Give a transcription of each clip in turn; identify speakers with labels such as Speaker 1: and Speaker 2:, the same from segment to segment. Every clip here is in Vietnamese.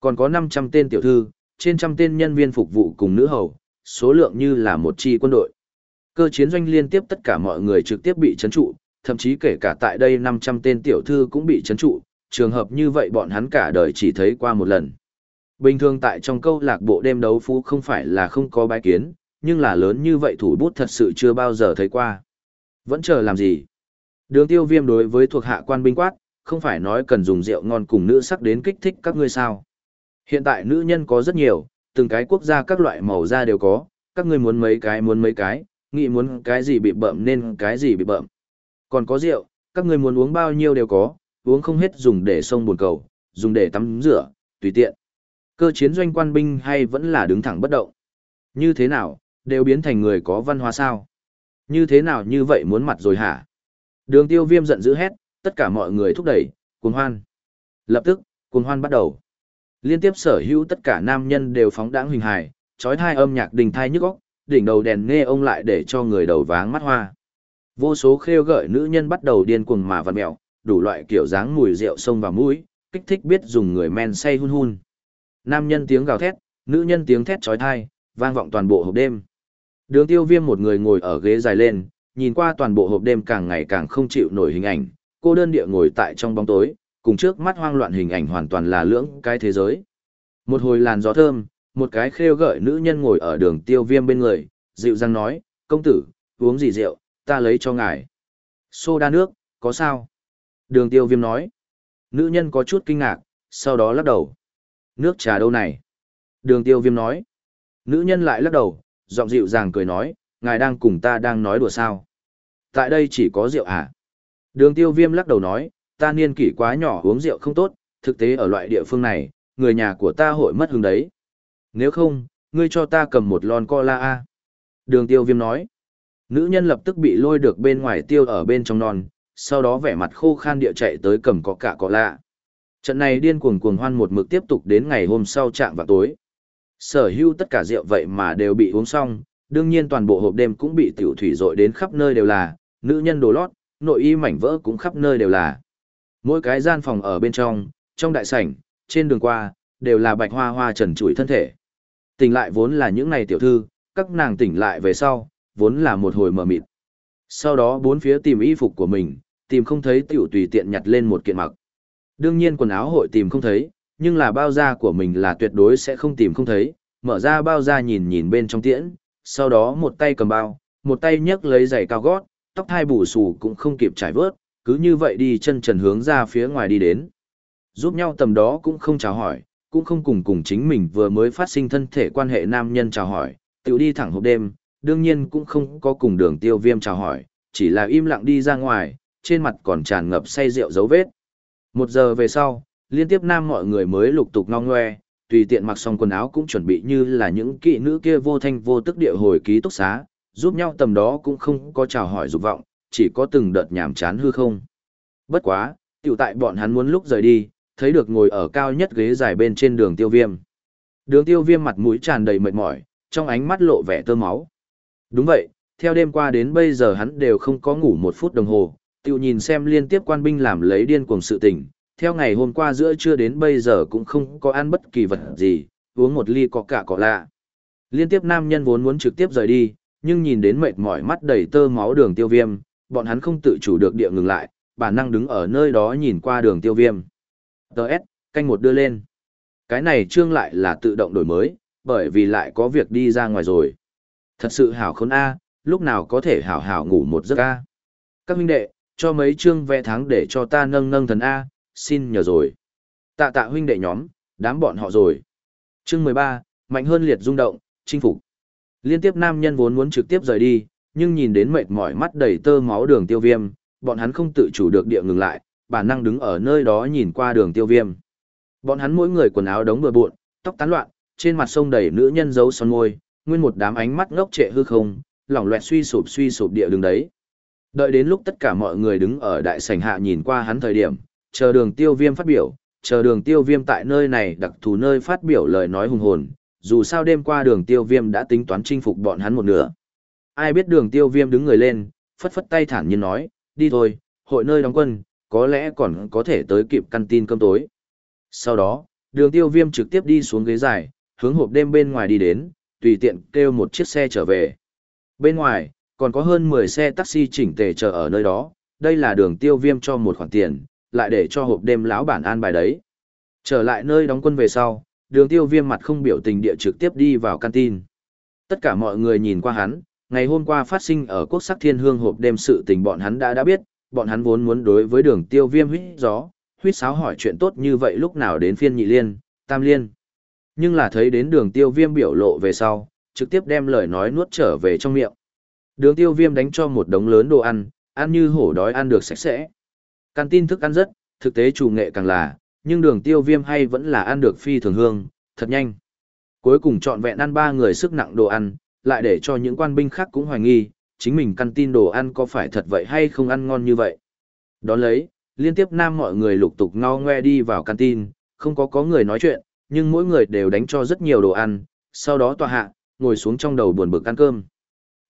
Speaker 1: Còn có 500 tên tiểu thư, trên trăm tên nhân viên phục vụ cùng nữ hầu, số lượng như là một chi quân đội. Cơ chiến doanh liên tiếp tất cả mọi người trực tiếp bị chấn trụ, thậm chí kể cả tại đây 500 tên tiểu thư cũng bị chấn trụ, trường hợp như vậy bọn hắn cả đời chỉ thấy qua một lần. Bình thường tại trong câu lạc bộ đêm đấu phú không phải là không có bái kiến, nhưng là lớn như vậy thủ bút thật sự chưa bao giờ thấy qua. Vẫn chờ làm gì? Đường tiêu viêm đối với thuộc hạ quan binh quát, không phải nói cần dùng rượu ngon cùng nữ sắc đến kích thích các ngươi sao. Hiện tại nữ nhân có rất nhiều, từng cái quốc gia các loại màu da đều có, các ngươi muốn mấy cái muốn mấy cái, nghĩ muốn cái gì bị bậm nên cái gì bị bậm. Còn có rượu, các ngươi muốn uống bao nhiêu đều có, uống không hết dùng để sông buồn cầu, dùng để tắm rửa, tùy tiện. Cơ chiến doanh quan binh hay vẫn là đứng thẳng bất động. Như thế nào, đều biến thành người có văn hóa sao? Như thế nào như vậy muốn mặt rồi hả? Đường tiêu viêm giận dữ hét, tất cả mọi người thúc đẩy, cuồng hoan. Lập tức, cuồng hoan bắt đầu. Liên tiếp sở hữu tất cả nam nhân đều phóng đãng hình hài, trói thai âm nhạc đình thai nhức óc, đỉnh đầu đèn nghe ông lại để cho người đầu váng mắt hoa. Vô số khêu gợi nữ nhân bắt đầu điên cuồng mà vặn mẹo, đủ loại kiểu dáng mùi rượu sông vào mũi, kích thích biết dùng người men say hun hun. Nam nhân tiếng gào thét, nữ nhân tiếng thét trói thai, vang vọng toàn bộ hộp đêm. Đường tiêu viêm một người ngồi ở ghế dài lên, nhìn qua toàn bộ hộp đêm càng ngày càng không chịu nổi hình ảnh, cô đơn địa ngồi tại trong bóng tối, cùng trước mắt hoang loạn hình ảnh hoàn toàn là lưỡng cái thế giới. Một hồi làn gió thơm, một cái khêu gợi nữ nhân ngồi ở đường tiêu viêm bên người, dịu dàng nói, công tử, uống gì rượu, ta lấy cho ngài. Xô đa nước, có sao? Đường tiêu viêm nói. Nữ nhân có chút kinh ngạc, sau đó lắc đầu. Nước trà đâu này? Đường tiêu viêm nói. Nữ nhân lại lắc đầu, giọng dịu dàng cười nói, ngài đang cùng ta đang nói đùa sao? Tại đây chỉ có rượu à? Đường tiêu viêm lắc đầu nói, ta niên kỷ quá nhỏ uống rượu không tốt, thực tế ở loại địa phương này, người nhà của ta hội mất hứng đấy. Nếu không, ngươi cho ta cầm một lon cola a. Đường tiêu viêm nói. Nữ nhân lập tức bị lôi được bên ngoài tiêu ở bên trong non, sau đó vẻ mặt khô khan địa chạy tới cầm có cả cọ lạ. Trận này điên cuồng cuồng hoan một mực tiếp tục đến ngày hôm sau trạng vào tối. Sở hữu tất cả rượu vậy mà đều bị uống xong, đương nhiên toàn bộ hộp đêm cũng bị tiểu thủy rội đến khắp nơi đều là, nữ nhân đồ lót, nội y mảnh vỡ cũng khắp nơi đều là. Mỗi cái gian phòng ở bên trong, trong đại sảnh, trên đường qua, đều là bạch hoa hoa trần trụi thân thể. Tỉnh lại vốn là những này tiểu thư, các nàng tỉnh lại về sau, vốn là một hồi mờ mịt. Sau đó bốn phía tìm y phục của mình, tìm không thấy tiểu tùy tiện nhặt lên một kiện mặc. Đương nhiên quần áo hội tìm không thấy, nhưng là bao da của mình là tuyệt đối sẽ không tìm không thấy, mở ra bao da nhìn nhìn bên trong tiễn, sau đó một tay cầm bao, một tay nhấc lấy giày cao gót, tóc hai bù xù cũng không kịp trải vớt, cứ như vậy đi chân trần hướng ra phía ngoài đi đến. Giúp nhau tầm đó cũng không chào hỏi, cũng không cùng cùng chính mình vừa mới phát sinh thân thể quan hệ nam nhân chào hỏi, tự đi thẳng hộp đêm, đương nhiên cũng không có cùng đường tiêu viêm chào hỏi, chỉ là im lặng đi ra ngoài, trên mặt còn tràn ngập say rượu dấu vết. Một giờ về sau, liên tiếp nam mọi người mới lục tục ngong ngoe, tùy tiện mặc xong quần áo cũng chuẩn bị như là những kỵ nữ kia vô thanh vô tức địa hồi ký túc xá, giúp nhau tầm đó cũng không có chào hỏi dục vọng, chỉ có từng đợt nhảm chán hư không. Bất quá, tiểu tại bọn hắn muốn lúc rời đi, thấy được ngồi ở cao nhất ghế dài bên trên đường tiêu viêm. Đường tiêu viêm mặt mũi tràn đầy mệt mỏi, trong ánh mắt lộ vẻ tơ máu. Đúng vậy, theo đêm qua đến bây giờ hắn đều không có ngủ một phút đồng hồ, tiểu nhìn xem liên tiếp quan binh làm lấy điên cuồng sự tình, theo ngày hôm qua giữa trưa đến bây giờ cũng không có ăn bất kỳ vật gì, uống một ly có cả cỏ lạ. Liên tiếp nam nhân vốn muốn trực tiếp rời đi, nhưng nhìn đến mệt mỏi mắt đầy tơ máu đường tiêu viêm, bọn hắn không tự chủ được địa ngừng lại, bản năng đứng ở nơi đó nhìn qua đường tiêu viêm. Đợt, canh một đưa lên. Cái này trương lại là tự động đổi mới, bởi vì lại có việc đi ra ngoài rồi. Thật sự hảo khốn A, lúc nào có thể hảo hảo ngủ một giấc A. Các huynh đệ, cho mấy chương vẽ tháng để cho ta nâng nâng thần A, xin nhờ rồi. Tạ tạ huynh đệ nhóm, đám bọn họ rồi. Chương 13, mạnh hơn liệt rung động, chinh phục. Liên tiếp nam nhân vốn muốn trực tiếp rời đi, nhưng nhìn đến mệt mỏi mắt đầy tơ máu đường tiêu viêm, bọn hắn không tự chủ được địa ngừng lại, bản năng đứng ở nơi đó nhìn qua đường tiêu viêm. Bọn hắn mỗi người quần áo đống bừa bộn, tóc tán loạn, trên mặt sông đầy nữ nhân dấu son môi, nguyên một đám ánh mắt ngốc trệ hư không, lỏng loẹt suy sụp suy sụp địa đường đấy. Đợi đến lúc tất cả mọi người đứng ở đại sảnh hạ nhìn qua hắn thời điểm, chờ đường tiêu viêm phát biểu, chờ đường tiêu viêm tại nơi này đặc thù nơi phát biểu lời nói hùng hồn, dù sao đêm qua đường tiêu viêm đã tính toán chinh phục bọn hắn một nửa. Ai biết đường tiêu viêm đứng người lên, phất phất tay thản nhiên nói, đi thôi, hội nơi đóng quân, có lẽ còn có thể tới kịp căn tin cơm tối. Sau đó, đường tiêu viêm trực tiếp đi xuống ghế dài, hướng hộp đêm bên ngoài đi đến, tùy tiện kêu một chiếc xe trở về. Bên ngoài, còn có hơn 10 xe taxi chỉnh tề chờ ở nơi đó, đây là đường tiêu viêm cho một khoản tiền, lại để cho hộp đêm lão bản an bài đấy. Trở lại nơi đóng quân về sau, đường tiêu viêm mặt không biểu tình địa trực tiếp đi vào canteen. Tất cả mọi người nhìn qua hắn, ngày hôm qua phát sinh ở quốc sắc thiên hương hộp đêm sự tình bọn hắn đã đã biết, bọn hắn vốn muốn đối với đường tiêu viêm huyết gió, huyết sáo hỏi chuyện tốt như vậy lúc nào đến phiên nhị liên, tam liên. Nhưng là thấy đến đường tiêu viêm biểu lộ về sau, trực tiếp đem lời nói nuốt trở về trong miệng. Đường tiêu viêm đánh cho một đống lớn đồ ăn, ăn như hổ đói ăn được sạch sẽ. Căn tin thức ăn rất, thực tế chủ nghệ càng là, nhưng đường tiêu viêm hay vẫn là ăn được phi thường hương, thật nhanh. Cuối cùng chọn vẹn ăn ba người sức nặng đồ ăn, lại để cho những quan binh khác cũng hoài nghi, chính mình căn tin đồ ăn có phải thật vậy hay không ăn ngon như vậy. Đón lấy, liên tiếp nam mọi người lục tục ngao ngoe đi vào căn tin, không có có người nói chuyện, nhưng mỗi người đều đánh cho rất nhiều đồ ăn, sau đó tòa hạ, ngồi xuống trong đầu buồn bực ăn cơm.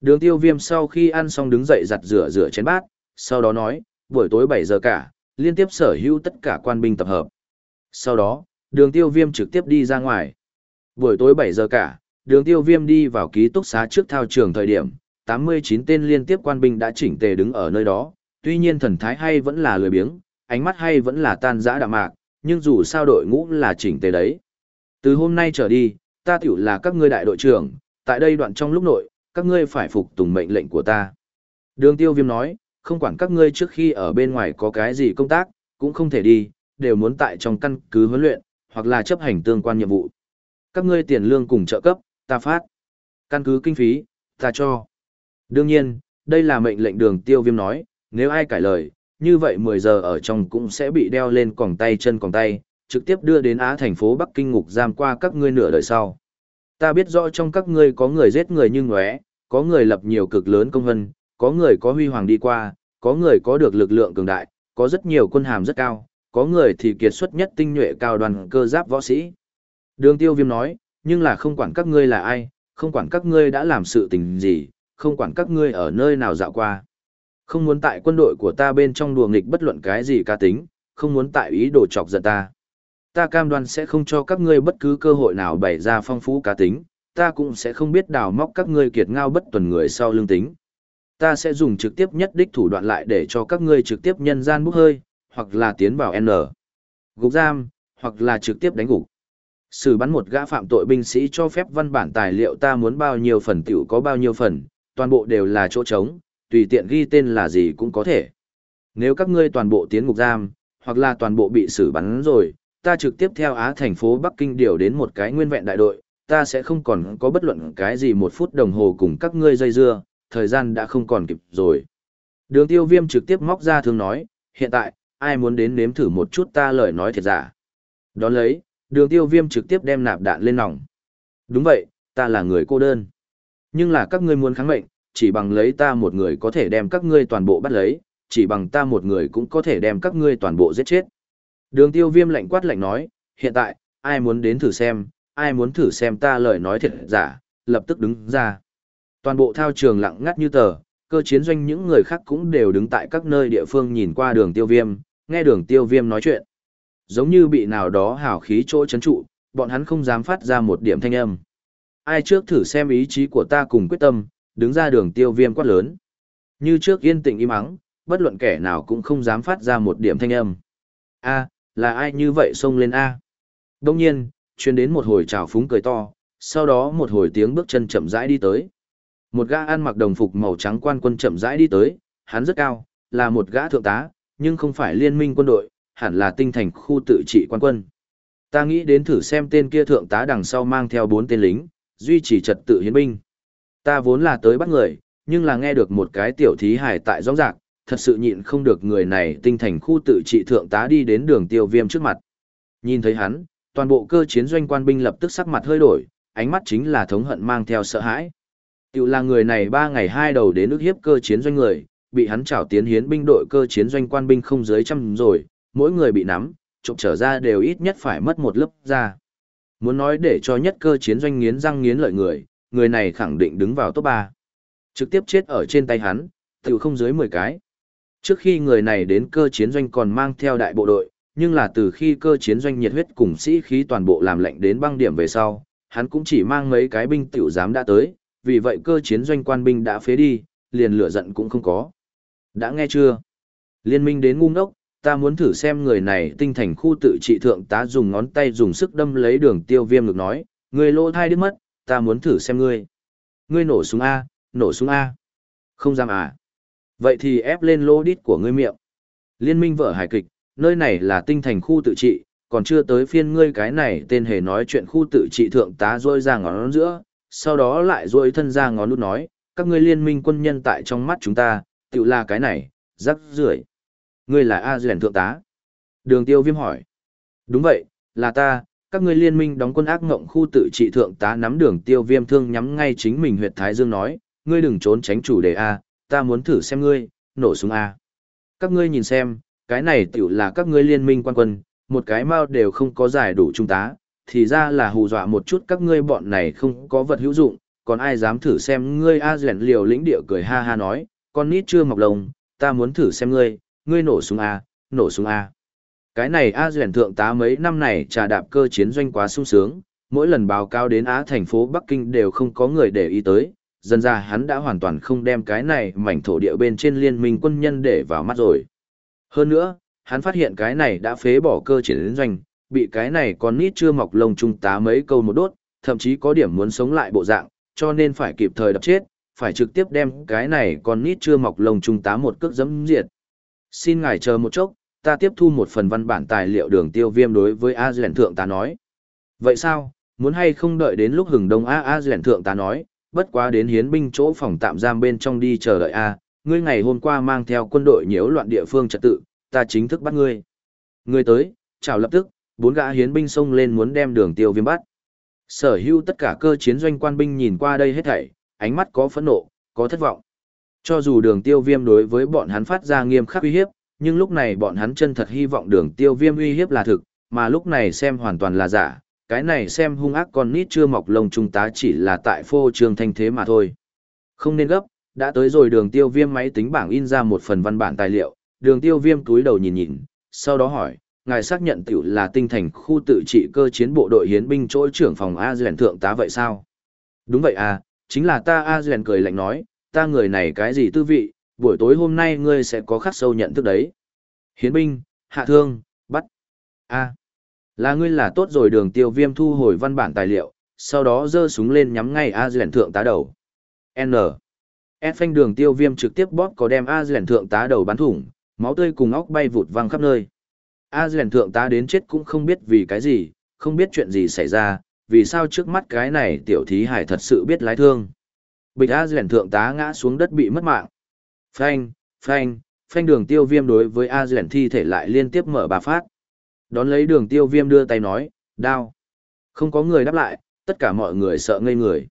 Speaker 1: Đường tiêu viêm sau khi ăn xong đứng dậy giặt rửa rửa chén bát, sau đó nói, buổi tối 7 giờ cả, liên tiếp sở hữu tất cả quan binh tập hợp. Sau đó, đường tiêu viêm trực tiếp đi ra ngoài. Buổi tối 7 giờ cả, đường tiêu viêm đi vào ký túc xá trước thao trường thời điểm, 89 tên liên tiếp quan binh đã chỉnh tề đứng ở nơi đó, tuy nhiên thần thái hay vẫn là lười biếng, ánh mắt hay vẫn là tan dã đạm mạc, nhưng dù sao đội ngũ là chỉnh tề đấy. Từ hôm nay trở đi, ta tiểu là các ngươi đại đội trưởng, tại đây đoạn trong lúc nội, các ngươi phải phục tùng mệnh lệnh của ta. Đường tiêu viêm nói, không quản các ngươi trước khi ở bên ngoài có cái gì công tác, cũng không thể đi, đều muốn tại trong căn cứ huấn luyện, hoặc là chấp hành tương quan nhiệm vụ. Các ngươi tiền lương cùng trợ cấp, ta phát. Căn cứ kinh phí, ta cho. Đương nhiên, đây là mệnh lệnh đường tiêu viêm nói, nếu ai cải lời, như vậy 10 giờ ở trong cũng sẽ bị đeo lên còng tay chân còng tay, trực tiếp đưa đến Á thành phố Bắc Kinh ngục giam qua các ngươi nửa đời sau. Ta biết rõ trong các ngươi có người giết người như ngóe, có người lập nhiều cực lớn công hân, có người có huy hoàng đi qua, có người có được lực lượng cường đại, có rất nhiều quân hàm rất cao, có người thì kiệt xuất nhất tinh nhuệ cao đoàn cơ giáp võ sĩ. Đường tiêu viêm nói, nhưng là không quản các ngươi là ai, không quản các ngươi đã làm sự tình gì, không quản các ngươi ở nơi nào dạo qua. Không muốn tại quân đội của ta bên trong đùa nghịch bất luận cái gì ca tính, không muốn tại ý đồ chọc giận ta. Ta cam đoan sẽ không cho các ngươi bất cứ cơ hội nào bày ra phong phú cá tính, ta cũng sẽ không biết đào móc các ngươi kiệt ngao bất tuần người sau lương tính. Ta sẽ dùng trực tiếp nhất đích thủ đoạn lại để cho các ngươi trực tiếp nhân gian bốc hơi, hoặc là tiến vào N. Gục giam, hoặc là trực tiếp đánh gục. Sử bắn một gã phạm tội binh sĩ cho phép văn bản tài liệu ta muốn bao nhiêu phần tiểu có bao nhiêu phần, toàn bộ đều là chỗ trống, tùy tiện ghi tên là gì cũng có thể. Nếu các ngươi toàn bộ tiến ngục giam, hoặc là toàn bộ bị xử bắn rồi, ta trực tiếp theo Á thành phố Bắc Kinh điều đến một cái nguyên vẹn đại đội, ta sẽ không còn có bất luận cái gì một phút đồng hồ cùng các ngươi dây dưa, thời gian đã không còn kịp rồi. Đường tiêu viêm trực tiếp móc ra thường nói, hiện tại, ai muốn đến nếm thử một chút ta lời nói thiệt giả. Đón lấy, đường tiêu viêm trực tiếp đem nạp đạn lên nòng. Đúng vậy, ta là người cô đơn. Nhưng là các ngươi muốn kháng mệnh, chỉ bằng lấy ta một người có thể đem các ngươi toàn bộ bắt lấy, chỉ bằng ta một người cũng có thể đem các ngươi toàn bộ giết chết. Đường tiêu viêm lạnh quát lạnh nói, hiện tại, ai muốn đến thử xem, ai muốn thử xem ta lời nói thiệt giả, lập tức đứng ra. Toàn bộ thao trường lặng ngắt như tờ, cơ chiến doanh những người khác cũng đều đứng tại các nơi địa phương nhìn qua đường tiêu viêm, nghe đường tiêu viêm nói chuyện. Giống như bị nào đó hào khí chỗ chấn trụ, bọn hắn không dám phát ra một điểm thanh âm. Ai trước thử xem ý chí của ta cùng quyết tâm, đứng ra đường tiêu viêm quát lớn. Như trước yên tĩnh im ắng, bất luận kẻ nào cũng không dám phát ra một điểm thanh âm. A, là ai như vậy xông lên A? Đông nhiên, chuyên đến một hồi trào phúng cười to, sau đó một hồi tiếng bước chân chậm rãi đi tới. Một gã ăn mặc đồng phục màu trắng quan quân chậm rãi đi tới, hắn rất cao, là một gã thượng tá, nhưng không phải liên minh quân đội, hẳn là tinh thành khu tự trị quan quân. Ta nghĩ đến thử xem tên kia thượng tá đằng sau mang theo bốn tên lính, duy trì trật tự hiến binh. Ta vốn là tới bắt người, nhưng là nghe được một cái tiểu thí hài tại rõ rạc, thật sự nhịn không được người này tinh thành khu tự trị thượng tá đi đến đường tiêu viêm trước mặt. Nhìn thấy hắn, toàn bộ cơ chiến doanh quan binh lập tức sắc mặt hơi đổi, ánh mắt chính là thống hận mang theo sợ hãi. Tiểu là người này ba ngày hai đầu đến nước hiếp cơ chiến doanh người, bị hắn trảo tiến hiến binh đội cơ chiến doanh quan binh không dưới trăm rồi, mỗi người bị nắm, trộm trở ra đều ít nhất phải mất một lớp ra. Muốn nói để cho nhất cơ chiến doanh nghiến răng nghiến lợi người, người này khẳng định đứng vào top 3. Trực tiếp chết ở trên tay hắn, tiểu không dưới 10 cái. Trước khi người này đến cơ chiến doanh còn mang theo đại bộ đội, nhưng là từ khi cơ chiến doanh nhiệt huyết cùng sĩ khí toàn bộ làm lệnh đến băng điểm về sau, hắn cũng chỉ mang mấy cái binh tiểu dám đã tới, vì vậy cơ chiến doanh quan binh đã phế đi, liền lửa giận cũng không có. Đã nghe chưa? Liên minh đến ngu ngốc, ta muốn thử xem người này tinh thành khu tự trị thượng tá dùng ngón tay dùng sức đâm lấy đường tiêu viêm ngực nói, người lỗ thai đứt mất, ta muốn thử xem ngươi. Ngươi nổ súng A, nổ súng A. Không dám à. Vậy thì ép lên lô đít của ngươi miệng. Liên minh vợ hài kịch, nơi này là tinh thành khu tự trị, còn chưa tới phiên ngươi cái này tên hề nói chuyện khu tự trị thượng tá rôi ra ngón giữa, sau đó lại rôi thân ra ngón nút nói, các ngươi liên minh quân nhân tại trong mắt chúng ta, tự là cái này, rắc rưởi Ngươi là A Duyển thượng tá. Đường tiêu viêm hỏi. Đúng vậy, là ta, các ngươi liên minh đóng quân ác ngộng khu tự trị thượng tá nắm đường tiêu viêm thương nhắm ngay chính mình huyệt Thái Dương nói, ngươi đừng trốn tránh chủ đề A, ta muốn thử xem ngươi, nổ súng A. Các ngươi nhìn xem, cái này tiểu là các ngươi liên minh quan quân, một cái mao đều không có giải đủ trung tá, thì ra là hù dọa một chút các ngươi bọn này không có vật hữu dụng, còn ai dám thử xem ngươi A Duyển liều lĩnh địa cười ha ha nói, con nít chưa mọc lông, ta muốn thử xem ngươi, ngươi nổ súng A, nổ súng A. Cái này A Duyển thượng tá mấy năm này trà đạp cơ chiến doanh quá sung sướng, mỗi lần báo cáo đến Á thành phố Bắc Kinh đều không có người để ý tới, dần ra hắn đã hoàn toàn không đem cái này mảnh thổ địa bên trên liên minh quân nhân để vào mắt rồi. Hơn nữa, hắn phát hiện cái này đã phế bỏ cơ chiến doanh, bị cái này con nít chưa mọc lông trung tá mấy câu một đốt, thậm chí có điểm muốn sống lại bộ dạng, cho nên phải kịp thời đập chết, phải trực tiếp đem cái này con nít chưa mọc lông trung tá một cước dẫm diệt. Xin ngài chờ một chốc, ta tiếp thu một phần văn bản tài liệu đường tiêu viêm đối với A Duyển Thượng ta nói. Vậy sao, muốn hay không đợi đến lúc hừng đông A A Duyển Thượng ta nói, bất quá đến hiến binh chỗ phòng tạm giam bên trong đi chờ đợi A, ngươi ngày hôm qua mang theo quân đội nhiễu loạn địa phương trật tự, ta chính thức bắt ngươi. Ngươi tới, chào lập tức, bốn gã hiến binh xông lên muốn đem đường tiêu viêm bắt. Sở hữu tất cả cơ chiến doanh quan binh nhìn qua đây hết thảy, ánh mắt có phẫn nộ, có thất vọng. Cho dù đường tiêu viêm đối với bọn hắn phát ra nghiêm khắc uy hiếp, nhưng lúc này bọn hắn chân thật hy vọng đường tiêu viêm uy hiếp là thực, mà lúc này xem hoàn toàn là giả, cái này xem hung ác con nít chưa mọc lông trung tá chỉ là tại phô trương thanh thế mà thôi. Không nên gấp, đã tới rồi đường tiêu viêm máy tính bảng in ra một phần văn bản tài liệu, đường tiêu viêm túi đầu nhìn nhìn, sau đó hỏi, ngài xác nhận tiểu là tinh thành khu tự trị cơ chiến bộ đội hiến binh chỗ trưởng phòng A duyện thượng tá vậy sao? Đúng vậy à, chính là ta A duyện cười lạnh nói, ta người này cái gì tư vị, buổi tối hôm nay ngươi sẽ có khắc sâu nhận thức đấy. Hiến binh, hạ thương, bắt. A. Là ngươi là tốt rồi đường tiêu viêm thu hồi văn bản tài liệu, sau đó dơ súng lên nhắm ngay A Duyển thượng tá đầu. N. S phanh đường tiêu viêm trực tiếp bóp có đem A Duyển thượng tá đầu bắn thủng, máu tươi cùng óc bay vụt văng khắp nơi. A Duyển thượng tá đến chết cũng không biết vì cái gì, không biết chuyện gì xảy ra, vì sao trước mắt cái này tiểu thí hải thật sự biết lái thương. Bịch A Duyển thượng tá ngã xuống đất bị mất mạng. Phanh, phanh, phanh đường tiêu viêm đối với A Duyển thi thể lại liên tiếp mở bà phát. Đón lấy đường tiêu viêm đưa tay nói, đao. Không có người đáp lại, tất cả mọi người sợ ngây người.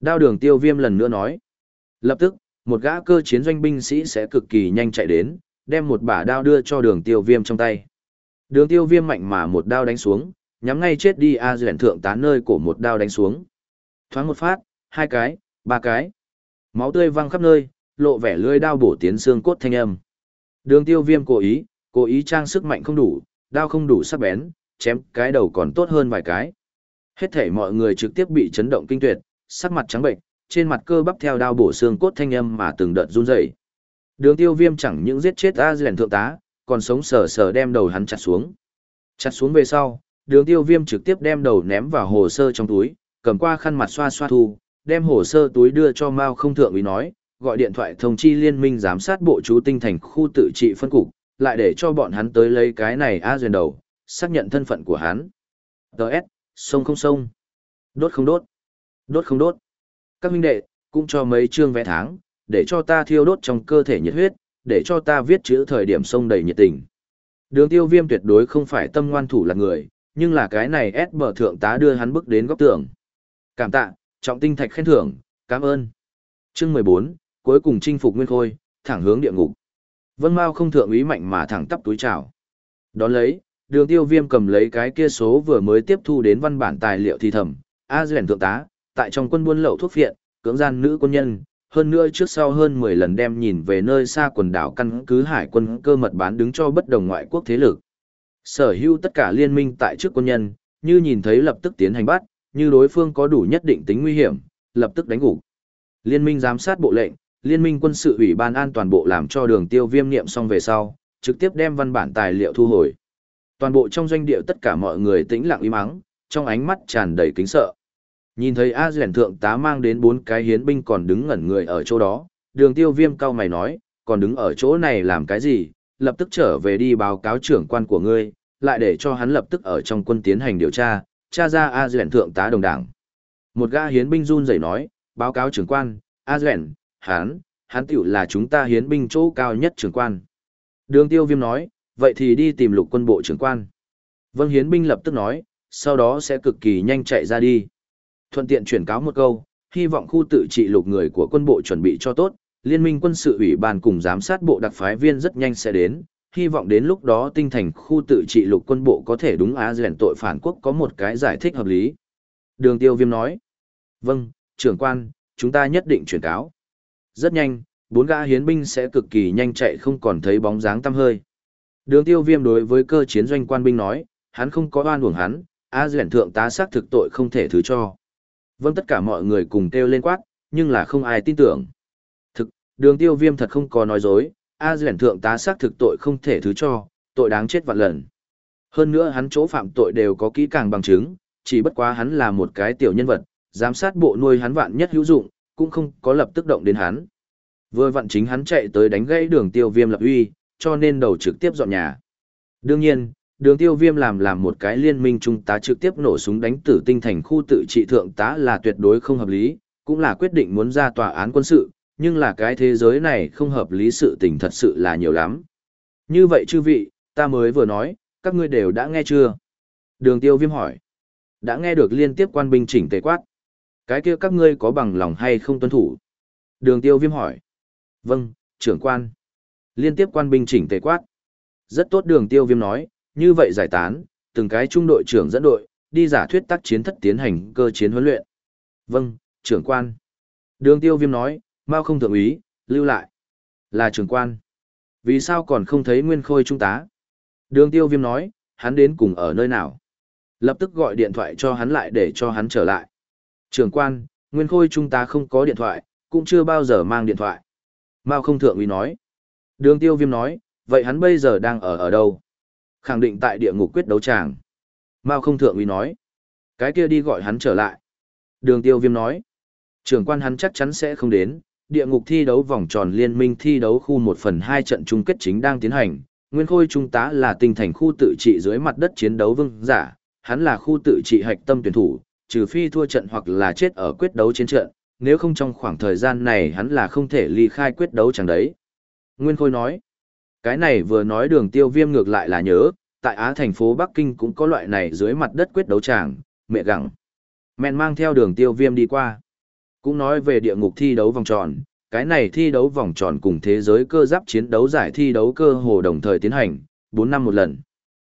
Speaker 1: Đao đường tiêu viêm lần nữa nói. Lập tức, một gã cơ chiến doanh binh sĩ sẽ cực kỳ nhanh chạy đến, đem một bả đao đưa cho đường tiêu viêm trong tay. Đường tiêu viêm mạnh mà một đao đánh xuống, nhắm ngay chết đi A Duyển thượng tá nơi của một đao đánh xuống. Thoáng một phát, hai cái, ba cái. Máu tươi văng khắp nơi, lộ vẻ lưỡi đao bổ tiến xương cốt thanh âm. Đường tiêu viêm cố ý, cố ý trang sức mạnh không đủ, đao không đủ sắc bén, chém cái đầu còn tốt hơn vài cái. Hết thể mọi người trực tiếp bị chấn động kinh tuyệt, sắc mặt trắng bệnh, trên mặt cơ bắp theo đao bổ xương cốt thanh âm mà từng đợt run rẩy. Đường tiêu viêm chẳng những giết chết A Duyển thượng tá, còn sống sờ sờ đem đầu hắn chặt xuống. Chặt xuống về sau, đường tiêu viêm trực tiếp đem đầu ném vào hồ sơ trong túi, cầm qua khăn mặt xoa xoa thu, đem hồ sơ túi đưa cho Mao không thượng úy nói, gọi điện thoại thông chi liên minh giám sát bộ chú tinh thành khu tự trị phân cục, lại để cho bọn hắn tới lấy cái này A duyên đầu, xác nhận thân phận của hắn. Đợt, sông không sông, đốt không đốt, đốt không đốt. Các huynh đệ, cũng cho mấy chương vẽ tháng, để cho ta thiêu đốt trong cơ thể nhiệt huyết, để cho ta viết chữ thời điểm sông đầy nhiệt tình. Đường tiêu viêm tuyệt đối không phải tâm ngoan thủ là người, nhưng là cái này ép bờ thượng tá đưa hắn bước đến góc tường. Cảm tạ, trọng tinh thạch khen thưởng, cảm ơn. Chương 14, cuối cùng chinh phục nguyên khôi, thẳng hướng địa ngục. Vân Mao không thượng ý mạnh mà thẳng tắp túi chào. Đón lấy, đường tiêu viêm cầm lấy cái kia số vừa mới tiếp thu đến văn bản tài liệu thi thẩm, A Duyển thượng tá, tại trong quân buôn lậu thuốc viện cưỡng gian nữ quân nhân, hơn nữa trước sau hơn 10 lần đem nhìn về nơi xa quần đảo căn cứ hải quân cơ mật bán đứng cho bất đồng ngoại quốc thế lực. Sở hữu tất cả liên minh tại trước quân nhân, như nhìn thấy lập tức tiến hành bắt, như đối phương có đủ nhất định tính nguy hiểm, lập tức đánh gục. Liên minh giám sát bộ lệnh, liên minh quân sự ủy ban an toàn bộ làm cho đường tiêu viêm niệm xong về sau, trực tiếp đem văn bản tài liệu thu hồi. Toàn bộ trong doanh địa tất cả mọi người tĩnh lặng im mắng, trong ánh mắt tràn đầy kính sợ. Nhìn thấy A Duyển thượng tá mang đến bốn cái hiến binh còn đứng ngẩn người ở chỗ đó, đường tiêu viêm cao mày nói, còn đứng ở chỗ này làm cái gì, lập tức trở về đi báo cáo trưởng quan của ngươi, lại để cho hắn lập tức ở trong quân tiến hành điều tra, Cha ra A Duyện thượng tá đồng đảng. Một gã hiến binh run rẩy nói, báo cáo trưởng quan, A Duyện, hắn, hắn tiểu là chúng ta hiến binh chỗ cao nhất trưởng quan. Đường tiêu viêm nói, vậy thì đi tìm lục quân bộ trưởng quan. Vâng hiến binh lập tức nói, sau đó sẽ cực kỳ nhanh chạy ra đi. Thuận tiện chuyển cáo một câu, hy vọng khu tự trị lục người của quân bộ chuẩn bị cho tốt, liên minh quân sự ủy ban cùng giám sát bộ đặc phái viên rất nhanh sẽ đến, hy vọng đến lúc đó tinh thành khu tự trị lục quân bộ có thể đúng á rèn tội phản quốc có một cái giải thích hợp lý. Đường tiêu viêm nói, vâng, trưởng quan, chúng ta nhất định chuyển cáo. Rất nhanh, bốn gã hiến binh sẽ cực kỳ nhanh chạy không còn thấy bóng dáng tăm hơi. Đường tiêu viêm đối với cơ chiến doanh quan binh nói, hắn không có oan uổng hắn, á rèn thượng tá xác thực tội không thể thứ cho. Vâng tất cả mọi người cùng kêu lên quát, nhưng là không ai tin tưởng. Thực, đường tiêu viêm thật không có nói dối, A Duyển thượng tá xác thực tội không thể thứ cho, tội đáng chết vạn lần. Hơn nữa hắn chỗ phạm tội đều có kỹ càng bằng chứng, chỉ bất quá hắn là một cái tiểu nhân vật, giám sát bộ nuôi hắn vạn nhất hữu dụng, cũng không có lập tức động đến hắn. Vừa vặn chính hắn chạy tới đánh gãy đường tiêu viêm lập uy, cho nên đầu trực tiếp dọn nhà. Đương nhiên, đường tiêu viêm làm làm một cái liên minh trung tá trực tiếp nổ súng đánh tử tinh thành khu tự trị thượng tá là tuyệt đối không hợp lý, cũng là quyết định muốn ra tòa án quân sự, nhưng là cái thế giới này không hợp lý sự tình thật sự là nhiều lắm. Như vậy chư vị, ta mới vừa nói, các ngươi đều đã nghe chưa? Đường tiêu viêm hỏi. Đã nghe được liên tiếp quan binh chỉnh tề quát. Cái kia các ngươi có bằng lòng hay không tuân thủ? Đường tiêu viêm hỏi. Vâng, trưởng quan. Liên tiếp quan binh chỉnh tề quát. Rất tốt đường tiêu viêm nói, như vậy giải tán, từng cái trung đội trưởng dẫn đội, đi giả thuyết tác chiến thất tiến hành cơ chiến huấn luyện. Vâng, trưởng quan. Đường tiêu viêm nói, Mao không thượng úy, lưu lại. Là trưởng quan. Vì sao còn không thấy nguyên khôi trung tá? Đường tiêu viêm nói, hắn đến cùng ở nơi nào? Lập tức gọi điện thoại cho hắn lại để cho hắn trở lại. Trưởng quan, nguyên khôi trung tá không có điện thoại, cũng chưa bao giờ mang điện thoại. Mao không thượng úy nói. Đường tiêu viêm nói, vậy hắn bây giờ đang ở ở đâu? Khẳng định tại địa ngục quyết đấu tràng. Mao không thượng úy nói. Cái kia đi gọi hắn trở lại. Đường tiêu viêm nói. Trưởng quan hắn chắc chắn sẽ không đến. Địa ngục thi đấu vòng tròn liên minh thi đấu khu 1 phần 2 trận chung kết chính đang tiến hành. Nguyên Khôi Trung tá là tinh thành khu tự trị dưới mặt đất chiến đấu vương giả. Hắn là khu tự trị hạch tâm tuyển thủ, trừ phi thua trận hoặc là chết ở quyết đấu chiến trận. Nếu không trong khoảng thời gian này hắn là không thể ly khai quyết đấu chẳng đấy. Nguyên Khôi nói. Cái này vừa nói đường tiêu viêm ngược lại là nhớ, tại Á thành phố Bắc Kinh cũng có loại này dưới mặt đất quyết đấu tràng, mẹ gặng. Mẹn mang theo đường tiêu viêm đi qua. Cũng nói về địa ngục thi đấu vòng tròn, cái này thi đấu vòng tròn cùng thế giới cơ giáp chiến đấu giải thi đấu cơ hồ đồng thời tiến hành, 4 năm một lần.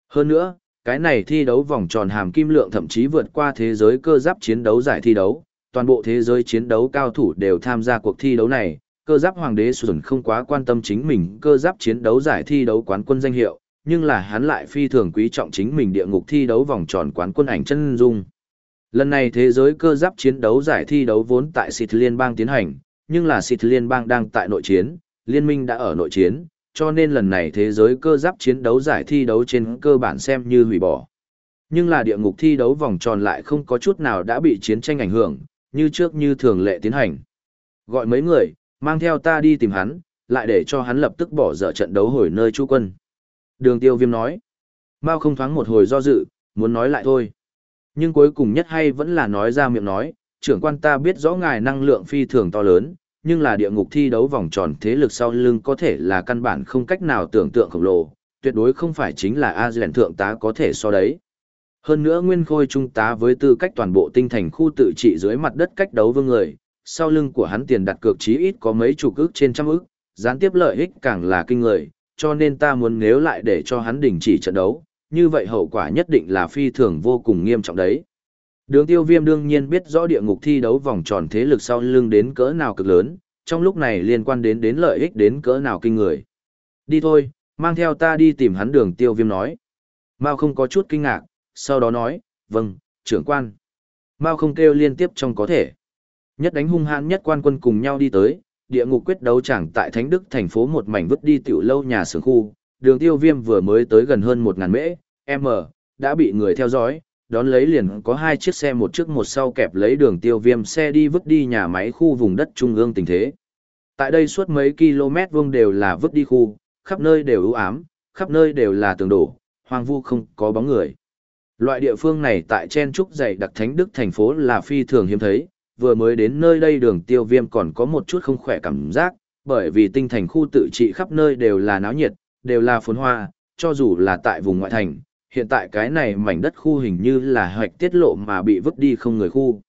Speaker 1: Hơn nữa, cái này thi đấu vòng tròn hàm kim lượng thậm chí vượt qua thế giới cơ giáp chiến đấu giải thi đấu, toàn bộ thế giới chiến đấu cao thủ đều tham gia cuộc thi đấu này, cơ giáp hoàng đế Xuân không quá quan tâm chính mình cơ giáp chiến đấu giải thi đấu quán quân danh hiệu, nhưng là hắn lại phi thường quý trọng chính mình địa ngục thi đấu vòng tròn quán quân ảnh chân dung. Lần này thế giới cơ giáp chiến đấu giải thi đấu vốn tại Sith Liên bang tiến hành, nhưng là Sith Liên bang đang tại nội chiến, liên minh đã ở nội chiến, cho nên lần này thế giới cơ giáp chiến đấu giải thi đấu trên cơ bản xem như hủy bỏ. Nhưng là địa ngục thi đấu vòng tròn lại không có chút nào đã bị chiến tranh ảnh hưởng, như trước như thường lệ tiến hành. Gọi mấy người, mang theo ta đi tìm hắn, lại để cho hắn lập tức bỏ dở trận đấu hồi nơi chú quân. Đường tiêu viêm nói. Mao không thoáng một hồi do dự, muốn nói lại thôi. Nhưng cuối cùng nhất hay vẫn là nói ra miệng nói, trưởng quan ta biết rõ ngài năng lượng phi thường to lớn, nhưng là địa ngục thi đấu vòng tròn thế lực sau lưng có thể là căn bản không cách nào tưởng tượng khổng lồ, tuyệt đối không phải chính là a Azen thượng tá có thể so đấy. Hơn nữa nguyên khôi trung tá với tư cách toàn bộ tinh thành khu tự trị dưới mặt đất cách đấu vương người, sau lưng của hắn tiền đặt cược chí ít có mấy chục ức trên trăm ức, gián tiếp lợi ích càng là kinh người, cho nên ta muốn nếu lại để cho hắn đình chỉ trận đấu, như vậy hậu quả nhất định là phi thường vô cùng nghiêm trọng đấy. Đường tiêu viêm đương nhiên biết rõ địa ngục thi đấu vòng tròn thế lực sau lưng đến cỡ nào cực lớn, trong lúc này liên quan đến đến lợi ích đến cỡ nào kinh người. Đi thôi, mang theo ta đi tìm hắn đường tiêu viêm nói. Mao không có chút kinh ngạc, sau đó nói, vâng, trưởng quan. Mao không kêu liên tiếp trong có thể. Nhất đánh hung hãn nhất quan quân cùng nhau đi tới, địa ngục quyết đấu chẳng tại Thánh Đức thành phố một mảnh vứt đi tiểu lâu nhà xưởng khu, đường tiêu viêm vừa mới tới gần hơn một ngàn mễ, m, đã bị người theo dõi, đón lấy liền có hai chiếc xe một trước một sau kẹp lấy đường tiêu viêm xe đi vứt đi nhà máy khu vùng đất trung ương tình thế. Tại đây suốt mấy km vuông đều là vứt đi khu, khắp nơi đều ưu ám, khắp nơi đều là tường đổ, hoang vu không có bóng người. Loại địa phương này tại Chen Trúc dày đặc Thánh Đức thành phố là phi thường hiếm thấy, vừa mới đến nơi đây đường tiêu viêm còn có một chút không khỏe cảm giác, bởi vì tinh thành khu tự trị khắp nơi đều là náo nhiệt, đều là phồn hoa, cho dù là tại vùng ngoại thành, hiện tại cái này mảnh đất khu hình như là hoạch tiết lộ mà bị vứt đi không người khu.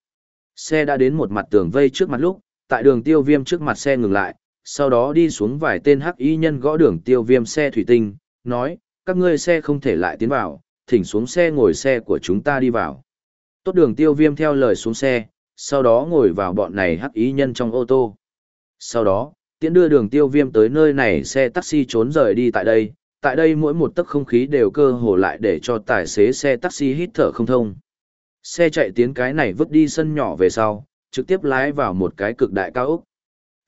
Speaker 1: Xe đã đến một mặt tường vây trước mặt lúc, tại đường tiêu viêm trước mặt xe ngừng lại, sau đó đi xuống vài tên hắc y nhân gõ đường tiêu viêm xe thủy tinh, nói, các ngươi xe không thể lại tiến vào, thỉnh xuống xe ngồi xe của chúng ta đi vào. Tốt đường tiêu viêm theo lời xuống xe, sau đó ngồi vào bọn này hắc ý nhân trong ô tô. Sau đó, tiễn đưa đường tiêu viêm tới nơi này xe taxi trốn rời đi tại đây, tại đây mỗi một tấc không khí đều cơ hồ lại để cho tài xế xe taxi hít thở không thông. Xe chạy tiến cái này vứt đi sân nhỏ về sau, trực tiếp lái vào một cái cực đại cao ốc.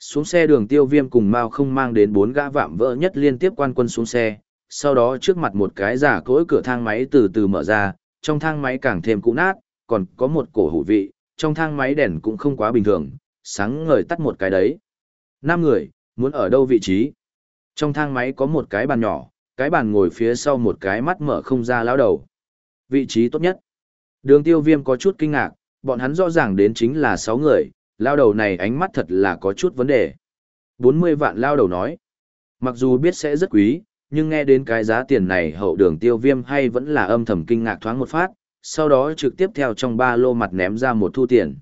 Speaker 1: Xuống xe đường tiêu viêm cùng Mao không mang đến bốn gã vạm vỡ nhất liên tiếp quan quân xuống xe, sau đó trước mặt một cái giả cỗi cửa thang máy từ từ mở ra, trong thang máy càng thêm cũ nát, còn có một cổ hủ vị, trong thang máy đèn cũng không quá bình thường, sáng ngời tắt một cái đấy. Năm người, muốn ở đâu vị trí? Trong thang máy có một cái bàn nhỏ, cái bàn ngồi phía sau một cái mắt mở không ra lão đầu. Vị trí tốt nhất. Đường tiêu viêm có chút kinh ngạc, bọn hắn rõ ràng đến chính là 6 người, lao đầu này ánh mắt thật là có chút vấn đề. 40 vạn lao đầu nói. Mặc dù biết sẽ rất quý, nhưng nghe đến cái giá tiền này hậu đường tiêu viêm hay vẫn là âm thầm kinh ngạc thoáng một phát, sau đó trực tiếp theo trong ba lô mặt ném ra một thu tiền.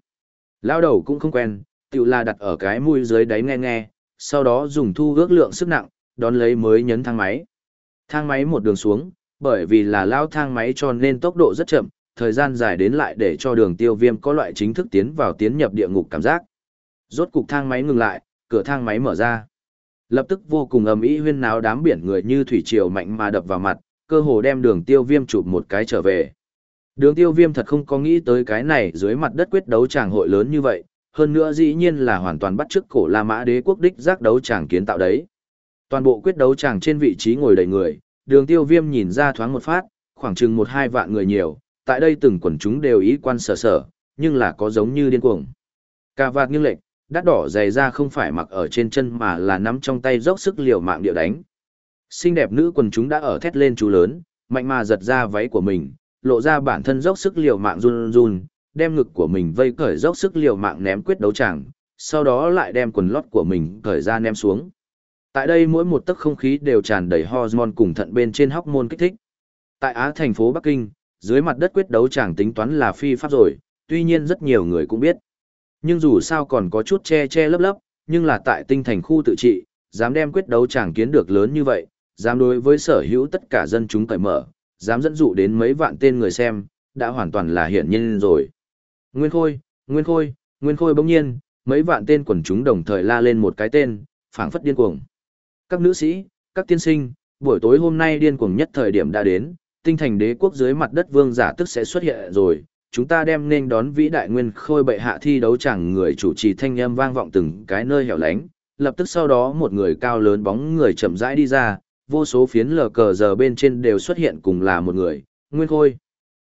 Speaker 1: Lao đầu cũng không quen, tự là đặt ở cái mũi dưới đáy nghe nghe, sau đó dùng thu ước lượng sức nặng, đón lấy mới nhấn thang máy. Thang máy một đường xuống, bởi vì là lao thang máy cho nên tốc độ rất chậm, thời gian dài đến lại để cho đường tiêu viêm có loại chính thức tiến vào tiến nhập địa ngục cảm giác. Rốt cục thang máy ngừng lại, cửa thang máy mở ra. Lập tức vô cùng ầm ĩ huyên náo đám biển người như thủy triều mạnh mà đập vào mặt, cơ hồ đem đường tiêu viêm chụp một cái trở về. Đường tiêu viêm thật không có nghĩ tới cái này dưới mặt đất quyết đấu tràng hội lớn như vậy, hơn nữa dĩ nhiên là hoàn toàn bắt chước cổ La Mã đế quốc đích giác đấu tràng kiến tạo đấy. Toàn bộ quyết đấu tràng trên vị trí ngồi đầy người, đường tiêu viêm nhìn ra thoáng một phát, khoảng chừng một hai vạn người nhiều, tại đây từng quần chúng đều ý quan sở sở, nhưng là có giống như điên cuồng. Cà vạt nghiêng lệch, đắt đỏ dày ra không phải mặc ở trên chân mà là nắm trong tay dốc sức liều mạng địa đánh. Xinh đẹp nữ quần chúng đã ở thét lên chú lớn, mạnh mà giật ra váy của mình, lộ ra bản thân dốc sức liều mạng run run, đem ngực của mình vây cởi dốc sức liều mạng ném quyết đấu chẳng, sau đó lại đem quần lót của mình cởi ra ném xuống. Tại đây mỗi một tấc không khí đều tràn đầy hormone cùng thận bên trên hóc môn kích thích. Tại Á thành phố Bắc Kinh, dưới mặt đất quyết đấu chẳng tính toán là phi pháp rồi, tuy nhiên rất nhiều người cũng biết. Nhưng dù sao còn có chút che che lấp lấp, nhưng là tại tinh thành khu tự trị, dám đem quyết đấu chẳng kiến được lớn như vậy, dám đối với sở hữu tất cả dân chúng cởi mở, dám dẫn dụ đến mấy vạn tên người xem, đã hoàn toàn là hiển nhiên rồi. Nguyên Khôi, Nguyên Khôi, Nguyên Khôi bỗng nhiên, mấy vạn tên quần chúng đồng thời la lên một cái tên, phảng phất điên cuồng. Các nữ sĩ, các tiên sinh, buổi tối hôm nay điên cuồng nhất thời điểm đã đến, tinh thành đế quốc dưới mặt đất vương giả tức sẽ xuất hiện rồi, chúng ta đem nên đón vĩ đại nguyên khôi bệ hạ thi đấu chẳng người chủ trì thanh âm vang vọng từng cái nơi hẻo lánh, lập tức sau đó một người cao lớn bóng người chậm rãi đi ra, vô số phiến lờ cờ giờ bên trên đều xuất hiện cùng là một người, nguyên khôi.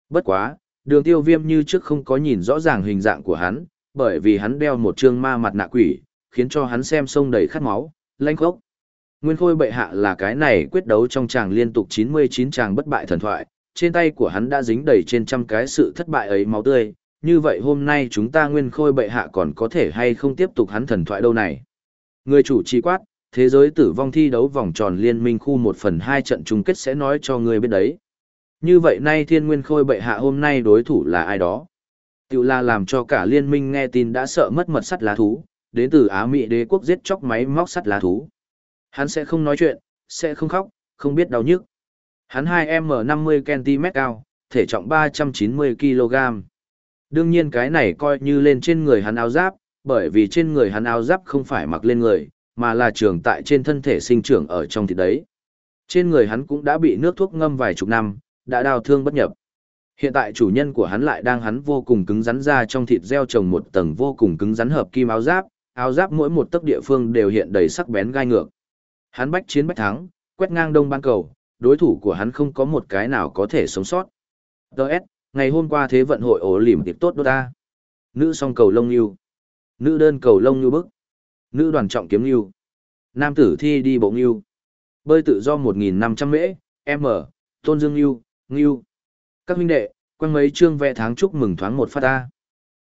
Speaker 1: Bất quá, đường tiêu viêm như trước không có nhìn rõ ràng hình dạng của hắn, bởi vì hắn đeo một trương ma mặt nạ quỷ, khiến cho hắn xem sông đầy khát máu, lanh khốc. Nguyên khôi bệ hạ là cái này quyết đấu trong tràng liên tục 99 tràng bất bại thần thoại, trên tay của hắn đã dính đầy trên trăm cái sự thất bại ấy máu tươi, như vậy hôm nay chúng ta nguyên khôi bệ hạ còn có thể hay không tiếp tục hắn thần thoại đâu này. Người chủ trì quát, thế giới tử vong thi đấu vòng tròn liên minh khu 1 phần 2 trận chung kết sẽ nói cho người biết đấy. Như vậy nay thiên nguyên khôi bệ hạ hôm nay đối thủ là ai đó? Tiểu là làm cho cả liên minh nghe tin đã sợ mất mật sắt lá thú, đến từ Á Mỹ đế quốc giết chóc máy móc sắt lá thú. Hắn sẽ không nói chuyện, sẽ không khóc, không biết đau nhức. Hắn 2M50cm cao, thể trọng 390kg. Đương nhiên cái này coi như lên trên người hắn áo giáp, bởi vì trên người hắn áo giáp không phải mặc lên người, mà là trường tại trên thân thể sinh trưởng ở trong thịt đấy. Trên người hắn cũng đã bị nước thuốc ngâm vài chục năm, đã đào thương bất nhập. Hiện tại chủ nhân của hắn lại đang hắn vô cùng cứng rắn ra trong thịt gieo trồng một tầng vô cùng cứng rắn hợp kim áo giáp, áo giáp mỗi một tấc địa phương đều hiện đầy sắc bén gai ngược. Hắn bách chiến bách thắng, quét ngang đông ban cầu, đối thủ của hắn không có một cái nào có thể sống sót. Đợt, ngày hôm qua thế vận hội ổ lỉm tiệp tốt đô ta. Nữ song cầu lông yêu. Nữ đơn cầu lông yêu bức. Nữ đoàn trọng kiếm yêu. Nam tử thi đi bộ yêu. Bơi tự do 1.500 mễ, m, tôn dương yêu, Ngưu. Các huynh đệ, quanh mấy chương vẽ tháng chúc mừng thoáng một phát ta.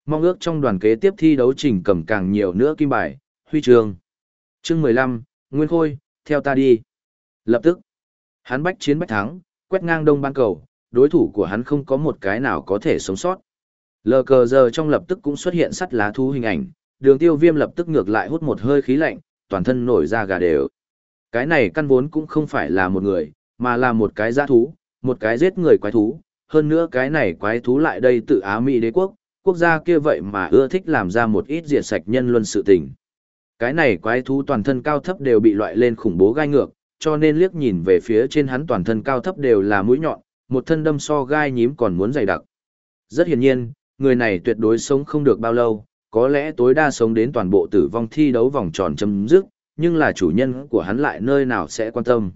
Speaker 1: Mong ước trong đoàn kế tiếp thi đấu trình cầm càng nhiều nữa kim bài, huy chương. Chương 15, Nguyên Khôi, theo ta đi. Lập tức, hắn bách chiến bách thắng, quét ngang đông ban cầu, đối thủ của hắn không có một cái nào có thể sống sót. Lờ cờ giờ trong lập tức cũng xuất hiện sắt lá thú hình ảnh, đường tiêu viêm lập tức ngược lại hút một hơi khí lạnh, toàn thân nổi ra gà đều. Cái này căn vốn cũng không phải là một người, mà là một cái giã thú, một cái giết người quái thú. Hơn nữa cái này quái thú lại đây tự Á Mỹ đế quốc, quốc gia kia vậy mà ưa thích làm ra một ít diệt sạch nhân luân sự tình. Cái này quái thú toàn thân cao thấp đều bị loại lên khủng bố gai ngược, cho nên liếc nhìn về phía trên hắn toàn thân cao thấp đều là mũi nhọn, một thân đâm so gai nhím còn muốn dày đặc. Rất hiển nhiên, người này tuyệt đối sống không được bao lâu, có lẽ tối đa sống đến toàn bộ tử vong thi đấu vòng tròn chấm dứt, nhưng là chủ nhân của hắn lại nơi nào sẽ quan tâm.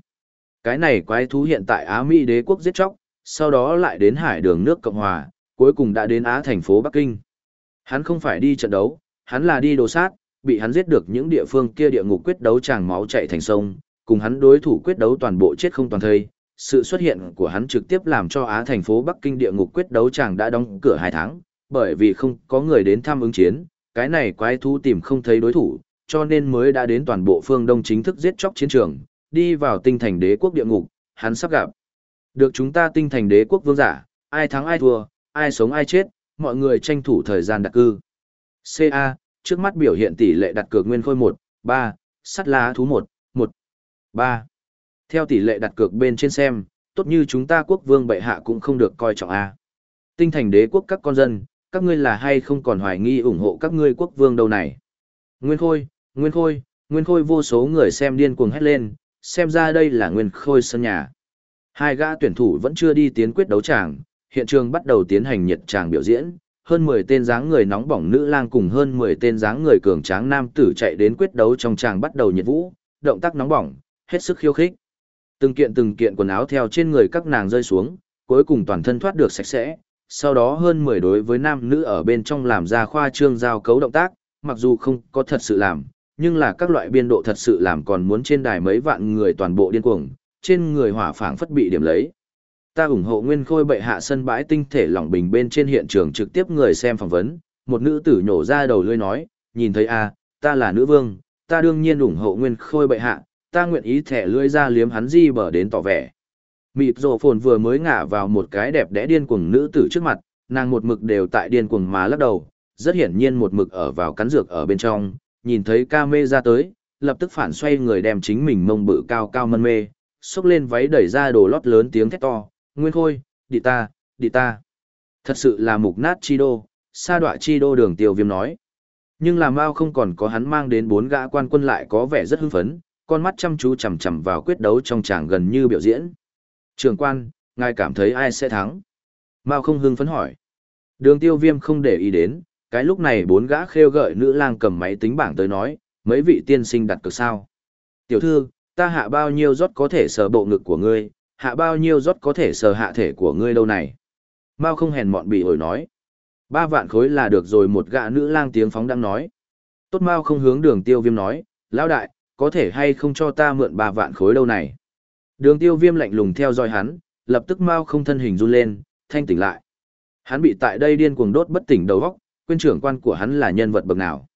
Speaker 1: Cái này quái thú hiện tại Á Mỹ đế quốc giết chóc, sau đó lại đến hải đường nước Cộng Hòa, cuối cùng đã đến Á thành phố Bắc Kinh. Hắn không phải đi trận đấu, hắn là đi đồ sát, bị hắn giết được những địa phương kia địa ngục quyết đấu tràng máu chạy thành sông, cùng hắn đối thủ quyết đấu toàn bộ chết không toàn thây. Sự xuất hiện của hắn trực tiếp làm cho Á thành phố Bắc Kinh địa ngục quyết đấu tràng đã đóng cửa hai tháng, bởi vì không có người đến thăm ứng chiến, cái này quái thú tìm không thấy đối thủ, cho nên mới đã đến toàn bộ phương Đông chính thức giết chóc chiến trường, đi vào tinh thành đế quốc địa ngục, hắn sắp gặp. Được chúng ta tinh thành đế quốc vương giả, ai thắng ai thua, ai sống ai chết, mọi người tranh thủ thời gian đặt cư. CA, trước mắt biểu hiện tỷ lệ đặt cược nguyên khôi 1, 3, sắt lá thú 1, 1, 3. Theo tỷ lệ đặt cược bên trên xem, tốt như chúng ta quốc vương bệ hạ cũng không được coi trọng A. Tinh thành đế quốc các con dân, các ngươi là hay không còn hoài nghi ủng hộ các ngươi quốc vương đâu này. Nguyên khôi, nguyên khôi, nguyên khôi vô số người xem điên cuồng hét lên, xem ra đây là nguyên khôi sân nhà. Hai gã tuyển thủ vẫn chưa đi tiến quyết đấu tràng, hiện trường bắt đầu tiến hành nhiệt tràng biểu diễn, hơn 10 tên dáng người nóng bỏng nữ lang cùng hơn 10 tên dáng người cường tráng nam tử chạy đến quyết đấu trong tràng bắt đầu nhiệt vũ, động tác nóng bỏng, hết sức khiêu khích. Từng kiện từng kiện quần áo theo trên người các nàng rơi xuống, cuối cùng toàn thân thoát được sạch sẽ, sau đó hơn 10 đối với nam nữ ở bên trong làm ra khoa trương giao cấu động tác, mặc dù không có thật sự làm, nhưng là các loại biên độ thật sự làm còn muốn trên đài mấy vạn người toàn bộ điên cuồng, trên người hỏa phảng phất bị điểm lấy. Ta ủng hộ Nguyên Khôi bệ hạ sân bãi tinh thể lỏng bình bên trên hiện trường trực tiếp người xem phỏng vấn, một nữ tử nhổ ra đầu lưỡi nói, nhìn thấy a, ta là nữ vương, ta đương nhiên ủng hộ Nguyên Khôi bệ hạ, ta nguyện ý thẻ lưỡi ra liếm hắn di bờ đến tỏ vẻ. Mịp rồ phồn vừa mới ngả vào một cái đẹp đẽ điên cuồng nữ tử trước mặt, nàng một mực đều tại điên cuồng mà lắc đầu, rất hiển nhiên một mực ở vào cắn dược ở bên trong, nhìn thấy ca mê ra tới, lập tức phản xoay người đem chính mình mông bự cao cao mân mê, xúc lên váy đẩy ra đồ lót lớn tiếng thét to, nguyên khôi, đi ta, đi ta. Thật sự là mục nát chi đô, sa đoạ chi đô đường tiêu viêm nói. Nhưng làm mao không còn có hắn mang đến bốn gã quan quân lại có vẻ rất hưng phấn, con mắt chăm chú chầm chầm vào quyết đấu trong tràng gần như biểu diễn. Trường quan, ngài cảm thấy ai sẽ thắng? Mao không hưng phấn hỏi. Đường tiêu viêm không để ý đến, cái lúc này bốn gã khêu gợi nữ lang cầm máy tính bảng tới nói, mấy vị tiên sinh đặt cược sao. Tiểu thư, ta hạ bao nhiêu rót có thể sờ bộ ngực của ngươi, hạ bao nhiêu rót có thể sờ hạ thể của ngươi lâu này. Mao không hèn mọn bị ổi nói. Ba vạn khối là được rồi một gã nữ lang tiếng phóng đang nói. Tốt Mao không hướng đường tiêu viêm nói, lão đại, có thể hay không cho ta mượn ba vạn khối lâu này. Đường tiêu viêm lạnh lùng theo dõi hắn, lập tức Mao không thân hình run lên, thanh tỉnh lại. Hắn bị tại đây điên cuồng đốt bất tỉnh đầu óc, quên trưởng quan của hắn là nhân vật bậc nào.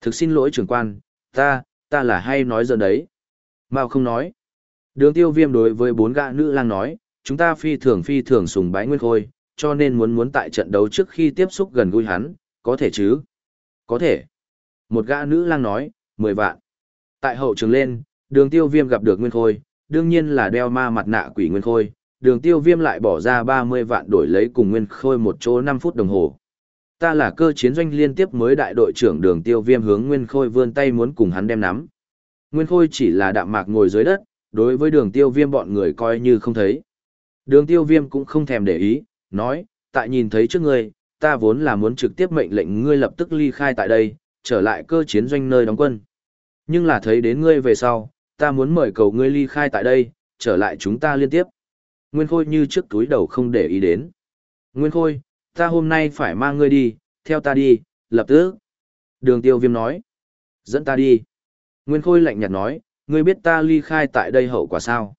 Speaker 1: Thực xin lỗi trưởng quan, ta, ta là hay nói giờ đấy. Mao không nói. Đường tiêu viêm đối với bốn gã nữ lang nói, chúng ta phi thường phi thường sùng bái nguyên khôi, cho nên muốn muốn tại trận đấu trước khi tiếp xúc gần gũi hắn, có thể chứ? Có thể. Một gã nữ lang nói, 10 vạn. Tại hậu trường lên, đường tiêu viêm gặp được nguyên khôi, đương nhiên là đeo ma mặt nạ quỷ nguyên khôi, đường tiêu viêm lại bỏ ra 30 vạn đổi lấy cùng nguyên khôi một chỗ 5 phút đồng hồ. Ta là cơ chiến doanh liên tiếp mới đại đội trưởng đường tiêu viêm hướng nguyên khôi vươn tay muốn cùng hắn đem nắm. Nguyên khôi chỉ là đạm mạc ngồi dưới đất, đối với đường tiêu viêm bọn người coi như không thấy. Đường tiêu viêm cũng không thèm để ý, nói, tại nhìn thấy trước ngươi, ta vốn là muốn trực tiếp mệnh lệnh ngươi lập tức ly khai tại đây, trở lại cơ chiến doanh nơi đóng quân. Nhưng là thấy đến ngươi về sau, ta muốn mời cầu ngươi ly khai tại đây, trở lại chúng ta liên tiếp. Nguyên Khôi như trước túi đầu không để ý đến. Nguyên Khôi, ta hôm nay phải mang ngươi đi, theo ta đi, lập tức. Đường tiêu viêm nói. Dẫn ta đi. Nguyên Khôi lạnh nhạt nói, ngươi biết ta ly khai tại đây hậu quả sao?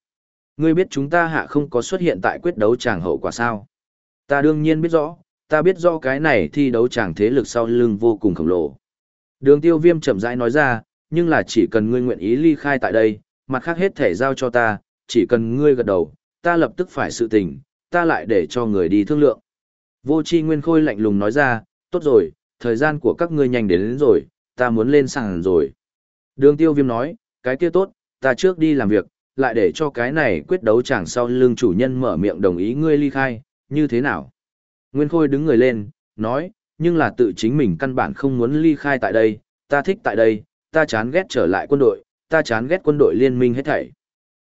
Speaker 1: Ngươi biết chúng ta hạ không có xuất hiện tại quyết đấu tràng hậu quả sao? Ta đương nhiên biết rõ, ta biết rõ cái này thi đấu tràng thế lực sau lưng vô cùng khổng lồ. Đường tiêu viêm chậm rãi nói ra, nhưng là chỉ cần ngươi nguyện ý ly khai tại đây, mặt khác hết thể giao cho ta, chỉ cần ngươi gật đầu, ta lập tức phải sự tình, ta lại để cho người đi thương lượng. Vô chi nguyên khôi lạnh lùng nói ra, tốt rồi, thời gian của các ngươi nhanh đến, đến rồi, ta muốn lên sàn rồi. Đường tiêu viêm nói, cái kia tốt, ta trước đi làm việc, lại để cho cái này quyết đấu chẳng sau lưng chủ nhân mở miệng đồng ý ngươi ly khai, như thế nào? Nguyên Khôi đứng người lên, nói, nhưng là tự chính mình căn bản không muốn ly khai tại đây, ta thích tại đây, ta chán ghét trở lại quân đội, ta chán ghét quân đội liên minh hết thảy.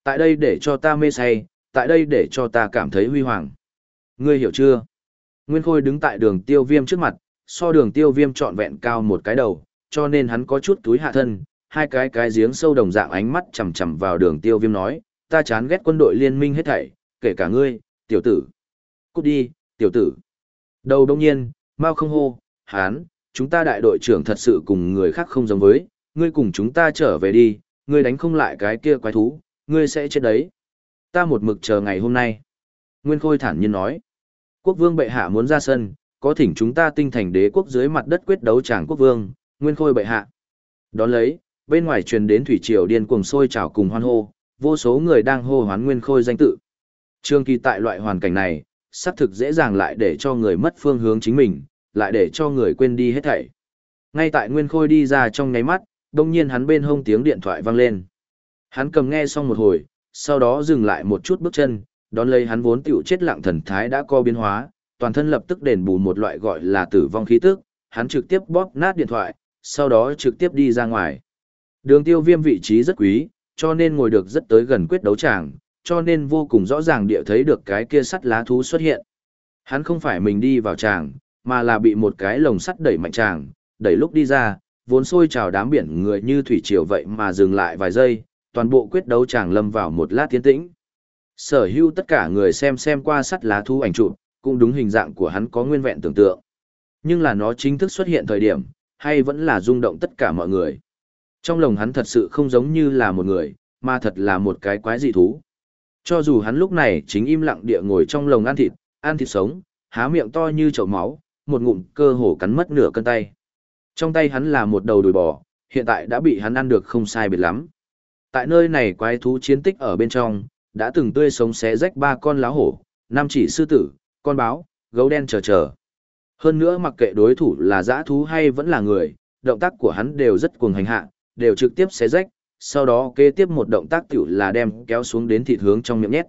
Speaker 1: Tại đây để cho ta mê say, tại đây để cho ta cảm thấy huy hoàng. Ngươi hiểu chưa? Nguyên Khôi đứng tại đường tiêu viêm trước mặt, so đường tiêu viêm trọn vẹn cao một cái đầu, cho nên hắn có chút túi hạ thân, hai cái cái giếng sâu đồng dạng ánh mắt chầm chầm vào đường tiêu viêm nói, ta chán ghét quân đội liên minh hết thảy, kể cả ngươi, tiểu tử. Cút đi, tiểu tử. Đầu đông nhiên, mau không hô, hán, chúng ta đại đội trưởng thật sự cùng người khác không giống với, ngươi cùng chúng ta trở về đi, ngươi đánh không lại cái kia quái thú, ngươi sẽ chết đấy. Ta một mực chờ ngày hôm nay. Nguyên Khôi thản nhiên nói, quốc vương bệ hạ muốn ra sân, có thỉnh chúng ta tinh thành đế quốc dưới mặt đất quyết đấu tràng quốc vương, Nguyên Khôi bệ hạ. Đón lấy, bên ngoài truyền đến thủy triều điên cuồng sôi trào cùng hoan hô, vô số người đang hô hoán Nguyên Khôi danh tự. Trương Kỳ tại loại hoàn cảnh này, xác thực dễ dàng lại để cho người mất phương hướng chính mình, lại để cho người quên đi hết thảy. Ngay tại Nguyên Khôi đi ra trong nháy mắt, đông nhiên hắn bên hông tiếng điện thoại vang lên. Hắn cầm nghe xong một hồi, sau đó dừng lại một chút bước chân, đón lấy hắn vốn tiểu chết lặng thần thái đã co biến hóa, toàn thân lập tức đền bù một loại gọi là tử vong khí tức, hắn trực tiếp bóp nát điện thoại, sau đó trực tiếp đi ra ngoài. Đường tiêu viêm vị trí rất quý, cho nên ngồi được rất tới gần quyết đấu tràng, cho nên vô cùng rõ ràng địa thấy được cái kia sắt lá thú xuất hiện. Hắn không phải mình đi vào tràng, mà là bị một cái lồng sắt đẩy mạnh tràng, đẩy lúc đi ra, vốn sôi trào đám biển người như thủy triều vậy mà dừng lại vài giây, toàn bộ quyết đấu tràng lâm vào một lát tiến tĩnh. Sở hữu tất cả người xem xem qua sắt lá thú ảnh chụp, cũng đúng hình dạng của hắn có nguyên vẹn tưởng tượng. Nhưng là nó chính thức xuất hiện thời điểm, hay vẫn là rung động tất cả mọi người. Trong lòng hắn thật sự không giống như là một người, mà thật là một cái quái dị thú. Cho dù hắn lúc này chính im lặng địa ngồi trong lồng ăn thịt, ăn thịt sống, há miệng to như chậu máu, một ngụm cơ hồ cắn mất nửa cân tay. Trong tay hắn là một đầu đùi bò, hiện tại đã bị hắn ăn được không sai biệt lắm. Tại nơi này quái thú chiến tích ở bên trong, đã từng tươi sống xé rách ba con lá hổ, năm chỉ sư tử, con báo, gấu đen chờ chờ. Hơn nữa mặc kệ đối thủ là dã thú hay vẫn là người, động tác của hắn đều rất cuồng hành hạ, đều trực tiếp xé rách, sau đó kế tiếp một động tác tiểu là đem kéo xuống đến thịt hướng trong miệng nhét.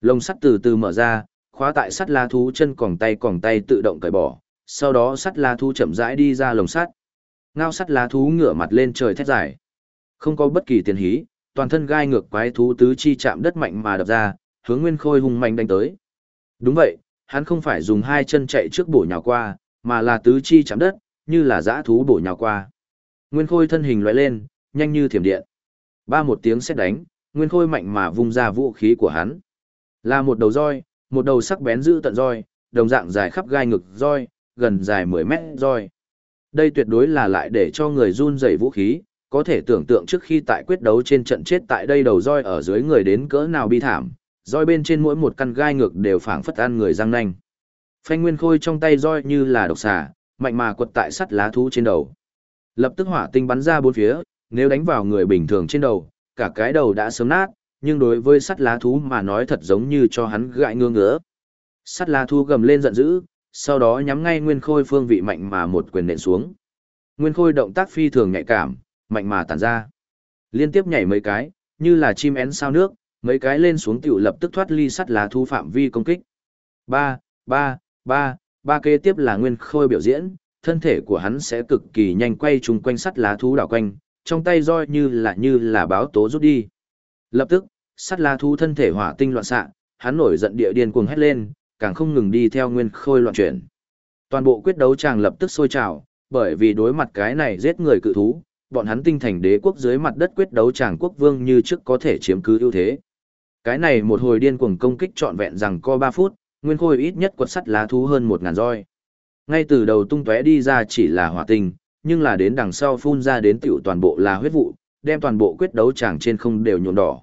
Speaker 1: Lồng sắt từ từ mở ra, khóa tại sắt la thú chân còng tay còng tay tự động cởi bỏ, sau đó sắt la thú chậm rãi đi ra lồng sắt. Ngao sắt la thú ngửa mặt lên trời thét dài. Không có bất kỳ tiền hí, toàn thân gai ngược quái thú tứ chi chạm đất mạnh mà đập ra, hướng Nguyên Khôi hung mạnh đánh tới. Đúng vậy, hắn không phải dùng hai chân chạy trước bổ nhào qua, mà là tứ chi chạm đất, như là dã thú bổ nhào qua. Nguyên Khôi thân hình lóe lên, nhanh như thiểm điện. Ba một tiếng sét đánh, Nguyên Khôi mạnh mà vung ra vũ khí của hắn. Là một đầu roi, một đầu sắc bén giữ tận roi, đồng dạng dài khắp gai ngực roi, gần dài 10 mét roi. Đây tuyệt đối là lại để cho người run rẩy vũ khí, có thể tưởng tượng trước khi tại quyết đấu trên trận chết tại đây đầu roi ở dưới người đến cỡ nào bi thảm, roi bên trên mỗi một căn gai ngược đều phảng phất ăn người răng nanh. Phanh Nguyên Khôi trong tay roi như là độc xà, mạnh mà quật tại sắt lá thú trên đầu. Lập tức hỏa tinh bắn ra bốn phía, nếu đánh vào người bình thường trên đầu, cả cái đầu đã sớm nát, nhưng đối với sắt lá thú mà nói thật giống như cho hắn gãi ngương ngứa. Sắt lá thú gầm lên giận dữ, sau đó nhắm ngay Nguyên Khôi phương vị mạnh mà một quyền nện xuống. Nguyên Khôi động tác phi thường nhạy cảm, mạnh mà tản ra. Liên tiếp nhảy mấy cái, như là chim én sao nước, mấy cái lên xuống tiểu lập tức thoát ly sắt lá thu phạm vi công kích. Ba, ba, ba, ba kế tiếp là Nguyên Khôi biểu diễn, thân thể của hắn sẽ cực kỳ nhanh quay chung quanh sắt lá thú đảo quanh, trong tay roi như là như là báo tố rút đi. Lập tức, sắt lá thú thân thể hỏa tinh loạn xạ, hắn nổi giận địa điên cuồng hét lên, càng không ngừng đi theo Nguyên Khôi loạn chuyển. Toàn bộ quyết đấu chàng lập tức sôi trào, bởi vì đối mặt cái này giết người cự thú, bọn hắn tinh thành đế quốc dưới mặt đất quyết đấu tràng quốc vương như trước có thể chiếm cứ ưu thế. Cái này một hồi điên cuồng công kích trọn vẹn rằng co 3 phút, Nguyên Khôi ít nhất quật sắt lá thú hơn 1000 roi. Ngay từ đầu tung tóe đi ra chỉ là hỏa tinh, nhưng là đến đằng sau phun ra đến tiểu toàn bộ là huyết vụ, đem toàn bộ quyết đấu tràng trên không đều nhuộm đỏ.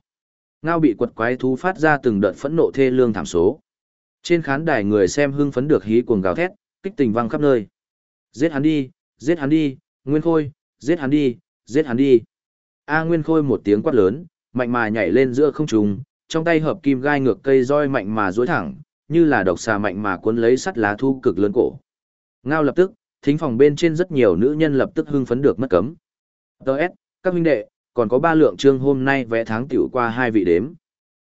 Speaker 1: Ngao bị quật quái thú phát ra từng đợt phẫn nộ thê lương thảm số. Trên khán đài người xem hưng phấn được hí cuồng gào thét, kích tình vang khắp nơi. Giết hắn đi, giết hắn đi, Nguyên Khôi, giết hắn đi, giết hắn đi. A Nguyên Khôi một tiếng quát lớn, mạnh mà nhảy lên giữa không trung, trong tay hợp kim gai ngược cây roi mạnh mà duỗi thẳng, như là độc xà mạnh mà cuốn lấy sắt lá thu cực lớn cổ. Ngao lập tức, thính phòng bên trên rất nhiều nữ nhân lập tức hưng phấn được mất cấm. Đợt, các huynh đệ, còn có ba lượng trương hôm nay vẽ tháng tiểu qua hai vị đếm.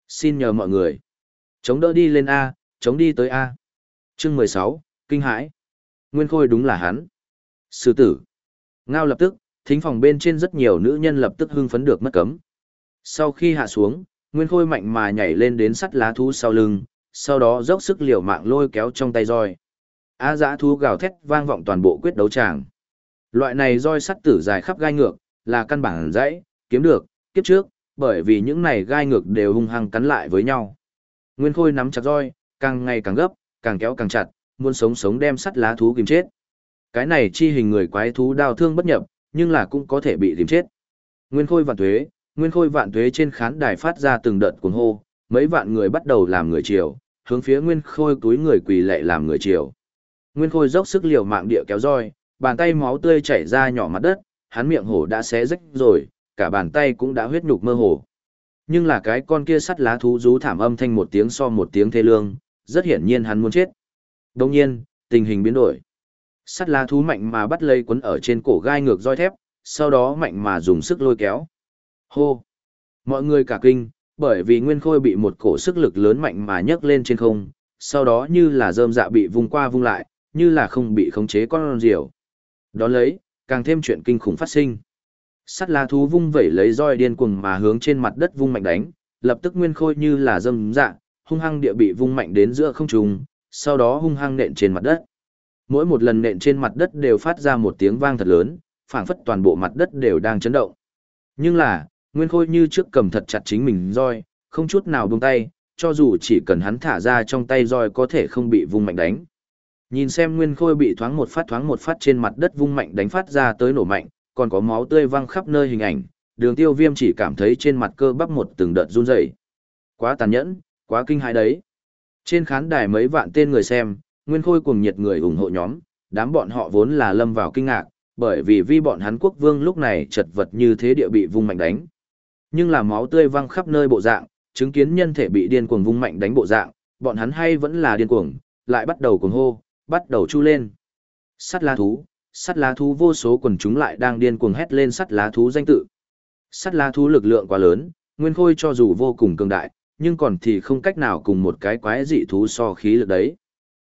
Speaker 1: Xin nhờ mọi người. Chống đỡ đi lên A, chống đi tới A. Chương mười sáu kinh hãi. Nguyên Khôi đúng là hắn. Sư tử. Ngao lập tức, thính phòng bên trên rất nhiều nữ nhân lập tức hưng phấn được mất cấm. Sau khi hạ xuống, Nguyên Khôi mạnh mà nhảy lên đến sắt lá thú sau lưng, sau đó dốc sức liều mạng lôi kéo trong tay roi. Á dã thú gào thét vang vọng toàn bộ quyết đấu tràng. Loại này roi sắt tử dài khắp gai ngược, là căn bản dãy, kiếm được, kiếp trước, bởi vì những này gai ngược đều hung hăng cắn lại với nhau. Nguyên Khôi nắm chặt roi, càng ngày càng gấp, càng kéo càng chặt, muốn sống sống đem sắt lá thú kìm chết. Cái này chi hình người quái thú đao thương bất nhập, nhưng là cũng có thể bị tìm chết. Nguyên Khôi vạn tuế, Nguyên Khôi vạn tuế trên khán đài phát ra từng đợt cuồng hô, mấy vạn người bắt đầu làm người chiều, hướng phía Nguyên Khôi túi người quỳ lạy làm người chiều. Nguyên Khôi dốc sức liều mạng địa kéo roi, bàn tay máu tươi chảy ra nhỏ mặt đất, hắn miệng hổ đã xé rách rồi, cả bàn tay cũng đã huyết nhục mơ hồ. Nhưng là cái con kia sắt lá thú rú thảm âm thanh một tiếng so một tiếng thê lương, rất hiển nhiên hắn muốn chết. Đồng nhiên, tình hình biến đổi. Sắt lá thú mạnh mà bắt lấy quấn ở trên cổ gai ngược roi thép, sau đó mạnh mà dùng sức lôi kéo. Hô! Mọi người cả kinh, bởi vì Nguyên Khôi bị một cổ sức lực lớn mạnh mà nhấc lên trên không, sau đó như là rơm dạ bị vung qua vung lại, như là không bị khống chế con diều. Đó lấy, càng thêm chuyện kinh khủng phát sinh. Sắt lá thú vung vẩy lấy roi điên cuồng mà hướng trên mặt đất vung mạnh đánh, lập tức Nguyên Khôi như là rơm dạ, hung hăng địa bị vung mạnh đến giữa không trung, sau đó hung hăng nện trên mặt đất. Mỗi một lần nện trên mặt đất đều phát ra một tiếng vang thật lớn, phảng phất toàn bộ mặt đất đều đang chấn động. Nhưng là, Nguyên Khôi như trước cầm thật chặt chính mình roi, không chút nào buông tay, cho dù chỉ cần hắn thả ra trong tay roi có thể không bị vung mạnh đánh. Nhìn xem Nguyên Khôi bị thoáng một phát thoáng một phát trên mặt đất vung mạnh đánh phát ra tới nổ mạnh, còn có máu tươi văng khắp nơi hình ảnh, đường tiêu viêm chỉ cảm thấy trên mặt cơ bắp một từng đợt run rẩy Quá tàn nhẫn, quá kinh hãi đấy. Trên khán đài mấy vạn tên người xem, Nguyên Khôi cùng nhiệt người ủng hộ nhóm, đám bọn họ vốn là lâm vào kinh ngạc, bởi vì vi bọn hắn quốc vương lúc này chật vật như thế địa bị vung mạnh đánh. Nhưng là máu tươi văng khắp nơi bộ dạng, chứng kiến nhân thể bị điên cuồng vung mạnh đánh bộ dạng, bọn hắn hay vẫn là điên cuồng, lại bắt đầu cuồng hô, bắt đầu chu lên. Sắt lá thú, sắt lá thú vô số quần chúng lại đang điên cuồng hét lên sắt lá thú danh tự. Sắt lá thú lực lượng quá lớn, Nguyên Khôi cho dù vô cùng cường đại, nhưng còn thì không cách nào cùng một cái quái dị thú so khí lực đấy.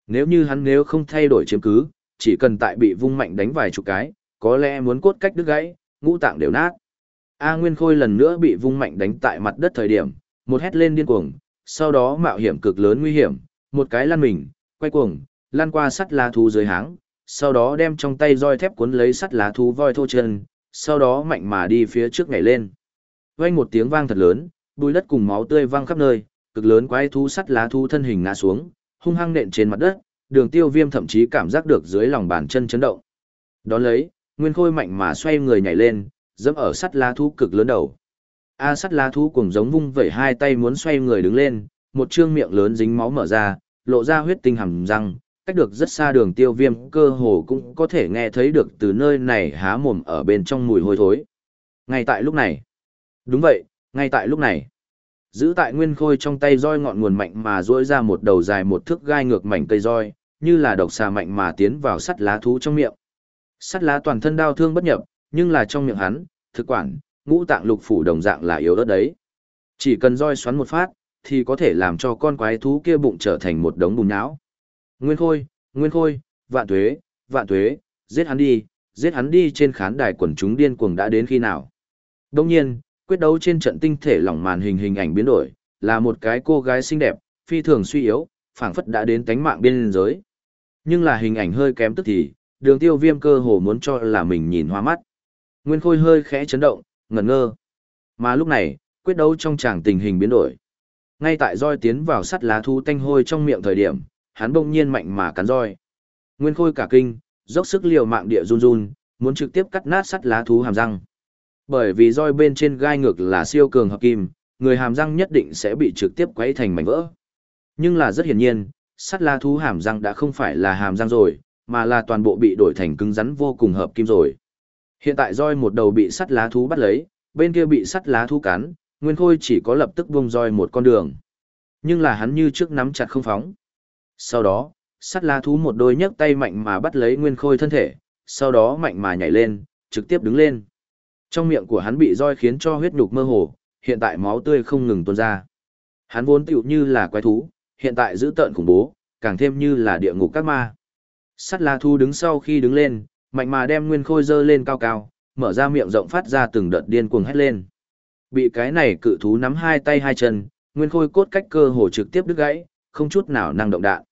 Speaker 1: Nếu như hắn nếu không thay đổi chiếm cứ, chỉ cần tại bị vung mạnh đánh vài chục cái, có lẽ muốn cốt cách đứt gãy, ngũ tạng đều nát. A Nguyên Khôi lần nữa bị vung mạnh đánh tại mặt đất thời điểm, một hét lên điên cuồng, sau đó mạo hiểm cực lớn nguy hiểm, một cái lăn mình, quay cuồng, lăn qua sắt lá thú dưới háng, sau đó đem trong tay roi thép cuốn lấy sắt lá thú voi thô chân, sau đó mạnh mà đi phía trước nhảy lên. Vang một tiếng vang thật lớn, bùi đất cùng máu tươi văng khắp nơi, cực lớn quái thú sắt lá thú thân hình ngã xuống, hung hăng nện trên mặt đất, đường tiêu viêm thậm chí cảm giác được dưới lòng bàn chân chấn động. Đón lấy, nguyên khôi mạnh mà xoay người nhảy lên, dẫm ở sắt lá thú cực lớn đầu. A sắt lá thú cùng giống vung vẩy hai tay muốn xoay người đứng lên, một trương miệng lớn dính máu mở ra, lộ ra huyết tinh hầm răng, cách được rất xa đường tiêu viêm cơ hồ cũng có thể nghe thấy được từ nơi này há mồm ở bên trong mùi hôi thối. Ngay tại lúc này, đúng vậy, ngay tại lúc này, giữ tại nguyên khôi trong tay roi ngọn nguồn mạnh mà duỗi ra một đầu dài một thước gai ngược mảnh cây roi, như là độc xà mạnh mà tiến vào sắt lá thú trong miệng. Sắt lá toàn thân đau thương bất nhập, nhưng là trong miệng hắn, thực quản, ngũ tạng lục phủ đồng dạng là yếu ớt đấy. Chỉ cần roi xoắn một phát, thì có thể làm cho con quái thú kia bụng trở thành một đống bùn não Nguyên khôi, nguyên khôi, vạn tuế, vạn tuế, giết hắn đi, giết hắn đi trên khán đài quần chúng điên cuồng đã đến khi nào. Đông nhiên, quyết đấu trên trận tinh thể lỏng màn hình hình ảnh biến đổi, là một cái cô gái xinh đẹp, phi thường suy yếu, phảng phất đã đến tánh mạng biên giới. Nhưng là hình ảnh hơi kém tức thì, đường tiêu viêm cơ hồ muốn cho là mình nhìn hoa mắt. Nguyên Khôi hơi khẽ chấn động, ngẩn ngơ. Mà lúc này, quyết đấu trong tràng tình hình biến đổi. Ngay tại roi tiến vào sắt lá thú tanh hôi trong miệng thời điểm, hắn bỗng nhiên mạnh mà cắn roi. Nguyên Khôi cả kinh, dốc sức liều mạng địa run run, muốn trực tiếp cắt nát sắt lá thú hàm răng. Bởi vì roi bên trên gai ngược là siêu cường hợp kim, người hàm răng nhất định sẽ bị trực tiếp quấy thành mảnh vỡ. Nhưng là rất hiển nhiên, sắt lá thú hàm răng đã không phải là hàm răng rồi, mà là toàn bộ bị đổi thành cứng rắn vô cùng hợp kim rồi. Hiện tại roi một đầu bị sắt lá thú bắt lấy, bên kia bị sắt lá thú cắn, Nguyên Khôi chỉ có lập tức buông roi một con đường. Nhưng là hắn như trước nắm chặt không phóng. Sau đó, sắt lá thú một đôi nhấc tay mạnh mà bắt lấy Nguyên Khôi thân thể, sau đó mạnh mà nhảy lên, trực tiếp đứng lên. Trong miệng của hắn bị roi khiến cho huyết nhục mơ hồ, hiện tại máu tươi không ngừng tuôn ra. Hắn vốn tựu như là quái thú, hiện tại giữ tợn khủng bố, càng thêm như là địa ngục các ma. Sắt la thu đứng sau khi đứng lên, mạnh mà đem nguyên khôi dơ lên cao cao, mở ra miệng rộng phát ra từng đợt điên cuồng hét lên. Bị cái này cự thú nắm hai tay hai chân, nguyên khôi cốt cách cơ hồ trực tiếp đứt gãy, không chút nào năng động đạn.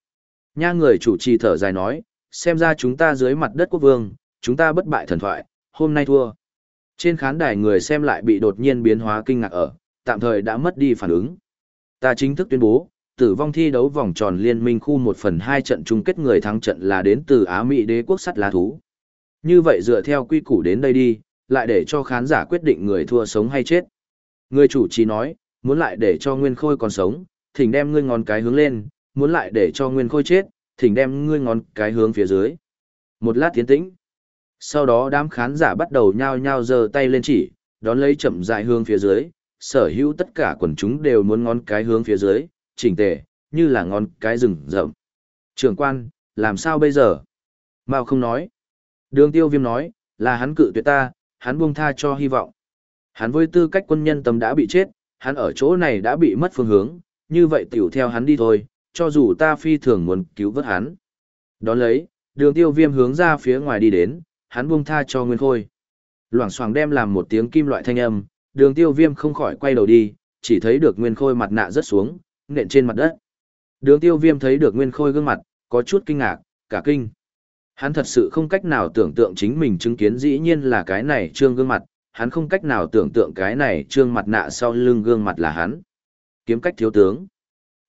Speaker 1: Nha người chủ trì thở dài nói, xem ra chúng ta dưới mặt đất quốc vương, chúng ta bất bại thần thoại, hôm nay thua. Trên khán đài người xem lại bị đột nhiên biến hóa kinh ngạc ở, tạm thời đã mất đi phản ứng. Ta chính thức tuyên bố, tử vong thi đấu vòng tròn liên minh khu 1 phần 2 trận chung kết người thắng trận là đến từ Á Mỹ đế quốc sắt lá thú. Như vậy dựa theo quy củ đến đây đi, lại để cho khán giả quyết định người thua sống hay chết. Người chủ trì nói, muốn lại để cho Nguyên Khôi còn sống, thỉnh đem ngươi ngón cái hướng lên, muốn lại để cho Nguyên Khôi chết, thỉnh đem ngươi ngón cái hướng phía dưới. Một lát tiến tĩnh. Sau đó đám khán giả bắt đầu nhao nhao giơ tay lên chỉ, đón lấy chậm rãi hướng phía dưới, sở hữu tất cả quần chúng đều muốn ngón cái hướng phía dưới, chỉnh tề, như là ngón cái rừng rậm. Trưởng quan, làm sao bây giờ? Mao không nói. Đường tiêu viêm nói, là hắn cự tuyệt ta, hắn buông tha cho hy vọng. Hắn với tư cách quân nhân tâm đã bị chết, hắn ở chỗ này đã bị mất phương hướng, như vậy tiểu theo hắn đi thôi, cho dù ta phi thường muốn cứu vớt hắn. Đón lấy, đường tiêu viêm hướng ra phía ngoài đi đến, hắn buông tha cho Nguyên Khôi. Loảng xoảng đem làm một tiếng kim loại thanh âm, đường tiêu viêm không khỏi quay đầu đi, chỉ thấy được Nguyên Khôi mặt nạ rớt xuống, nện trên mặt đất. Đường tiêu viêm thấy được Nguyên Khôi gương mặt, có chút kinh ngạc, cả kinh. Hắn thật sự không cách nào tưởng tượng chính mình chứng kiến dĩ nhiên là cái này trương gương mặt, hắn không cách nào tưởng tượng cái này trương mặt nạ sau lưng gương mặt là hắn. Kiếm cách thiếu tướng.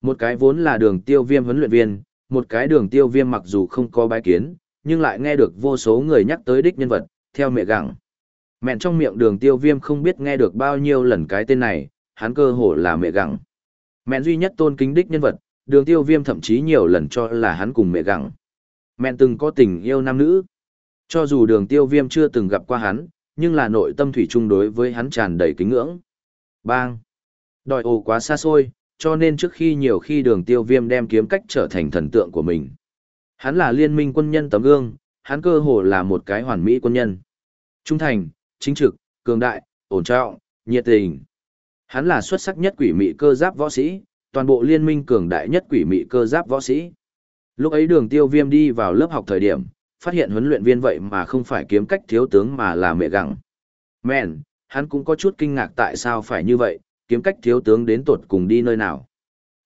Speaker 1: Một cái vốn là đường tiêu viêm huấn luyện viên, một cái đường tiêu viêm mặc dù không có bái kiến, nhưng lại nghe được vô số người nhắc tới đích nhân vật, theo mẹ gặng. Mẹn trong miệng đường tiêu viêm không biết nghe được bao nhiêu lần cái tên này, hắn cơ hồ là mẹ gặng. Mẹn duy nhất tôn kính đích nhân vật, đường tiêu viêm thậm chí nhiều lần cho là hắn cùng mẹ gặng. Mẹn từng có tình yêu nam nữ. Cho dù đường tiêu viêm chưa từng gặp qua hắn, nhưng là nội tâm thủy chung đối với hắn tràn đầy kính ngưỡng. Bang! Đòi ồ quá xa xôi, cho nên trước khi nhiều khi đường tiêu viêm đem kiếm cách trở thành thần tượng của mình. Hắn là liên minh quân nhân tấm gương, hắn cơ hồ là một cái hoàn mỹ quân nhân. Trung thành, chính trực, cường đại, ổn trọng, nhiệt tình. Hắn là xuất sắc nhất quỷ mị cơ giáp võ sĩ, toàn bộ liên minh cường đại nhất quỷ mị cơ giáp võ sĩ. Lúc ấy đường tiêu viêm đi vào lớp học thời điểm, phát hiện huấn luyện viên vậy mà không phải kiếm cách thiếu tướng mà là mẹ gặng. Mẹn, hắn cũng có chút kinh ngạc tại sao phải như vậy, kiếm cách thiếu tướng đến tột cùng đi nơi nào.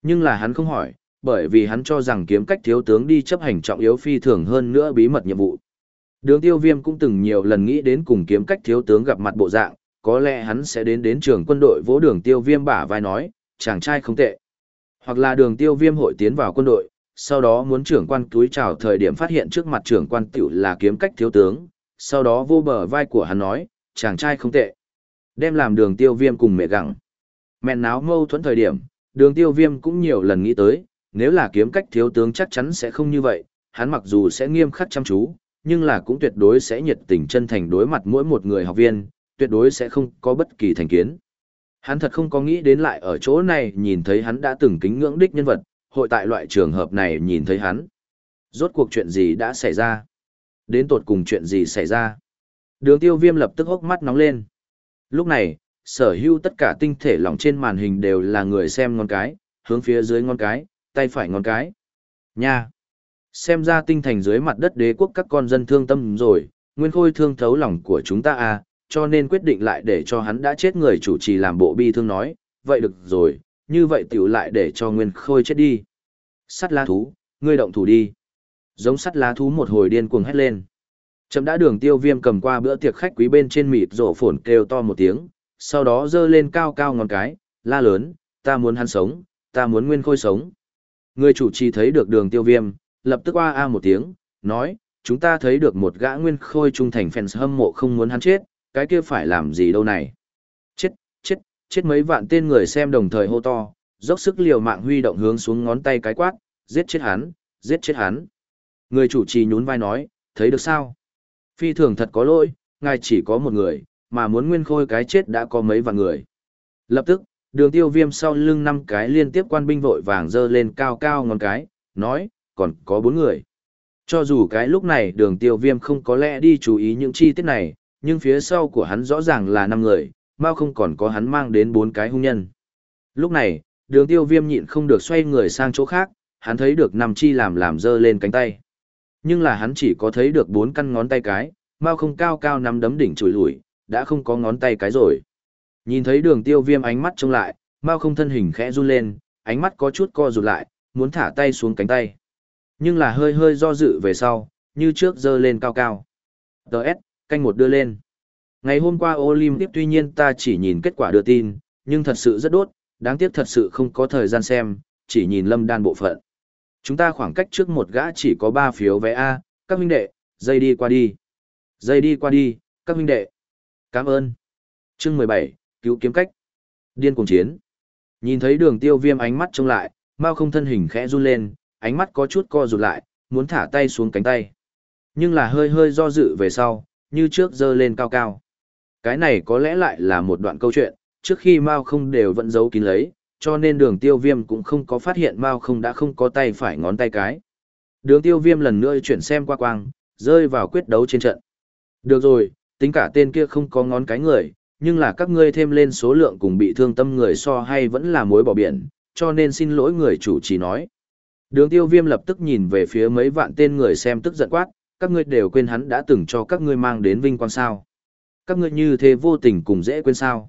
Speaker 1: Nhưng là hắn không hỏi, bởi vì hắn cho rằng kiếm cách thiếu tướng đi chấp hành trọng yếu phi thường hơn nữa bí mật nhiệm vụ. Đường tiêu viêm cũng từng nhiều lần nghĩ đến cùng kiếm cách thiếu tướng gặp mặt bộ dạng, có lẽ hắn sẽ đến đến trường quân đội vỗ đường tiêu viêm bả vai nói, chàng trai không tệ. Hoặc là đường tiêu viêm hội tiến vào quân đội, sau đó muốn trưởng quan túi chào thời điểm phát hiện trước mặt trưởng quan tiểu là kiếm cách thiếu tướng, sau đó vô bờ vai của hắn nói, chàng trai không tệ. Đem làm đường tiêu viêm cùng mẹ gặng. Mẹn náo mâu thuẫn thời điểm, đường tiêu viêm cũng nhiều lần nghĩ tới, nếu là kiếm cách thiếu tướng chắc chắn sẽ không như vậy, hắn mặc dù sẽ nghiêm khắc chăm chú, nhưng là cũng tuyệt đối sẽ nhiệt tình chân thành đối mặt mỗi một người học viên, tuyệt đối sẽ không có bất kỳ thành kiến. Hắn thật không có nghĩ đến lại ở chỗ này nhìn thấy hắn đã từng kính ngưỡng đích nhân vật, hội tại loại trường hợp này nhìn thấy hắn. Rốt cuộc chuyện gì đã xảy ra? Đến tột cùng chuyện gì xảy ra? Đường tiêu viêm lập tức hốc mắt nóng lên. Lúc này, sở hữu tất cả tinh thể lỏng trên màn hình đều là người xem ngón cái, hướng phía dưới ngón cái, tay phải ngón cái. Nha! Xem ra tinh thành dưới mặt đất đế quốc các con dân thương tâm rồi, nguyên khôi thương thấu lòng của chúng ta à, cho nên quyết định lại để cho hắn đã chết người chủ trì làm bộ bi thương nói, vậy được rồi, như vậy tiểu lại để cho Nguyên Khôi chết đi. Sắt lá thú, ngươi động thủ đi. Giống sắt lá thú một hồi điên cuồng hét lên. Chậm đã đường tiêu viêm cầm qua bữa tiệc khách quý bên trên mịt rổ phổn kêu to một tiếng, sau đó dơ lên cao cao ngón cái, la lớn, ta muốn hắn sống, ta muốn Nguyên Khôi sống. Người chủ trì thấy được đường tiêu viêm, lập tức oa a một tiếng, nói, chúng ta thấy được một gã Nguyên Khôi trung thành fans hâm mộ không muốn hắn chết, cái kia phải làm gì đâu này. Chết, chết, chết mấy vạn tên người xem đồng thời hô to, dốc sức liều mạng huy động hướng xuống ngón tay cái quát, giết chết hắn, giết chết hắn. Người chủ trì nhún vai nói, thấy được sao? Phi thường thật có lỗi, ngài chỉ có một người, mà muốn nguyên khôi cái chết đã có mấy vạn người. Lập tức, đường tiêu viêm sau lưng năm cái liên tiếp quan binh vội vàng dơ lên cao cao ngón cái, nói, còn có bốn người. Cho dù cái lúc này đường tiêu viêm không có lẽ đi chú ý những chi tiết này, nhưng phía sau của hắn rõ ràng là năm người, mau không còn có hắn mang đến bốn cái hung nhân. Lúc này, đường tiêu viêm nhịn không được xoay người sang chỗ khác, hắn thấy được năm chi làm làm dơ lên cánh tay. Nhưng là hắn chỉ có thấy được bốn căn ngón tay cái, mau không cao cao nắm đấm đỉnh chùi lùi, đã không có ngón tay cái rồi. Nhìn thấy đường tiêu viêm ánh mắt trông lại, mau không thân hình khẽ run lên, ánh mắt có chút co rụt lại, muốn thả tay xuống cánh tay. Nhưng là hơi hơi do dự về sau, như trước dơ lên cao cao. Đợt, canh một đưa lên. Ngày hôm qua Olympic tuy nhiên ta chỉ nhìn kết quả đưa tin, nhưng thật sự rất đốt, đáng tiếc thật sự không có thời gian xem, chỉ nhìn lâm đan bộ phận. Chúng ta khoảng cách trước một gã chỉ có 3 phiếu vé A, các huynh đệ, dây đi qua đi. Dây đi qua đi, các huynh đệ. Cảm ơn. Chương 17, cứu kiếm cách. Điên cuồng chiến. Nhìn thấy đường tiêu viêm ánh mắt trông lại, mau không thân hình khẽ run lên, ánh mắt có chút co rụt lại, muốn thả tay xuống cánh tay. Nhưng là hơi hơi do dự về sau, như trước dơ lên cao cao. Cái này có lẽ lại là một đoạn câu chuyện, trước khi Mao không đều vẫn giấu kín lấy, cho nên đường tiêu viêm cũng không có phát hiện Mao không đã không có tay phải ngón tay cái. Đường tiêu viêm lần nữa chuyển xem qua quang, rơi vào quyết đấu trên trận. Được rồi, tính cả tên kia không có ngón cái người, nhưng là các ngươi thêm lên số lượng cùng bị thương tâm người so hay vẫn là mối bỏ biển, cho nên xin lỗi người chủ trì nói. Đường tiêu viêm lập tức nhìn về phía mấy vạn tên người xem tức giận quát, các ngươi đều quên hắn đã từng cho các ngươi mang đến vinh quang sao. Các ngươi như thế vô tình cùng dễ quên sao.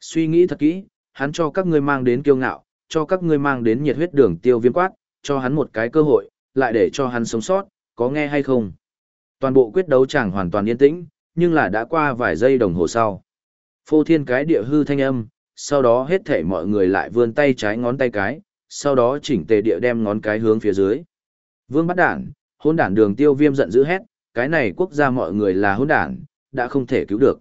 Speaker 1: Suy nghĩ thật kỹ, hắn cho các ngươi mang đến kiêu ngạo, cho các ngươi mang đến nhiệt huyết đường tiêu viêm quát, cho hắn một cái cơ hội, lại để cho hắn sống sót, có nghe hay không. Toàn bộ quyết đấu chẳng hoàn toàn yên tĩnh, nhưng là đã qua vài giây đồng hồ sau. Phô thiên cái địa hư thanh âm, sau đó hết thể mọi người lại vươn tay trái ngón tay cái, sau đó chỉnh tề địa đem ngón cái hướng phía dưới. Vương bắt đản, hôn đản đường tiêu viêm giận dữ hét, cái này quốc gia mọi người là hôn đản, đã không thể cứu được.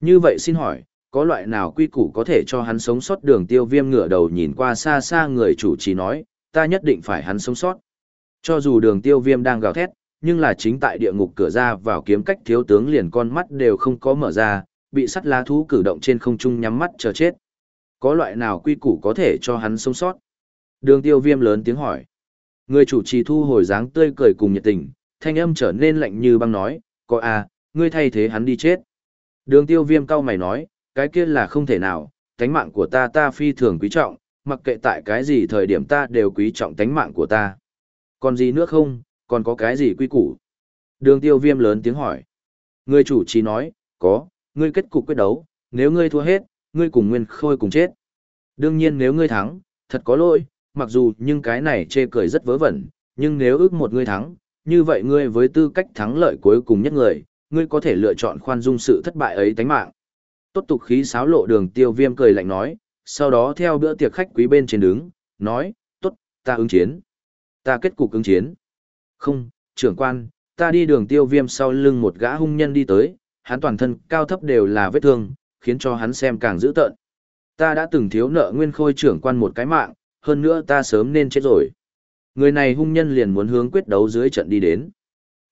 Speaker 1: Như vậy xin hỏi, có loại nào quy củ có thể cho hắn sống sót đường tiêu viêm ngửa đầu nhìn qua xa xa người chủ trì nói, ta nhất định phải hắn sống sót. Cho dù đường tiêu viêm đang gào thét, nhưng là chính tại địa ngục cửa ra vào kiếm cách thiếu tướng liền con mắt đều không có mở ra, bị sắt lá thú cử động trên không trung nhắm mắt chờ chết. Có loại nào quy củ có thể cho hắn sống sót? Đường tiêu viêm lớn tiếng hỏi. Người chủ trì thu hồi dáng tươi cười cùng nhiệt tình, thanh âm trở nên lạnh như băng nói, có à, ngươi thay thế hắn đi chết. Đường tiêu viêm cao mày nói, cái kia là không thể nào, tánh mạng của ta ta phi thường quý trọng, mặc kệ tại cái gì thời điểm ta đều quý trọng tánh mạng của ta. Còn gì nữa không, còn có cái gì quy củ? Đường tiêu viêm lớn tiếng hỏi. Người chủ trì nói, có, ngươi kết cục quyết đấu, nếu ngươi thua hết, ngươi cùng Nguyên Khôi cùng chết. Đương nhiên nếu ngươi thắng, thật có lỗi, mặc dù nhưng cái này chê cười rất vớ vẩn, nhưng nếu ước một ngươi thắng, như vậy ngươi với tư cách thắng lợi cuối cùng nhất người, ngươi có thể lựa chọn khoan dung sự thất bại ấy tánh mạng. Tốt tục khí sáo lộ đường tiêu viêm cười lạnh nói, sau đó theo bữa tiệc khách quý bên trên đứng, nói, tốt, ta ứng chiến. Ta kết cục ứng chiến. Không, trưởng quan, ta đi đường tiêu viêm sau lưng một gã hung nhân đi tới, hắn toàn thân cao thấp đều là vết thương, khiến cho hắn xem càng dữ tợn. Ta đã từng thiếu nợ nguyên khôi trưởng quan một cái mạng, hơn nữa ta sớm nên chết rồi. Người này hung nhân liền muốn hướng quyết đấu dưới trận đi đến.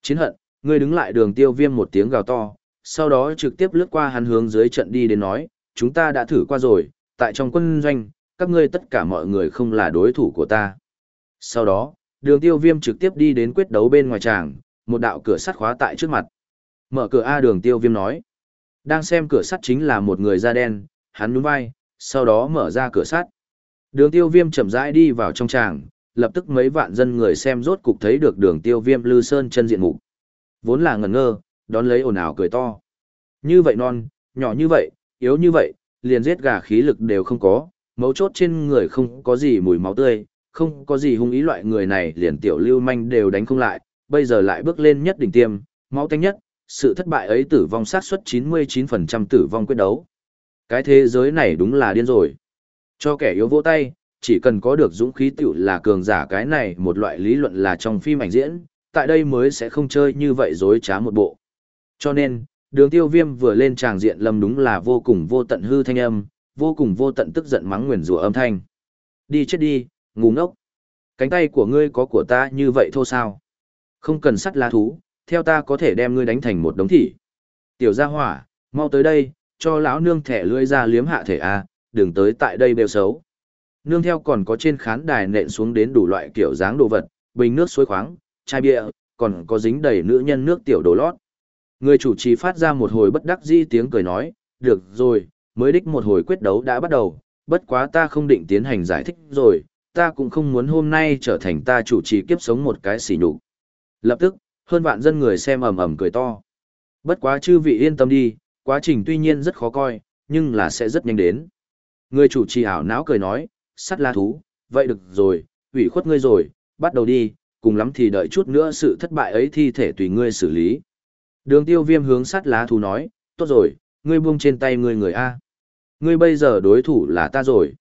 Speaker 1: Chiến hận, người đứng lại đường tiêu viêm một tiếng gào to, sau đó trực tiếp lướt qua hắn hướng dưới trận đi đến nói, chúng ta đã thử qua rồi, tại trong quân doanh, các ngươi tất cả mọi người không là đối thủ của ta. Sau đó, đường tiêu viêm trực tiếp đi đến quyết đấu bên ngoài tràng, một đạo cửa sắt khóa tại trước mặt. Mở cửa A đường tiêu viêm nói. Đang xem cửa sắt chính là một người da đen, hắn nhún vai, sau đó mở ra cửa sắt. Đường tiêu viêm chậm rãi đi vào trong tràng, lập tức mấy vạn dân người xem rốt cục thấy được đường tiêu viêm lư sơn chân diện mục Vốn là ngẩn ngơ, đón lấy ồn ào cười to. Như vậy non, nhỏ như vậy, yếu như vậy, liền giết gà khí lực đều không có, mấu chốt trên người không có gì mùi máu tươi, không có gì hung ý loại người này liền tiểu lưu manh đều đánh không lại, bây giờ lại bước lên nhất đỉnh tiêm, máu tanh nhất, sự thất bại ấy tử vong sát suất 99% tử vong quyết đấu. Cái thế giới này đúng là điên rồi. Cho kẻ yếu vỗ tay, chỉ cần có được dũng khí tiểu là cường giả cái này một loại lý luận là trong phim ảnh diễn, tại đây mới sẽ không chơi như vậy dối trá một bộ. Cho nên, đường tiêu viêm vừa lên tràng diện lâm đúng là vô cùng vô tận hư thanh âm, vô cùng vô tận tức giận mắng nguyền rủa âm thanh. Đi chết đi, ngu ngốc. Cánh tay của ngươi có của ta như vậy thôi sao? Không cần sắt lá thú, theo ta có thể đem ngươi đánh thành một đống thỉ. Tiểu gia hỏa, mau tới đây, cho lão nương thẻ lưỡi ra liếm hạ thể a, đừng tới tại đây bêu xấu. Nương theo còn có trên khán đài nện xuống đến đủ loại kiểu dáng đồ vật, bình nước suối khoáng, chai bia, còn có dính đầy nữ nhân nước tiểu đồ lót. Người chủ trì phát ra một hồi bất đắc dĩ tiếng cười nói, được rồi, mới đích một hồi quyết đấu đã bắt đầu, bất quá ta không định tiến hành giải thích rồi, ta cũng không muốn hôm nay trở thành ta chủ trì kiếp sống một cái xỉ nhục. Lập tức, hơn vạn dân người xem ầm ầm cười to. Bất quá chư vị yên tâm đi, quá trình tuy nhiên rất khó coi, nhưng là sẽ rất nhanh đến. Người chủ trì ảo não cười nói, sắt la thú, vậy được rồi, ủy khuất ngươi rồi, bắt đầu đi, cùng lắm thì đợi chút nữa sự thất bại ấy thi thể tùy ngươi xử lý. Đường tiêu viêm hướng sắt lá thú nói, tốt rồi, ngươi buông trên tay ngươi người A. Ngươi bây giờ đối thủ là ta rồi.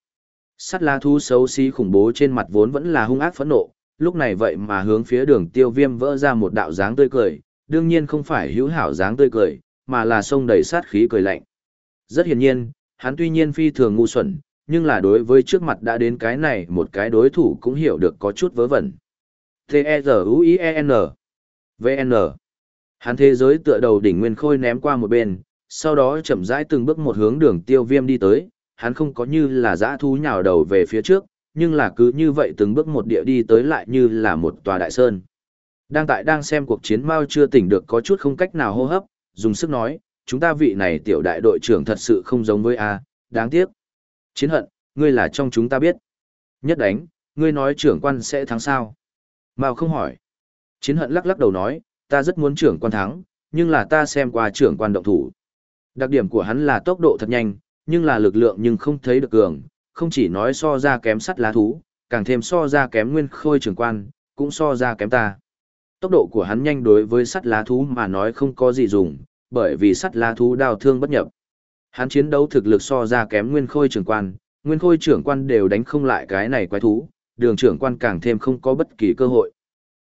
Speaker 1: Sắt lá thú xấu xí khủng bố trên mặt vốn vẫn là hung ác phẫn nộ, lúc này vậy mà hướng phía đường tiêu viêm vỡ ra một đạo dáng tươi cười, đương nhiên không phải hữu hảo dáng tươi cười, mà là sông đầy sát khí cười lạnh. Rất hiển nhiên, hắn tuy nhiên phi thường ngu xuẩn, nhưng là đối với trước mặt đã đến cái này một cái đối thủ cũng hiểu được có chút vớ vẩn. T-E-Z-U-I-E-N V-N Hắn thế giới tựa đầu đỉnh nguyên khôi ném qua một bên, sau đó chậm rãi từng bước một hướng đường tiêu viêm đi tới, hắn không có như là dã thú nhào đầu về phía trước, nhưng là cứ như vậy từng bước một địa đi tới lại như là một tòa đại sơn. Đang tại đang xem cuộc chiến Mao chưa tỉnh được có chút không cách nào hô hấp, dùng sức nói, chúng ta vị này tiểu đại đội trưởng thật sự không giống với A, đáng tiếc. Chiến hận, ngươi là trong chúng ta biết. Nhất đánh, ngươi nói trưởng quan sẽ thắng sao? Mao không hỏi. Chiến hận lắc lắc đầu nói, ta rất muốn trưởng quan thắng, nhưng là ta xem qua trưởng quan động thủ. Đặc điểm của hắn là tốc độ thật nhanh, nhưng là lực lượng nhưng không thấy được cường, không chỉ nói so ra kém sắt lá thú, càng thêm so ra kém nguyên khôi trưởng quan, cũng so ra kém ta. Tốc độ của hắn nhanh đối với sắt lá thú mà nói không có gì dùng, bởi vì sắt lá thú đào thương bất nhập. Hắn chiến đấu thực lực so ra kém nguyên khôi trưởng quan, nguyên khôi trưởng quan đều đánh không lại cái này quái thú, đường trưởng quan càng thêm không có bất kỳ cơ hội.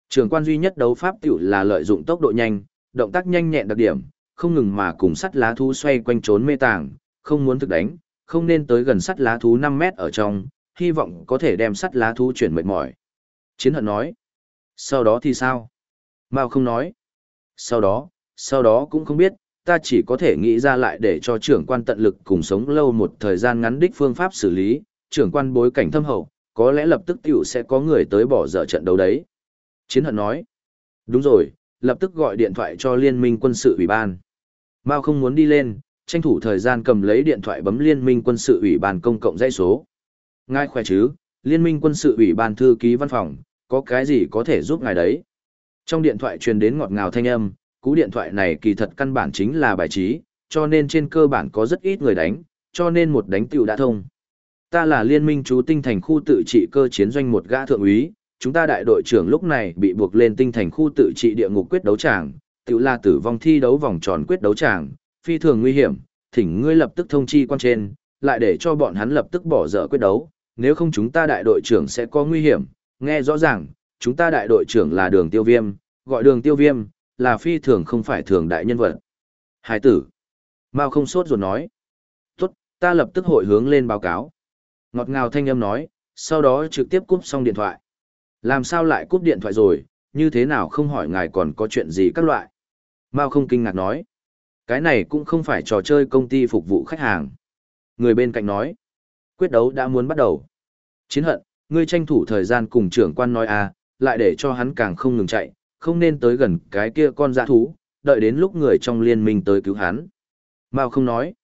Speaker 1: Trưởng quan duy nhất đấu pháp tiểu là lợi dụng tốc độ nhanh, động tác nhanh nhẹn đặc điểm, không ngừng mà cùng sắt lá thú xoay quanh trốn mê tàng, không muốn thực đánh, không nên tới gần sắt lá thú 5 mét ở trong, hy vọng có thể đem sắt lá thú chuyển mệt mỏi. Chiến hận nói. Sau đó thì sao? Mao không nói. Sau đó, sau đó cũng không biết, ta chỉ có thể nghĩ ra lại để cho trưởng quan tận lực cùng sống lâu một thời gian ngắn đích phương pháp xử lý, trưởng quan bối cảnh thâm hậu, có lẽ lập tức tiểu sẽ có người tới bỏ dở trận đấu đấy. Chiến hận nói. Đúng rồi, lập tức gọi điện thoại cho liên minh quân sự ủy ban. Mao không muốn đi lên, tranh thủ thời gian cầm lấy điện thoại bấm liên minh quân sự ủy ban công cộng dãy số. Ngài khỏe chứ, liên minh quân sự ủy ban thư ký văn phòng, có cái gì có thể giúp ngài đấy? Trong điện thoại truyền đến ngọt ngào thanh âm, cú điện thoại này kỳ thật căn bản chính là bài trí, cho nên trên cơ bản có rất ít người đánh, cho nên một đánh tiểu đã thông. Ta là liên minh chú tinh thành khu tự trị cơ chiến doanh một gã thượng úy, chúng ta đại đội trưởng lúc này bị buộc lên tinh thành khu tự trị địa ngục quyết đấu tràng, tiểu là tử vong thi đấu vòng tròn quyết đấu tràng, phi thường nguy hiểm, thỉnh ngươi lập tức thông chi quan trên, lại để cho bọn hắn lập tức bỏ dở quyết đấu, nếu không chúng ta đại đội trưởng sẽ có nguy hiểm, nghe rõ ràng, chúng ta đại đội trưởng là đường tiêu viêm, gọi đường tiêu viêm, là phi thường không phải thường đại nhân vật. Hải tử. Mao không sốt ruột nói. Tốt, ta lập tức hội hướng lên báo cáo. Ngọt ngào thanh âm nói, sau đó trực tiếp cúp xong điện thoại. Làm sao lại cúp điện thoại rồi, như thế nào không hỏi ngài còn có chuyện gì các loại. Mao không kinh ngạc nói. Cái này cũng không phải trò chơi công ty phục vụ khách hàng. Người bên cạnh nói. Quyết đấu đã muốn bắt đầu. Chiến hận, ngươi tranh thủ thời gian cùng trưởng quan nói à, lại để cho hắn càng không ngừng chạy, không nên tới gần cái kia con dã thú, đợi đến lúc người trong liên minh tới cứu hắn. Mao không nói.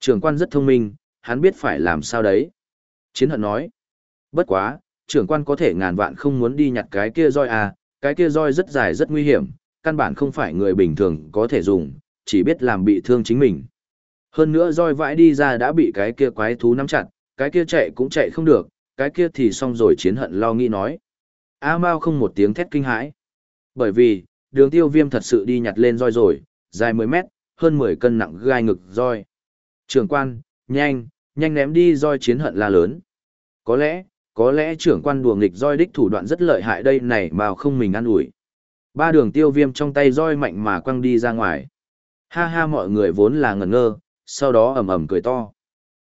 Speaker 1: Trưởng quan rất thông minh, hắn biết phải làm sao đấy. Chiến hận nói. Bất quá, trưởng quan có thể ngàn vạn không muốn đi nhặt cái kia roi à, cái kia roi rất dài rất nguy hiểm, căn bản không phải người bình thường có thể dùng, chỉ biết làm bị thương chính mình. Hơn nữa roi vãi đi ra đã bị cái kia quái thú nắm chặt, cái kia chạy cũng chạy không được, cái kia thì xong rồi chiến hận lo nghĩ nói. A Mao không một tiếng thét kinh hãi. Bởi vì, đường tiêu viêm thật sự đi nhặt lên roi rồi, dài 10 mét, hơn 10 cân nặng gai ngực roi. Trưởng quan, nhanh, nhanh ném đi roi chiến hận la lớn. Có lẽ, có lẽ trưởng quan đùa nghịch roi đích thủ đoạn rất lợi hại đây này mà không mình ăn ủi Ba đường tiêu viêm trong tay roi mạnh mà quăng đi ra ngoài. Ha ha mọi người vốn là ngẩn ngơ, sau đó ầm ầm cười to.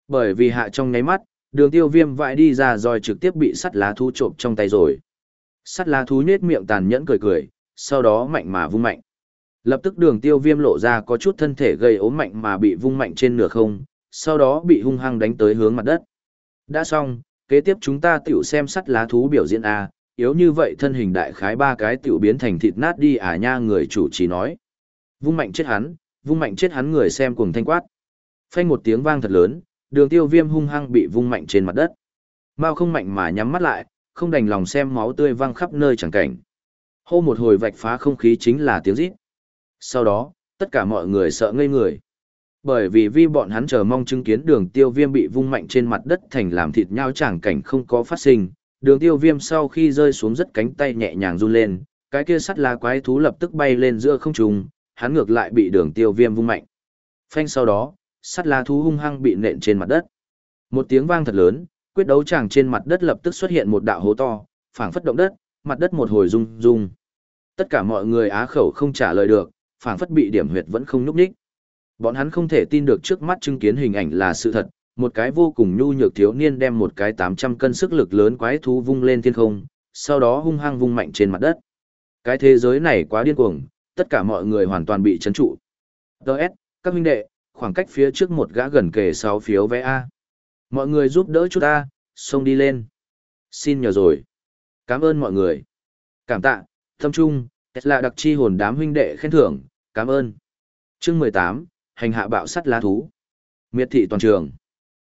Speaker 1: Bởi vì hạ trong nháy mắt, đường tiêu viêm vãi đi ra rồi trực tiếp bị sắt lá thú trộm trong tay rồi. Sắt lá thú nhết miệng tàn nhẫn cười cười, sau đó mạnh mà vung mạnh. Lập tức đường tiêu viêm lộ ra có chút thân thể gây ốm mạnh mà bị vung mạnh trên nửa không, sau đó bị hung hăng đánh tới hướng mặt đất. Đã xong, kế tiếp chúng ta tiểu xem sắt lá thú biểu diễn A, yếu như vậy thân hình đại khái ba cái tiểu biến thành thịt nát đi à nha người chủ chỉ nói. Vung mạnh chết hắn, vung mạnh chết hắn người xem cuồng thanh quát. Phanh một tiếng vang thật lớn, đường tiêu viêm hung hăng bị vung mạnh trên mặt đất. Mao không mạnh mà nhắm mắt lại, không đành lòng xem máu tươi văng khắp nơi chẳng cảnh. Hô một hồi vạch phá không khí chính là tiếng rít. Sau đó, tất cả mọi người sợ ngây người. Bởi vì vi bọn hắn chờ mong chứng kiến đường tiêu viêm bị vung mạnh trên mặt đất thành làm thịt nhau chẳng cảnh không có phát sinh. Đường tiêu viêm sau khi rơi xuống rất cánh tay nhẹ nhàng run lên, cái kia sắt lá quái thú lập tức bay lên giữa không trung, hắn ngược lại bị đường tiêu viêm vung mạnh. Phanh sau đó, sắt lá thú hung hăng bị nện trên mặt đất. Một tiếng vang thật lớn, quyết đấu chàng trên mặt đất lập tức xuất hiện một đạo hố to, phảng phất động đất, mặt đất một hồi rung rung. Tất cả mọi người á khẩu không trả lời được, phảng phất bị điểm huyệt vẫn không núp đích. Bọn hắn không thể tin được trước mắt chứng kiến hình ảnh là sự thật, một cái vô cùng nhu nhược thiếu niên đem một cái 800 cân sức lực lớn quái thú vung lên thiên không, sau đó hung hăng vung mạnh trên mặt đất. Cái thế giới này quá điên cuồng, tất cả mọi người hoàn toàn bị chấn trụ. Đợt, các huynh đệ, khoảng cách phía trước một gã gần kề 6 phiếu vé A. Mọi người giúp đỡ chút A, xông đi lên. Xin nhờ rồi. Cảm ơn mọi người. Cảm tạ, thâm trung, là đặc chi hồn đám huynh đệ khen thưởng, cảm ơn. Chương 18, hành hạ bạo sắt lá thú. Miệt thị toàn trường.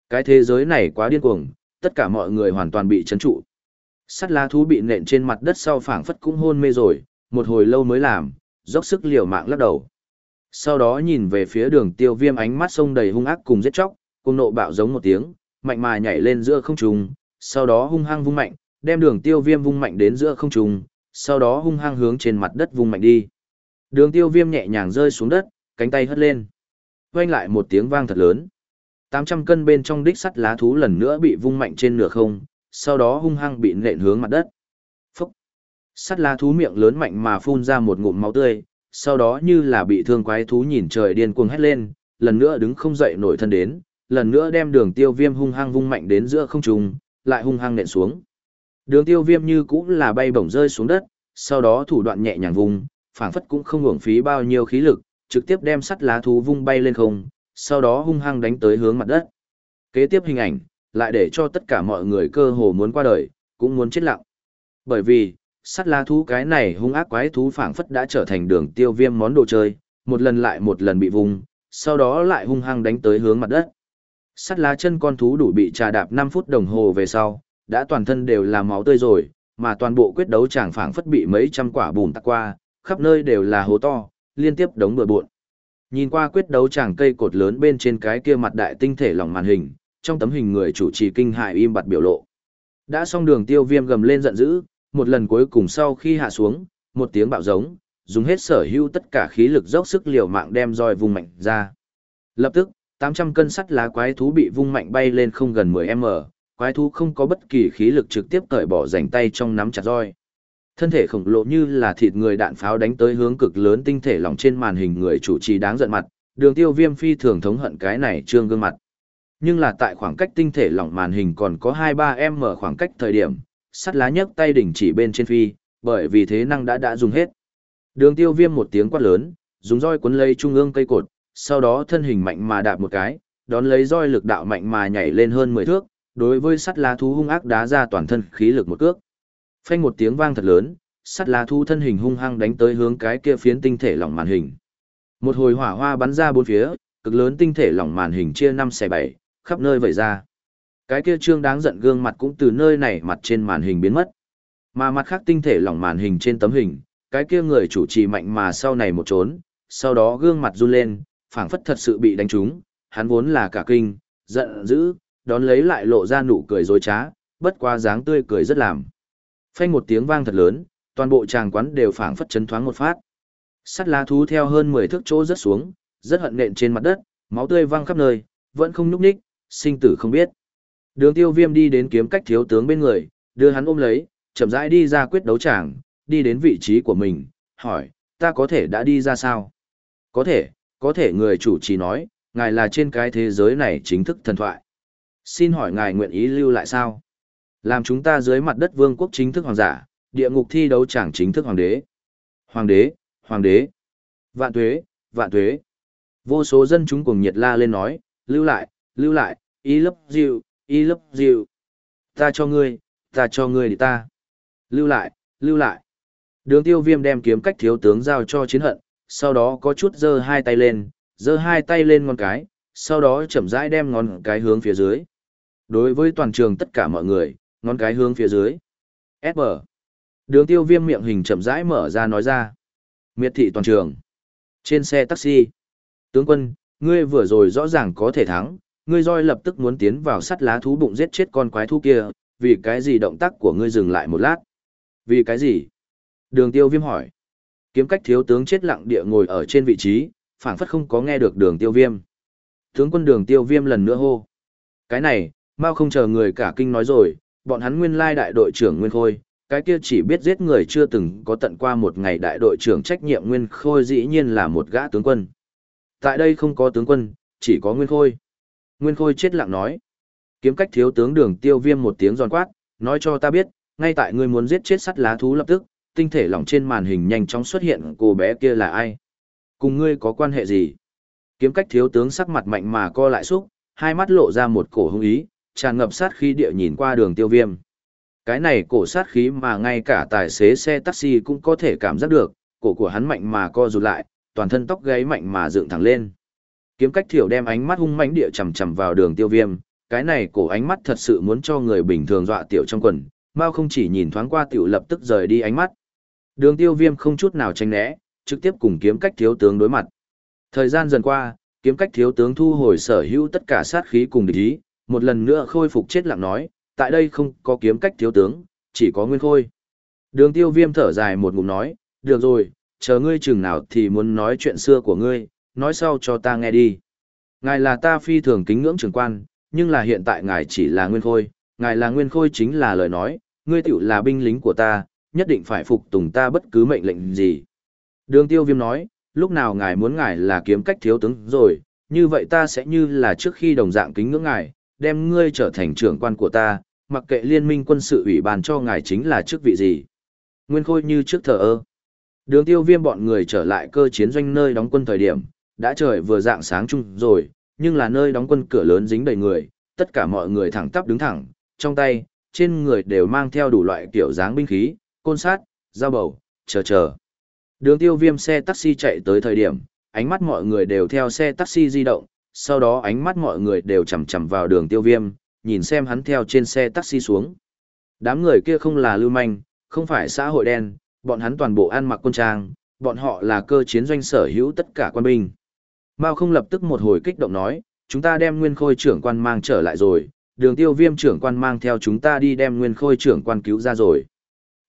Speaker 1: Cái thế giới này quá điên cuồng, tất cả mọi người hoàn toàn bị chấn trụ. Sắt lá thú bị nện trên mặt đất sau phảng phất cũng hôn mê rồi, một hồi lâu mới làm, dốc sức liều mạng lắc đầu. Sau đó nhìn về phía đường tiêu viêm ánh mắt sông đầy hung ác cùng giết chóc, cùng nộ bạo giống một tiếng, mạnh mà nhảy lên giữa không trung, sau đó hung hăng vung mạnh, đem đường tiêu viêm vung mạnh đến giữa không trung, sau đó hung hăng hướng trên mặt đất vung mạnh đi. Đường tiêu viêm nhẹ nhàng rơi xuống đất, cánh tay hất lên. Quanh lại một tiếng vang thật lớn. 800 cân bên trong đích sắt lá thú lần nữa bị vung mạnh trên nửa không, sau đó hung hăng bị nện hướng mặt đất. Sắt lá thú miệng lớn mạnh mà phun ra một ngụm máu tươi, sau đó như là bị thương quái thú nhìn trời điên cuồng hét lên, lần nữa đứng không dậy nổi thân đến, lần nữa đem đường tiêu viêm hung hăng vung mạnh đến giữa không trung, lại hung hăng nện xuống. Đường tiêu viêm như cũng là bay bổng rơi xuống đất, sau đó thủ đoạn nhẹ nhàng vùng, phản phất cũng không hưởng phí bao nhiêu khí lực, trực tiếp đem sắt lá thú vung bay lên không, sau đó hung hăng đánh tới hướng mặt đất. Kế tiếp hình ảnh, lại để cho tất cả mọi người cơ hồ muốn qua đời, cũng muốn chết lặng. Bởi vì, sắt lá thú cái này hung ác quái thú phảng phất đã trở thành đường tiêu viêm món đồ chơi, một lần lại một lần bị vùng, sau đó lại hung hăng đánh tới hướng mặt đất. Sắt lá chân con thú đủ bị trà đạp 5 phút đồng hồ về sau, đã toàn thân đều là máu tươi rồi, mà toàn bộ quyết đấu chẳng phảng phất bị mấy trăm quả bùn tắc qua, khắp nơi đều là hố to, liên tiếp đống bừa bộn. Nhìn qua quyết đấu chẳng cây cột lớn bên trên cái kia mặt đại tinh thể lỏng màn hình, trong tấm hình người chủ trì kinh hại im bặt biểu lộ. Đã xong đường tiêu viêm gầm lên giận dữ, một lần cuối cùng sau khi hạ xuống, một tiếng bạo giống, dùng hết sở hữu tất cả khí lực dốc sức liều mạng đem roi vùng mạnh ra. Lập tức, 800 cân sắt lá quái thú bị vung mạnh bay lên không gần 10m, quái thú không có bất kỳ khí lực trực tiếp cởi bỏ rảnh tay trong nắm chặt roi. Thân thể khổng lồ như là thịt người đạn pháo đánh tới hướng cực lớn tinh thể lỏng trên màn hình người chủ trì đáng giận mặt, đường tiêu viêm phi thường thống hận cái này trương gương mặt. Nhưng là tại khoảng cách tinh thể lỏng màn hình còn có 2-3 m khoảng cách thời điểm, sắt lá nhấc tay đỉnh chỉ bên trên phi, bởi vì thế năng đã đã dùng hết. Đường tiêu viêm một tiếng quát lớn, dùng roi cuốn lấy trung ương cây cột, sau đó thân hình mạnh mà đạp một cái, đón lấy roi lực đạo mạnh mà nhảy lên hơn 10 thước, đối với sắt lá thú hung ác đá ra toàn thân khí lực một cước. Phanh một tiếng vang thật lớn, sắt lá thú thân hình hung hăng đánh tới hướng cái kia phiến tinh thể lỏng màn hình. Một hồi hỏa hoa bắn ra bốn phía, cực lớn tinh thể lỏng màn hình chia năm x bảy, khắp nơi vẩy ra. Cái kia trương đáng giận gương mặt cũng từ nơi này mặt trên màn hình biến mất. Mà mặt khác tinh thể lỏng màn hình trên tấm hình, cái kia người chủ trì mạnh mà sau này một trốn, sau đó gương mặt run lên, phảng phất thật sự bị đánh trúng, hắn vốn là cả kinh, giận dữ, đón lấy lại lộ ra nụ cười dối trá, bất quá dáng tươi cười rất làm. Phanh một tiếng vang thật lớn, toàn bộ tràng quán đều phảng phất chấn thoáng một phát. Sắt lá thú theo hơn 10 thước chỗ rất xuống, rất hận nện trên mặt đất, máu tươi văng khắp nơi, vẫn không nhúc nhích, sinh tử không biết. Đường tiêu viêm đi đến kiếm cách thiếu tướng bên người, đưa hắn ôm lấy, chậm rãi đi ra quyết đấu tràng, đi đến vị trí của mình, hỏi, ta có thể đã đi ra sao? Có thể, có thể người chủ trì nói, ngài là trên cái thế giới này chính thức thần thoại. Xin hỏi ngài nguyện ý lưu lại sao? Làm chúng ta dưới mặt đất vương quốc chính thức hoàng giả, địa ngục thi đấu tràng chính thức hoàng đế. Hoàng đế, hoàng đế. Vạn tuế, vạn tuế. Vô số dân chúng cùng nhiệt la lên nói, lưu lại, lưu lại, ý lấp dịu, y lấp dịu. Ta cho ngươi, ta cho ngươi đi ta. Lưu lại, lưu lại. Đường tiêu viêm đem kiếm cách thiếu tướng giao cho chiến hận, sau đó có chút giơ hai tay lên, giơ hai tay lên ngón cái, sau đó chậm rãi đem ngón cái hướng phía dưới. Đối với toàn trường tất cả mọi người, ngón cái hướng phía dưới. S mở. Đường tiêu viêm miệng hình chậm rãi mở ra nói ra. Miệt thị toàn trường. Trên xe taxi. Tướng quân, ngươi vừa rồi rõ ràng có thể thắng, ngươi roi lập tức muốn tiến vào sắt lá thú bụng giết chết con quái thú kia, vì cái gì động tác của ngươi dừng lại một lát? Vì cái gì? Đường tiêu viêm hỏi. Kiếm cách thiếu tướng chết lặng địa ngồi ở trên vị trí, phảng phất không có nghe được đường tiêu viêm. Tướng quân đường tiêu viêm lần nữa hô. Cái này, mau không chờ người cả kinh nói rồi, bọn hắn nguyên lai đại đội trưởng Nguyên Khôi, cái kia chỉ biết giết người chưa từng có tận qua một ngày đại đội trưởng trách nhiệm Nguyên Khôi dĩ nhiên là một gã tướng quân. Tại đây không có tướng quân, chỉ có Nguyên Khôi. Nguyên Khôi chết lặng nói. Kiếm cách thiếu tướng đường tiêu viêm một tiếng giòn quát, nói cho ta biết, ngay tại ngươi muốn giết chết sắt lá thú lập tức, tinh thể lỏng trên màn hình nhanh chóng xuất hiện cô bé kia là ai. Cùng ngươi có quan hệ gì? Kiếm cách thiếu tướng sắc mặt mạnh mà co lại xúc, hai mắt lộ ra một cổ hung ý, tràn ngập sát khí địa nhìn qua đường tiêu viêm. Cái này cổ sát khí mà ngay cả tài xế xe taxi cũng có thể cảm giác được, cổ của hắn mạnh mà co rụt lại, toàn thân tóc gáy mạnh mà dựng thẳng lên. Kiếm cách thiểu đem ánh mắt hung mãnh địa chầm chầm vào đường tiêu viêm, cái này cổ ánh mắt thật sự muốn cho người bình thường dọa tiểu trong quần, mau không chỉ nhìn thoáng qua tiểu lập tức rời đi ánh mắt. Đường tiêu viêm không chút nào tránh né, trực tiếp cùng kiếm cách thiếu tướng đối mặt. Thời gian dần qua, kiếm cách thiếu tướng thu hồi sở hữu tất cả sát khí cùng địch ý, một lần nữa khôi phục chết lặng nói, tại đây không có kiếm cách thiếu tướng, chỉ có nguyên khôi. Đường tiêu viêm thở dài một ngụm nói, được rồi, chờ ngươi chừng nào thì muốn nói chuyện xưa của ngươi, nói sau cho ta nghe đi. Ngài là ta phi thường kính ngưỡng trưởng quan, nhưng là hiện tại ngài chỉ là nguyên khôi, ngài là nguyên khôi chính là lời nói, ngươi tiểu là binh lính của ta, nhất định phải phục tùng ta bất cứ mệnh lệnh gì. Đường tiêu viêm nói, lúc nào ngài muốn ngài là kiếm cách thiếu tướng rồi, như vậy ta sẽ như là trước khi đồng dạng kính ngưỡng ngài, đem ngươi trở thành trưởng quan của ta, mặc kệ liên minh quân sự ủy ban cho ngài chính là chức vị gì. Nguyên khôi như trước thờ ơ. Đường tiêu viêm bọn người trở lại cơ chiến doanh nơi đóng quân thời điểm, đã trời vừa dạng sáng chung rồi, nhưng là nơi đóng quân cửa lớn dính đầy người, tất cả mọi người thẳng tắp đứng thẳng, trong tay, trên người đều mang theo đủ loại kiểu dáng binh khí, côn sát, dao bầu, chờ chờ. Đường tiêu viêm xe taxi chạy tới thời điểm, ánh mắt mọi người đều theo xe taxi di động, sau đó ánh mắt mọi người đều chầm chầm vào đường tiêu viêm, nhìn xem hắn theo trên xe taxi xuống. Đám người kia không là lưu manh, không phải xã hội đen, bọn hắn toàn bộ ăn mặc quân trang, bọn họ là cơ chiến doanh sở hữu tất cả quân binh. Mao không lập tức một hồi kích động nói, chúng ta đem nguyên khôi trưởng quan mang trở lại rồi, đường tiêu viêm trưởng quan mang theo chúng ta đi đem nguyên khôi trưởng quan cứu ra rồi.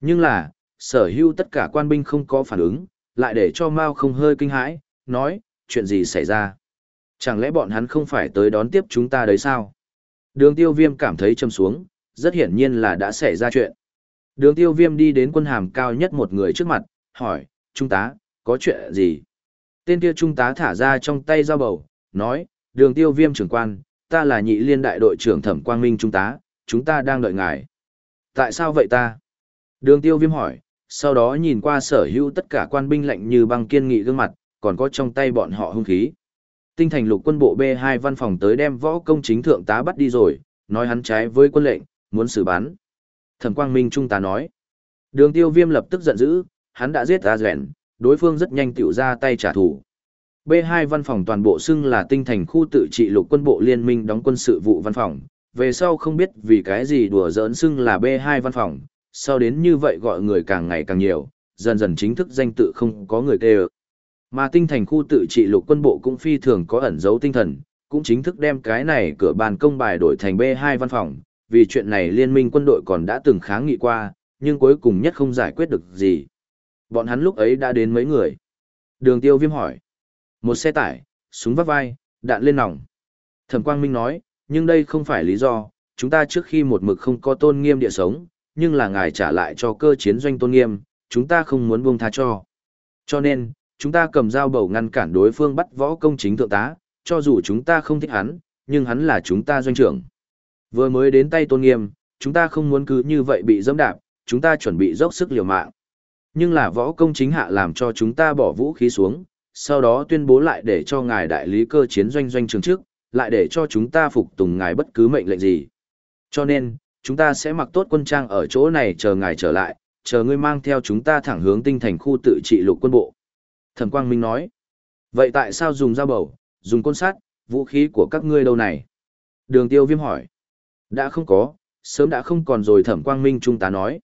Speaker 1: Nhưng là, sở hữu tất cả quan binh không có phản ứng, lại để cho Mao không hơi kinh hãi, nói, chuyện gì xảy ra? Chẳng lẽ bọn hắn không phải tới đón tiếp chúng ta đấy sao? Đường tiêu viêm cảm thấy châm xuống, rất hiển nhiên là đã xảy ra chuyện. Đường tiêu viêm đi đến quân hàm cao nhất một người trước mặt, hỏi, Trung tá, có chuyện gì? Tên kia Trung tá thả ra trong tay dao bầu, nói, đường tiêu viêm trưởng quan, ta là nhị liên đại đội trưởng thẩm quang minh Trung tá, chúng ta đang đợi ngài. Tại sao vậy ta? Đường tiêu viêm hỏi, sau đó nhìn qua sở hữu tất cả quan binh lạnh như băng kiên nghị gương mặt, còn có trong tay bọn họ hung khí. Tinh thành lục quân bộ B2 văn phòng tới đem võ công chính thượng tá bắt đi rồi, nói hắn trái với quân lệnh, muốn xử bắn. Thẩm Quang Minh Trung tá nói. Đường tiêu viêm lập tức giận dữ, hắn đã giết ra rèn, đối phương rất nhanh tiểu ra tay trả thù. B2 văn phòng toàn bộ xưng là tinh thành khu tự trị lục quân bộ liên minh đóng quân sự vụ văn phòng, về sau không biết vì cái gì đùa giỡn xưng là B2 văn phòng, sau đến như vậy gọi người càng ngày càng nhiều, dần dần chính thức danh tự không có người kêu. Mà tinh thành khu tự trị lục quân bộ cũng phi thường có ẩn dấu tinh thần, cũng chính thức đem cái này cửa bàn công bài đổi thành B2 văn phòng, vì chuyện này liên minh quân đội còn đã từng kháng nghị qua, nhưng cuối cùng nhất không giải quyết được gì. Bọn hắn lúc ấy đã đến mấy người. Đường tiêu viêm hỏi. Một xe tải, súng vắt vai, đạn lên nòng. Thẩm Quang Minh nói, nhưng đây không phải lý do, chúng ta trước khi một mực không có tôn nghiêm địa sống, nhưng là ngài trả lại cho cơ chiến doanh tôn nghiêm, chúng ta không muốn buông tha cho. Cho nên, chúng ta cầm dao bầu ngăn cản đối phương bắt võ công chính thượng tá, cho dù chúng ta không thích hắn, nhưng hắn là chúng ta doanh trưởng. Vừa mới đến tay tôn nghiêm, chúng ta không muốn cứ như vậy bị dẫm đạp, chúng ta chuẩn bị dốc sức liều mạng. Nhưng là võ công chính hạ làm cho chúng ta bỏ vũ khí xuống, sau đó tuyên bố lại để cho ngài đại lý cơ chiến doanh doanh trường trước, lại để cho chúng ta phục tùng ngài bất cứ mệnh lệnh gì. Cho nên, chúng ta sẽ mặc tốt quân trang ở chỗ này chờ ngài trở lại, chờ ngươi mang theo chúng ta thẳng hướng tinh thành khu tự trị lục quân bộ. Thẩm Quang Minh nói, vậy tại sao dùng dao bầu, dùng côn sát, vũ khí của các ngươi đâu này? Đường tiêu viêm hỏi, đã không có, sớm đã không còn rồi Thẩm Quang Minh trung tá nói.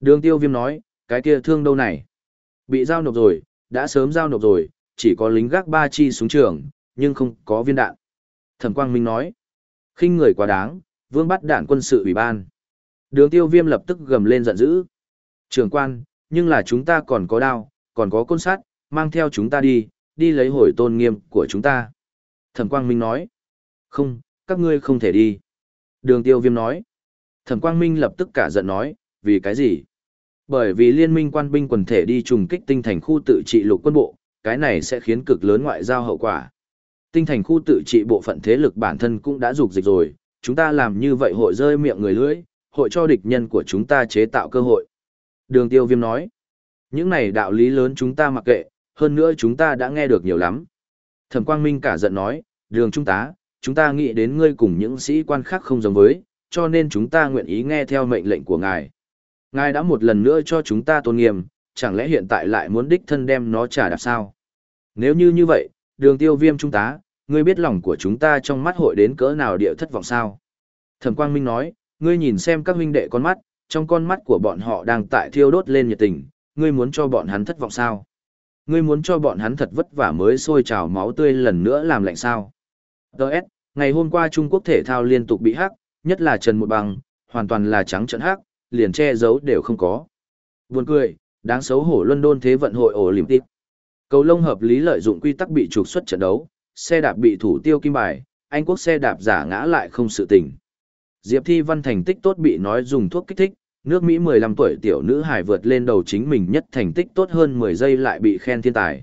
Speaker 1: Đường tiêu viêm nói, cái kia thương đâu này? Bị giao nộp rồi, đã sớm giao nộp rồi, chỉ có lính gác ba chi xuống trường, nhưng không có viên đạn. Thẩm Quang Minh nói, khinh người quá đáng, vương bắt đạn quân sự ủy ban. Đường tiêu viêm lập tức gầm lên giận dữ. Trường quan, nhưng là chúng ta còn có đao, còn có côn sắt, mang theo chúng ta đi, đi lấy hồi tôn nghiêm của chúng ta. Thẩm Quang Minh nói, không, các ngươi không thể đi. Đường tiêu viêm nói, Thẩm Quang Minh lập tức cả giận nói, vì cái gì? Bởi vì liên minh quan binh quần thể đi trùng kích tinh thành khu tự trị lục quân bộ, cái này sẽ khiến cực lớn ngoại giao hậu quả. Tinh thành khu tự trị bộ phận thế lực bản thân cũng đã dục dịch rồi, chúng ta làm như vậy hội rơi miệng người lưỡi, hội cho địch nhân của chúng ta chế tạo cơ hội. Đường tiêu viêm nói, những này đạo lý lớn chúng ta mặc kệ, hơn nữa chúng ta đã nghe được nhiều lắm. Thẩm Quang Minh cả giận nói, đường trung tá, chúng ta nghĩ đến ngươi cùng những sĩ quan khác không giống với, cho nên chúng ta nguyện ý nghe theo mệnh lệnh của ngài. Ngài đã một lần nữa cho chúng ta tôn nghiêm, chẳng lẽ hiện tại lại muốn đích thân đem nó trả đạp sao? Nếu như như vậy, đường tiêu viêm trung tá, ngươi biết lòng của chúng ta trong mắt hội đến cỡ nào địa thất vọng sao? Thẩm Quang Minh nói, ngươi nhìn xem các huynh đệ con mắt, trong con mắt của bọn họ đang tại thiêu đốt lên nhiệt tình, ngươi muốn cho bọn hắn thất vọng sao? Ngươi muốn cho bọn hắn thật vất vả mới sôi trào máu tươi lần nữa làm lạnh sao? Đợt, ngày hôm qua Trung Quốc thể thao liên tục bị hắc, nhất là Trần Một Bằng, hoàn toàn là trắng trận hắc, liền che giấu đều không có. Buồn cười, đáng xấu hổ London Thế vận hội Olympic. Cầu lông hợp lý lợi dụng quy tắc bị trục xuất trận đấu, xe đạp bị thủ tiêu kim bài, Anh quốc xe đạp giả ngã lại không sự tình. Diệp Thi Văn thành tích tốt bị nói dùng thuốc kích thích, nước Mỹ 15 tuổi tiểu nữ hải vượt lên đầu chính mình nhất thành tích tốt hơn 10 giây lại bị khen thiên tài.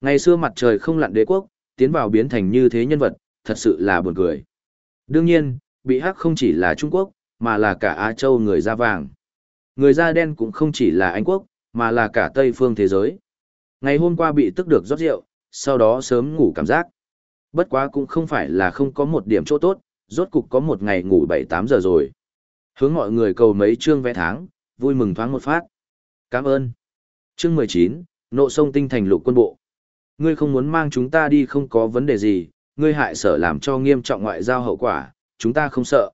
Speaker 1: Ngày xưa mặt trời không lặn đế quốc, tiến vào biến thành như thế nhân vật, thật sự là buồn cười. Đương nhiên, bị hắc không chỉ là Trung Quốc, mà là cả Á Châu người da vàng. Người da đen cũng không chỉ là Anh Quốc, mà là cả Tây phương thế giới. Ngày hôm qua bị tức được rót rượu, sau đó sớm ngủ cảm giác. Bất quá cũng không phải là không có một điểm chỗ tốt, rốt cục có một ngày ngủ 7-8 giờ rồi. Hướng mọi người cầu mấy chương vẽ tháng, vui mừng thoáng một phát. Cảm ơn. Chương 19, nộ sông tinh thành lục quân bộ. Ngươi không muốn mang chúng ta đi không có vấn đề gì, ngươi hại sở làm cho nghiêm trọng ngoại giao hậu quả, chúng ta không sợ.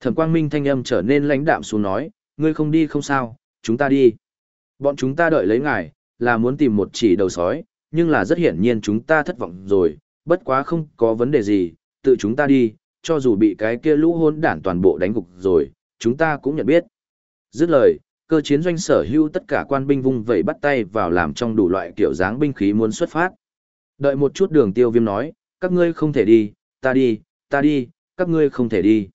Speaker 1: Thẩm Quang Minh thanh âm trở nên lãnh đạm xuống nói, ngươi không đi không sao, chúng ta đi. Bọn chúng ta đợi lấy ngài, là muốn tìm một chỉ đầu sói, nhưng là rất hiển nhiên chúng ta thất vọng rồi, bất quá không có vấn đề gì, tự chúng ta đi, cho dù bị cái kia lũ hôn đản toàn bộ đánh gục rồi, chúng ta cũng nhận biết. Dứt lời, cơ chiến doanh sở hữu tất cả quan binh vung vẩy bắt tay vào làm trong đủ loại kiểu dáng binh khí muốn xuất phát. Đợi một chút đường tiêu viêm nói, các ngươi không thể đi, ta đi, ta đi, các ngươi không thể đi.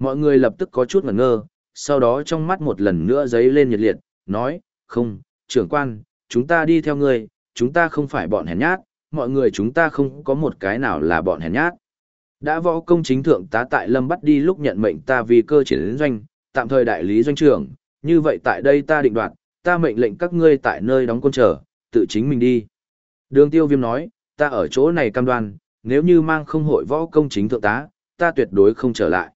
Speaker 1: Mọi người lập tức có chút ngẩn ngơ, sau đó trong mắt một lần nữa giấy lên nhiệt liệt, nói, không, trưởng quan, chúng ta đi theo ngươi, chúng ta không phải bọn hèn nhát, mọi người chúng ta không có một cái nào là bọn hèn nhát. Đã võ công chính thượng tá tại Lâm bắt đi lúc nhận mệnh ta vì cơ triển doanh, tạm thời đại lý doanh trưởng, như vậy tại đây ta định đoạt, ta mệnh lệnh các ngươi tại nơi đóng quân trở, tự chính mình đi. Đường tiêu viêm nói, ta ở chỗ này cam đoan, nếu như mang không hội võ công chính thượng tá, ta tuyệt đối không trở lại.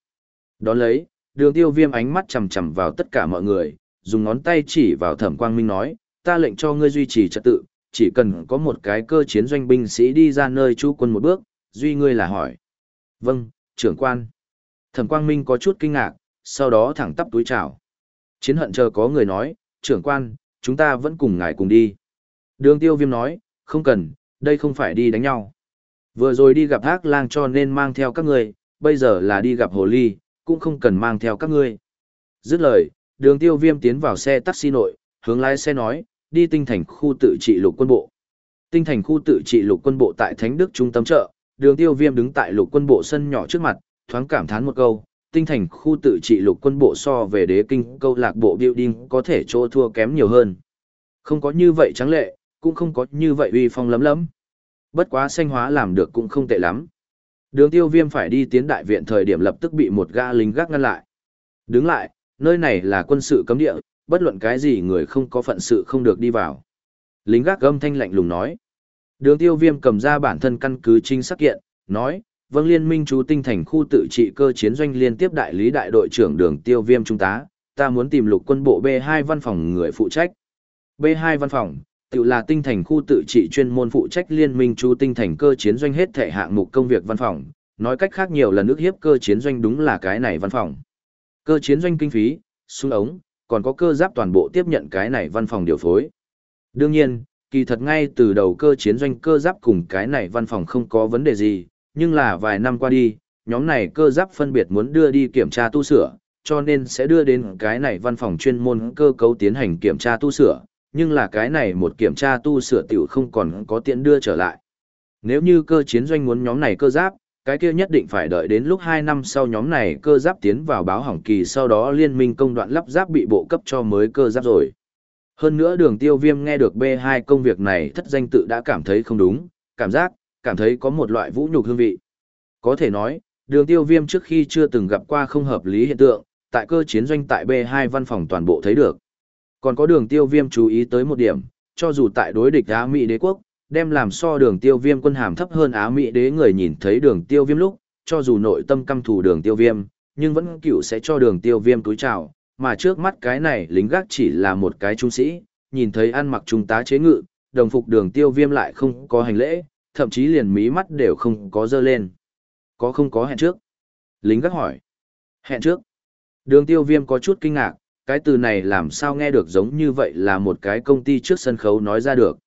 Speaker 1: Đón lấy, đường tiêu viêm ánh mắt chầm chầm vào tất cả mọi người, dùng ngón tay chỉ vào thẩm quang minh nói, ta lệnh cho ngươi duy trì trật tự, chỉ cần có một cái cơ chiến doanh binh sĩ đi ra nơi chú quân một bước, duy ngươi là hỏi. Vâng, trưởng quan. Thẩm quang minh có chút kinh ngạc, sau đó thẳng tắp túi chào. Chiến hận chờ có người nói, trưởng quan, chúng ta vẫn cùng ngài cùng đi. Đường tiêu viêm nói, không cần, đây không phải đi đánh nhau. Vừa rồi đi gặp ác lang cho nên mang theo các người, bây giờ là đi gặp hồ ly, cũng không cần mang theo các ngươi. Dứt lời, đường tiêu viêm tiến vào xe taxi nội, hướng lái xe nói, đi tinh thành khu tự trị lục quân bộ. Tinh thành khu tự trị lục quân bộ tại Thánh Đức trung tâm chợ, đường tiêu viêm đứng tại lục quân bộ sân nhỏ trước mặt, thoáng cảm thán một câu, tinh thành khu tự trị lục quân bộ so về đế kinh câu lạc bộ building có thể chỗ thua kém nhiều hơn. Không có như vậy trắng lệ, cũng không có như vậy uy phong lấm lấm. Bất quá xanh hóa làm được cũng không tệ lắm. Đường tiêu viêm phải đi tiến đại viện thời điểm lập tức bị một gã lính gác ngăn lại. Đứng lại, nơi này là quân sự cấm địa, bất luận cái gì người không có phận sự không được đi vào. Lính gác âm thanh lạnh lùng nói. Đường tiêu viêm cầm ra bản thân căn cứ chính xác kiện, nói, vâng liên minh chú tinh thành khu tự trị cơ chiến doanh liên tiếp đại lý đại đội trưởng đường tiêu viêm trung tá, ta muốn tìm lục quân bộ B2 văn phòng người phụ trách. B2 văn phòng, tự là tinh thành khu tự trị chuyên môn phụ trách liên minh chú tinh thành cơ chiến doanh hết thể hạng mục công việc văn phòng, nói cách khác nhiều lần ước hiếp cơ chiến doanh đúng là cái này văn phòng. Cơ chiến doanh kinh phí, súng ống, còn có cơ giáp toàn bộ tiếp nhận cái này văn phòng điều phối. Đương nhiên, kỳ thật ngay từ đầu cơ chiến doanh cơ giáp cùng cái này văn phòng không có vấn đề gì, nhưng là vài năm qua đi, nhóm này cơ giáp phân biệt muốn đưa đi kiểm tra tu sửa, cho nên sẽ đưa đến cái này văn phòng chuyên môn cơ cấu tiến hành kiểm tra tu sửa, nhưng là cái này một kiểm tra tu sửa tiểu không còn có tiện đưa trở lại. Nếu như cơ chiến doanh muốn nhóm này cơ giáp, cái kia nhất định phải đợi đến lúc 2 năm sau nhóm này cơ giáp tiến vào báo hỏng kỳ sau đó liên minh công đoạn lắp giáp bị bộ cấp cho mới cơ giáp rồi. Hơn nữa đường tiêu viêm nghe được B2 công việc này thất danh tự đã cảm thấy không đúng, cảm giác, cảm thấy có một loại vũ nhục hương vị. Có thể nói, đường tiêu viêm trước khi chưa từng gặp qua không hợp lý hiện tượng, tại cơ chiến doanh tại B2 văn phòng toàn bộ thấy được. Còn có đường tiêu viêm chú ý tới một điểm, cho dù tại đối địch Á Mỹ đế quốc, đem làm so đường tiêu viêm quân hàm thấp hơn Á Mỹ đế người nhìn thấy đường tiêu viêm lúc, cho dù nội tâm căm thù đường tiêu viêm, nhưng vẫn cựu sẽ cho đường tiêu viêm túi trào, mà trước mắt cái này lính gác chỉ là một cái trung sĩ, nhìn thấy ăn mặc trung tá chế ngự, đồng phục đường tiêu viêm lại không có hành lễ, thậm chí liền mí mắt đều không có dơ lên. Có không có hẹn trước? Lính gác hỏi. Hẹn trước. Đường tiêu viêm có chút kinh ngạc, cái từ này làm sao nghe được giống như vậy là một cái công ty trước sân khấu nói ra được.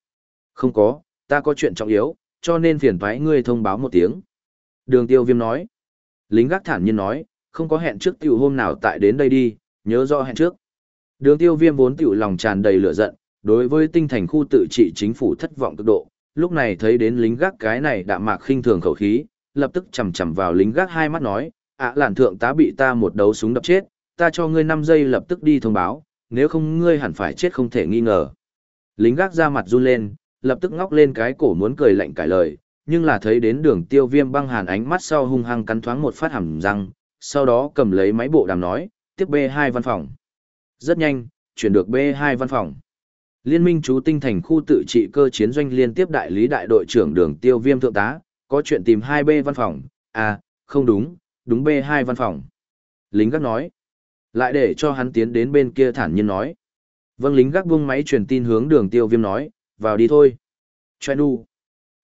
Speaker 1: Không có, ta có chuyện trọng yếu, cho nên phiền thoái ngươi thông báo một tiếng. Đường tiêu viêm nói. Lính gác thản nhiên nói, không có hẹn trước tiểu hôm nào tại đến đây đi, nhớ rõ hẹn trước. Đường tiêu viêm vốn tiểu lòng tràn đầy lửa giận, đối với tinh thành khu tự trị chính phủ thất vọng cực độ, lúc này thấy đến lính gác cái này đạm mạc khinh thường khẩu khí, lập tức chầm chầm vào lính gác hai mắt nói, ạ à, làn thượng tá bị ta một đấu súng đập chết, ta cho ngươi 5 giây lập tức đi thông báo, nếu không ngươi hẳn phải chết không thể nghi ngờ. Lính gác ra mặt run lên, lập tức ngóc lên cái cổ muốn cười lạnh cải lời, nhưng là thấy đến đường tiêu viêm băng hàn ánh mắt sau hung hăng cắn thoáng một phát hẳn răng, sau đó cầm lấy máy bộ đàm nói, tiếp B2 văn phòng. Rất nhanh, chuyển được B2 văn phòng. Liên minh chú tinh thành khu tự trị cơ chiến doanh liên tiếp đại lý đại đội trưởng đường tiêu viêm thượng tá, có chuyện tìm 2B văn phòng, à, không đúng, đúng B2 văn phòng. Lính gác nói, lại để cho hắn tiến đến bên kia thản nhiên nói. Vâng lính gác buông máy truyền tin hướng đường tiêu viêm nói, vào đi thôi. Choen u.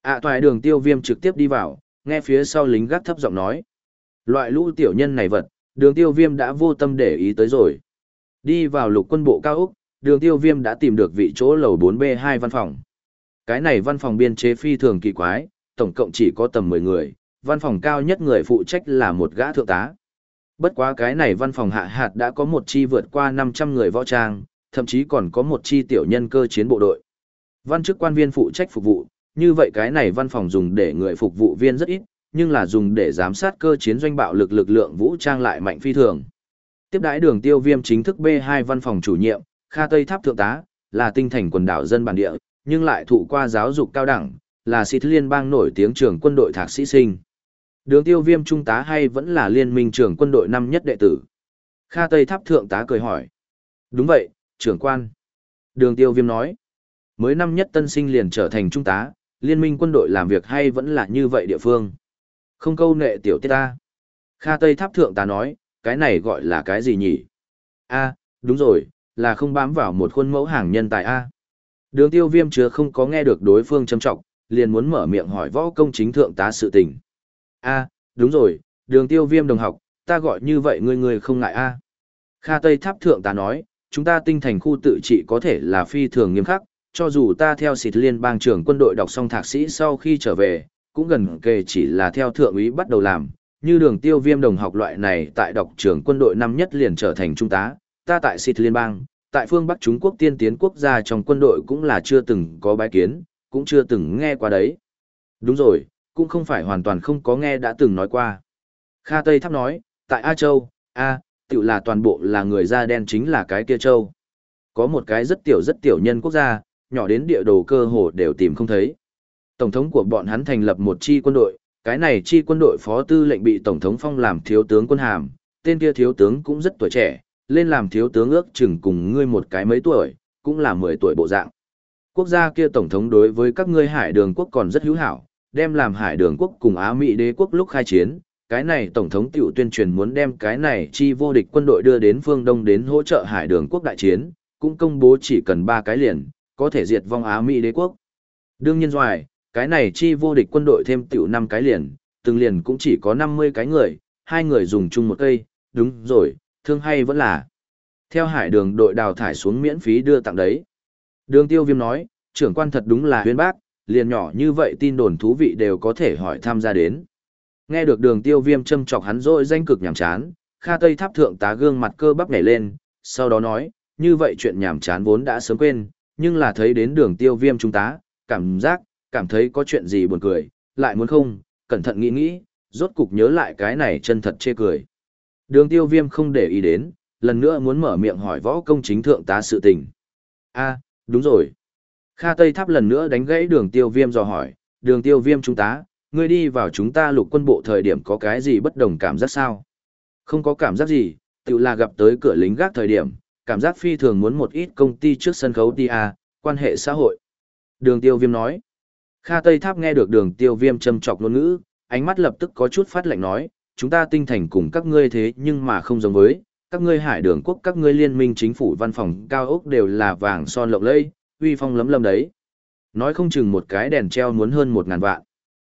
Speaker 1: À toài đường tiêu viêm trực tiếp đi vào, nghe phía sau lính gác thấp giọng nói. Loại lũ tiểu nhân này vật, đường tiêu viêm đã vô tâm để ý tới rồi. Đi vào lục quân bộ cao Úc, đường tiêu viêm đã tìm được vị chỗ lầu 4B2 văn phòng. Cái này văn phòng biên chế phi thường kỳ quái, tổng cộng chỉ có tầm 10 người, văn phòng cao nhất người phụ trách là một gã thượng tá. Bất quá cái này văn phòng hạ hạt đã có một chi vượt qua 500 người võ trang, thậm chí còn có một chi tiểu nhân cơ chiến bộ đội. Văn chức quan viên phụ trách phục vụ, như vậy cái này văn phòng dùng để người phục vụ viên rất ít, nhưng là dùng để giám sát cơ chiến doanh bạo lực lực lượng vũ trang lại mạnh phi thường. Tiếp đãi đường tiêu viêm chính thức B2 văn phòng chủ nhiệm, Kha Tây Tháp Thượng tá, là tinh thành quần đảo dân bản địa, nhưng lại thụ qua giáo dục cao đẳng, là sĩ liên bang nổi tiếng trưởng quân đội thạc sĩ sinh. Đường tiêu viêm trung tá hay vẫn là liên minh trưởng quân đội năm nhất đệ tử? Kha Tây Tháp Thượng tá cười hỏi. Đúng vậy, trưởng quan. Đường tiêu viêm nói. Mới năm nhất tân sinh liền trở thành trung tá, liên minh quân đội làm việc hay vẫn là như vậy địa phương. Không câu nệ tiểu tiết ta. Kha Tây Tháp Thượng tá nói, cái này gọi là cái gì nhỉ? a đúng rồi, là không bám vào một khuôn mẫu hàng nhân tài A. Đường tiêu viêm chưa không có nghe được đối phương châm trọng, liền muốn mở miệng hỏi võ công chính thượng tá sự tình. A, đúng rồi, đường tiêu viêm đồng học, ta gọi như vậy ngươi ngươi không ngại A. Kha Tây Tháp thượng ta nói, chúng ta tinh thành khu tự trị có thể là phi thường nghiêm khắc, cho dù ta theo xịt liên bang trưởng quân đội đọc xong thạc sĩ sau khi trở về, cũng gần kề chỉ là theo thượng úy bắt đầu làm, như đường tiêu viêm đồng học loại này tại đọc trưởng quân đội năm nhất liền trở thành trung tá, ta tại Xịt Liên bang, tại phương Bắc Trung Quốc tiên tiến quốc gia trong quân đội cũng là chưa từng có bái kiến, cũng chưa từng nghe qua đấy. Đúng rồi, cũng không phải hoàn toàn không có nghe đã từng nói qua. Kha Tây Tháp nói, tại A Châu, A, tự là toàn bộ là người da đen chính là cái kia Châu. Có một cái rất tiểu rất tiểu nhân quốc gia, nhỏ đến địa đồ cơ hồ đều tìm không thấy. Tổng thống của bọn hắn thành lập một chi quân đội, cái này chi quân đội phó tư lệnh bị Tổng thống phong làm thiếu tướng quân hàm, tên kia thiếu tướng cũng rất tuổi trẻ, lên làm thiếu tướng ước chừng cùng ngươi một cái mấy tuổi, cũng là 10 tuổi bộ dạng. Quốc gia kia Tổng thống đối với các ngươi hải đường quốc còn rất hữu hảo, đem làm hải đường quốc cùng Á Mỹ đế quốc lúc khai chiến, cái này Tổng thống tiểu tuyên truyền muốn đem cái này chi vô địch quân đội đưa đến phương Đông đến hỗ trợ hải đường quốc đại chiến, cũng công bố chỉ cần ba cái liền, có thể diệt vong Á Mỹ đế quốc. Đương nhiên doài, cái này chi vô địch quân đội thêm tiểu năm cái liền, từng liền cũng chỉ có 50 cái người, hai người dùng chung một cây, đúng rồi, thương hay vẫn là. Theo hải đường đội đào thải xuống miễn phí đưa tặng đấy. Đường tiêu viêm nói, trưởng quan thật đúng là huyên bác, liền nhỏ như vậy tin đồn thú vị đều có thể hỏi tham gia đến. Nghe được đường tiêu viêm châm chọc hắn rồi danh cực nhảm chán, Kha Tây tháp thượng tá gương mặt cơ bắp nhảy lên, sau đó nói, như vậy chuyện nhảm chán vốn đã sớm quên, nhưng là thấy đến đường tiêu viêm chúng ta, cảm giác, cảm thấy có chuyện gì buồn cười, lại muốn không, cẩn thận nghĩ nghĩ, rốt cục nhớ lại cái này chân thật chê cười. Đường tiêu viêm không để ý đến, lần nữa muốn mở miệng hỏi võ công chính thượng tá sự tình. a đúng rồi. Kha Tây Tháp lần nữa đánh gãy đường tiêu viêm dò hỏi, đường tiêu viêm chúng ta, ngươi đi vào chúng ta lục quân bộ thời điểm có cái gì bất đồng cảm giác sao? Không có cảm giác gì, tự là gặp tới cửa lính gác thời điểm, cảm giác phi thường muốn một ít công ty trước sân khấu tia, à, quan hệ xã hội. Đường tiêu viêm nói. Kha Tây Tháp nghe được đường tiêu viêm châm trọc ngôn ngữ, ánh mắt lập tức có chút phát lạnh nói, chúng ta tinh thành cùng các ngươi thế nhưng mà không giống với, các ngươi hải đường quốc các ngươi liên minh chính phủ văn phòng cao ốc đều là vàng son lộng lẫy, uy phong lấm lâm đấy. Nói không chừng một cái đèn treo muốn hơn một ngàn vạn.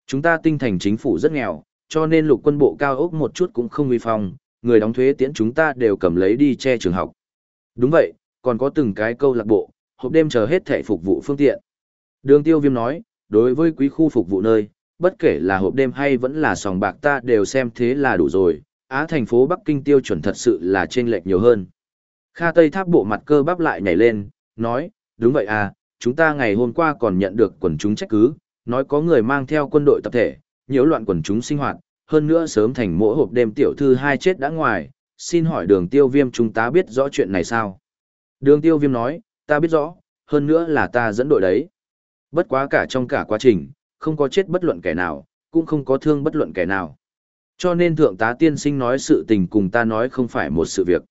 Speaker 1: Chúng ta tinh thành chính phủ rất nghèo, cho nên lục quân bộ cao ốc một chút cũng không uy phong, người đóng thuế tiễn chúng ta đều cầm lấy đi che trường học. Đúng vậy, còn có từng cái câu lạc bộ, hộp đêm chờ hết thể phục vụ phương tiện. Đường tiêu viêm nói, đối với quý khu phục vụ nơi, bất kể là hộp đêm hay vẫn là sòng bạc ta đều xem thế là đủ rồi, Á thành phố Bắc Kinh tiêu chuẩn thật sự là trên lệch nhiều hơn. Kha Tây Tháp bộ mặt cơ bắp lại nhảy lên, nói, đúng vậy à, chúng ta ngày hôm qua còn nhận được quần chúng trách cứ, nói có người mang theo quân đội tập thể, nhiễu loạn quần chúng sinh hoạt, hơn nữa sớm thành mỗi hộp đêm tiểu thư hai chết đã ngoài, xin hỏi đường tiêu viêm chúng ta biết rõ chuyện này sao? Đường tiêu viêm nói, ta biết rõ, hơn nữa là ta dẫn đội đấy. Bất quá cả trong cả quá trình, không có chết bất luận kẻ nào, cũng không có thương bất luận kẻ nào. Cho nên thượng tá tiên sinh nói sự tình cùng ta nói không phải một sự việc.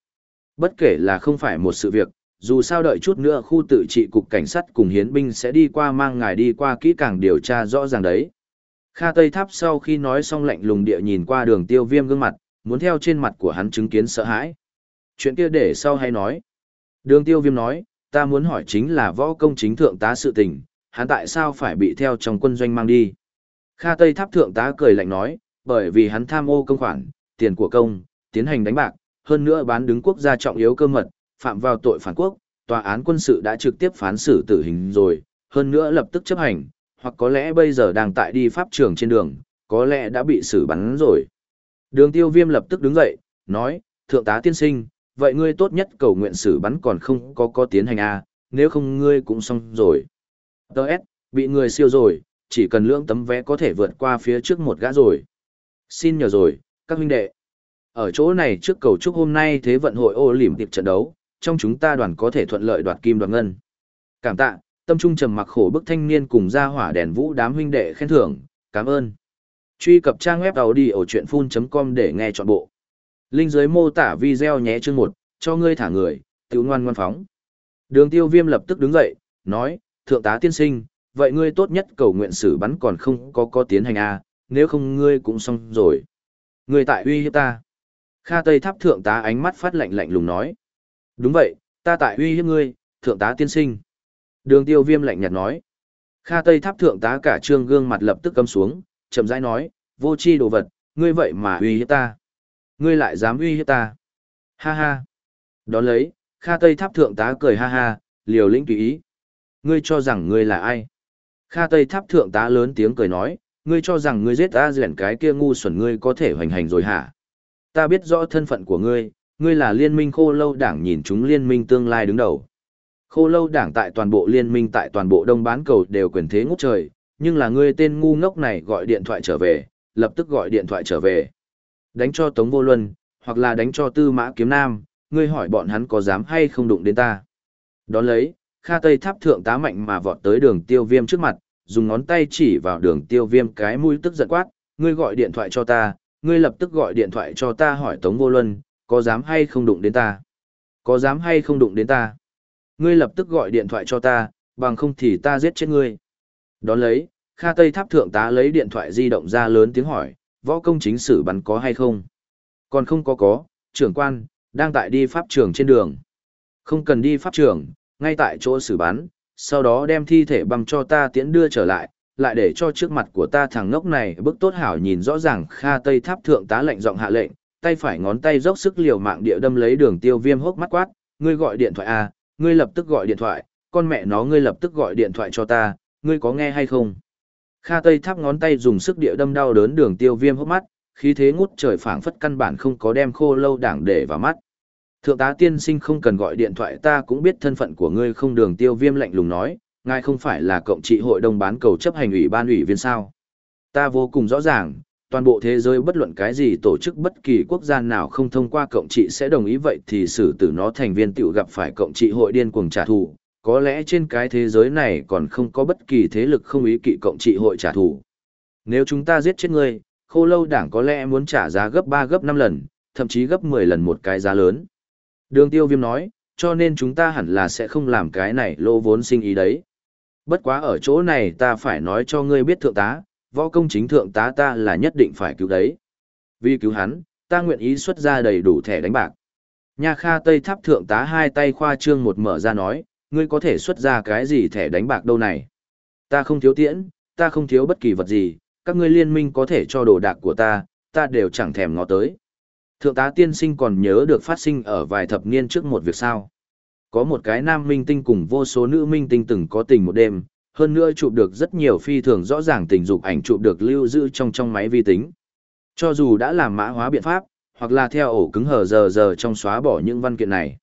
Speaker 1: Bất kể là không phải một sự việc, dù sao đợi chút nữa khu tự trị cục cảnh sát cùng hiến binh sẽ đi qua mang ngài đi qua kỹ càng điều tra rõ ràng đấy. Kha Tây Tháp sau khi nói xong lạnh lùng địa nhìn qua đường tiêu viêm gương mặt, muốn theo trên mặt của hắn chứng kiến sợ hãi. Chuyện kia để sau hay nói. Đường tiêu viêm nói, ta muốn hỏi chính là võ công chính thượng tá sự tình, hắn tại sao phải bị theo trong quân doanh mang đi. Kha Tây Tháp thượng tá cười lạnh nói, bởi vì hắn tham ô công khoản, tiền của công, tiến hành đánh bạc, hơn nữa bán đứng quốc gia trọng yếu cơ mật, phạm vào tội phản quốc, tòa án quân sự đã trực tiếp phán xử tử hình rồi, hơn nữa lập tức chấp hành, hoặc có lẽ bây giờ đang tại đi pháp trường trên đường, có lẽ đã bị xử bắn rồi. Đường tiêu viêm lập tức đứng dậy, nói, thượng tá tiên sinh, vậy ngươi tốt nhất cầu nguyện xử bắn còn không có có tiến hành a à, nếu không ngươi cũng xong rồi. Đợt, bị người siêu rồi, chỉ cần lưỡng tấm vé có thể vượt qua phía trước một gã rồi. Xin nhờ rồi, các huynh đệ. Ở chỗ này trước cầu chúc hôm nay thế vận hội ô lỉm tiệp trận đấu, trong chúng ta đoàn có thể thuận lợi đoạt kim đoạt ngân. Cảm tạ, tâm trung trầm mặc khổ bức thanh niên cùng ra hỏa đèn vũ đám huynh đệ khen thưởng, cảm ơn. Truy cập trang web đầu đi ở chuyện full.com để nghe trọn bộ. Linh dưới mô tả video nhé chương một, cho ngươi thả người, tiểu ngoan ngoan phóng. Đường tiêu viêm lập tức đứng dậy, nói, thượng tá tiên sinh, vậy ngươi tốt nhất cầu nguyện sử bắn còn không có có tiến hành a à, nếu không ngươi cũng xong rồi. Ngươi tại uy hiếp ta. Kha Tây Tháp thượng tá ánh mắt phát lạnh lạnh lùng nói. Đúng vậy, ta tại uy hiếp ngươi, thượng tá tiên sinh. Đường tiêu viêm lạnh nhạt nói. Kha Tây Tháp thượng tá cả trương gương mặt lập tức câm xuống, chậm rãi nói, vô chi đồ vật, ngươi vậy mà uy hiếp ta. Ngươi lại dám uy hiếp ta. Ha ha. Đón lấy, Kha Tây Tháp thượng tá cười ha ha, liều lĩnh tùy ý. Ngươi cho rằng ngươi là ai? Kha Tây Tháp thượng tá lớn tiếng cười nói, ngươi cho rằng ngươi giết ta Duyển cái kia ngu xuẩn ngươi có thể hoành hành rồi hả? Ta biết rõ thân phận của ngươi, ngươi là liên minh khô lâu đảng nhìn chúng liên minh tương lai đứng đầu. Khô lâu đảng tại toàn bộ liên minh tại toàn bộ đông bán cầu đều quyền thế ngút trời, nhưng là ngươi tên ngu ngốc này gọi điện thoại trở về, lập tức gọi điện thoại trở về. Đánh cho Tống Vô Luân, hoặc là đánh cho Tư Mã Kiếm Nam, ngươi hỏi bọn hắn có dám hay không đụng đến ta. Đón lấy, Kha Tây Tháp thượng tá mạnh mà vọt tới đường tiêu viêm trước mặt, dùng ngón tay chỉ vào đường tiêu viêm cái mũi tức giận quát, ngươi gọi điện thoại cho ta, ngươi lập tức gọi điện thoại cho ta hỏi Tống Vô Luân, có dám hay không đụng đến ta? Có dám hay không đụng đến ta? Ngươi lập tức gọi điện thoại cho ta, bằng không thì ta giết chết ngươi. Đón lấy, Kha Tây Tháp Thượng tá lấy điện thoại di động ra lớn tiếng hỏi, võ công chính sử bắn có hay không? Còn không có có, trưởng quan, đang tại đi pháp trường trên đường. Không cần đi pháp trường, ngay tại chỗ xử bắn, sau đó đem thi thể băng cho ta tiễn đưa trở lại, lại để cho trước mặt của ta thằng ngốc này bức tốt hảo nhìn rõ ràng Kha Tây Tháp Thượng tá lệnh giọng hạ lệnh, tay phải ngón tay dốc sức liều mạng địa đâm lấy đường tiêu viêm hốc mắt quát, ngươi gọi điện thoại à, ngươi lập tức gọi điện thoại, con mẹ nó ngươi lập tức gọi điện thoại cho ta, ngươi có nghe hay không? Kha Tây tháp ngón tay dùng sức địa đâm đau đớn đường tiêu viêm hốc mắt, khí thế ngút trời phảng phất căn bản không có đem khô lâu đảng để vào mắt. Thượng tá tiên sinh không cần gọi điện thoại ta cũng biết thân phận của ngươi không đường tiêu viêm lạnh lùng nói, ngài không phải là cộng trị hội đồng bán cầu chấp hành ủy ban ủy viên sao. Ta vô cùng rõ ràng, toàn bộ thế giới bất luận cái gì tổ chức bất kỳ quốc gia nào không thông qua cộng trị sẽ đồng ý vậy thì xử tử nó thành viên tiểu gặp phải cộng trị hội điên cuồng trả thù. Có lẽ trên cái thế giới này còn không có bất kỳ thế lực không ý kỵ cộng trị hội trả thù. Nếu chúng ta giết chết ngươi, khô lâu đảng có lẽ muốn trả giá gấp 3 gấp 5 lần, thậm chí gấp 10 lần một cái giá lớn. Đường tiêu viêm nói, cho nên chúng ta hẳn là sẽ không làm cái này lô vốn sinh ý đấy. Bất quá ở chỗ này ta phải nói cho ngươi biết thượng tá, võ công chính thượng tá ta là nhất định phải cứu đấy. Vì cứu hắn, ta nguyện ý xuất ra đầy đủ thẻ đánh bạc. Nha Kha Tây Tháp thượng tá hai tay khoa trương một mở ra nói, ngươi có thể xuất ra cái gì thẻ đánh bạc đâu này. Ta không thiếu tiễn, ta không thiếu bất kỳ vật gì, các ngươi liên minh có thể cho đồ đạc của ta, ta đều chẳng thèm ngó tới. Thượng tá tiên sinh còn nhớ được phát sinh ở vài thập niên trước một việc sao. Có một cái nam minh tinh cùng vô số nữ minh tinh từng có tình một đêm, hơn nữa chụp được rất nhiều phi thường rõ ràng tình dục ảnh chụp được lưu giữ trong trong máy vi tính. Cho dù đã làm mã hóa biện pháp, hoặc là theo ổ cứng hờ giờ giờ trong xóa bỏ những văn kiện này.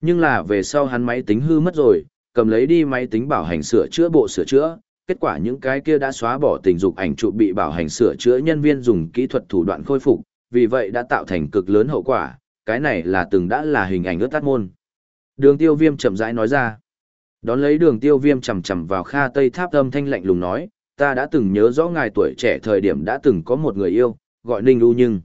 Speaker 1: Nhưng là về sau hắn máy tính hư mất rồi, cầm lấy đi máy tính bảo hành sửa chữa bộ sửa chữa, kết quả những cái kia đã xóa bỏ tình dục ảnh chụp bị bảo hành sửa chữa nhân viên dùng kỹ thuật thủ đoạn khôi phục, vì vậy đã tạo thành cực lớn hậu quả, cái này là từng đã là hình ảnh ướt tắt môn. Đường tiêu viêm chậm rãi nói ra. Đón lấy đường tiêu viêm chầm chầm vào kha tây tháp âm thanh lạnh lùng nói, ta đã từng nhớ rõ ngài tuổi trẻ thời điểm đã từng có một người yêu, gọi Ninh Đu Nhưng.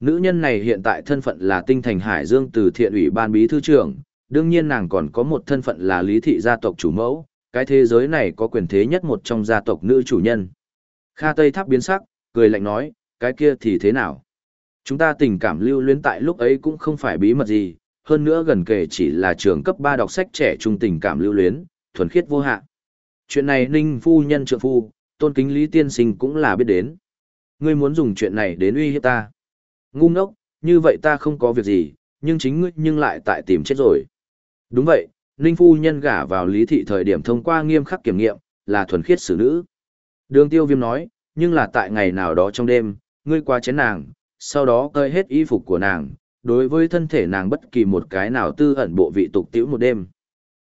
Speaker 1: Nữ nhân này hiện tại thân phận là tinh thành Hải Dương từ thiện ủy ban bí thư trưởng, đương nhiên nàng còn có một thân phận là lý thị gia tộc chủ mẫu, cái thế giới này có quyền thế nhất một trong gia tộc nữ chủ nhân. Kha Tây Tháp biến sắc, cười lạnh nói, cái kia thì thế nào? Chúng ta tình cảm lưu luyến tại lúc ấy cũng không phải bí mật gì, hơn nữa gần kể chỉ là trường cấp 3 đọc sách trẻ trung tình cảm lưu luyến, thuần khiết vô hạn. Chuyện này Ninh phu nhân trượng phu, tôn kính Lý tiên sinh cũng là biết đến. Ngươi muốn dùng chuyện này đến uy hiếp ta. Ngu ngốc, như vậy ta không có việc gì, nhưng chính ngươi nhưng lại tại tìm chết rồi. Đúng vậy, Ninh phu nhân gả vào Lý thị thời điểm thông qua nghiêm khắc kiểm nghiệm, là thuần khiết xử nữ. Đường tiêu viêm nói, nhưng là tại ngày nào đó trong đêm, ngươi qua chén nàng, sau đó cơi hết y phục của nàng, đối với thân thể nàng bất kỳ một cái nào tư ẩn bộ vị tục tiễu một đêm.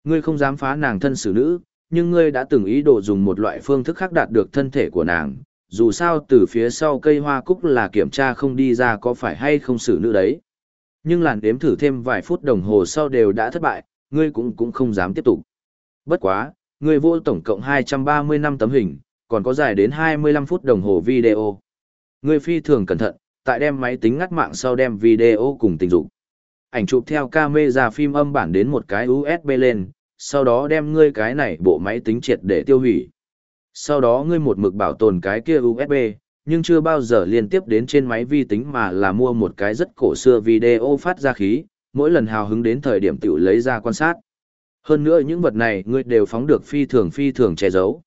Speaker 1: Ngươi không dám phá nàng thân xử nữ, nhưng ngươi đã từng ý đồ dùng một loại phương thức khác đạt được thân thể của nàng, dù sao từ phía sau cây hoa cúc là kiểm tra không đi ra có phải hay không xử nữ đấy. Nhưng làn đếm thử thêm vài phút đồng hồ sau đều đã thất bại, ngươi cũng cũng không dám tiếp tục. Bất quá, ngươi vô tổng cộng 230 năm tấm hình, còn có dài đến 25 phút đồng hồ video. Ngươi phi thường cẩn thận, tại đem máy tính ngắt mạng sau đem video cùng tình dục. Ảnh chụp theo camera phim âm bản đến một cái USB lên, sau đó đem ngươi cái này bộ máy tính triệt để tiêu hủy. Sau đó ngươi một mực bảo tồn cái kia USB, nhưng chưa bao giờ liên tiếp đến trên máy vi tính mà là mua một cái rất cổ xưa video phát ra khí, mỗi lần hào hứng đến thời điểm tiểu lấy ra quan sát. Hơn nữa những vật này ngươi đều phóng được phi thường phi thường che giấu.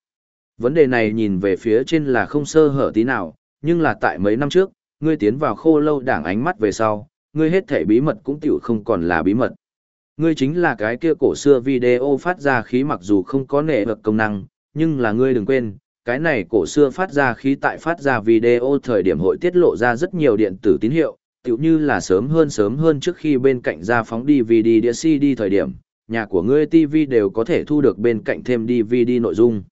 Speaker 1: Vấn đề này nhìn về phía trên là không sơ hở tí nào, nhưng là tại mấy năm trước, ngươi tiến vào khô lâu đảng ánh mắt về sau, ngươi hết thể bí mật cũng tiểu không còn là bí mật. Ngươi chính là cái kia cổ xưa video phát ra khí mặc dù không có nệ vật công năng, nhưng là ngươi đừng quên, cái này cổ xưa phát ra khí tại phát ra video thời điểm hội tiết lộ ra rất nhiều điện tử tín hiệu, tiểu như là sớm hơn sớm hơn trước khi bên cạnh ra phóng DVD đĩa CD thời điểm, nhà của ngươi TV đều có thể thu được bên cạnh thêm DVD nội dung.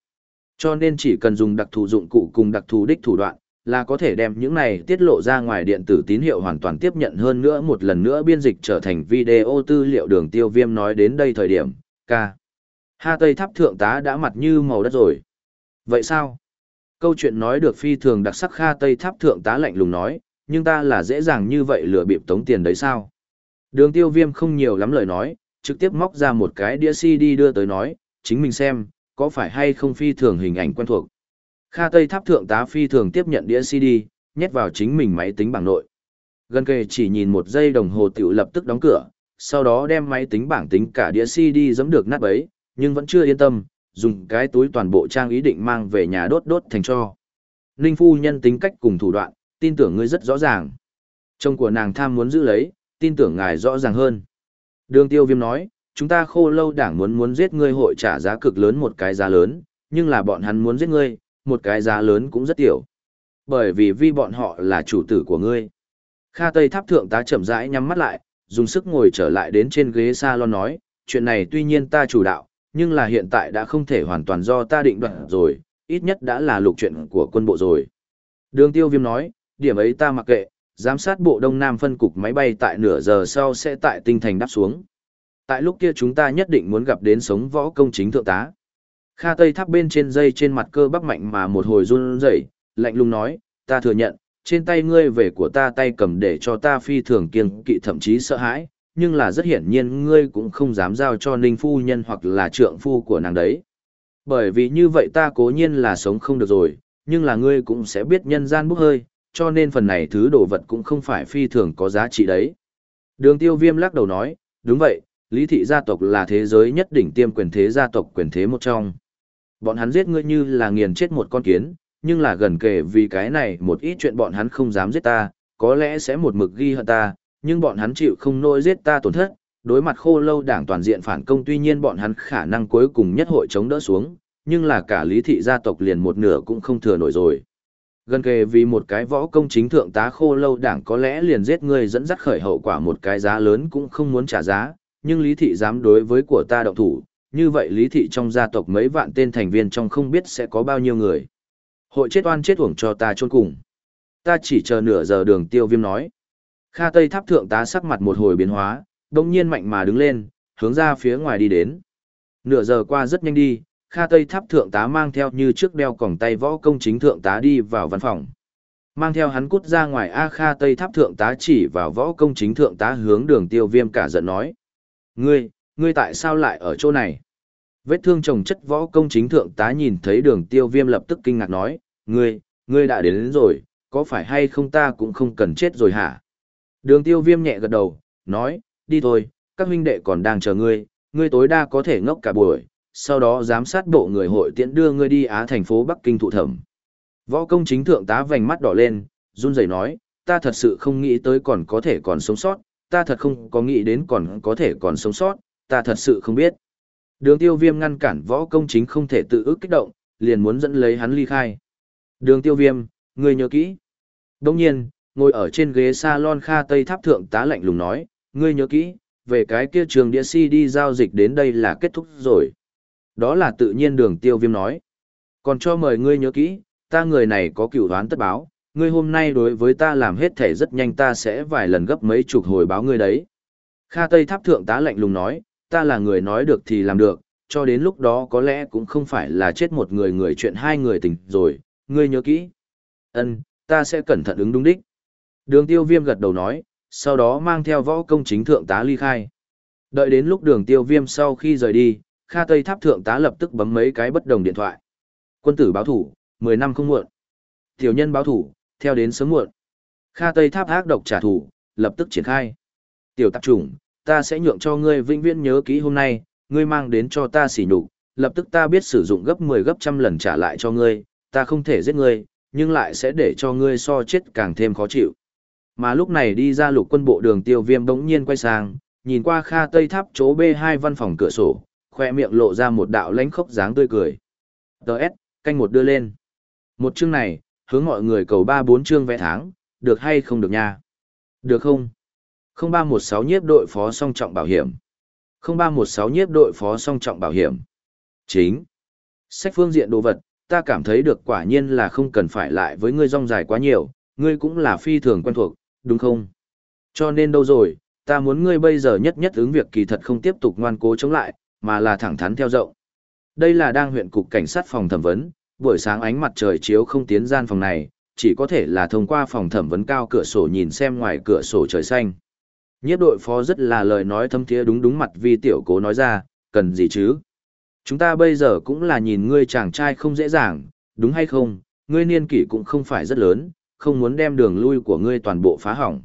Speaker 1: Cho nên chỉ cần dùng đặc thù dụng cụ cùng đặc thù đích thủ đoạn, là có thể đem những này tiết lộ ra ngoài điện tử tín hiệu hoàn toàn tiếp nhận hơn nữa một lần nữa biên dịch trở thành video tư liệu đường tiêu viêm nói đến đây thời điểm, k Ha Tây Tháp Thượng tá đã mặt như màu đất rồi. Vậy sao? Câu chuyện nói được phi thường đặc sắc Kha Tây Tháp Thượng tá lạnh lùng nói, nhưng ta là dễ dàng như vậy lừa bịp tống tiền đấy sao? Đường tiêu viêm không nhiều lắm lời nói, trực tiếp móc ra một cái đĩa CD đưa tới nói, chính mình xem, có phải hay không phi thường hình ảnh quen thuộc. Kha Tây Tháp Thượng tá phi thường tiếp nhận đĩa CD, nhét vào chính mình máy tính bảng nội. Gần kề chỉ nhìn một giây đồng hồ tiểu lập tức đóng cửa, sau đó đem máy tính bảng tính cả đĩa CD giẫm được nát bấy, nhưng vẫn chưa yên tâm, dùng cái túi toàn bộ trang ý định mang về nhà đốt đốt thành cho. Ninh phu nhân tính cách cùng thủ đoạn, tin tưởng ngươi rất rõ ràng. Chồng của nàng tham muốn giữ lấy, tin tưởng ngài rõ ràng hơn. Đường tiêu viêm nói, chúng ta khô lâu đảng muốn muốn giết ngươi hội trả giá cực lớn một cái giá lớn, nhưng là bọn hắn muốn giết ngươi, một cái giá lớn cũng rất tiểu. Bởi vì vi bọn họ là chủ tử của ngươi. Kha Tây Tháp Thượng tá chậm rãi nhắm mắt lại, dùng sức ngồi trở lại đến trên ghế salon nói, chuyện này tuy nhiên ta chủ đạo, nhưng là hiện tại đã không thể hoàn toàn do ta định đoạt rồi, ít nhất đã là lục chuyện của quân bộ rồi. Đường tiêu viêm nói, điểm ấy ta mặc kệ, giám sát bộ Đông Nam phân cục máy bay tại nửa giờ sau sẽ tại tinh thành đáp xuống. Tại lúc kia chúng ta nhất định muốn gặp đến sống võ công chính thượng tá. Kha Tây tháp bên trên dây trên mặt cơ bắp mạnh mà một hồi run rẩy, lạnh lùng nói, ta thừa nhận, trên tay ngươi về của ta tay cầm để cho ta phi thường kiêng kỵ thậm chí sợ hãi, nhưng là rất hiển nhiên ngươi cũng không dám giao cho ninh phu nhân hoặc là trượng phu của nàng đấy. Bởi vì như vậy ta cố nhiên là sống không được rồi, nhưng là ngươi cũng sẽ biết nhân gian bốc hơi, cho nên phần này thứ đồ vật cũng không phải phi thường có giá trị đấy. Đường tiêu viêm lắc đầu nói, đúng vậy, lý thị gia tộc là thế giới nhất đỉnh tiêm quyền thế gia tộc quyền thế một trong. Bọn hắn giết ngươi như là nghiền chết một con kiến, nhưng là gần kề vì cái này một ít chuyện bọn hắn không dám giết ta, có lẽ sẽ một mực ghi hận ta, nhưng bọn hắn chịu không nỗi giết ta tổn thất, đối mặt khô lâu đảng toàn diện phản công tuy nhiên bọn hắn khả năng cuối cùng nhất hội chống đỡ xuống, nhưng là cả lý thị gia tộc liền một nửa cũng không thừa nổi rồi. Gần kề vì một cái võ công chính thượng tá khô lâu đảng có lẽ liền giết người dẫn dắt khởi hậu quả một cái giá lớn cũng không muốn trả giá, nhưng lý thị dám đối với của ta động thủ, như vậy lý thị trong gia tộc mấy vạn tên thành viên trong không biết sẽ có bao nhiêu người. Hội chết oan chết uổng cho ta chôn cùng. Ta chỉ chờ nửa giờ đường tiêu viêm nói. Kha Tây Tháp Thượng tá sắc mặt một hồi biến hóa, đồng nhiên mạnh mà đứng lên, hướng ra phía ngoài đi đến. Nửa giờ qua rất nhanh đi, Kha Tây Tháp Thượng tá mang theo như trước đeo còng tay võ công chính Thượng tá đi vào văn phòng. Mang theo hắn cút ra ngoài A Kha Tây Tháp Thượng tá chỉ vào võ công chính Thượng tá hướng đường tiêu viêm cả giận nói. Ngươi, ngươi tại sao lại ở chỗ này? Vết thương chồng chất võ công chính Thượng tá nhìn thấy đường tiêu viêm lập tức kinh ngạc nói. Ngươi, ngươi đã đến, đến rồi, có phải hay không ta cũng không cần chết rồi hả? Đường tiêu viêm nhẹ gật đầu, nói, đi thôi, các huynh đệ còn đang chờ ngươi, ngươi tối đa có thể ngốc cả buổi, sau đó giám sát bộ người hội tiễn đưa ngươi đi Á thành phố Bắc Kinh thụ thẩm. Võ công chính thượng tá vành mắt đỏ lên, run rẩy nói, ta thật sự không nghĩ tới còn có thể còn sống sót, ta thật không có nghĩ đến còn có thể còn sống sót, ta thật sự không biết. Đường tiêu viêm ngăn cản võ công chính không thể tự ức kích động, liền muốn dẫn lấy hắn ly khai. Đường tiêu viêm, ngươi nhớ kỹ. Đông nhiên, ngồi ở trên ghế salon Kha Tây Tháp Thượng tá lạnh lùng nói, ngươi nhớ kỹ, về cái kia trường đĩa đi giao dịch đến đây là kết thúc rồi. Đó là tự nhiên đường tiêu viêm nói. Còn cho mời ngươi nhớ kỹ, ta người này có cửu đoán tất báo, ngươi hôm nay đối với ta làm hết thể rất nhanh ta sẽ vài lần gấp mấy chục hồi báo ngươi đấy. Kha Tây Tháp Thượng tá lạnh lùng nói, ta là người nói được thì làm được, cho đến lúc đó có lẽ cũng không phải là chết một người người chuyện hai người tình rồi, ngươi nhớ kỹ. Ân, ta sẽ cẩn thận ứng đúng đích. Đường tiêu viêm gật đầu nói, sau đó mang theo võ công chính thượng tá ly khai. Đợi đến lúc đường tiêu viêm sau khi rời đi, Kha Tây Tháp thượng tá lập tức bấm mấy cái bất đồng điện thoại. Quân tử báo thủ, 10 năm không muộn. Tiểu nhân báo thủ, theo đến sớm muộn. Kha Tây Tháp ác độc trả thủ, lập tức triển khai. Tiểu tạp chủng, ta sẽ nhượng cho ngươi vĩnh viễn nhớ kỹ hôm nay, ngươi mang đến cho ta xỉ nhục, lập tức ta biết sử dụng gấp 10 gấp trăm lần trả lại cho ngươi, ta không thể giết ngươi, nhưng lại sẽ để cho ngươi so chết càng thêm khó chịu. Mà lúc này đi ra lục quân bộ đường tiêu viêm bỗng nhiên quay sang, nhìn qua kha tây tháp chỗ B2 văn phòng cửa sổ, khoe miệng lộ ra một đạo lánh khốc dáng tươi cười. Đợt, canh một đưa lên. Một chương này, hướng mọi người cầu ba bốn chương vẽ tháng, được hay không được nha? Được không? 0316 nhiếp đội phó song trọng bảo hiểm. 0316 nhiếp đội phó song trọng bảo hiểm. Chính. Sách phương diện đồ vật, ta cảm thấy được quả nhiên là không cần phải lại với ngươi rong dài quá nhiều, ngươi cũng là phi thường quen thuộc, đúng không? Cho nên đâu rồi, ta muốn ngươi bây giờ nhất nhất ứng việc kỳ thật không tiếp tục ngoan cố chống lại, mà là thẳng thắn theo rộng. Đây là đang huyện cục cảnh sát phòng thẩm vấn, buổi sáng ánh mặt trời chiếu không tiến gian phòng này, chỉ có thể là thông qua phòng thẩm vấn cao cửa sổ nhìn xem ngoài cửa sổ trời xanh. Nhiếp đội phó rất là lời nói thâm thiế đúng đúng mặt vi tiểu cố nói ra, cần gì chứ? Chúng ta bây giờ cũng là nhìn ngươi chàng trai không dễ dàng, đúng hay không? Ngươi niên kỷ cũng không phải rất lớn, không muốn đem đường lui của ngươi toàn bộ phá hỏng.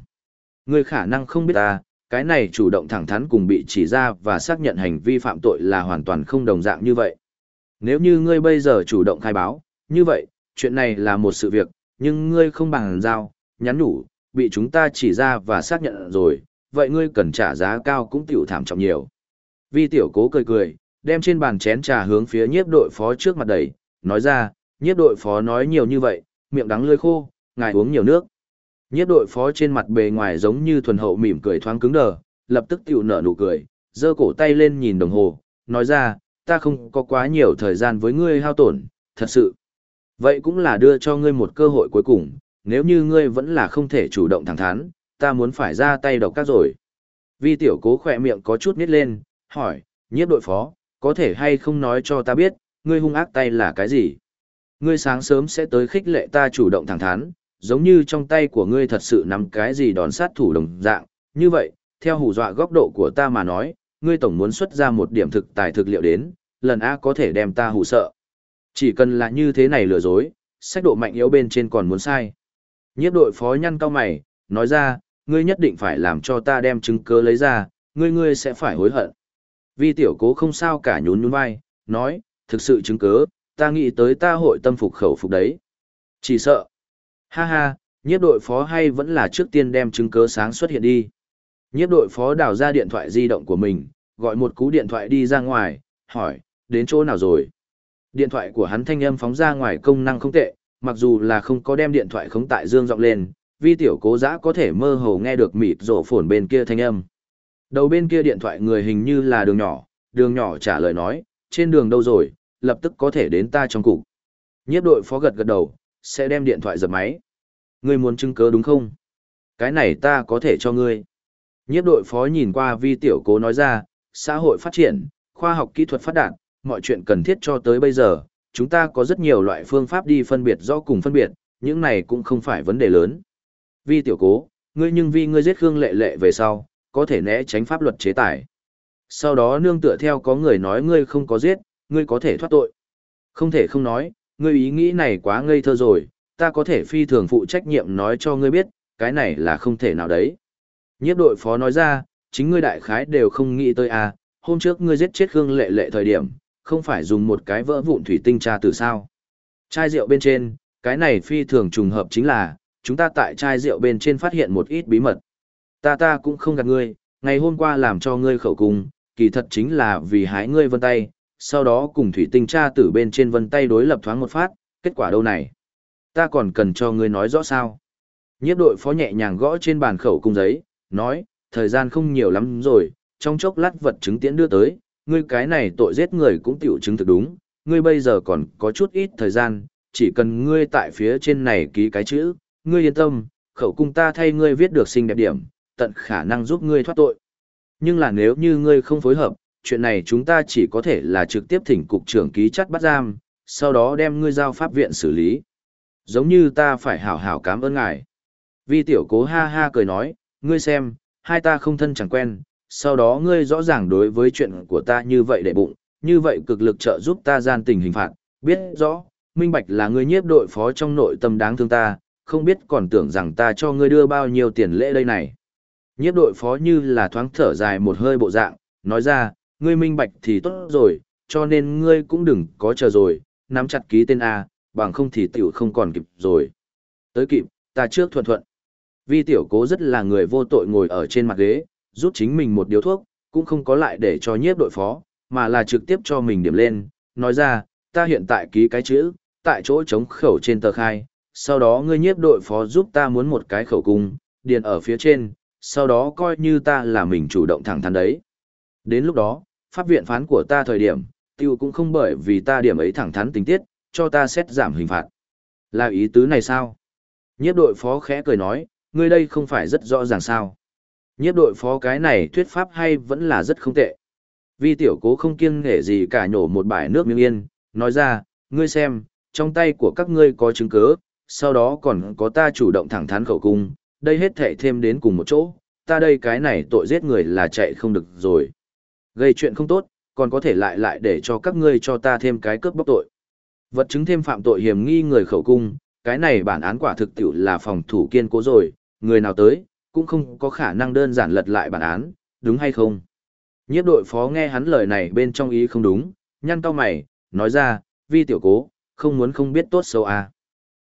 Speaker 1: Ngươi khả năng không biết ta, cái này chủ động thẳng thắn cùng bị chỉ ra và xác nhận hành vi phạm tội là hoàn toàn không đồng dạng như vậy. Nếu như ngươi bây giờ chủ động khai báo, như vậy, chuyện này là một sự việc, nhưng ngươi không bằng giao, nhắn nhủ, bị chúng ta chỉ ra và xác nhận rồi, vậy ngươi cần trả giá cao cũng tiểu thảm trọng nhiều. Vi tiểu cố cười cười, đem trên bàn chén trà hướng phía nhiếp đội phó trước mặt đẩy, nói ra, nhiếp đội phó nói nhiều như vậy, miệng đắng lưỡi khô, ngài uống nhiều nước. Nhiếp đội phó trên mặt bề ngoài giống như thuần hậu mỉm cười thoáng cứng đờ, lập tức tiểu nở nụ cười, giơ cổ tay lên nhìn đồng hồ, nói ra, ta không có quá nhiều thời gian với ngươi hao tổn, thật sự. Vậy cũng là đưa cho ngươi một cơ hội cuối cùng, nếu như ngươi vẫn là không thể chủ động thẳng thắn, ta muốn phải ra tay độc các rồi. Vi tiểu cố khỏe miệng có chút nít lên, hỏi, nhiếp đội phó, có thể hay không nói cho ta biết, ngươi hung ác tay là cái gì? Ngươi sáng sớm sẽ tới khích lệ ta chủ động thẳng thắn, giống như trong tay của ngươi thật sự nắm cái gì đòn sát thủ đồng dạng. Như vậy, theo hù dọa góc độ của ta mà nói, ngươi tổng muốn xuất ra một điểm thực tài thực liệu đến, lần A có thể đem ta hù sợ. Chỉ cần là như thế này lừa dối, sách độ mạnh yếu bên trên còn muốn sai. Nhiếp đội phó nhăn cao mày, nói ra, ngươi nhất định phải làm cho ta đem chứng cứ lấy ra, ngươi ngươi sẽ phải hối hận. Vi tiểu cố không sao cả nhún nhún vai, nói, thực sự chứng cứ, ta nghĩ tới ta hội tâm phục khẩu phục đấy. Chỉ sợ. Ha ha, nhiếp đội phó hay vẫn là trước tiên đem chứng cứ sáng xuất hiện đi. Nhiếp đội phó đào ra điện thoại di động của mình, gọi một cú điện thoại đi ra ngoài, hỏi, đến chỗ nào rồi? Điện thoại của hắn thanh âm phóng ra ngoài công năng không tệ, mặc dù là không có đem điện thoại khống tại dương giọng lên, vi tiểu cố giã có thể mơ hồ nghe được mịt rổ phồn bên kia thanh âm. Đầu bên kia điện thoại người hình như là đường nhỏ, đường nhỏ trả lời nói, trên đường đâu rồi, lập tức có thể đến ta trong cục. Nhiếp đội phó gật gật đầu, sẽ đem điện thoại giật máy. Ngươi muốn chứng cớ đúng không? Cái này ta có thể cho ngươi. Nhiếp đội phó nhìn qua vi tiểu cố nói ra, xã hội phát triển, khoa học kỹ thuật phát đạt, mọi chuyện cần thiết cho tới bây giờ, chúng ta có rất nhiều loại phương pháp đi phân biệt rõ cùng phân biệt, những này cũng không phải vấn đề lớn. Vi tiểu cố, ngươi nhưng vi ngươi giết Khương Lệ Lệ về sau, có thể né tránh pháp luật chế tài. Sau đó nương tựa theo có người nói ngươi không có giết, ngươi có thể thoát tội. Không thể không nói, ngươi ý nghĩ này quá ngây thơ rồi, ta có thể phi thường phụ trách nhiệm nói cho ngươi biết, cái này là không thể nào đấy. Nhiếp đội phó nói ra, chính ngươi đại khái đều không nghĩ tới à, hôm trước ngươi giết chết Khương Lệ Lệ thời điểm, không phải dùng một cái vỡ vụn thủy tinh tra từ sao. Chai rượu bên trên, cái này phi thường trùng hợp chính là, chúng ta tại chai rượu bên trên phát hiện một ít bí mật. Ta ta cũng không gạt ngươi, ngày hôm qua làm cho ngươi khẩu cung, kỳ thật chính là vì hái ngươi vân tay, sau đó cùng thủy tinh tra tử bên trên vân tay đối lập thoáng một phát, kết quả đâu này. Ta còn cần cho ngươi nói rõ sao. Nhiếp đội phó nhẹ nhàng gõ trên bàn khẩu cung giấy, nói, thời gian không nhiều lắm rồi, trong chốc lát vật chứng tiễn đưa tới, ngươi cái này tội giết người cũng tiểu chứng thực đúng, ngươi bây giờ còn có chút ít thời gian, chỉ cần ngươi tại phía trên này ký cái chữ, ngươi yên tâm, khẩu cung ta thay ngươi viết được xinh đẹp điểm, tận khả năng giúp ngươi thoát tội. Nhưng là nếu như ngươi không phối hợp, chuyện này chúng ta chỉ có thể là trực tiếp thỉnh cục trưởng ký chắt bắt giam, sau đó đem ngươi giao pháp viện xử lý. Giống như ta phải hảo hảo cảm ơn ngài. Vi tiểu cố ha ha cười nói, ngươi xem, hai ta không thân chẳng quen, sau đó ngươi rõ ràng đối với chuyện của ta như vậy để bụng, như vậy cực lực trợ giúp ta gian tình hình phạt, biết rõ, minh bạch là ngươi nhiếp đội phó trong nội tâm đáng thương ta, không biết còn tưởng rằng ta cho ngươi đưa bao nhiêu tiền lễ đây này. Nhiếp đội phó như là thoáng thở dài một hơi bộ dạng, nói ra, ngươi minh bạch thì tốt rồi, cho nên ngươi cũng đừng có chờ rồi, nắm chặt ký tên A, bằng không thì tiểu không còn kịp rồi. Tới kịp, ta trước thuận thuận. Vi tiểu cố rất là người vô tội ngồi ở trên mặt ghế, rút chính mình một điếu thuốc, cũng không có lại để cho nhiếp đội phó, mà là trực tiếp cho mình điểm lên, nói ra, ta hiện tại ký cái chữ, tại chỗ chống khẩu trên tờ khai, sau đó ngươi nhiếp đội phó giúp ta muốn một cái khẩu cung, điền ở phía trên, sau đó coi như ta là mình chủ động thẳng thắn đấy. Đến lúc đó, pháp viện phán của ta thời điểm, tiêu cũng không bởi vì ta điểm ấy thẳng thắn tình tiết, cho ta xét giảm hình phạt. Là ý tứ này sao? Nhiếp đội phó khẽ cười nói, ngươi đây không phải rất rõ ràng sao? Nhiếp đội phó cái này thuyết pháp hay vẫn là rất không tệ. Vi tiểu cố không kiêng nể gì cả nhổ một bãi nước miếng yên, nói ra, ngươi xem, trong tay của các ngươi có chứng cứ, sau đó còn có ta chủ động thẳng thắn khẩu cung, đây hết thệ thêm đến cùng một chỗ, ta đây cái này tội giết người là chạy không được rồi. Gây chuyện không tốt, còn có thể lại lại để cho các ngươi cho ta thêm cái cướp bóc tội. Vật chứng thêm phạm tội hiểm nghi người khẩu cung, cái này bản án quả thực tiểu là phòng thủ kiên cố rồi, người nào tới, cũng không có khả năng đơn giản lật lại bản án, đúng hay không? Nhiếp đội phó nghe hắn lời này bên trong ý không đúng, nhăn cao mày, nói ra, vi tiểu cố, không muốn không biết tốt xấu à.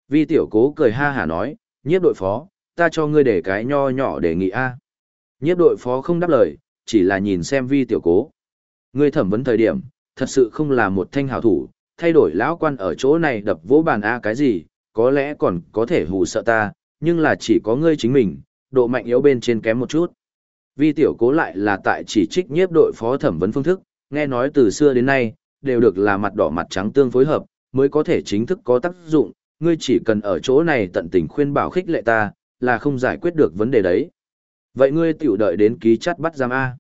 Speaker 1: Vi tiểu cố cười ha hả nói, nhiếp đội phó, ta cho ngươi để cái nho nhỏ để nghị a. À. Nhiếp đội phó không đáp lời, chỉ là nhìn xem vi tiểu cố. Ngươi thẩm vấn thời điểm, thật sự không là một thanh hào thủ, thay đổi lão quan ở chỗ này đập vỗ bàn a cái gì, có lẽ còn có thể hù sợ ta, nhưng là chỉ có ngươi chính mình, độ mạnh yếu bên trên kém một chút. Vi tiểu cố lại là tại chỉ trích nhiếp đội phó thẩm vấn phương thức, nghe nói từ xưa đến nay, đều được là mặt đỏ mặt trắng tương phối hợp, mới có thể chính thức có tác dụng, ngươi chỉ cần ở chỗ này tận tình khuyên bảo khích lệ ta, là không giải quyết được vấn đề đấy. Vậy ngươi tiểu đợi đến ký chắt bắt giam A.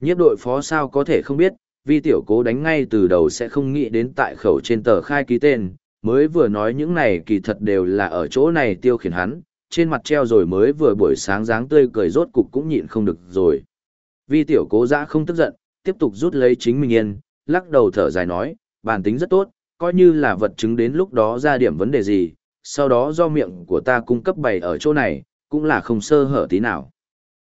Speaker 1: Nhiếp đội phó sao có thể không biết, vi tiểu cố đánh ngay từ đầu sẽ không nghĩ đến tại khẩu trên tờ khai ký tên, mới vừa nói những này kỳ thật đều là ở chỗ này tiêu khiển hắn, trên mặt treo rồi mới vừa buổi sáng dáng tươi cười rốt cục cũng nhịn không được rồi. Vi tiểu cố dã không tức giận, tiếp tục rút lấy chính mình yên, lắc đầu thở dài nói, bản tính rất tốt, coi như là vật chứng đến lúc đó ra điểm vấn đề gì, sau đó do miệng của ta cung cấp bày ở chỗ này, cũng là không sơ hở tí nào.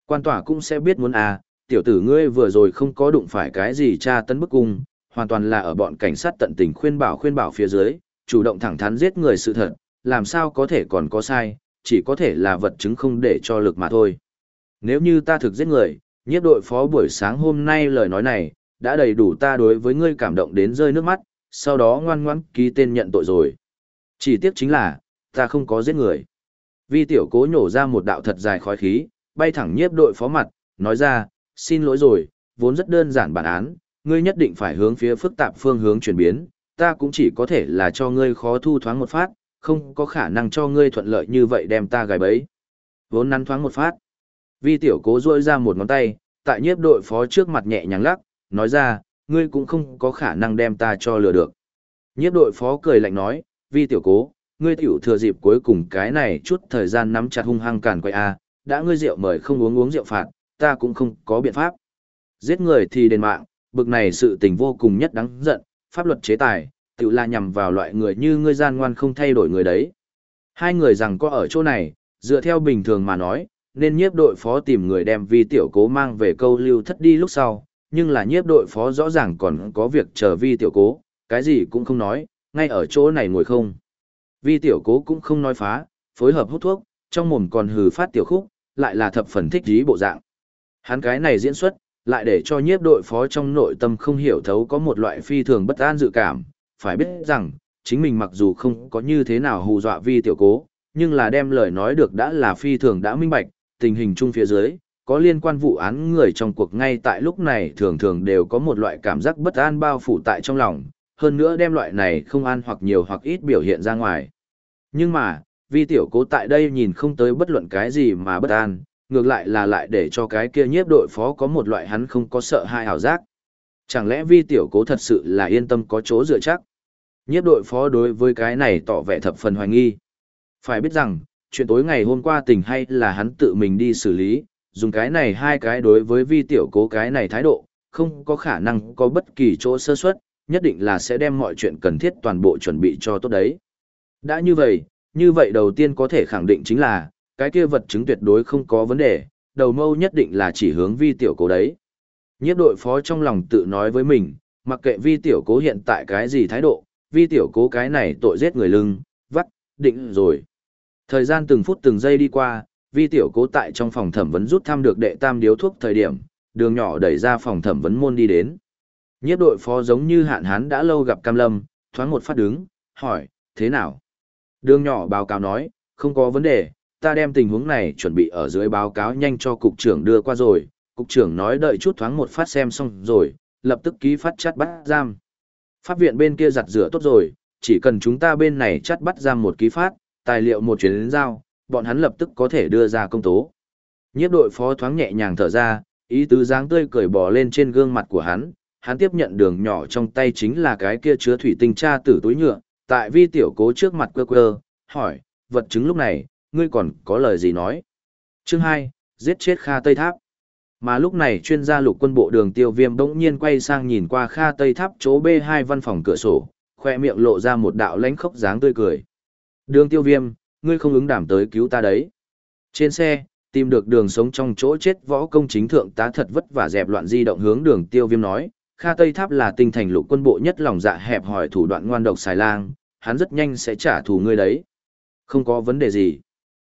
Speaker 1: Quan tỏa cũng sẽ biết muốn à, tiểu tử ngươi vừa rồi không có đụng phải cái gì tra tấn bức cung, hoàn toàn là ở bọn cảnh sát tận tình khuyên bảo khuyên bảo phía dưới, chủ động thẳng thắn giết người sự thật, làm sao có thể còn có sai, chỉ có thể là vật chứng không để cho lực mà thôi. Nếu như ta thực giết người, nhiếp đội phó buổi sáng hôm nay lời nói này, đã đầy đủ ta đối với ngươi cảm động đến rơi nước mắt, sau đó ngoan ngoãn ký tên nhận tội rồi. Chỉ tiếc chính là, ta không có giết người. Vi tiểu cố nhổ ra một đạo thật dài khói khí, bay thẳng nhiếp đội phó mặt, nói ra, xin lỗi rồi, vốn rất đơn giản bản án, ngươi nhất định phải hướng phía phức tạp phương hướng chuyển biến, ta cũng chỉ có thể là cho ngươi khó thu thoáng một phát, không có khả năng cho ngươi thuận lợi như vậy đem ta gài bẫy, Vốn nắn thoáng một phát. Vi tiểu cố duỗi ra một ngón tay, tại nhiếp đội phó trước mặt nhẹ nhàng lắc, nói ra, ngươi cũng không có khả năng đem ta cho lừa được. Nhiếp đội phó cười lạnh nói, vi tiểu cố, ngươi tiểu thừa dịp cuối cùng cái này chút thời gian nắm chặt hung hăng càn quay a, à, đã ngươi rượu mời không uống uống rượu phạt, ta cũng không có biện pháp. Giết người thì đền mạng, bực này sự tình vô cùng nhất đáng giận, pháp luật chế tài, tự là nhằm vào loại người như ngươi gian ngoan không thay đổi người đấy. Hai người rằng có ở chỗ này, dựa theo bình thường mà nói, nên nhiếp đội phó tìm người đem vi tiểu cố mang về câu lưu thất đi lúc sau, nhưng là nhiếp đội phó rõ ràng còn có việc chờ vi tiểu cố, cái gì cũng không nói, ngay ở chỗ này ngồi không. Vi tiểu cố cũng không nói phá, phối hợp hút thuốc, trong mồm còn hừ phát tiểu khúc, lại là thập phần thích dí bộ dạng. Hắn cái này diễn xuất, lại để cho nhiếp đội phó trong nội tâm không hiểu thấu có một loại phi thường bất an dự cảm, phải biết rằng, chính mình mặc dù không có như thế nào hù dọa vi tiểu cố, nhưng là đem lời nói được đã là phi thường đã minh bạch, tình hình chung phía dưới, có liên quan vụ án người trong cuộc ngay tại lúc này thường thường đều có một loại cảm giác bất an bao phủ tại trong lòng, hơn nữa đem loại này không an hoặc nhiều hoặc ít biểu hiện ra ngoài. Nhưng mà, vi tiểu cố tại đây nhìn không tới bất luận cái gì mà bất an, ngược lại là lại để cho cái kia nhiếp đội phó có một loại hắn không có sợ hai hào giác. Chẳng lẽ vi tiểu cố thật sự là yên tâm có chỗ dựa chắc? Nhiếp đội phó đối với cái này tỏ vẻ thập phần hoài nghi. Phải biết rằng, chuyện tối ngày hôm qua tình hay là hắn tự mình đi xử lý, dùng cái này hai cái đối với vi tiểu cố cái này thái độ, không có khả năng có bất kỳ chỗ sơ suất, nhất định là sẽ đem mọi chuyện cần thiết toàn bộ chuẩn bị cho tốt đấy. Đã như vậy, như vậy đầu tiên có thể khẳng định chính là, cái kia vật chứng tuyệt đối không có vấn đề, đầu mâu nhất định là chỉ hướng vi tiểu cố đấy. Nhiếp đội phó trong lòng tự nói với mình, mặc kệ vi tiểu cố hiện tại cái gì thái độ, vi tiểu cố cái này tội giết người lưng, vắt, định rồi. Thời gian từng phút từng giây đi qua, vi tiểu cố tại trong phòng thẩm vấn rút thăm được đệ tam điếu thuốc thời điểm, đường nhỏ đẩy ra phòng thẩm vấn môn đi đến. Nhiếp đội phó giống như hạn hán đã lâu gặp Cam Lâm, thoáng một phát đứng, hỏi, thế nào? Đường nhỏ báo cáo nói, không có vấn đề, ta đem tình huống này chuẩn bị ở dưới báo cáo nhanh cho cục trưởng đưa qua rồi, cục trưởng nói đợi chút thoáng một phát xem xong rồi, lập tức ký phát chắt bắt giam. Pháp viện bên kia giặt rửa tốt rồi, chỉ cần chúng ta bên này chắt bắt giam một ký phát, tài liệu một chuyến đến giao, bọn hắn lập tức có thể đưa ra công tố. Nhiếp đội phó thoáng nhẹ nhàng thở ra, ý tứ dáng tươi cười bò lên trên gương mặt của hắn, hắn tiếp nhận đường nhỏ trong tay chính là cái kia chứa thủy tinh tra tử túi nhựa, tại vi tiểu cố trước mặt quơ quơ, hỏi, vật chứng lúc này, ngươi còn có lời gì nói? Chương 2, giết chết Kha Tây Tháp. Mà lúc này chuyên gia lục quân bộ đường tiêu viêm đỗng nhiên quay sang nhìn qua Kha Tây Tháp chỗ B2 văn phòng cửa sổ, khoe miệng lộ ra một đạo lánh khốc dáng tươi cười. Đường tiêu viêm, ngươi không ứng đảm tới cứu ta đấy. Trên xe, tìm được đường sống trong chỗ chết võ công chính thượng tá thật vất vả dẹp loạn di động hướng đường tiêu viêm nói, Kha Tây Tháp là tinh thành lục quân bộ nhất lòng dạ hẹp hỏi thủ đoạn ngoan độc xài lang, hắn rất nhanh sẽ trả thù ngươi đấy. Không có vấn đề gì.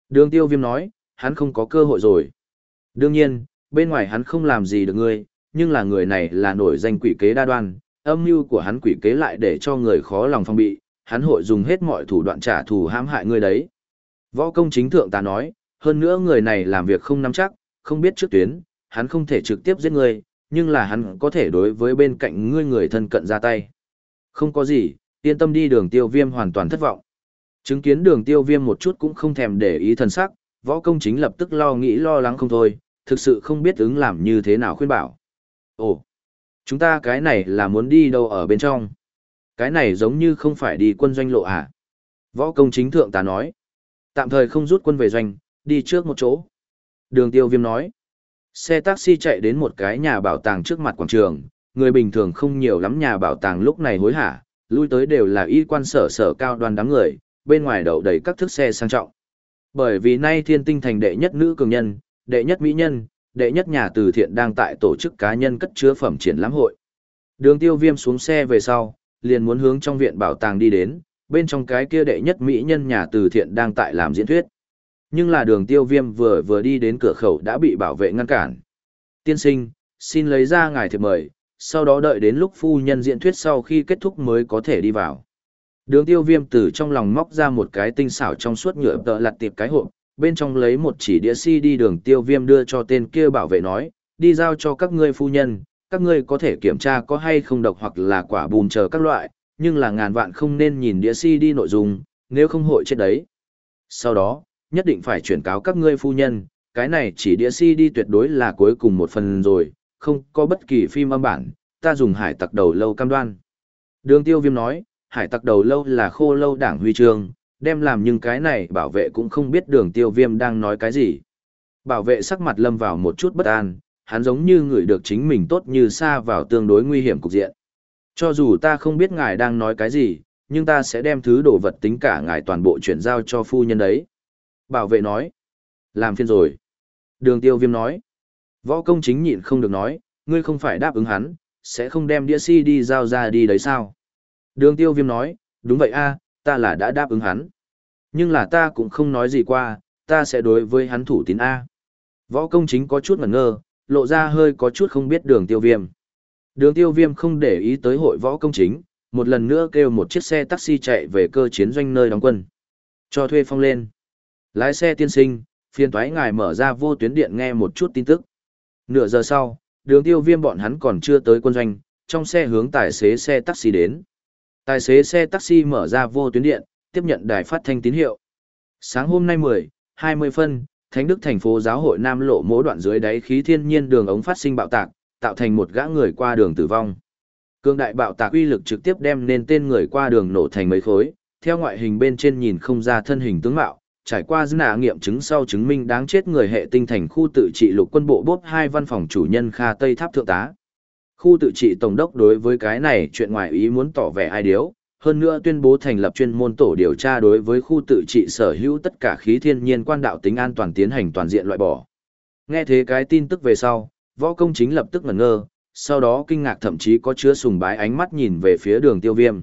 Speaker 1: Đường tiêu viêm nói, hắn không có cơ hội rồi. Đương nhiên, bên ngoài hắn không làm gì được ngươi, nhưng là người này là nổi danh quỷ kế đa đoan, âm mưu của hắn quỷ kế lại để cho người khó lòng phong bị, hắn hội dùng hết mọi thủ đoạn trả thù hãm hại ngươi đấy. Võ công chính thượng ta nói, hơn nữa người này làm việc không nắm chắc, không biết trước tuyến, hắn không thể trực tiếp giết ngươi, nhưng là hắn có thể đối với bên cạnh ngươi người thân cận ra tay. Không có gì, yên tâm đi đường tiêu viêm hoàn toàn thất vọng. Chứng kiến đường tiêu viêm một chút cũng không thèm để ý thần sắc, võ công chính lập tức lo nghĩ lo lắng không thôi, thực sự không biết ứng làm như thế nào khuyên bảo. Ồ, chúng ta cái này là muốn đi đâu ở bên trong? Cái này giống như không phải đi quân doanh lộ à? Võ công chính thượng ta nói. Tạm thời không rút quân về doanh, đi trước một chỗ. Đường tiêu viêm nói. Xe taxi chạy đến một cái nhà bảo tàng trước mặt quảng trường, người bình thường không nhiều lắm nhà bảo tàng lúc này hối hả, lui tới đều là y quan sở sở cao đoàn đám người, bên ngoài đậu đầy các thức xe sang trọng. Bởi vì nay thiên tinh thành đệ nhất nữ cường nhân, đệ nhất mỹ nhân, đệ nhất nhà từ thiện đang tại tổ chức cá nhân cất chứa phẩm triển lãm hội. Đường tiêu viêm xuống xe về sau, liền muốn hướng trong viện bảo tàng đi đến, bên trong cái kia đệ nhất mỹ nhân nhà từ thiện đang tại làm diễn thuyết. Nhưng là đường tiêu viêm vừa vừa đi đến cửa khẩu đã bị bảo vệ ngăn cản. Tiên sinh, xin lấy ra ngài thiệp mời, sau đó đợi đến lúc phu nhân diễn thuyết sau khi kết thúc mới có thể đi vào. Đường tiêu viêm từ trong lòng móc ra một cái tinh xảo trong suốt nhựa tợ lặt tiệp cái hộp, bên trong lấy một chỉ đĩa si đi đường tiêu viêm đưa cho tên kia bảo vệ nói, đi giao cho các ngươi phu nhân, các ngươi có thể kiểm tra có hay không độc hoặc là quả bùn chờ các loại, nhưng là ngàn vạn không nên nhìn đĩa si đi nội dung, nếu không hội chết đấy. Sau đó, nhất định phải chuyển cáo các ngươi phu nhân, cái này chỉ đĩa si đi tuyệt đối là cuối cùng một phần rồi, không có bất kỳ phim âm bản, ta dùng hải tặc đầu lâu cam đoan. Đường tiêu viêm nói, hải tặc đầu lâu là khô lâu đảng huy chương, đem làm nhưng cái này bảo vệ cũng không biết đường tiêu viêm đang nói cái gì. Bảo vệ sắc mặt lâm vào một chút bất an, hắn giống như người được chính mình tốt như xa vào tương đối nguy hiểm cục diện. Cho dù ta không biết ngài đang nói cái gì, nhưng ta sẽ đem thứ đồ vật tính cả ngài toàn bộ chuyển giao cho phu nhân đấy. Bảo vệ nói. Làm phiên rồi. Đường tiêu viêm nói. Võ công chính nhịn không được nói, ngươi không phải đáp ứng hắn, sẽ không đem đĩa si đi giao ra đi đấy sao? Đường tiêu viêm nói, đúng vậy a ta là đã đáp ứng hắn. Nhưng là ta cũng không nói gì qua, ta sẽ đối với hắn thủ tín A. Võ công chính có chút ngẩn ngơ, lộ ra hơi có chút không biết đường tiêu viêm. Đường tiêu viêm không để ý tới hội võ công chính, một lần nữa kêu một chiếc xe taxi chạy về cơ chiến doanh nơi đóng quân. Cho thuê phong lên. Lái xe tiên sinh, phiên toái ngài mở ra vô tuyến điện nghe một chút tin tức. Nửa giờ sau, đường tiêu viêm bọn hắn còn chưa tới quân doanh, trong xe hướng tài xế xe taxi đến. Tài xế xe taxi mở ra vô tuyến điện, tiếp nhận đài phát thanh tín hiệu. Sáng hôm nay 10, 20 phân, Thánh Đức thành phố giáo hội Nam Lộ mỗi đoạn dưới đáy khí thiên nhiên đường ống phát sinh bạo tạc, tạo thành một gã người qua đường tử vong. Cương đại bạo tạc uy lực trực tiếp đem nên tên người qua đường nổ thành mấy khối, theo ngoại hình bên trên nhìn không ra thân hình tướng mạo, trải qua dư nạ nghiệm chứng sau chứng minh đáng chết người hệ tinh thành khu tự trị lục quân bộ bốp hai văn phòng chủ nhân Kha Tây Tháp Thượng tá. Khu tự trị tổng đốc đối với cái này chuyện ngoài ý muốn tỏ vẻ ai điếu, hơn nữa tuyên bố thành lập chuyên môn tổ điều tra đối với khu tự trị sở hữu tất cả khí thiên nhiên quan đạo tính an toàn tiến hành toàn diện loại bỏ. Nghe thế cái tin tức về sau, võ công chính lập tức ngẩn ngơ, sau đó kinh ngạc thậm chí có chứa sùng bái ánh mắt nhìn về phía đường tiêu viêm.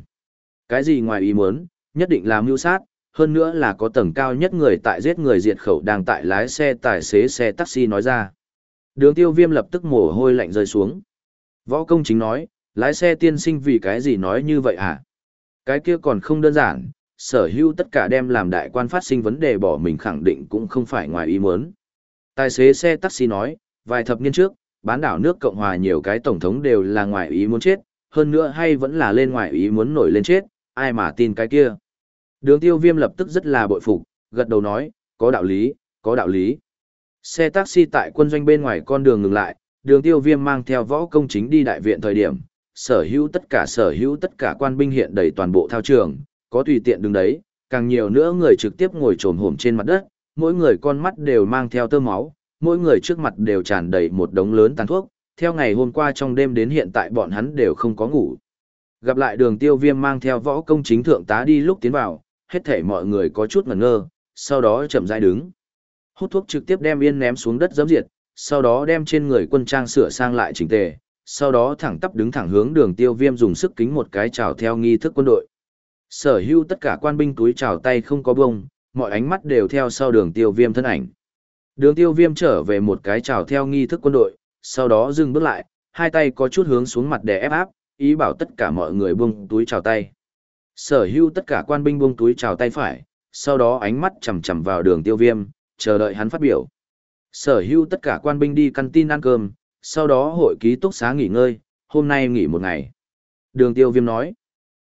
Speaker 1: Cái gì ngoài ý muốn, nhất định là mưu sát, hơn nữa là có tầng cao nhất người tại giết người diệt khẩu đang tại lái xe tài xế xe taxi nói ra. Đường tiêu viêm lập tức mồ hôi lạnh rơi xuống. Võ công chính nói, lái xe tiên sinh vì cái gì nói như vậy hả? Cái kia còn không đơn giản, sở hữu tất cả đem làm đại quan phát sinh vấn đề bỏ mình khẳng định cũng không phải ngoài ý muốn. Tài xế xe taxi nói, vài thập niên trước, bán đảo nước Cộng hòa nhiều cái tổng thống đều là ngoài ý muốn chết, hơn nữa hay vẫn là lên ngoài ý muốn nổi lên chết, ai mà tin cái kia. Đường tiêu viêm lập tức rất là bội phục, gật đầu nói, có đạo lý, có đạo lý. Xe taxi tại quân doanh bên ngoài con đường ngừng lại, đường tiêu viêm mang theo võ công chính đi đại viện thời điểm, sở hữu tất cả sở hữu tất cả quan binh hiện đầy toàn bộ thao trường, có tùy tiện đứng đấy, càng nhiều nữa người trực tiếp ngồi trồm hổm trên mặt đất, mỗi người con mắt đều mang theo tơ máu, mỗi người trước mặt đều tràn đầy một đống lớn tàn thuốc, theo ngày hôm qua trong đêm đến hiện tại bọn hắn đều không có ngủ. Gặp lại đường tiêu viêm mang theo võ công chính thượng tá đi lúc tiến vào, hết thể mọi người có chút ngẩn ngơ, sau đó chậm rãi đứng. Hút thuốc trực tiếp đem yên ném xuống đất giấm diệt, sau đó đem trên người quân trang sửa sang lại chỉnh tề, sau đó thẳng tắp đứng thẳng hướng đường tiêu viêm dùng sức kính một cái chào theo nghi thức quân đội. Sở hữu tất cả quan binh túi chào tay không có bông, mọi ánh mắt đều theo sau đường tiêu viêm thân ảnh. Đường tiêu viêm trở về một cái chào theo nghi thức quân đội, sau đó dừng bước lại, hai tay có chút hướng xuống mặt để ép áp, ý bảo tất cả mọi người buông túi chào tay. Sở hữu tất cả quan binh buông túi chào tay phải, sau đó ánh mắt chầm chầm vào đường tiêu viêm, chờ đợi hắn phát biểu. Sở hữu tất cả quan binh đi căn tin ăn cơm, sau đó hội ký túc xá nghỉ ngơi, hôm nay nghỉ một ngày. Đường tiêu viêm nói,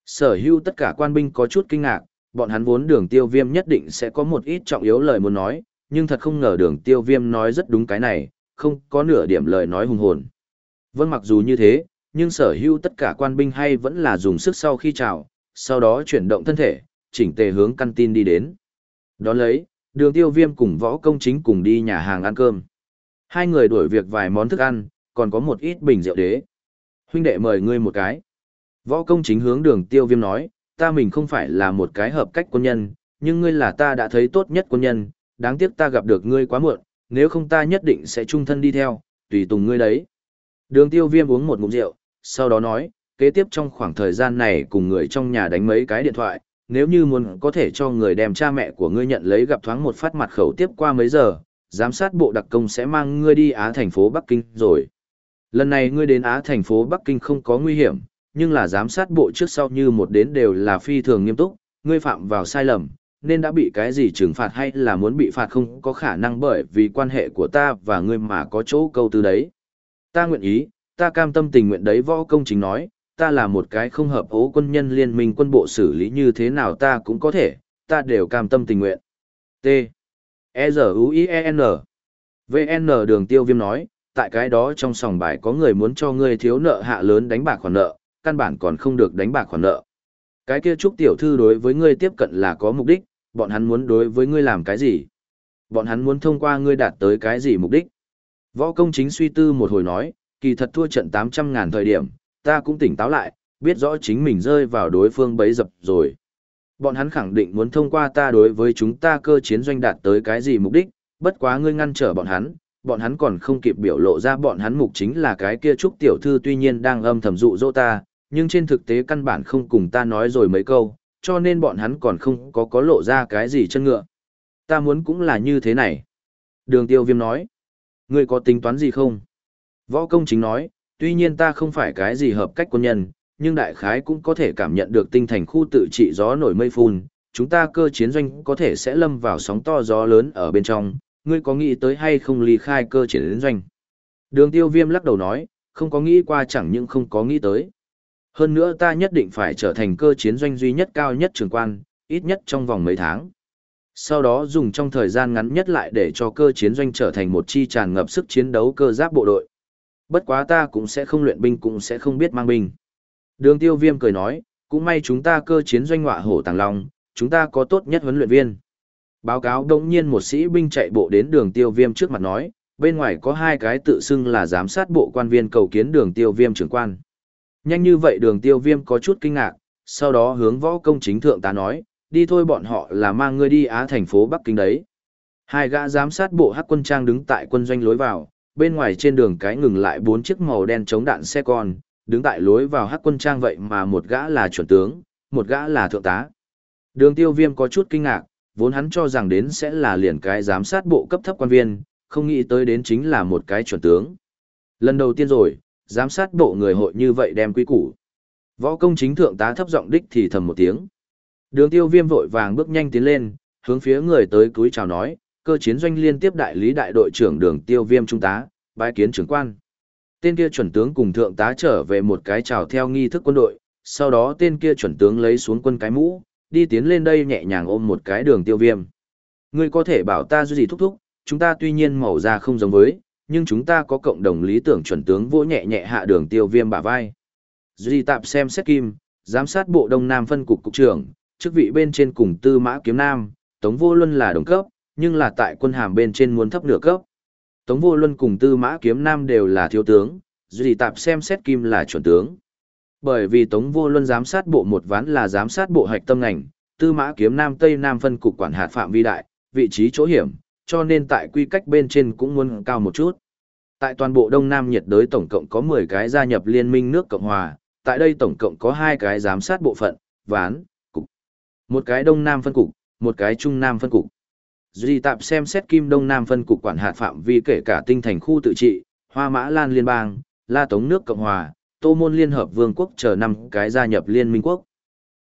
Speaker 1: sở hữu tất cả quan binh có chút kinh ngạc, bọn hắn vốn đường tiêu viêm nhất định sẽ có một ít trọng yếu lời muốn nói, nhưng thật không ngờ đường tiêu viêm nói rất đúng cái này, không có nửa điểm lời nói hùng hồn. Vâng mặc dù như thế, nhưng sở hữu tất cả quan binh hay vẫn là dùng sức sau khi chào, sau đó chuyển động thân thể, chỉnh tề hướng căn tin đi đến. đó lấy, đường tiêu viêm cùng võ công chính cùng đi nhà hàng ăn cơm. Hai người đổi việc vài món thức ăn, còn có một ít bình rượu đế. Huynh đệ mời ngươi một cái. Võ công chính hướng đường tiêu viêm nói, ta mình không phải là một cái hợp cách quân nhân, nhưng ngươi là ta đã thấy tốt nhất quân nhân, đáng tiếc ta gặp được ngươi quá muộn, nếu không ta nhất định sẽ trung thân đi theo, tùy tùng ngươi đấy. Đường tiêu viêm uống một ngụm rượu, sau đó nói, kế tiếp trong khoảng thời gian này cùng người trong nhà đánh mấy cái điện thoại, nếu như muốn có thể cho người đem cha mẹ của ngươi nhận lấy gặp thoáng một phát mặt khẩu tiếp qua mấy giờ, giám sát bộ đặc công sẽ mang ngươi đi Á thành phố Bắc Kinh rồi. Lần này ngươi đến Á thành phố Bắc Kinh không có nguy hiểm, nhưng là giám sát bộ trước sau như một đến đều là phi thường nghiêm túc, ngươi phạm vào sai lầm, nên đã bị cái gì trừng phạt hay là muốn bị phạt không có khả năng bởi vì quan hệ của ta và ngươi mà có chỗ câu từ đấy. Ta nguyện ý, ta cam tâm tình nguyện đấy võ công chính nói, ta là một cái không hợp ố quân nhân liên minh quân bộ xử lý như thế nào ta cũng có thể, ta đều cam tâm tình nguyện. T. E Z U I E N. VN đường tiêu viêm nói, tại cái đó trong sòng bài có người muốn cho ngươi thiếu nợ hạ lớn đánh bạc khoản nợ, căn bản còn không được đánh bạc khoản nợ. Cái kia trúc tiểu thư đối với ngươi tiếp cận là có mục đích, bọn hắn muốn đối với ngươi làm cái gì? Bọn hắn muốn thông qua ngươi đạt tới cái gì mục đích? Võ công chính suy tư một hồi nói, kỳ thật thua trận 800 ngàn thời điểm, ta cũng tỉnh táo lại, biết rõ chính mình rơi vào đối phương bấy dập rồi. Bọn hắn khẳng định muốn thông qua ta đối với chúng ta cơ chiến doanh đạt tới cái gì mục đích, bất quá ngươi ngăn trở bọn hắn, bọn hắn còn không kịp biểu lộ ra bọn hắn mục chính là cái kia trúc tiểu thư tuy nhiên đang âm thầm dụ dỗ ta, nhưng trên thực tế căn bản không cùng ta nói rồi mấy câu, cho nên bọn hắn còn không có có lộ ra cái gì chân ngựa. Ta muốn cũng là như thế này. Đường tiêu viêm nói, ngươi có tính toán gì không? Võ công chính nói, tuy nhiên ta không phải cái gì hợp cách quân nhân, nhưng đại khái cũng có thể cảm nhận được tinh thành khu tự trị gió nổi mây phun, chúng ta cơ chiến doanh có thể sẽ lâm vào sóng to gió lớn ở bên trong, ngươi có nghĩ tới hay không ly khai cơ chiến doanh? Đường tiêu viêm lắc đầu nói, không có nghĩ qua chẳng những không có nghĩ tới. Hơn nữa ta nhất định phải trở thành cơ chiến doanh duy nhất cao nhất trường quan, ít nhất trong vòng mấy tháng. Sau đó dùng trong thời gian ngắn nhất lại để cho cơ chiến doanh trở thành một chi tràn ngập sức chiến đấu cơ giáp bộ đội. Bất quá ta cũng sẽ không luyện binh cũng sẽ không biết mang binh. Đường tiêu viêm cười nói, cũng may chúng ta cơ chiến doanh họa hổ tàng long, chúng ta có tốt nhất huấn luyện viên. Báo cáo đồng nhiên một sĩ binh chạy bộ đến đường tiêu viêm trước mặt nói, bên ngoài có hai cái tự xưng là giám sát bộ quan viên cầu kiến đường tiêu viêm trưởng quan. Nhanh như vậy đường tiêu viêm có chút kinh ngạc, sau đó hướng võ công chính thượng ta nói, đi thôi bọn họ là mang ngươi đi Á thành phố Bắc Kinh đấy. Hai gã giám sát bộ hắc quân trang đứng tại quân doanh lối vào, bên ngoài trên đường cái ngừng lại bốn chiếc màu đen chống đạn xe con, đứng tại lối vào hắc quân trang vậy mà một gã là chuẩn tướng, một gã là thượng tá. Đường tiêu viêm có chút kinh ngạc, vốn hắn cho rằng đến sẽ là liền cái giám sát bộ cấp thấp quan viên, không nghĩ tới đến chính là một cái chuẩn tướng. Lần đầu tiên rồi, giám sát bộ người hội như vậy đem quy củ. Võ công chính thượng tá thấp giọng đích thì thầm một tiếng. Đường tiêu viêm vội vàng bước nhanh tiến lên, hướng phía người tới túi chào nói, cơ chiến doanh liên tiếp đại lý đại đội trưởng đường tiêu viêm trung tá, bái kiến trưởng quan. Tên kia chuẩn tướng cùng thượng tá trở về một cái chào theo nghi thức quân đội, sau đó tên kia chuẩn tướng lấy xuống quân cái mũ, đi tiến lên đây nhẹ nhàng ôm một cái đường tiêu viêm. Ngươi có thể bảo ta gì thúc thúc, chúng ta tuy nhiên màu da không giống với, nhưng chúng ta có cộng đồng lý tưởng chuẩn tướng vỗ nhẹ nhẹ hạ đường tiêu viêm bả vai. Duy tạp xem xét kim, giám sát bộ Đông Nam phân cục cục trưởng, chức vị bên trên cùng tư mã kiếm nam, Tống Vô Luân là đồng cấp, nhưng là tại quân hàm bên trên muốn thấp nửa cấp. Tống Vô Luân cùng tư mã kiếm nam đều là thiếu tướng, Duy tạp xem xét kim là chuẩn tướng. Bởi vì Tống Vô Luân giám sát bộ một ván là giám sát bộ hạch tâm ngành, tư mã kiếm nam Tây Nam phân cục quản hạt phạm vi đại, vị trí chỗ hiểm, cho nên tại quy cách bên trên cũng muốn cao một chút. Tại toàn bộ Đông Nam nhiệt đới tổng cộng có 10 cái gia nhập liên minh nước Cộng Hòa, tại đây tổng cộng có 2 cái giám sát bộ phận, ván, cục. Một cái Đông Nam phân cục, một cái Trung Nam phân cục. Duy tạp xem xét Kim Đông Nam phân cục quản hạt phạm vi kể cả tinh thành khu tự trị, Hoa Mã Lan Liên bang, La Tống nước Cộng Hòa, Tô Môn Liên Hợp Vương quốc chờ năm cái gia nhập Liên minh quốc.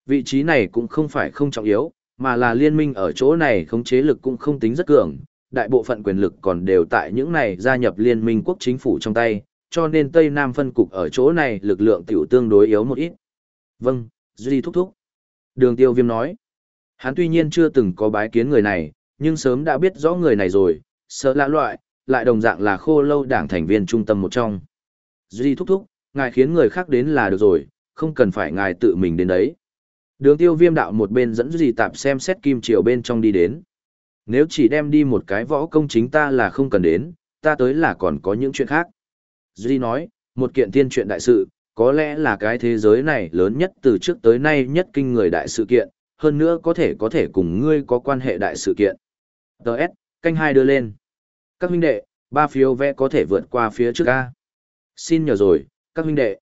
Speaker 1: Vị trí này cũng không phải không trọng yếu, mà là liên minh ở chỗ này khống chế lực cũng không tính rất cường, đại bộ phận quyền lực còn đều tại những này gia nhập liên minh quốc chính phủ trong tay, cho nên Tây Nam phân cục ở chỗ này lực lượng tiểu tương đối yếu một ít. Vâng, Duy thúc thúc. Đường tiêu viêm nói. Hắn tuy nhiên chưa từng có bái kiến người này, nhưng sớm đã biết rõ người này rồi, sợ lạ loại, lại đồng dạng là khô lâu đảng thành viên trung tâm một trong. Duy thúc thúc, ngài khiến người khác đến là được rồi, không cần phải ngài tự mình đến đấy. Đường tiêu viêm đạo một bên dẫn Duy tạp xem xét kim chiều bên trong đi đến. Nếu chỉ đem đi một cái võ công chính ta là không cần đến, ta tới là còn có những chuyện khác. Duy nói, một kiện tiên chuyện đại sự, có lẽ là cái thế giới này lớn nhất từ trước tới nay nhất kinh người đại sự kiện, hơn nữa có thể có thể cùng ngươi có quan hệ đại sự kiện. Đợt, canh hai đưa lên. Các huynh đệ, ba phiếu vẽ có thể vượt qua phía trước A. Xin nhờ rồi, các huynh đệ.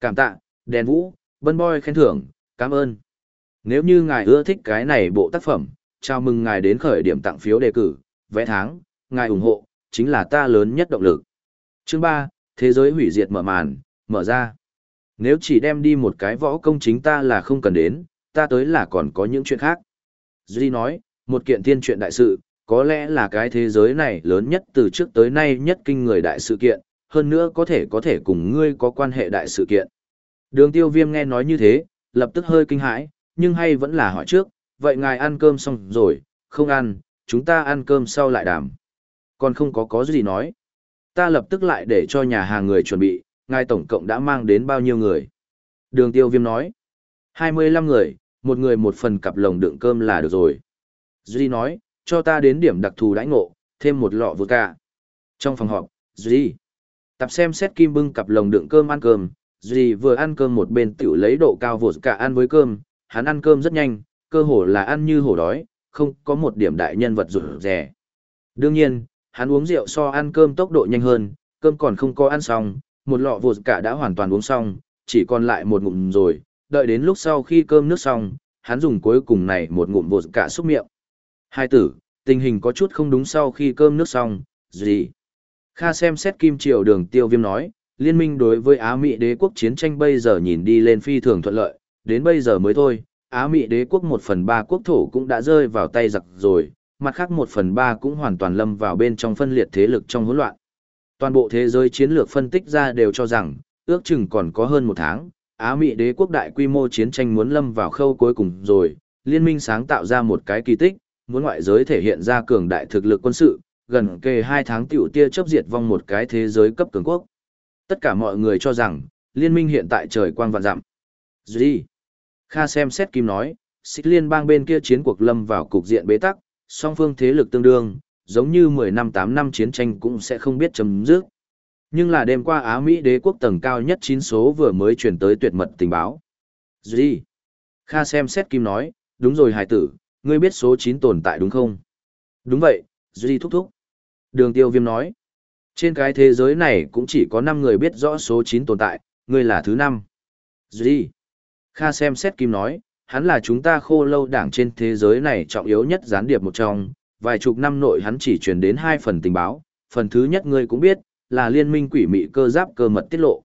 Speaker 1: Cảm tạ, đèn vũ, bân boy khen thưởng, cảm ơn. Nếu như ngài ưa thích cái này bộ tác phẩm, chào mừng ngài đến khởi điểm tặng phiếu đề cử, vẽ tháng, ngài ủng hộ, chính là ta lớn nhất động lực. Chương 3, Thế giới hủy diệt mở màn, mở ra. Nếu chỉ đem đi một cái võ công chính ta là không cần đến, ta tới là còn có những chuyện khác. Duy nói, một kiện tiên chuyện đại sự, có lẽ là cái thế giới này lớn nhất từ trước tới nay nhất kinh người đại sự kiện, hơn nữa có thể có thể cùng ngươi có quan hệ đại sự kiện. Đường tiêu viêm nghe nói như thế, lập tức hơi kinh hãi, nhưng hay vẫn là hỏi trước, vậy ngài ăn cơm xong rồi, không ăn, chúng ta ăn cơm sau lại đàm. Còn không có có gì nói. Ta lập tức lại để cho nhà hàng người chuẩn bị, ngài tổng cộng đã mang đến bao nhiêu người. Đường tiêu viêm nói. 25 người, một người một phần cặp lồng đựng cơm là được rồi. Duy nói, cho ta đến điểm đặc thù đãi ngộ, thêm một lọ vừa cả. Trong phòng họp, Duy. Tập xem xét kim bưng cặp lồng đựng cơm ăn cơm, Duy vừa ăn cơm một bên tiểu lấy độ cao vột cả ăn với cơm, hắn ăn cơm rất nhanh, cơ hồ là ăn như hổ đói, không có một điểm đại nhân vật rủi rẻ. Đương nhiên, hắn uống rượu so ăn cơm tốc độ nhanh hơn, cơm còn không có ăn xong, một lọ vột cả đã hoàn toàn uống xong, chỉ còn lại một ngụm rồi, đợi đến lúc sau khi cơm nước xong, hắn dùng cuối cùng này một ngụm vột cả xúc miệng. Hai tử, tình hình có chút không đúng sau khi cơm nước xong, gì? Kha xem xét kim triều đường tiêu viêm nói, liên minh đối với Á Mỹ đế quốc chiến tranh bây giờ nhìn đi lên phi thường thuận lợi, đến bây giờ mới thôi, Á Mỹ đế quốc một phần ba quốc thổ cũng đã rơi vào tay giặc rồi, mặt khác một phần ba cũng hoàn toàn lâm vào bên trong phân liệt thế lực trong hỗn loạn. Toàn bộ thế giới chiến lược phân tích ra đều cho rằng, ước chừng còn có hơn một tháng, Á Mỹ đế quốc đại quy mô chiến tranh muốn lâm vào khâu cuối cùng rồi, liên minh sáng tạo ra một cái kỳ tích, muốn ngoại giới thể hiện ra cường đại thực lực quân sự, gần kề hai tháng tiểu tia chấp diệt vong một cái thế giới cấp cường quốc. Tất cả mọi người cho rằng, liên minh hiện tại trời quang vạn dặm. Gì? Kha xem xét kim nói, xích liên bang bên kia chiến cuộc lâm vào cục diện bế tắc, song phương thế lực tương đương, giống như 10 năm 8 năm chiến tranh cũng sẽ không biết chấm dứt. Nhưng là đêm qua Á Mỹ đế quốc tầng cao nhất chín số vừa mới truyền tới tuyệt mật tình báo. Gì? Kha xem xét kim nói, đúng rồi hài tử, ngươi biết số 9 tồn tại đúng không? Đúng vậy, Duy thúc thúc. Đường tiêu viêm nói, trên cái thế giới này cũng chỉ có 5 người biết rõ số 9 tồn tại, ngươi là thứ 5. Duy. Kha xem xét kim nói, hắn là chúng ta khô lâu đảng trên thế giới này trọng yếu nhất gián điệp một trong, vài chục năm nội hắn chỉ truyền đến hai phần tình báo, phần thứ nhất ngươi cũng biết, là liên minh quỷ mị cơ giáp cơ mật tiết lộ.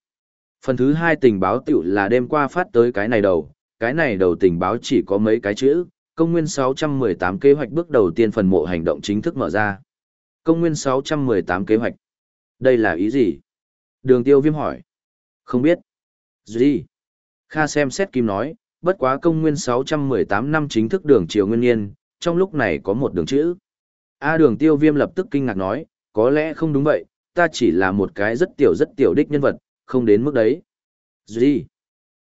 Speaker 1: Phần thứ hai tình báo tiểu là đêm qua phát tới cái này đầu, cái này đầu tình báo chỉ có mấy cái chữ, công nguyên 618 kế hoạch bước đầu tiên phần mộ hành động chính thức mở ra. Công nguyên 618 kế hoạch. Đây là ý gì? Đường tiêu viêm hỏi. Không biết. Gì? Kha xem xét kim nói, bất quá công nguyên 618 năm chính thức đường triều nguyên niên, trong lúc này có một đường chữ. A đường tiêu viêm lập tức kinh ngạc nói, có lẽ không đúng vậy, ta chỉ là một cái rất tiểu rất tiểu đích nhân vật, không đến mức đấy. Gì?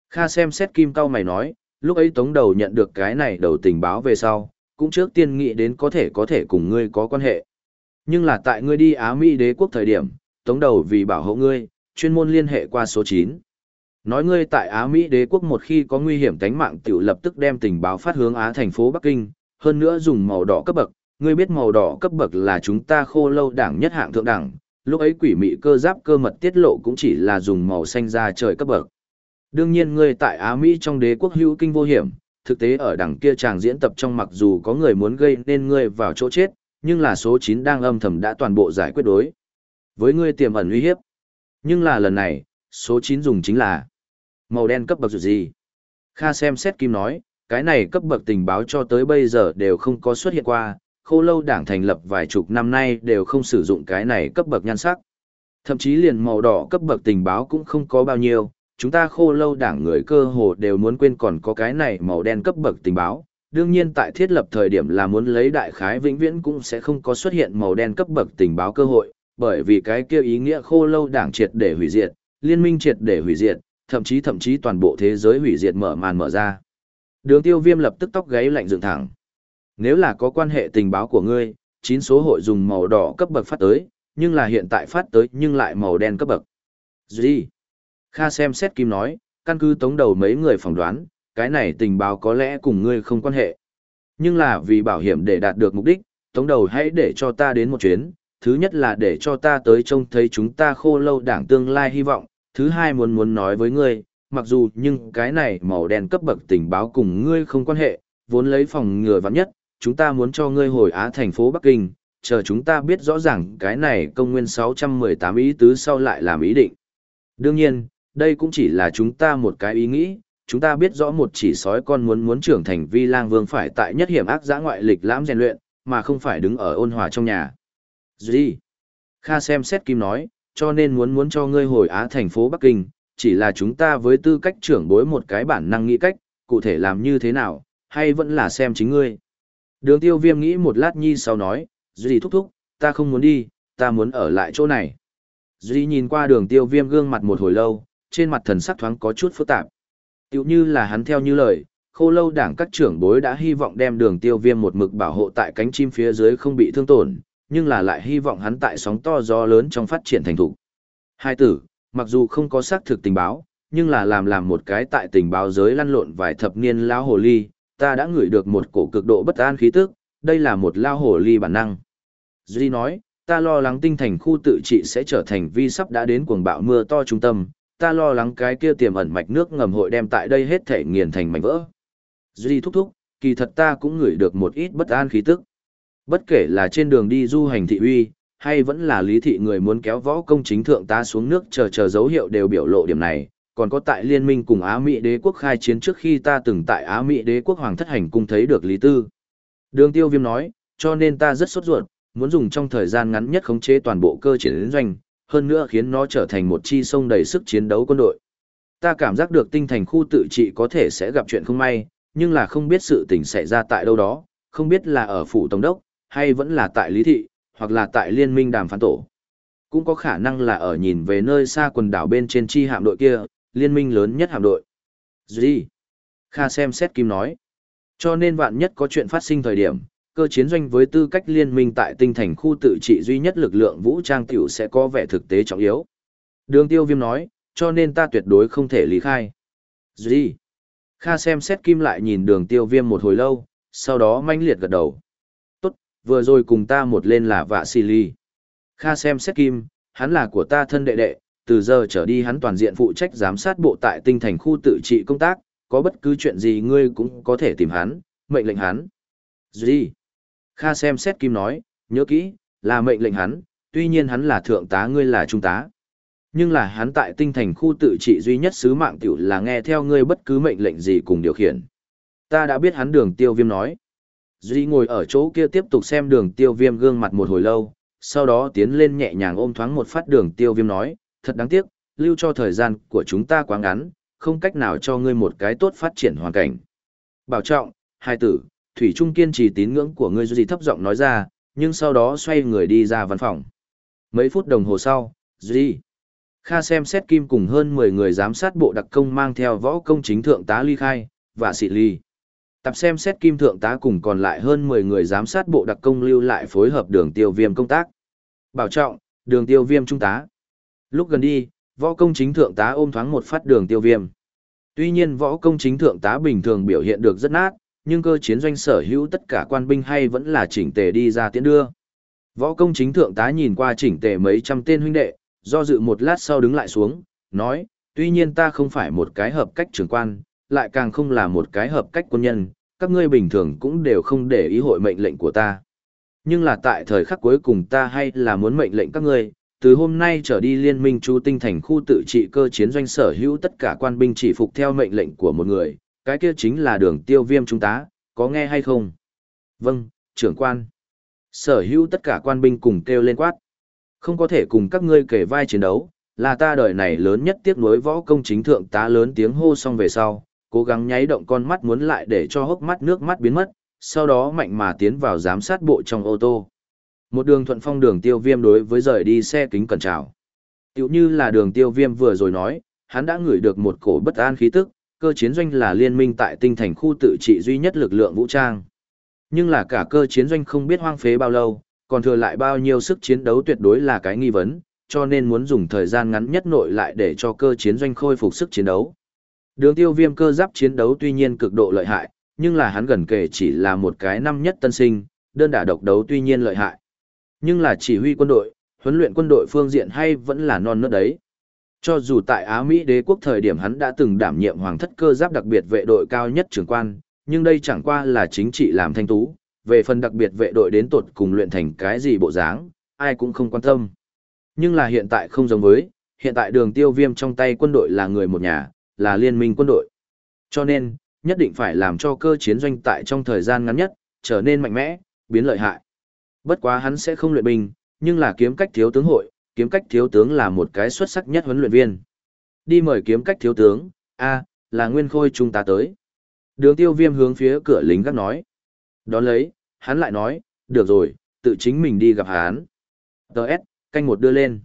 Speaker 1: Kha xem xét kim cao mày nói, lúc ấy tống đầu nhận được cái này đầu tình báo về sau, cũng trước tiên nghĩ đến có thể có thể cùng ngươi có quan hệ. Nhưng là tại ngươi đi Á Mỹ đế quốc thời điểm, tống đầu vì bảo hộ ngươi, chuyên môn liên hệ qua số 9. Nói ngươi tại Á Mỹ đế quốc một khi có nguy hiểm tánh mạng tiểu lập tức đem tình báo phát hướng Á thành phố Bắc Kinh, hơn nữa dùng màu đỏ cấp bậc, ngươi biết màu đỏ cấp bậc là chúng ta khô lâu đảng nhất hạng thượng đẳng, lúc ấy quỷ mị cơ giáp cơ mật tiết lộ cũng chỉ là dùng màu xanh ra trời cấp bậc. Đương nhiên ngươi tại Á Mỹ trong đế quốc hữu kinh vô hiểm, thực tế ở đằng kia chàng diễn tập trong mặc dù có người muốn gây nên ngươi vào chỗ chết, nhưng là số 9 đang âm thầm đã toàn bộ giải quyết đối. Với ngươi tiềm ẩn uy hiếp. Nhưng là lần này, số 9 dùng chính là màu đen cấp bậc gì? Kha xem xét kim nói, cái này cấp bậc tình báo cho tới bây giờ đều không có xuất hiện qua, khô lâu đảng thành lập vài chục năm nay đều không sử dụng cái này cấp bậc nhan sắc. Thậm chí liền màu đỏ cấp bậc tình báo cũng không có bao nhiêu, chúng ta khô lâu đảng người cơ hồ đều muốn quên còn có cái này màu đen cấp bậc tình báo. Đương nhiên tại thiết lập thời điểm là muốn lấy đại khái vĩnh viễn cũng sẽ không có xuất hiện màu đen cấp bậc tình báo cơ hội, bởi vì cái kia ý nghĩa khô lâu đảng triệt để hủy diệt, liên minh triệt để hủy diệt, thậm chí thậm chí toàn bộ thế giới hủy diệt mở màn mở ra. Đường tiêu viêm lập tức tóc gáy lạnh dựng thẳng. Nếu là có quan hệ tình báo của ngươi, chín số hội dùng màu đỏ cấp bậc phát tới, nhưng là hiện tại phát tới nhưng lại màu đen cấp bậc. Gì? Kha xem xét kim nói, căn cứ tống đầu mấy người phỏng đoán, cái này tình báo có lẽ cùng ngươi không quan hệ. Nhưng là vì bảo hiểm để đạt được mục đích, tống đầu hãy để cho ta đến một chuyến, thứ nhất là để cho ta tới trông thấy chúng ta khô lâu đảng tương lai hy vọng, thứ hai muốn muốn nói với ngươi, mặc dù nhưng cái này màu đen cấp bậc tình báo cùng ngươi không quan hệ, vốn lấy phòng ngừa vắng nhất, chúng ta muốn cho ngươi hồi Á thành phố Bắc Kinh, chờ chúng ta biết rõ ràng cái này công nguyên 618 ý tứ sau lại làm ý định. Đương nhiên, đây cũng chỉ là chúng ta một cái ý nghĩ, chúng ta biết rõ một chỉ sói con muốn muốn trưởng thành vi lang vương phải tại nhất hiểm ác giã ngoại lịch lãm rèn luyện, mà không phải đứng ở ôn hòa trong nhà. Gì? Kha xem xét kim nói, cho nên muốn muốn cho ngươi hồi Á thành phố Bắc Kinh, chỉ là chúng ta với tư cách trưởng bối một cái bản năng nghĩ cách, cụ thể làm như thế nào, hay vẫn là xem chính ngươi. Đường tiêu viêm nghĩ một lát nhi sau nói, Duy thúc thúc, ta không muốn đi, ta muốn ở lại chỗ này. Duy nhìn qua đường tiêu viêm gương mặt một hồi lâu, trên mặt thần sắc thoáng có chút phức tạp. Tiểu như là hắn theo như lời, khô lâu đảng các trưởng bối đã hy vọng đem đường tiêu viêm một mực bảo hộ tại cánh chim phía dưới không bị thương tổn, nhưng là lại hy vọng hắn tại sóng to gió lớn trong phát triển thành thủ. Hai tử, mặc dù không có xác thực tình báo, nhưng là làm làm một cái tại tình báo giới lăn lộn vài thập niên lao hồ ly, ta đã ngửi được một cổ cực độ bất an khí tức, đây là một lao hồ ly bản năng. Duy nói, ta lo lắng tinh thành khu tự trị sẽ trở thành vi sắp đã đến cuồng bạo mưa to trung tâm, ta lo lắng cái kia tiềm ẩn mạch nước ngầm hội đem tại đây hết thể nghiền thành mảnh vỡ. Duy thúc thúc, kỳ thật ta cũng ngửi được một ít bất an khí tức. Bất kể là trên đường đi du hành thị uy, hay vẫn là lý thị người muốn kéo võ công chính thượng ta xuống nước chờ chờ dấu hiệu đều biểu lộ điểm này, còn có tại liên minh cùng Á Mỹ đế quốc khai chiến trước khi ta từng tại Á Mỹ đế quốc hoàng thất hành cung thấy được Lý Tư. Đường tiêu viêm nói, cho nên ta rất sốt ruột, muốn dùng trong thời gian ngắn nhất khống chế toàn bộ cơ chiến doanh, hơn nữa khiến nó trở thành một chi sông đầy sức chiến đấu quân đội. Ta cảm giác được tinh thành khu tự trị có thể sẽ gặp chuyện không may, nhưng là không biết sự tình xảy ra tại đâu đó, không biết là ở phủ tổng đốc, hay vẫn là tại lý thị, hoặc là tại liên minh đàm phán tổ. Cũng có khả năng là ở nhìn về nơi xa quần đảo bên trên chi hạm đội kia, liên minh lớn nhất hạm đội. Gì? Kha xem xét kim nói. Cho nên vạn nhất có chuyện phát sinh thời điểm, cơ chiến doanh với tư cách liên minh tại tinh thành khu tự trị duy nhất lực lượng vũ trang tiểu sẽ có vẻ thực tế trọng yếu. Đường tiêu viêm nói, cho nên ta tuyệt đối không thể lý khai. Gì? Kha xem xét kim lại nhìn đường tiêu viêm một hồi lâu, sau đó manh liệt gật đầu. Vừa rồi cùng ta một lên là vạ xì ly. Kha xem xét kim, hắn là của ta thân đệ đệ, từ giờ trở đi hắn toàn diện phụ trách giám sát bộ tại tinh thành khu tự trị công tác, có bất cứ chuyện gì ngươi cũng có thể tìm hắn, mệnh lệnh hắn. Gì? Kha xem xét kim nói, nhớ kỹ, là mệnh lệnh hắn, tuy nhiên hắn là thượng tá ngươi là trung tá. Nhưng là hắn tại tinh thành khu tự trị duy nhất sứ mạng tiểu là nghe theo ngươi bất cứ mệnh lệnh gì cùng điều khiển. Ta đã biết hắn đường tiêu viêm nói. Duy ngồi ở chỗ kia tiếp tục xem đường tiêu viêm gương mặt một hồi lâu, sau đó tiến lên nhẹ nhàng ôm thoáng một phát đường tiêu viêm nói, thật đáng tiếc, lưu cho thời gian của chúng ta quá ngắn, không cách nào cho ngươi một cái tốt phát triển hoàn cảnh. Bảo trọng, hai tử, Thủy Trung kiên trì tín ngưỡng của ngươi Duy thấp giọng nói ra, nhưng sau đó xoay người đi ra văn phòng. Mấy phút đồng hồ sau, Duy. Kha xem xét kim cùng hơn 10 người giám sát bộ đặc công mang theo võ công chính thượng tá ly khai, và xị ly. Tập xem xét kim thượng tá cùng còn lại hơn 10 người giám sát bộ đặc công lưu lại phối hợp đường tiêu viêm công tác. Bảo trọng, đường tiêu viêm trung tá. Lúc gần đi, võ công chính thượng tá ôm thoáng một phát đường tiêu viêm. Tuy nhiên võ công chính thượng tá bình thường biểu hiện được rất nát, nhưng cơ chiến doanh sở hữu tất cả quan binh hay vẫn là chỉnh tề đi ra tiễn đưa. Võ công chính thượng tá nhìn qua chỉnh tề mấy trăm tên huynh đệ, do dự một lát sau đứng lại xuống, nói, tuy nhiên ta không phải một cái hợp cách trưởng quan, lại càng không là một cái hợp cách quân nhân, các ngươi bình thường cũng đều không để ý hội mệnh lệnh của ta. Nhưng là tại thời khắc cuối cùng ta hay là muốn mệnh lệnh các ngươi, từ hôm nay trở đi liên minh chú tinh thành khu tự trị cơ chiến doanh sở hữu tất cả quan binh chỉ phục theo mệnh lệnh của một người, cái kia chính là đường tiêu viêm trung tá, có nghe hay không? Vâng, trưởng quan. Sở hữu tất cả quan binh cùng kêu lên quát. Không có thể cùng các ngươi kể vai chiến đấu, là ta đời này lớn nhất tiếc nuối võ công chính thượng tá lớn tiếng hô xong về sau, cố gắng nháy động con mắt muốn lại để cho hốc mắt nước mắt biến mất, sau đó mạnh mà tiến vào giám sát bộ trong ô tô. Một đường thuận phong đường tiêu viêm đối với rời đi xe kính cẩn trào. Tiểu như là đường tiêu viêm vừa rồi nói, hắn đã ngửi được một cổ bất an khí tức, cơ chiến doanh là liên minh tại tinh thành khu tự trị duy nhất lực lượng vũ trang. Nhưng là cả cơ chiến doanh không biết hoang phế bao lâu, còn thừa lại bao nhiêu sức chiến đấu tuyệt đối là cái nghi vấn, cho nên muốn dùng thời gian ngắn nhất nội lại để cho cơ chiến doanh khôi phục sức chiến đấu. Đường tiêu viêm cơ giáp chiến đấu tuy nhiên cực độ lợi hại, nhưng là hắn gần kể chỉ là một cái năm nhất tân sinh, đơn đả độc đấu tuy nhiên lợi hại. Nhưng là chỉ huy quân đội, huấn luyện quân đội phương diện hay vẫn là non nớt đấy. Cho dù tại Á Mỹ đế quốc thời điểm hắn đã từng đảm nhiệm hoàng thất cơ giáp đặc biệt vệ đội cao nhất trưởng quan, nhưng đây chẳng qua là chính trị làm thanh tú, về phần đặc biệt vệ đội đến tột cùng luyện thành cái gì bộ dáng, ai cũng không quan tâm. Nhưng là hiện tại không giống với, hiện tại đường tiêu viêm trong tay quân đội là người một nhà, là liên minh quân đội. Cho nên, nhất định phải làm cho cơ chiến doanh tại trong thời gian ngắn nhất, trở nên mạnh mẽ, biến lợi hại. Bất quá hắn sẽ không luyện binh, nhưng là kiếm cách thiếu tướng hội, kiếm cách thiếu tướng là một cái xuất sắc nhất huấn luyện viên. Đi mời kiếm cách thiếu tướng, a là nguyên khôi chúng ta tới. Đường tiêu viêm hướng phía cửa lính gác nói. Đón lấy, hắn lại nói, được rồi, tự chính mình đi gặp hắn. Đợt, canh một đưa lên.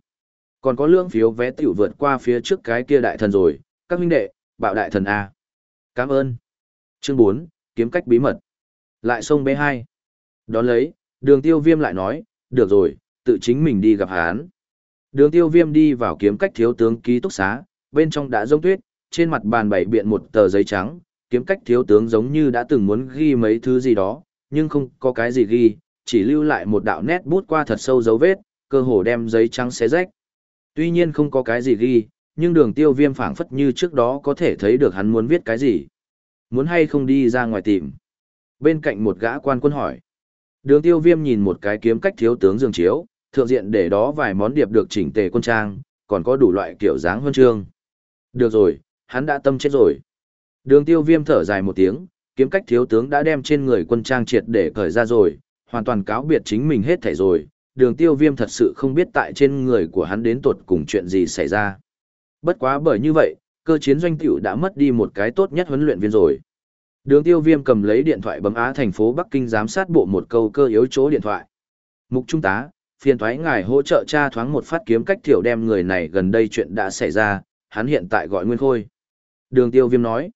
Speaker 1: Còn có lương phiếu vé tiểu vượt qua phía trước cái kia đại thần rồi, các huynh đệ, bạo đại thần A. Cảm ơn. Chương 4, kiếm cách bí mật. Lại sông B2. Đón lấy, đường tiêu viêm lại nói, được rồi, tự chính mình đi gặp hắn. Đường tiêu viêm đi vào kiếm cách thiếu tướng ký túc xá, bên trong đã rông tuyết, trên mặt bàn bày biện một tờ giấy trắng, kiếm cách thiếu tướng giống như đã từng muốn ghi mấy thứ gì đó, nhưng không có cái gì ghi, chỉ lưu lại một đạo nét bút qua thật sâu dấu vết, cơ hồ đem giấy trắng xé rách. Tuy nhiên không có cái gì ghi, nhưng đường tiêu viêm phảng phất như trước đó có thể thấy được hắn muốn viết cái gì. Muốn hay không đi ra ngoài tìm. Bên cạnh một gã quan quân hỏi. Đường tiêu viêm nhìn một cái kiếm cách thiếu tướng dương chiếu, thượng diện để đó vài món điệp được chỉnh tề quân trang, còn có đủ loại kiểu dáng huân chương. Được rồi, hắn đã tâm chết rồi. Đường tiêu viêm thở dài một tiếng, kiếm cách thiếu tướng đã đem trên người quân trang triệt để cởi ra rồi, hoàn toàn cáo biệt chính mình hết thảy rồi. Đường tiêu viêm thật sự không biết tại trên người của hắn đến tuột cùng chuyện gì xảy ra. Bất quá bởi như vậy, cơ chiến doanh tiểu đã mất đi một cái tốt nhất huấn luyện viên rồi. Đường tiêu viêm cầm lấy điện thoại bấm á thành phố Bắc Kinh giám sát bộ một câu cơ yếu chỗ điện thoại. Mục Trung tá, phiền thoái ngài hỗ trợ tra thoáng một phát kiếm cách thiểu đem người này gần đây chuyện đã xảy ra, hắn hiện tại gọi Nguyên Khôi. Đường tiêu viêm nói.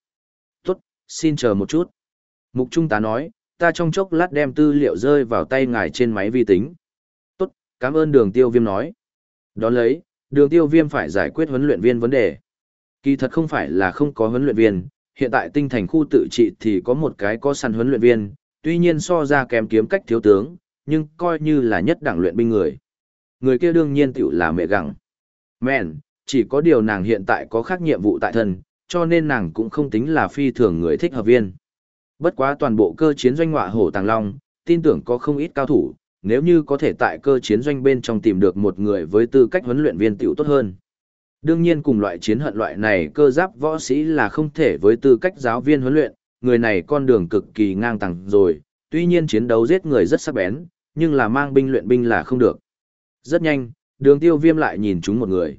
Speaker 1: Tốt, xin chờ một chút. Mục Trung tá nói, ta trong chốc lát đem tư liệu rơi vào tay ngài trên máy vi tính. Tốt, cảm ơn đường tiêu viêm nói. Đón lấy, đường tiêu viêm phải giải quyết huấn luyện viên vấn đề. Kỳ thật không phải là không có huấn luyện viên, hiện tại tinh thành khu tự trị thì có một cái có săn huấn luyện viên, tuy nhiên so ra kém kiếm cách thiếu tướng, nhưng coi như là nhất đẳng luyện binh người. Người kia đương nhiên tiểu là mẹ gặng. Mẹn, chỉ có điều nàng hiện tại có khác nhiệm vụ tại thân, cho nên nàng cũng không tính là phi thường người thích hợp viên. Bất quá toàn bộ cơ chiến doanh ngọa hổ tàng long, tin tưởng có không ít cao thủ, nếu như có thể tại cơ chiến doanh bên trong tìm được một người với tư cách huấn luyện viên tiểu tốt hơn. Đương nhiên cùng loại chiến hận loại này cơ giáp võ sĩ là không thể với tư cách giáo viên huấn luyện, người này con đường cực kỳ ngang tàng rồi, tuy nhiên chiến đấu giết người rất sắc bén, nhưng là mang binh luyện binh là không được. Rất nhanh, đường tiêu viêm lại nhìn chúng một người.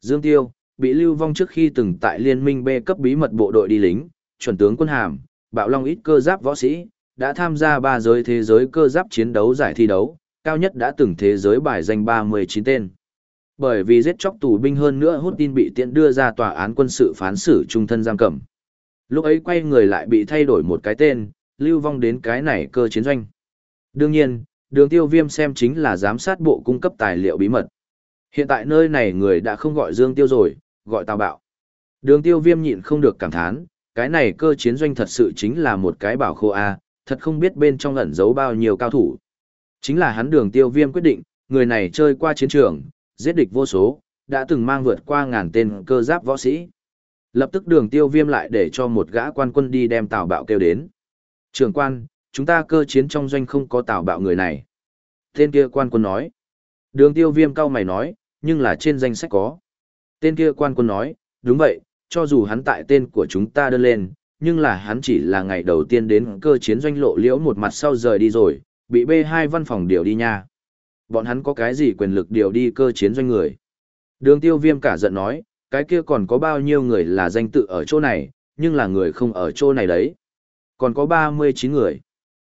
Speaker 1: Dương Tiêu, bị lưu vong trước khi từng tại liên minh B cấp bí mật bộ đội đi lính, chuẩn tướng quân hàm, bạo long ít cơ giáp võ sĩ, đã tham gia ba giới thế giới cơ giáp chiến đấu giải thi đấu, cao nhất đã từng thế giới bài danh 39 tên. Bởi vì giết chóc tù binh hơn nữa hút tin bị tiện đưa ra tòa án quân sự phán xử trung thân giam cầm. Lúc ấy quay người lại bị thay đổi một cái tên, lưu vong đến cái này cơ chiến doanh. Đương nhiên, đường tiêu viêm xem chính là giám sát bộ cung cấp tài liệu bí mật. Hiện tại nơi này người đã không gọi Dương Tiêu rồi, gọi Tào Bạo. Đường tiêu viêm nhịn không được cảm thán, cái này cơ chiến doanh thật sự chính là một cái bảo khô A, thật không biết bên trong ẩn giấu bao nhiêu cao thủ. Chính là hắn đường tiêu viêm quyết định, người này chơi qua chiến trường, giết địch vô số, đã từng mang vượt qua ngàn tên cơ giáp võ sĩ. Lập tức đường tiêu viêm lại để cho một gã quan quân đi đem tào bạo kêu đến. Trường quan, chúng ta cơ chiến trong doanh không có tào bạo người này. Tên kia quan quân nói. Đường tiêu viêm cao mày nói, nhưng là trên danh sách có. Tên kia quan quân nói, đúng vậy, cho dù hắn tại tên của chúng ta đơn lên, nhưng là hắn chỉ là ngày đầu tiên đến cơ chiến doanh lộ liễu một mặt sau rời đi rồi, bị B2 văn phòng điều đi nha. Bọn hắn có cái gì quyền lực điều đi cơ chiến doanh người? Đường tiêu viêm cả giận nói, cái kia còn có bao nhiêu người là danh tự ở chỗ này, nhưng là người không ở chỗ này đấy. Còn có 39 người.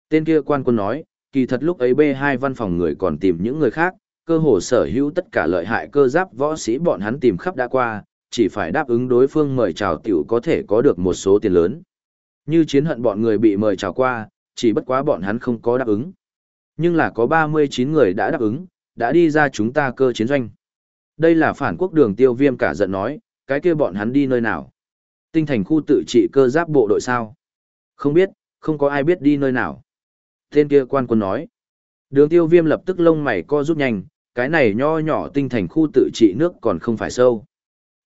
Speaker 1: Tên kia quan quân nói, kỳ thật lúc ấy B2 văn phòng người còn tìm những người khác, cơ hồ sở hữu tất cả lợi hại cơ giáp võ sĩ bọn hắn tìm khắp đã qua, chỉ phải đáp ứng đối phương mời chào tiểu có thể có được một số tiền lớn. Như chiến hận bọn người bị mời chào qua, chỉ bất quá bọn hắn không có đáp ứng. Nhưng là có 39 người đã đáp ứng, đã đi ra chúng ta cơ chiến doanh. Đây là phản quốc đường tiêu viêm cả giận nói, cái kia bọn hắn đi nơi nào? Tinh thành khu tự trị cơ giáp bộ đội sao? Không biết, không có ai biết đi nơi nào. Tên kia quan quân nói. Đường tiêu viêm lập tức lông mày co rút nhanh, cái này nho nhỏ tinh thành khu tự trị nước còn không phải sâu.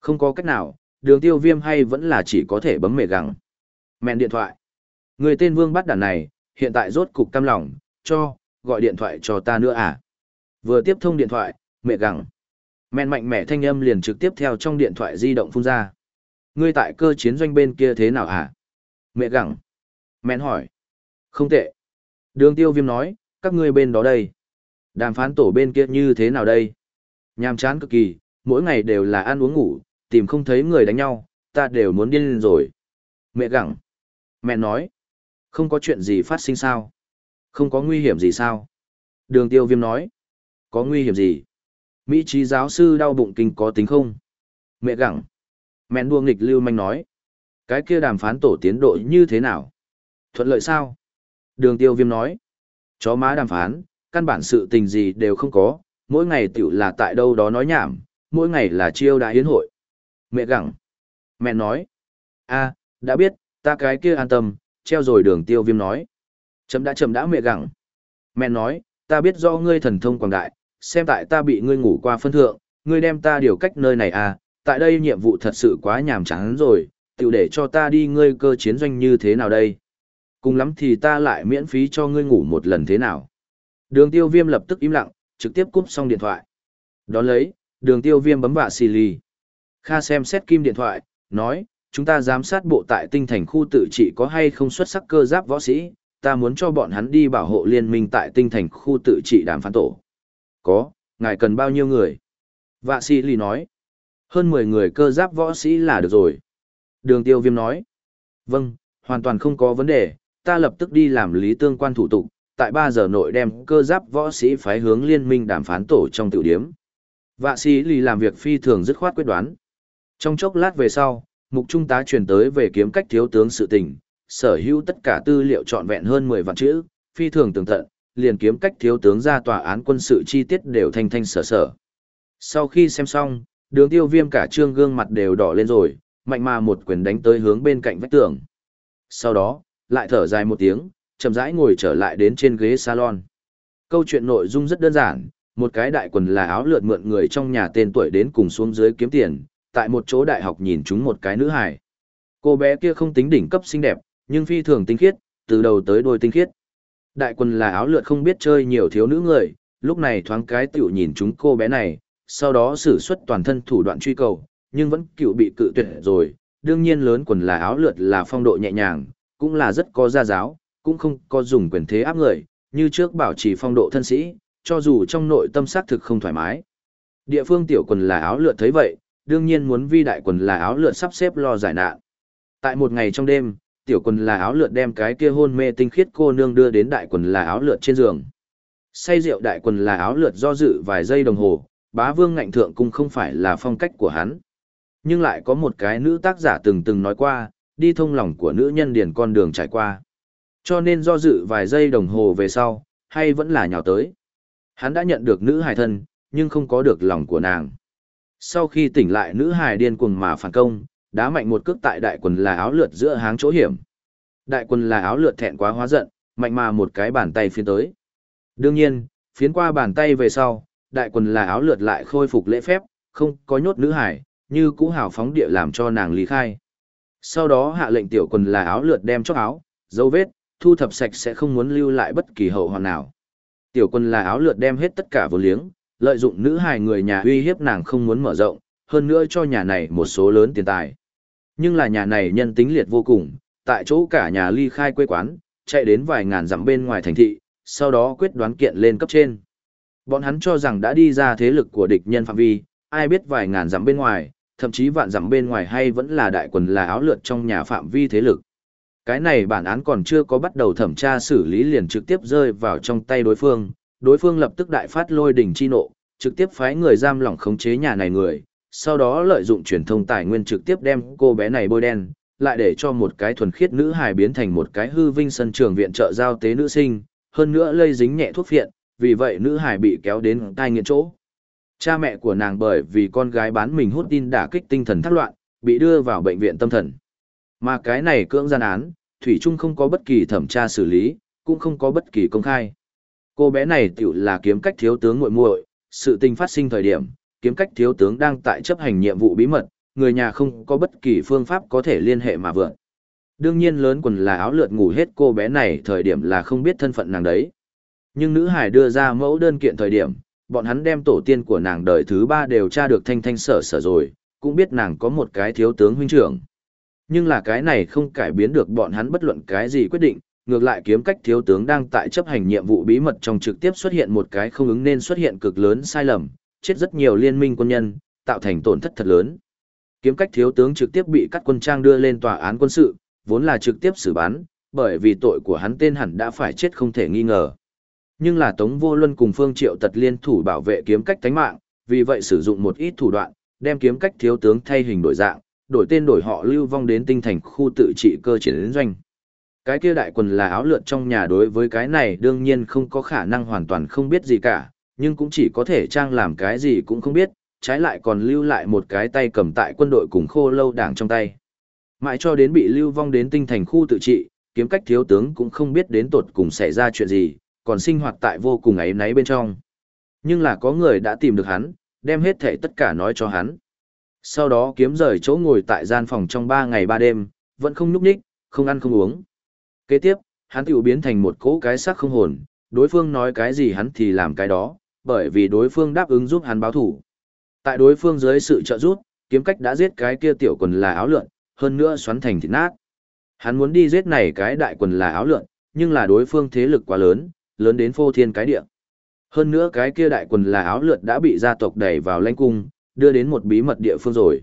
Speaker 1: Không có cách nào, đường tiêu viêm hay vẫn là chỉ có thể bấm mẹ gắng. Mẹn điện thoại. Người tên vương bắt đàn này, hiện tại rốt cục cam lòng, cho, gọi điện thoại cho ta nữa à? Vừa tiếp thông điện thoại, mẹ gắng. Mẹn mạnh mẽ thanh âm liền trực tiếp theo trong điện thoại di động phun ra. Ngươi tại cơ chiến doanh bên kia thế nào à? Mẹ gắng. Mẹn hỏi. Không tệ. Đường tiêu viêm nói, các ngươi bên đó đây. Đàm phán tổ bên kia như thế nào đây? Nhàm chán cực kỳ, mỗi ngày đều là ăn uống ngủ, tìm không thấy người đánh nhau, ta đều muốn điên lên rồi. Mẹ gặng. Mẹ nói. Không có chuyện gì phát sinh sao? Không có nguy hiểm gì sao? Đường tiêu viêm nói. Có nguy hiểm gì? Mỹ trí giáo sư đau bụng kinh có tính không? Mẹ gặng. Mẹ đua nghịch lưu manh nói. Cái kia đàm phán tổ tiến độ như thế nào? Thuận lợi sao? Đường tiêu viêm nói. Chó má đàm phán, căn bản sự tình gì đều không có, mỗi ngày tiểu là tại đâu đó nói nhảm, mỗi ngày là chiêu đại hiến hội. Mẹ gặng. Mẹ nói. a đã biết, ta cái kia an tâm, treo rồi đường tiêu viêm nói. Chấm đã chấm đã mẹ gặng. Mẹ nói, ta biết do ngươi thần thông quảng đại, xem tại ta bị ngươi ngủ qua phân thượng, ngươi đem ta điều cách nơi này à, tại đây nhiệm vụ thật sự quá nhàm chán rồi, tiểu để cho ta đi ngươi cơ chiến doanh như thế nào đây. Cùng lắm thì ta lại miễn phí cho ngươi ngủ một lần thế nào. Đường tiêu viêm lập tức im lặng, trực tiếp cúp xong điện thoại. Đón lấy, đường tiêu viêm bấm vạ xì lì. Kha xem xét kim điện thoại, nói, chúng ta giám sát bộ tại tinh thành khu tự trị có hay không xuất sắc cơ giáp võ sĩ, ta muốn cho bọn hắn đi bảo hộ liên minh tại tinh thành khu tự trị đàm phán tổ. Có, ngài cần bao nhiêu người? Vạ sĩ lì nói, hơn 10 người cơ giáp võ sĩ là được rồi. Đường tiêu viêm nói, vâng, hoàn toàn không có vấn đề, ta lập tức đi làm lý tương quan thủ tục, tại 3 giờ nội đem cơ giáp võ sĩ phái hướng liên minh đàm phán tổ trong tiểu điếm. Vạ sĩ lì làm việc phi thường dứt khoát quyết đoán. Trong chốc lát về sau, mục trung tá truyền tới về kiếm cách thiếu tướng sự tình, sở hữu tất cả tư liệu trọn vẹn hơn 10 vạn chữ, phi thường tường tận, liền kiếm cách thiếu tướng ra tòa án quân sự chi tiết đều thanh thanh sở sở. Sau khi xem xong, đường tiêu viêm cả trương gương mặt đều đỏ lên rồi, mạnh mà một quyền đánh tới hướng bên cạnh vách tường. Sau đó, lại thở dài một tiếng, chậm rãi ngồi trở lại đến trên ghế salon. Câu chuyện nội dung rất đơn giản, một cái đại quần là áo lượt mượn người trong nhà tên tuổi đến cùng xuống dưới kiếm tiền, tại một chỗ đại học nhìn chúng một cái nữ hài. Cô bé kia không tính đỉnh cấp xinh đẹp, nhưng phi thường tinh khiết, từ đầu tới đuôi tinh khiết. Đại quần là áo lượt không biết chơi nhiều thiếu nữ người, lúc này thoáng cái tiểu nhìn chúng cô bé này, sau đó sử xuất toàn thân thủ đoạn truy cầu, nhưng vẫn cựu bị cự tuyệt rồi, đương nhiên lớn quần là áo lượt là phong độ nhẹ nhàng, cũng là rất có gia giáo, cũng không có dùng quyền thế áp người, như trước bảo trì phong độ thân sĩ, cho dù trong nội tâm xác thực không thoải mái. Địa phương tiểu quần là áo lượt thấy vậy, đương nhiên muốn vi đại quần là áo lượn sắp xếp lo giải nạn. Tại một ngày trong đêm, tiểu quần là áo lượn đem cái kia hôn mê tinh khiết cô nương đưa đến đại quần là áo lượn trên giường. Say rượu đại quần là áo lượn do dự vài giây đồng hồ, bá vương ngạnh thượng cung không phải là phong cách của hắn. Nhưng lại có một cái nữ tác giả từng từng nói qua, đi thông lòng của nữ nhân điền con đường trải qua. Cho nên do dự vài giây đồng hồ về sau, hay vẫn là nhào tới. Hắn đã nhận được nữ hài thân, nhưng không có được lòng của nàng. Sau khi tỉnh lại nữ hài điên cuồng mà phản công, đá mạnh một cước tại đại quần là áo lượt giữa háng chỗ hiểm. Đại quần là áo lượt thẹn quá hóa giận, mạnh mà một cái bàn tay phiến tới. Đương nhiên, phiến qua bàn tay về sau, đại quần là áo lượt lại khôi phục lễ phép, không có nhốt nữ hải, như cũ hào phóng địa làm cho nàng lý khai. Sau đó hạ lệnh tiểu quần là áo lượt đem chóc áo, dấu vết, thu thập sạch sẽ không muốn lưu lại bất kỳ hậu hoạn nào. Tiểu quần là áo lượt đem hết tất cả vô liếng, lợi dụng nữ hài người nhà uy hiếp nàng không muốn mở rộng, hơn nữa cho nhà này một số lớn tiền tài. Nhưng là nhà này nhân tính liệt vô cùng, tại chỗ cả nhà ly khai quê quán, chạy đến vài ngàn dặm bên ngoài thành thị, sau đó quyết đoán kiện lên cấp trên. Bọn hắn cho rằng đã đi ra thế lực của địch nhân phạm vi, ai biết vài ngàn dặm bên ngoài, thậm chí vạn dặm bên ngoài hay vẫn là đại quần là áo lượt trong nhà phạm vi thế lực. Cái này bản án còn chưa có bắt đầu thẩm tra xử lý liền trực tiếp rơi vào trong tay đối phương, đối phương lập tức đại phát lôi đỉnh chi nộ, trực tiếp phái người giam lỏng khống chế nhà này người, sau đó lợi dụng truyền thông tài nguyên trực tiếp đem cô bé này bôi đen, lại để cho một cái thuần khiết nữ hài biến thành một cái hư vinh sân trường viện trợ giao tế nữ sinh, hơn nữa lây dính nhẹ thuốc phiện, vì vậy nữ hài bị kéo đến tai nghiện chỗ. Cha mẹ của nàng bởi vì con gái bán mình hút tin đả kích tinh thần thác loạn, bị đưa vào bệnh viện tâm thần. Mà cái này cưỡng gian án, Thủy Trung không có bất kỳ thẩm tra xử lý, cũng không có bất kỳ công khai. Cô bé này tiểu là kiếm cách thiếu tướng muội muội, sự tình phát sinh thời điểm, kiếm cách thiếu tướng đang tại chấp hành nhiệm vụ bí mật, người nhà không có bất kỳ phương pháp có thể liên hệ mà vượn. Đương nhiên lớn quần là áo lượt ngủ hết cô bé này thời điểm là không biết thân phận nàng đấy. Nhưng nữ hải đưa ra mẫu đơn kiện thời điểm, bọn hắn đem tổ tiên của nàng đời thứ ba đều tra được thanh thanh sở sở rồi, cũng biết nàng có một cái thiếu tướng huynh trưởng. Nhưng là cái này không cải biến được bọn hắn bất luận cái gì quyết định, ngược lại kiếm cách thiếu tướng đang tại chấp hành nhiệm vụ bí mật trong trực tiếp xuất hiện một cái không ứng nên xuất hiện cực lớn sai lầm, chết rất nhiều liên minh quân nhân, tạo thành tổn thất thật lớn. Kiếm cách thiếu tướng trực tiếp bị cắt quân trang đưa lên tòa án quân sự, vốn là trực tiếp xử bán, bởi vì tội của hắn tên hẳn đã phải chết không thể nghi ngờ. Nhưng là Tống Vô Luân cùng Phương Triệu tật liên thủ bảo vệ kiếm cách tánh mạng, vì vậy sử dụng một ít thủ đoạn, đem kiếm cách thiếu tướng thay hình đổi dạng, đổi tên đổi họ lưu vong đến tinh thành khu tự trị cơ chiến doanh. Cái kia đại quần là áo lượn trong nhà đối với cái này đương nhiên không có khả năng hoàn toàn không biết gì cả, nhưng cũng chỉ có thể trang làm cái gì cũng không biết, trái lại còn lưu lại một cái tay cầm tại quân đội cùng khô lâu đảng trong tay. Mãi cho đến bị lưu vong đến tinh thành khu tự trị, kiếm cách thiếu tướng cũng không biết đến tột cùng xảy ra chuyện gì, còn sinh hoạt tại vô cùng ấy náy bên trong. Nhưng là có người đã tìm được hắn, đem hết thể tất cả nói cho hắn. Sau đó kiếm rời chỗ ngồi tại gian phòng trong 3 ngày 3 đêm, vẫn không nhúc nhích, không ăn không uống. Kế tiếp, hắn tiểu biến thành một cỗ cái xác không hồn, đối phương nói cái gì hắn thì làm cái đó, bởi vì đối phương đáp ứng giúp hắn báo thủ. Tại đối phương dưới sự trợ giúp, kiếm cách đã giết cái kia tiểu quần là áo lượn, hơn nữa xoắn thành thịt nát. Hắn muốn đi giết này cái đại quần là áo lượn, nhưng là đối phương thế lực quá lớn, lớn đến phô thiên cái địa. Hơn nữa cái kia đại quần là áo lượn đã bị gia tộc đẩy vào lãnh cung, đưa đến một bí mật địa phương rồi.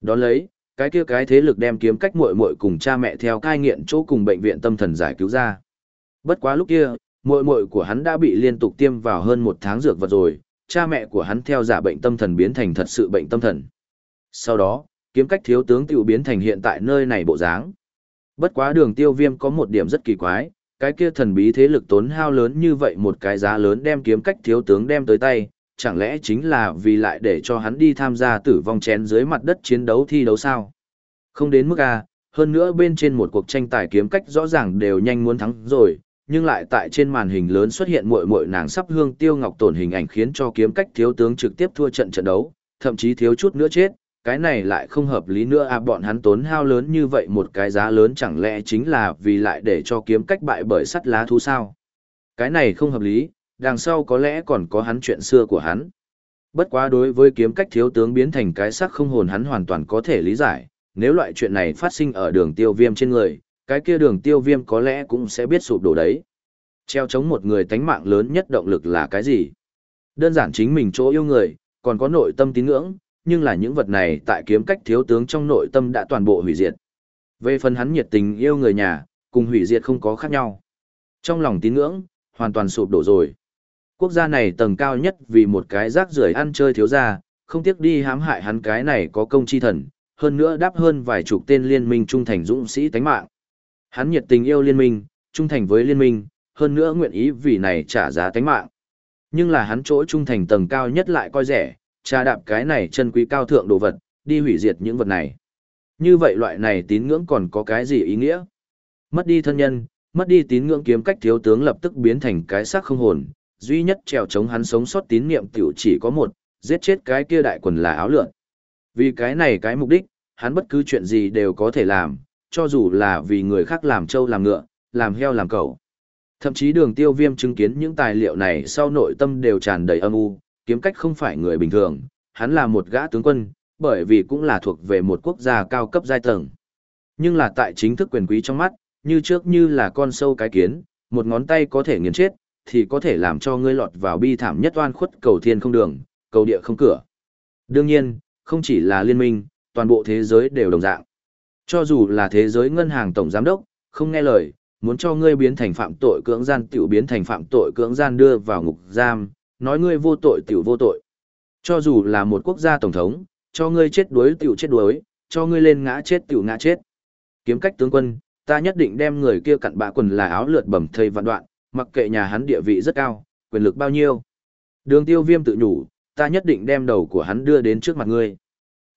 Speaker 1: Đón lấy, cái kia cái thế lực đem kiếm cách muội muội cùng cha mẹ theo cai nghiện chỗ cùng bệnh viện tâm thần giải cứu ra. Bất quá lúc kia, muội muội của hắn đã bị liên tục tiêm vào hơn một tháng dược vật rồi, cha mẹ của hắn theo giả bệnh tâm thần biến thành thật sự bệnh tâm thần. Sau đó, kiếm cách thiếu tướng tiểu biến thành hiện tại nơi này bộ dáng. Bất quá đường tiêu viêm có một điểm rất kỳ quái, cái kia thần bí thế lực tốn hao lớn như vậy một cái giá lớn đem kiếm cách thiếu tướng đem tới tay, chẳng lẽ chính là vì lại để cho hắn đi tham gia tử vong chén dưới mặt đất chiến đấu thi đấu sao? Không đến mức A, hơn nữa bên trên một cuộc tranh tài kiếm cách rõ ràng đều nhanh muốn thắng rồi, nhưng lại tại trên màn hình lớn xuất hiện muội muội nàng sắp hương tiêu ngọc tổn hình ảnh khiến cho kiếm cách thiếu tướng trực tiếp thua trận trận đấu, thậm chí thiếu chút nữa chết, cái này lại không hợp lý nữa à bọn hắn tốn hao lớn như vậy một cái giá lớn chẳng lẽ chính là vì lại để cho kiếm cách bại bởi sắt lá thú sao? Cái này không hợp lý, đằng sau có lẽ còn có hắn chuyện xưa của hắn. Bất quá đối với kiếm cách thiếu tướng biến thành cái xác không hồn hắn hoàn toàn có thể lý giải, nếu loại chuyện này phát sinh ở đường tiêu viêm trên người, cái kia đường tiêu viêm có lẽ cũng sẽ biết sụp đổ đấy. Treo chống một người tánh mạng lớn nhất động lực là cái gì? Đơn giản chính mình chỗ yêu người, còn có nội tâm tín ngưỡng, nhưng là những vật này tại kiếm cách thiếu tướng trong nội tâm đã toàn bộ hủy diệt. Về phần hắn nhiệt tình yêu người nhà, cùng hủy diệt không có khác nhau. Trong lòng tín ngưỡng, hoàn toàn sụp đổ rồi. Quốc gia này tầng cao nhất vì một cái rác rưởi ăn chơi thiếu gia, không tiếc đi hãm hại hắn cái này có công chi thần, hơn nữa đáp hơn vài chục tên liên minh trung thành dũng sĩ tánh mạng. Hắn nhiệt tình yêu liên minh, trung thành với liên minh, hơn nữa nguyện ý vì này trả giá tánh mạng. Nhưng là hắn chỗ trung thành tầng cao nhất lại coi rẻ, trà đạp cái này chân quý cao thượng đồ vật, đi hủy diệt những vật này. Như vậy loại này tín ngưỡng còn có cái gì ý nghĩa? Mất đi thân nhân, mất đi tín ngưỡng kiếm cách thiếu tướng lập tức biến thành cái xác không hồn, duy nhất trèo chống hắn sống sót tín niệm tiểu chỉ có một, giết chết cái kia đại quần là áo lượn. Vì cái này cái mục đích, hắn bất cứ chuyện gì đều có thể làm, cho dù là vì người khác làm trâu làm ngựa, làm heo làm cẩu. Thậm chí đường tiêu viêm chứng kiến những tài liệu này sau nội tâm đều tràn đầy âm u, kiếm cách không phải người bình thường, hắn là một gã tướng quân, bởi vì cũng là thuộc về một quốc gia cao cấp giai tầng. Nhưng là tại chính thức quyền quý trong mắt, như trước như là con sâu cái kiến, một ngón tay có thể nghiền chết, thì có thể làm cho ngươi lọt vào bi thảm nhất oan khuất cầu thiên không đường, cầu địa không cửa. Đương nhiên, không chỉ là liên minh, toàn bộ thế giới đều đồng dạng. Cho dù là thế giới ngân hàng tổng giám đốc, không nghe lời, muốn cho ngươi biến thành phạm tội cưỡng gian tiểu biến thành phạm tội cưỡng gian đưa vào ngục giam, nói ngươi vô tội tiểu vô tội. Cho dù là một quốc gia tổng thống, cho ngươi chết đuối tiểu chết đuối, cho ngươi lên ngã chết tiểu ngã chết. Kiếm cách tướng quân, ta nhất định đem người kia cặn bạ quần là áo lượt bẩm thây vạn đoạn, mặc kệ nhà hắn địa vị rất cao, quyền lực bao nhiêu. Đường tiêu viêm tự nhủ, ta nhất định đem đầu của hắn đưa đến trước mặt ngươi.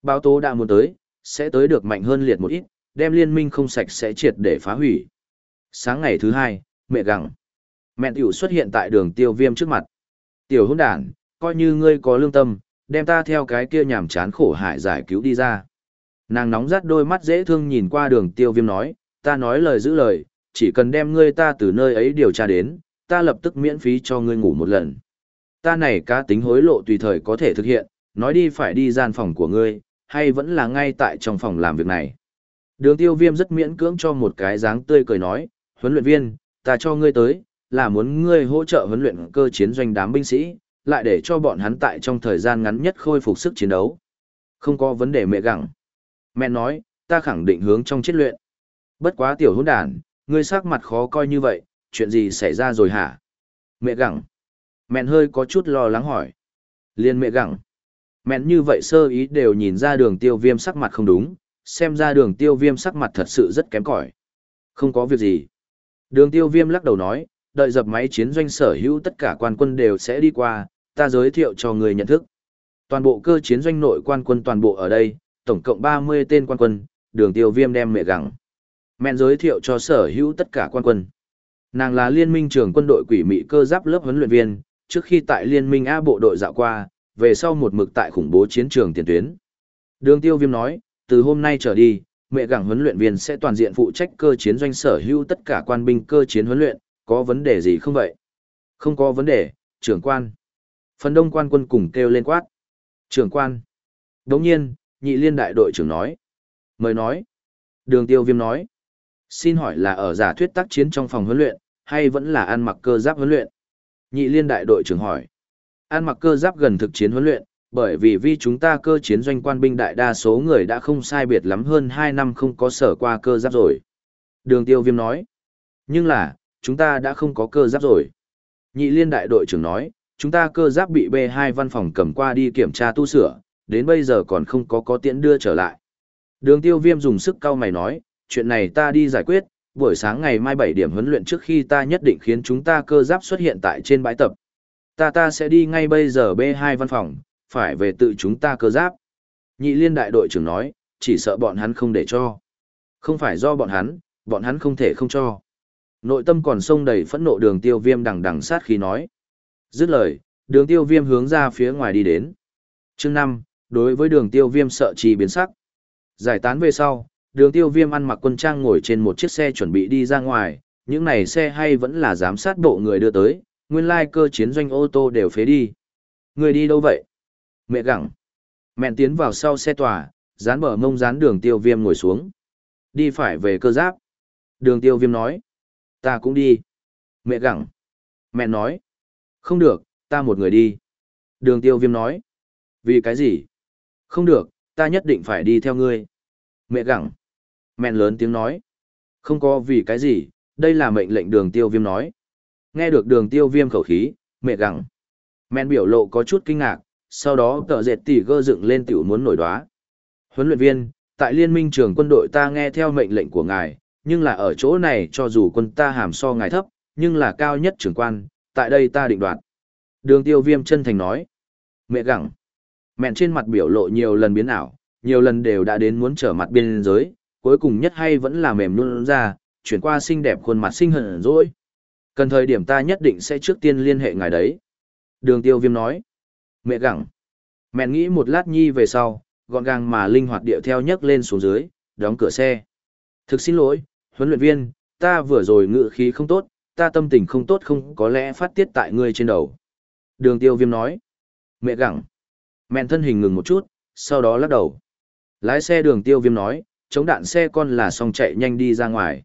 Speaker 1: Báo tố đã muốn tới, sẽ tới được mạnh hơn liệt một ít, đem liên minh không sạch sẽ triệt để phá hủy. Sáng ngày thứ hai, mẹ gặng. Mẹ tiểu xuất hiện tại đường tiêu viêm trước mặt. Tiểu hôn đàn, coi như ngươi có lương tâm, đem ta theo cái kia nhảm chán khổ hại giải cứu đi ra. Nàng nóng rát đôi mắt dễ thương nhìn qua đường tiêu viêm nói, ta nói lời giữ lời, chỉ cần đem ngươi ta từ nơi ấy điều tra đến, ta lập tức miễn phí cho ngươi ngủ một lần. Ta này cá tính hối lộ tùy thời có thể thực hiện, nói đi phải đi gian phòng của ngươi, hay vẫn là ngay tại trong phòng làm việc này. Đường tiêu viêm rất miễn cưỡng cho một cái dáng tươi cười nói, huấn luyện viên, ta cho ngươi tới, là muốn ngươi hỗ trợ huấn luyện cơ chiến doanh đám binh sĩ, lại để cho bọn hắn tại trong thời gian ngắn nhất khôi phục sức chiến đấu. Không có vấn đề mẹ gặng. Mẹ nói, ta khẳng định hướng trong chết luyện. Bất quá tiểu hôn đàn, ngươi sắc mặt khó coi như vậy, chuyện gì xảy ra rồi hả? Mẹ gặng. Mẹn hơi có chút lo lắng hỏi. Liên mẹ gặng. Mẹn như vậy sơ ý đều nhìn ra đường tiêu viêm sắc mặt không đúng, xem ra đường tiêu viêm sắc mặt thật sự rất kém cỏi Không có việc gì. Đường tiêu viêm lắc đầu nói, đợi dập máy chiến doanh sở hữu tất cả quan quân đều sẽ đi qua, ta giới thiệu cho người nhận thức. Toàn bộ cơ chiến doanh nội quan quân toàn bộ ở đây, tổng cộng 30 tên quan quân, đường tiêu viêm đem mẹ gặng. Mẹn giới thiệu cho sở hữu tất cả quan quân. Nàng là liên minh trưởng quân đội quỷ mị cơ giáp lớp huấn luyện viên, trước khi tại liên minh A bộ đội dạo qua, về sau một mực tại khủng bố chiến trường tiền tuyến. Đường tiêu viêm nói, từ hôm nay trở đi, mẹ gặng huấn luyện viên sẽ toàn diện phụ trách cơ chiến doanh sở hữu tất cả quan binh cơ chiến huấn luyện, có vấn đề gì không vậy? Không có vấn đề, trưởng quan. Phần đông quan quân cùng kêu lên quát. Trưởng quan. Đồng nhiên, nhị liên đại đội trưởng nói. Mời nói. Đường tiêu viêm nói. Xin hỏi là ở giả thuyết tác chiến trong phòng huấn luyện, hay vẫn là ăn mặc cơ giáp huấn luyện? Nhị liên đại đội trưởng hỏi. Ăn mặc cơ giáp gần thực chiến huấn luyện, bởi vì vì chúng ta cơ chiến doanh quan binh đại đa số người đã không sai biệt lắm hơn 2 năm không có sở qua cơ giáp rồi. Đường tiêu viêm nói. Nhưng là, chúng ta đã không có cơ giáp rồi. Nhị liên đại đội trưởng nói, chúng ta cơ giáp bị B2 văn phòng cầm qua đi kiểm tra tu sửa, đến bây giờ còn không có có tiện đưa trở lại. Đường tiêu viêm dùng sức cao mày nói, chuyện này ta đi giải quyết, buổi sáng ngày mai 7 điểm huấn luyện trước khi ta nhất định khiến chúng ta cơ giáp xuất hiện tại trên bãi tập. Ta ta sẽ đi ngay bây giờ B2 văn phòng, phải về tự chúng ta cơ giáp. Nhị liên đại đội trưởng nói, chỉ sợ bọn hắn không để cho. Không phải do bọn hắn, bọn hắn không thể không cho. Nội tâm còn sông đầy phẫn nộ đường tiêu viêm đằng đằng sát khi nói. Dứt lời, đường tiêu viêm hướng ra phía ngoài đi đến. chương 5, đối với đường tiêu viêm sợ trì biến sắc. Giải tán về sau, đường tiêu viêm ăn mặc quân trang ngồi trên một chiếc xe chuẩn bị đi ra ngoài, những này xe hay vẫn là giám sát bộ người đưa tới, nguyên lai cơ chiến doanh ô tô đều phế đi. Người đi đâu vậy? Mẹ gặng. Mẹn tiến vào sau xe tòa, dán bờ mông dán đường tiêu viêm ngồi xuống. Đi phải về cơ giáp. Đường tiêu viêm nói. Ta cũng đi. Mẹ gặng. Mẹ nói. Không được, ta một người đi. Đường tiêu viêm nói. Vì cái gì? Không được, ta nhất định phải đi theo ngươi. Mẹ gặng. Mẹn lớn tiếng nói. Không có vì cái gì, đây là mệnh lệnh đường tiêu viêm nói. Nghe được đường tiêu viêm khẩu khí, mẹ gặng. Mẹn biểu lộ có chút kinh ngạc, sau đó tờ dệt tỉ gơ dựng lên tiểu muốn nổi đoá. Huấn luyện viên, tại liên minh trường quân đội ta nghe theo mệnh lệnh của ngài, nhưng là ở chỗ này cho dù quân ta hàm so ngài thấp, nhưng là cao nhất trưởng quan, tại đây ta định đoạt. Đường tiêu viêm chân thành nói. Mẹ gặng. Mẹn trên mặt biểu lộ nhiều lần biến ảo, nhiều lần đều đã đến muốn trở mặt biên giới, cuối cùng nhất hay vẫn là mềm luôn ra, chuyển qua xinh đẹp khuôn mặt xinh hận rồi. Cần thời điểm ta nhất định sẽ trước tiên liên hệ ngài đấy. Đường tiêu viêm nói. Mẹ gặng. Mẹ nghĩ một lát nhi về sau, gọn gàng mà linh hoạt điệu theo nhấc lên xuống dưới, đóng cửa xe. Thực xin lỗi, huấn luyện viên, ta vừa rồi ngự khí không tốt, ta tâm tình không tốt không có lẽ phát tiết tại ngươi trên đầu. Đường tiêu viêm nói. Mẹ gặng. Mẹn thân hình ngừng một chút, sau đó lắc đầu. Lái xe đường tiêu viêm nói, chống đạn xe con là xong chạy nhanh đi ra ngoài.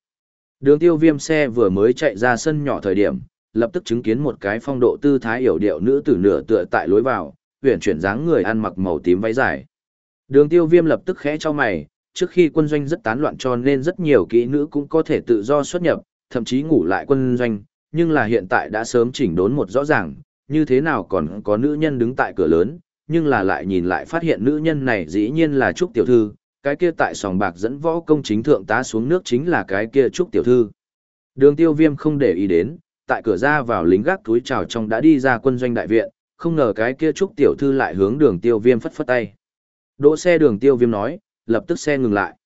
Speaker 1: Đường tiêu viêm xe vừa mới chạy ra sân nhỏ thời điểm, lập tức chứng kiến một cái phong độ tư thái hiểu điệu nữ tử nửa tựa tại lối vào, huyển chuyển dáng người ăn mặc màu tím váy dài. Đường tiêu viêm lập tức khẽ cho mày, trước khi quân doanh rất tán loạn cho nên rất nhiều kỹ nữ cũng có thể tự do xuất nhập, thậm chí ngủ lại quân doanh, nhưng là hiện tại đã sớm chỉnh đốn một rõ ràng, như thế nào còn có nữ nhân đứng tại cửa lớn, nhưng là lại nhìn lại phát hiện nữ nhân này dĩ nhiên là Trúc Tiểu Thư, cái kia tại sòng bạc dẫn võ công chính thượng tá xuống nước chính là cái kia Trúc Tiểu Thư. Đường tiêu viêm không để ý đến, tại cửa ra vào lính gác túi trào trong đã đi ra quân doanh đại viện, không ngờ cái kia Trúc Tiểu Thư lại hướng đường tiêu viêm phất phất tay. Đỗ xe đường tiêu viêm nói, lập tức xe ngừng lại.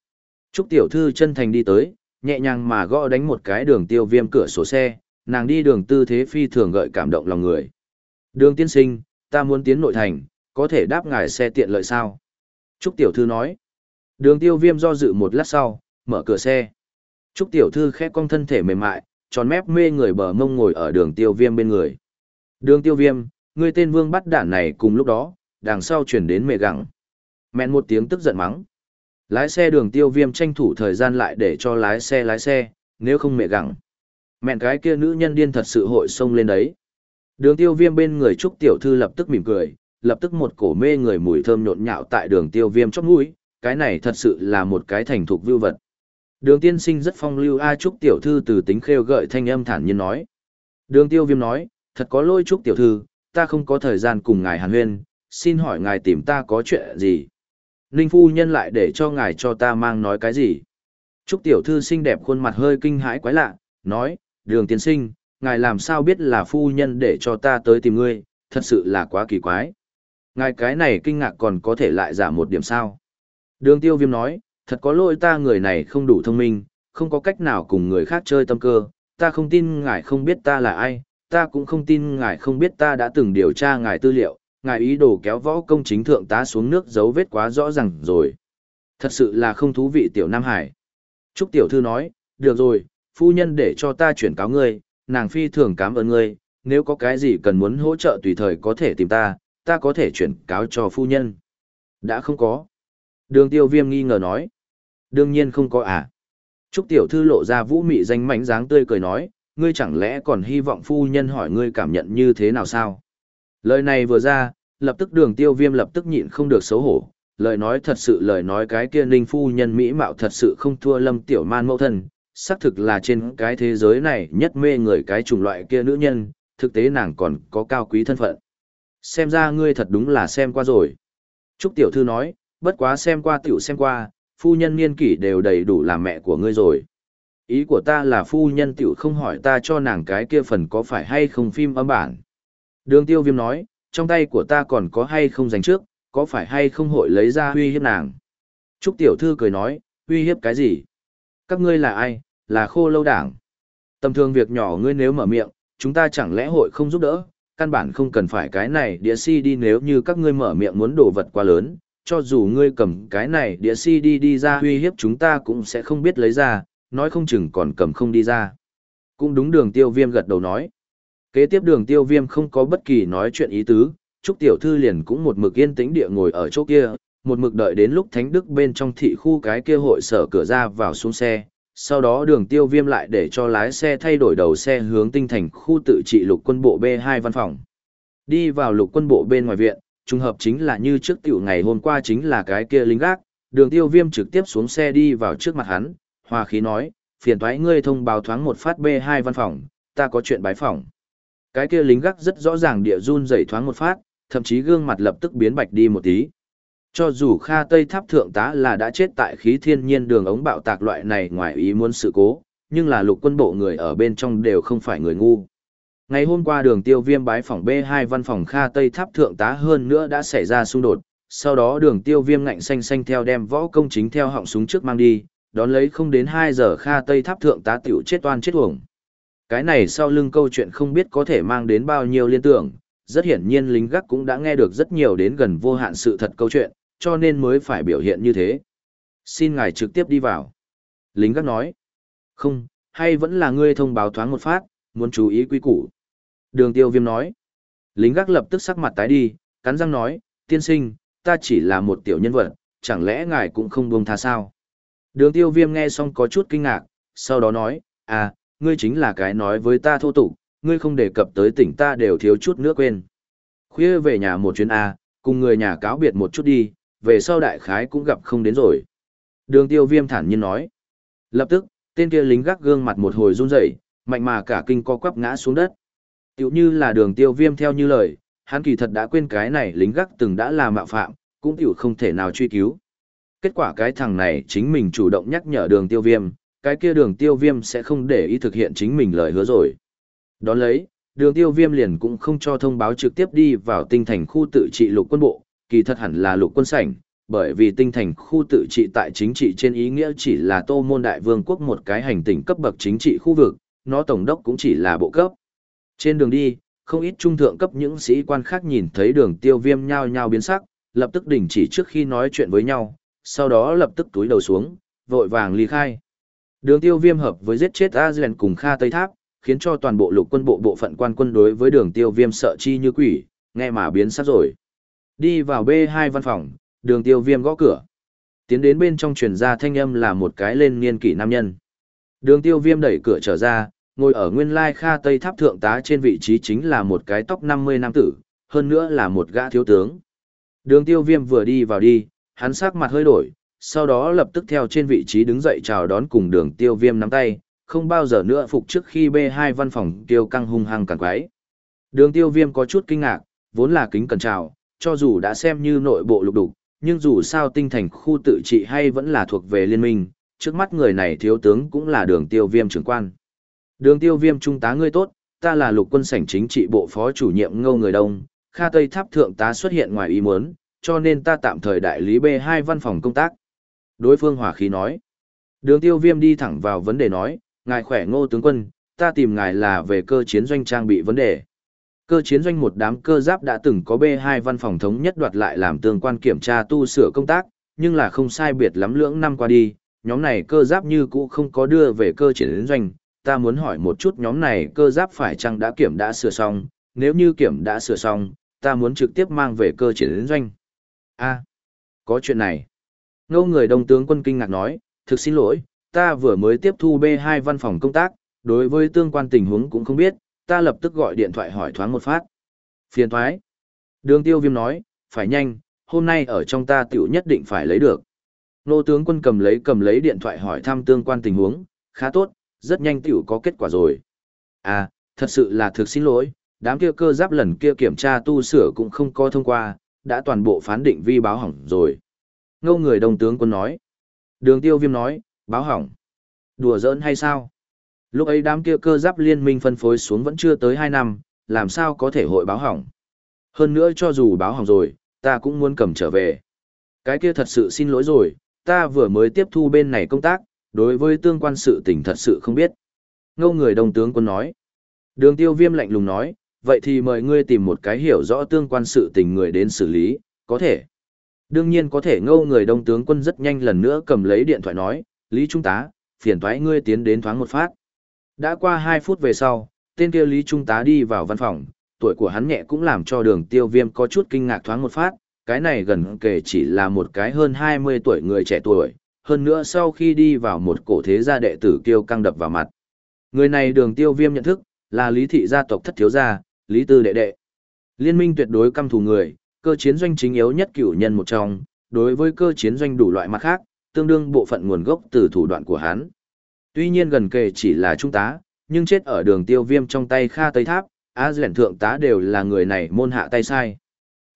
Speaker 1: Trúc Tiểu Thư chân thành đi tới, nhẹ nhàng mà gõ đánh một cái đường tiêu viêm cửa sổ xe, nàng đi đường tư thế phi thường gợi cảm động lòng người. Đường tiên sinh, ta muốn tiến nội thành, có thể đáp ngài xe tiện lợi sao? Trúc Tiểu Thư nói. Đường tiêu viêm do dự một lát sau, mở cửa xe. Trúc Tiểu Thư khép cong thân thể mềm mại, tròn mép mê người bờ mông ngồi ở đường tiêu viêm bên người. Đường tiêu viêm, người tên vương bắt đản này cùng lúc đó, đằng sau chuyển đến mẹ gặng. Mẹn một tiếng tức giận mắng. Lái xe đường tiêu viêm tranh thủ thời gian lại để cho lái xe lái xe, nếu không mẹ gặng. Mẹn cái kia nữ nhân điên thật sự hội xông lên đấy. Đường tiêu viêm bên người Trúc Tiểu Thư lập tức mỉm cười, lập tức một cổ mê người mùi thơm nhộn nhạo tại đường tiêu viêm chóp mũi, cái này thật sự là một cái thành thục vưu vật. Đường tiên sinh rất phong lưu A Trúc Tiểu Thư từ tính khêu gợi thanh âm thản nhiên nói. Đường tiêu viêm nói, thật có lôi Trúc Tiểu Thư, ta không có thời gian cùng ngài hàn huyên, xin hỏi ngài tìm ta có chuyện gì? Ninh Phu Nhân lại để cho ngài cho ta mang nói cái gì? Trúc Tiểu Thư xinh đẹp khuôn mặt hơi kinh hãi quái lạ, nói, đường tiên sinh, ngài làm sao biết là Phu Nhân để cho ta tới tìm ngươi, thật sự là quá kỳ quái. Ngài cái này kinh ngạc còn có thể lại giả một điểm sao. Đường tiêu viêm nói, thật có lỗi ta người này không đủ thông minh, không có cách nào cùng người khác chơi tâm cơ, ta không tin ngài không biết ta là ai, ta cũng không tin ngài không biết ta đã từng điều tra ngài tư liệu, ngài ý đồ kéo võ công chính thượng tá xuống nước dấu vết quá rõ ràng rồi. Thật sự là không thú vị tiểu Nam Hải. Trúc tiểu thư nói, được rồi, phu nhân để cho ta chuyển cáo ngươi, nàng phi thường cảm ơn ngươi, nếu có cái gì cần muốn hỗ trợ tùy thời có thể tìm ta, ta có thể chuyển cáo cho phu nhân. Đã không có. Đường tiêu viêm nghi ngờ nói. Đương nhiên không có à. Trúc tiểu thư lộ ra vũ mị danh mảnh dáng tươi cười nói, ngươi chẳng lẽ còn hy vọng phu nhân hỏi ngươi cảm nhận như thế nào sao? Lời này vừa ra, lập tức đường tiêu viêm lập tức nhịn không được xấu hổ. Lời nói thật sự lời nói cái kia ninh phu nhân mỹ mạo thật sự không thua lâm tiểu man mẫu thân. Xác thực là trên cái thế giới này nhất mê người cái chủng loại kia nữ nhân, thực tế nàng còn có cao quý thân phận. Xem ra ngươi thật đúng là xem qua rồi. Trúc Tiểu Thư nói, bất quá xem qua tiểu xem qua, phu nhân niên kỷ đều đầy đủ làm mẹ của ngươi rồi. Ý của ta là phu nhân tiểu không hỏi ta cho nàng cái kia phần có phải hay không phim âm bản. Đường tiêu viêm nói, trong tay của ta còn có hay không dành trước, có phải hay không hội lấy ra huy hiếp nàng. Trúc Tiểu Thư cười nói, huy hiếp cái gì? Các ngươi là ai? Là khô lâu đảng. Tầm thường việc nhỏ ngươi nếu mở miệng, chúng ta chẳng lẽ hội không giúp đỡ, căn bản không cần phải cái này đĩa đi nếu như các ngươi mở miệng muốn đồ vật quá lớn, cho dù ngươi cầm cái này đĩa CD đi ra uy hiếp chúng ta cũng sẽ không biết lấy ra, nói không chừng còn cầm không đi ra. Cũng đúng đường tiêu viêm gật đầu nói. Kế tiếp đường tiêu viêm không có bất kỳ nói chuyện ý tứ, Trúc Tiểu Thư liền cũng một mực yên tĩnh địa ngồi ở chỗ kia, một mực đợi đến lúc Thánh Đức bên trong thị khu cái kia hội sở cửa ra vào xuống xe, sau đó đường tiêu viêm lại để cho lái xe thay đổi đầu xe hướng tinh thành khu tự trị lục quân bộ B2 văn phòng. Đi vào lục quân bộ bên ngoài viện, trùng hợp chính là như trước tiểu ngày hôm qua chính là cái kia lính gác, đường tiêu viêm trực tiếp xuống xe đi vào trước mặt hắn, hòa khí nói, phiền thoái ngươi thông báo thoáng một phát B2 văn phòng, ta có chuyện bái phòng. Cái kia lính gác rất rõ ràng địa run dày thoáng một phát, thậm chí gương mặt lập tức biến bạch đi một tí. Cho dù Kha Tây Tháp Thượng tá là đã chết tại khí thiên nhiên đường ống bạo tạc loại này ngoài ý muốn sự cố, nhưng là lục quân bộ người ở bên trong đều không phải người ngu. Ngày hôm qua đường tiêu viêm bái phòng B2 văn phòng Kha Tây Tháp Thượng tá hơn nữa đã xảy ra xung đột, sau đó đường tiêu viêm ngạnh xanh xanh theo đem võ công chính theo họng súng trước mang đi, đón lấy không đến 2 giờ Kha Tây Tháp Thượng tá tiểu chết toan chết uổng. Cái này sau lưng câu chuyện không biết có thể mang đến bao nhiêu liên tưởng, rất hiển nhiên lính gác cũng đã nghe được rất nhiều đến gần vô hạn sự thật câu chuyện, cho nên mới phải biểu hiện như thế. Xin ngài trực tiếp đi vào. Lính gác nói. Không, hay vẫn là ngươi thông báo thoáng một phát, muốn chú ý quy củ. Đường tiêu viêm nói. Lính gác lập tức sắc mặt tái đi, cắn răng nói, tiên sinh, ta chỉ là một tiểu nhân vật, chẳng lẽ ngài cũng không buông tha sao? Đường tiêu viêm nghe xong có chút kinh ngạc, sau đó nói, à, ngươi chính là cái nói với ta thô tục, ngươi không đề cập tới tỉnh ta đều thiếu chút nữa quên. Khuya về nhà một chuyến A, cùng người nhà cáo biệt một chút đi, về sau đại khái cũng gặp không đến rồi. Đường tiêu viêm thản nhiên nói. Lập tức, tên kia lính gác gương mặt một hồi run rẩy mạnh mà cả kinh co quắp ngã xuống đất. Tiểu như là đường tiêu viêm theo như lời, hắn kỳ thật đã quên cái này lính gác từng đã là mạo phạm, cũng tiểu không thể nào truy cứu. Kết quả cái thằng này chính mình chủ động nhắc nhở đường tiêu viêm, cái kia đường tiêu viêm sẽ không để ý thực hiện chính mình lời hứa rồi. Đón lấy, đường tiêu viêm liền cũng không cho thông báo trực tiếp đi vào tinh thành khu tự trị lục quân bộ, kỳ thật hẳn là lục quân sảnh, bởi vì tinh thành khu tự trị tại chính trị trên ý nghĩa chỉ là tô môn đại vương quốc một cái hành tinh cấp bậc chính trị khu vực, nó tổng đốc cũng chỉ là bộ cấp. Trên đường đi, không ít trung thượng cấp những sĩ quan khác nhìn thấy đường tiêu viêm nhao nhao biến sắc, lập tức đình chỉ trước khi nói chuyện với nhau, sau đó lập tức túi đầu xuống, vội vàng ly khai. Đường tiêu viêm hợp với giết chết Azealand cùng Kha Tây Tháp, khiến cho toàn bộ lục quân bộ bộ phận quan quân đối với đường tiêu viêm sợ chi như quỷ, nghe mà biến sắc rồi. Đi vào B2 văn phòng, đường tiêu viêm gõ cửa. Tiến đến bên trong truyền ra thanh âm là một cái lên niên kỷ nam nhân. Đường tiêu viêm đẩy cửa trở ra, ngồi ở nguyên lai kha tây tháp thượng tá trên vị trí chính là một cái tóc 50 nam tử, hơn nữa là một gã thiếu tướng. Đường tiêu viêm vừa đi vào đi, hắn sắc mặt hơi đổi, sau đó lập tức theo trên vị trí đứng dậy chào đón cùng đường tiêu viêm nắm tay, không bao giờ nữa phục trước khi B2 văn phòng tiêu căng hung hăng càng quái. Đường tiêu viêm có chút kinh ngạc, vốn là kính cần chào, cho dù đã xem như nội bộ lục đục, nhưng dù sao tinh thành khu tự trị hay vẫn là thuộc về liên minh, trước mắt người này thiếu tướng cũng là đường tiêu viêm trưởng quan. Đường tiêu viêm trung tá ngươi tốt, ta là lục quân sảnh chính trị bộ phó chủ nhiệm ngâu người đông, Kha Tây Tháp Thượng tá xuất hiện ngoài ý muốn, cho nên ta tạm thời đại lý B2 văn phòng công tác. Đối phương hỏa khí nói. Đường tiêu viêm đi thẳng vào vấn đề nói, ngài khỏe ngô tướng quân, ta tìm ngài là về cơ chiến doanh trang bị vấn đề. Cơ chiến doanh một đám cơ giáp đã từng có B2 văn phòng thống nhất đoạt lại làm tương quan kiểm tra tu sửa công tác, nhưng là không sai biệt lắm lưỡng năm qua đi, nhóm này cơ giáp như cũ không có đưa về cơ chiến doanh. Ta muốn hỏi một chút nhóm này cơ giáp phải chăng đã kiểm đã sửa xong, nếu như kiểm đã sửa xong, ta muốn trực tiếp mang về cơ chiến doanh. a có chuyện này. Ngô người đông tướng quân kinh ngạc nói, thực xin lỗi, ta vừa mới tiếp thu B2 văn phòng công tác, đối với tương quan tình huống cũng không biết, ta lập tức gọi điện thoại hỏi thoáng một phát. Phiền thoái. Đường tiêu viêm nói, phải nhanh, hôm nay ở trong ta tiểu nhất định phải lấy được. Nô tướng quân cầm lấy cầm lấy điện thoại hỏi thăm tương quan tình huống, khá tốt, rất nhanh tiểu có kết quả rồi. À, thật sự là thực xin lỗi, đám kia cơ giáp lần kia kiểm tra tu sửa cũng không có thông qua, đã toàn bộ phán định vi báo hỏng rồi. Ngô người đồng tướng quân nói. Đường tiêu viêm nói, báo hỏng. Đùa giỡn hay sao? Lúc ấy đám kia cơ giáp liên minh phân phối xuống vẫn chưa tới 2 năm, làm sao có thể hội báo hỏng. Hơn nữa cho dù báo hỏng rồi, ta cũng muốn cầm trở về. Cái kia thật sự xin lỗi rồi, ta vừa mới tiếp thu bên này công tác, đối với tương quan sự tình thật sự không biết. Ngô người đồng tướng quân nói. Đường tiêu viêm lạnh lùng nói, vậy thì mời ngươi tìm một cái hiểu rõ tương quan sự tình người đến xử lý, có thể. Đương nhiên có thể ngô người đông tướng quân rất nhanh lần nữa cầm lấy điện thoại nói, Lý Trung tá, phiền thoái ngươi tiến đến thoáng một phát. Đã qua 2 phút về sau, tên kia Lý Trung tá đi vào văn phòng, tuổi của hắn nhẹ cũng làm cho đường tiêu viêm có chút kinh ngạc thoáng một phát, cái này gần kể chỉ là một cái hơn 20 tuổi người trẻ tuổi, hơn nữa sau khi đi vào một cổ thế gia đệ tử kiêu căng đập vào mặt. Người này đường tiêu viêm nhận thức, là lý thị gia tộc thất thiếu gia, lý tư đệ đệ. Liên minh tuyệt đối căm thù người, cơ chiến doanh chính yếu nhất cửu nhân một trong, đối với cơ chiến doanh đủ loại mặt khác, tương đương bộ phận nguồn gốc từ thủ đoạn của hắn. Tuy nhiên gần kề chỉ là trung tá, nhưng chết ở đường tiêu viêm trong tay Kha Tây Tháp, Á Duyển Thượng tá đều là người này môn hạ tay sai.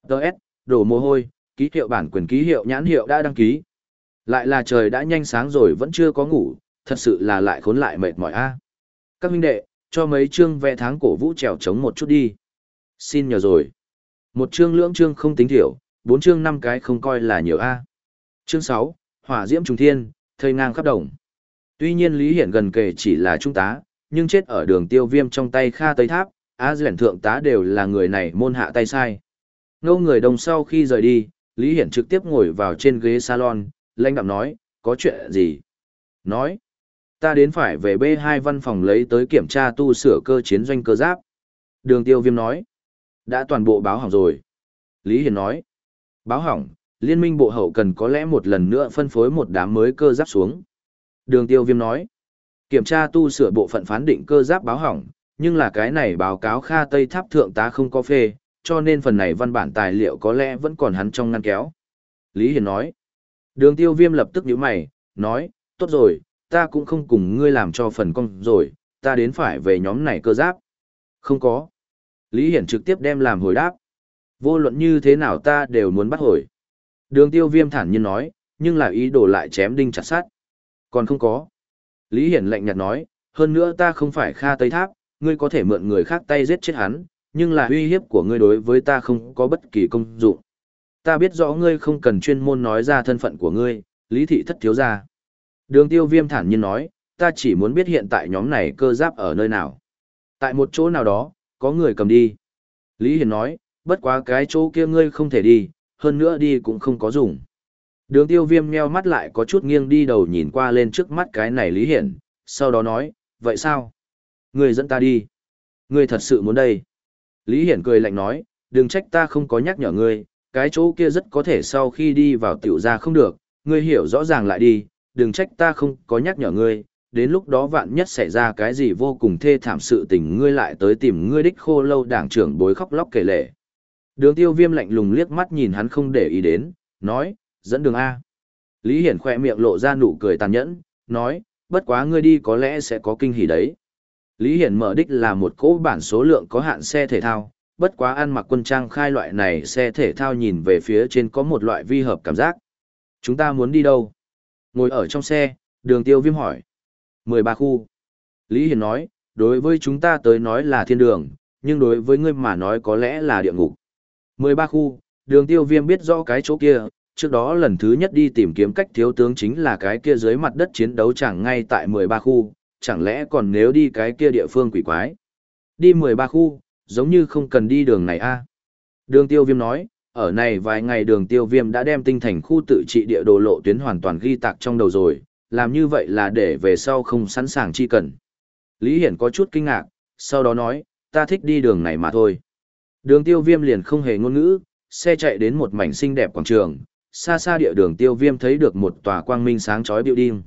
Speaker 1: Đợt, đổ mồ hôi, ký hiệu bản quyền ký hiệu nhãn hiệu đã đăng ký. Lại là trời đã nhanh sáng rồi vẫn chưa có ngủ, thật sự là lại khốn lại mệt mỏi a. Các huynh đệ, cho mấy chương vẽ tháng cổ vũ trèo chống một chút đi. Xin nhờ rồi. Một chương lưỡng chương không tính thiểu, bốn chương năm cái không coi là nhiều a. Chương sáu, Hỏa diễm trùng thiên, thây ngang khắp đồng. Tuy nhiên Lý Hiển gần kề chỉ là trung tá, nhưng chết ở đường tiêu viêm trong tay Kha Tây Tháp, Á Duyển Thượng tá đều là người này môn hạ tay sai. Ngô người đồng sau khi rời đi, Lý Hiển trực tiếp ngồi vào trên ghế salon, lãnh đạm nói, có chuyện gì? Nói, ta đến phải về B2 văn phòng lấy tới kiểm tra tu sửa cơ chiến doanh cơ giáp. Đường tiêu viêm nói, đã toàn bộ báo hỏng rồi. Lý Hiển nói, báo hỏng, liên minh bộ hậu cần có lẽ một lần nữa phân phối một đám mới cơ giáp xuống. Đường tiêu viêm nói, kiểm tra tu sửa bộ phận phán định cơ giáp báo hỏng, nhưng là cái này báo cáo Kha Tây Tháp Thượng tá không có phê, cho nên phần này văn bản tài liệu có lẽ vẫn còn hắn trong ngăn kéo. Lý Hiền nói, đường tiêu viêm lập tức nhíu mày, nói, tốt rồi, ta cũng không cùng ngươi làm cho phần công rồi, ta đến phải về nhóm này cơ giáp. Không có. Lý Hiển trực tiếp đem làm hồi đáp. Vô luận như thế nào ta đều muốn bắt hồi. Đường tiêu viêm thản nhiên nói, nhưng là ý đồ lại chém đinh chặt sát. Còn không có. Lý Hiển lạnh nhạt nói, hơn nữa ta không phải Kha Tây Tháp, ngươi có thể mượn người khác tay giết chết hắn, nhưng là uy hiếp của ngươi đối với ta không có bất kỳ công dụng. Ta biết rõ ngươi không cần chuyên môn nói ra thân phận của ngươi, Lý Thị thất thiếu ra. Đường tiêu viêm thản nhiên nói, ta chỉ muốn biết hiện tại nhóm này cơ giáp ở nơi nào. Tại một chỗ nào đó, có người cầm đi. Lý Hiển nói, bất quá cái chỗ kia ngươi không thể đi, hơn nữa đi cũng không có dùng. Đường tiêu viêm nheo mắt lại có chút nghiêng đi đầu nhìn qua lên trước mắt cái này Lý Hiển, sau đó nói, vậy sao? Ngươi dẫn ta đi. Ngươi thật sự muốn đây. Lý Hiển cười lạnh nói, đừng trách ta không có nhắc nhở ngươi, cái chỗ kia rất có thể sau khi đi vào tiểu ra không được, ngươi hiểu rõ ràng lại đi, đừng trách ta không có nhắc nhở ngươi, đến lúc đó vạn nhất xảy ra cái gì vô cùng thê thảm sự tình ngươi lại tới tìm ngươi đích khô lâu đảng trưởng bối khóc lóc kể lệ. Đường tiêu viêm lạnh lùng liếc mắt nhìn hắn không để ý đến, nói, dẫn đường A. Lý Hiển khỏe miệng lộ ra nụ cười tàn nhẫn, nói, bất quá ngươi đi có lẽ sẽ có kinh hỉ đấy. Lý Hiển mở đích là một cỗ bản số lượng có hạn xe thể thao, bất quá ăn mặc quân trang khai loại này xe thể thao nhìn về phía trên có một loại vi hợp cảm giác. Chúng ta muốn đi đâu? Ngồi ở trong xe, đường tiêu viêm hỏi. 13 khu. Lý Hiển nói, đối với chúng ta tới nói là thiên đường, nhưng đối với ngươi mà nói có lẽ là địa ngục. 13 khu, đường tiêu viêm biết rõ cái chỗ kia, trước đó lần thứ nhất đi tìm kiếm cách thiếu tướng chính là cái kia dưới mặt đất chiến đấu chẳng ngay tại 13 khu, chẳng lẽ còn nếu đi cái kia địa phương quỷ quái. Đi 13 khu, giống như không cần đi đường này a Đường tiêu viêm nói, ở này vài ngày đường tiêu viêm đã đem tinh thành khu tự trị địa đồ lộ tuyến hoàn toàn ghi tạc trong đầu rồi, làm như vậy là để về sau không sẵn sàng chi cần. Lý Hiển có chút kinh ngạc, sau đó nói, ta thích đi đường này mà thôi. Đường tiêu viêm liền không hề ngôn ngữ, xe chạy đến một mảnh xinh đẹp quảng trường, xa xa địa đường tiêu viêm thấy được một tòa quang minh sáng chói building.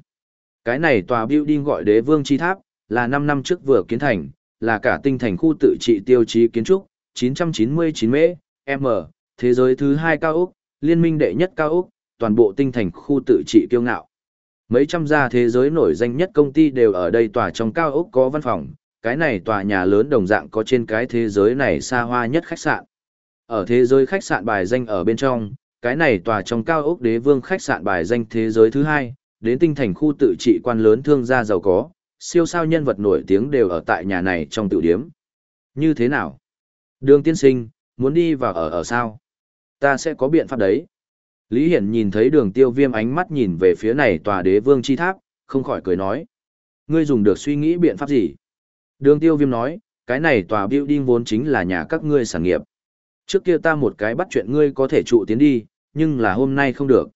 Speaker 1: Cái này tòa building gọi đế vương chi tháp, là 5 năm trước vừa kiến thành, là cả tinh thành khu tự trị tiêu chí kiến trúc, 999 mễ, m, thế giới thứ hai cao ốc, liên minh đệ nhất cao ốc, toàn bộ tinh thành khu tự trị kiêu ngạo. Mấy trăm gia thế giới nổi danh nhất công ty đều ở đây tòa trong cao ốc có văn phòng, cái này tòa nhà lớn đồng dạng có trên cái thế giới này xa hoa nhất khách sạn. Ở thế giới khách sạn bài danh ở bên trong, cái này tòa trong cao ốc đế vương khách sạn bài danh thế giới thứ hai, đến tinh thành khu tự trị quan lớn thương gia giàu có, siêu sao nhân vật nổi tiếng đều ở tại nhà này trong tự điếm. Như thế nào? Đường tiên sinh, muốn đi vào ở ở sao? Ta sẽ có biện pháp đấy. Lý Hiển nhìn thấy đường tiêu viêm ánh mắt nhìn về phía này tòa đế vương chi tháp, không khỏi cười nói. Ngươi dùng được suy nghĩ biện pháp gì? Đường tiêu viêm nói, cái này tòa building vốn chính là nhà các ngươi sản nghiệp. Trước kia ta một cái bắt chuyện ngươi có thể trụ tiến đi, nhưng là hôm nay không được.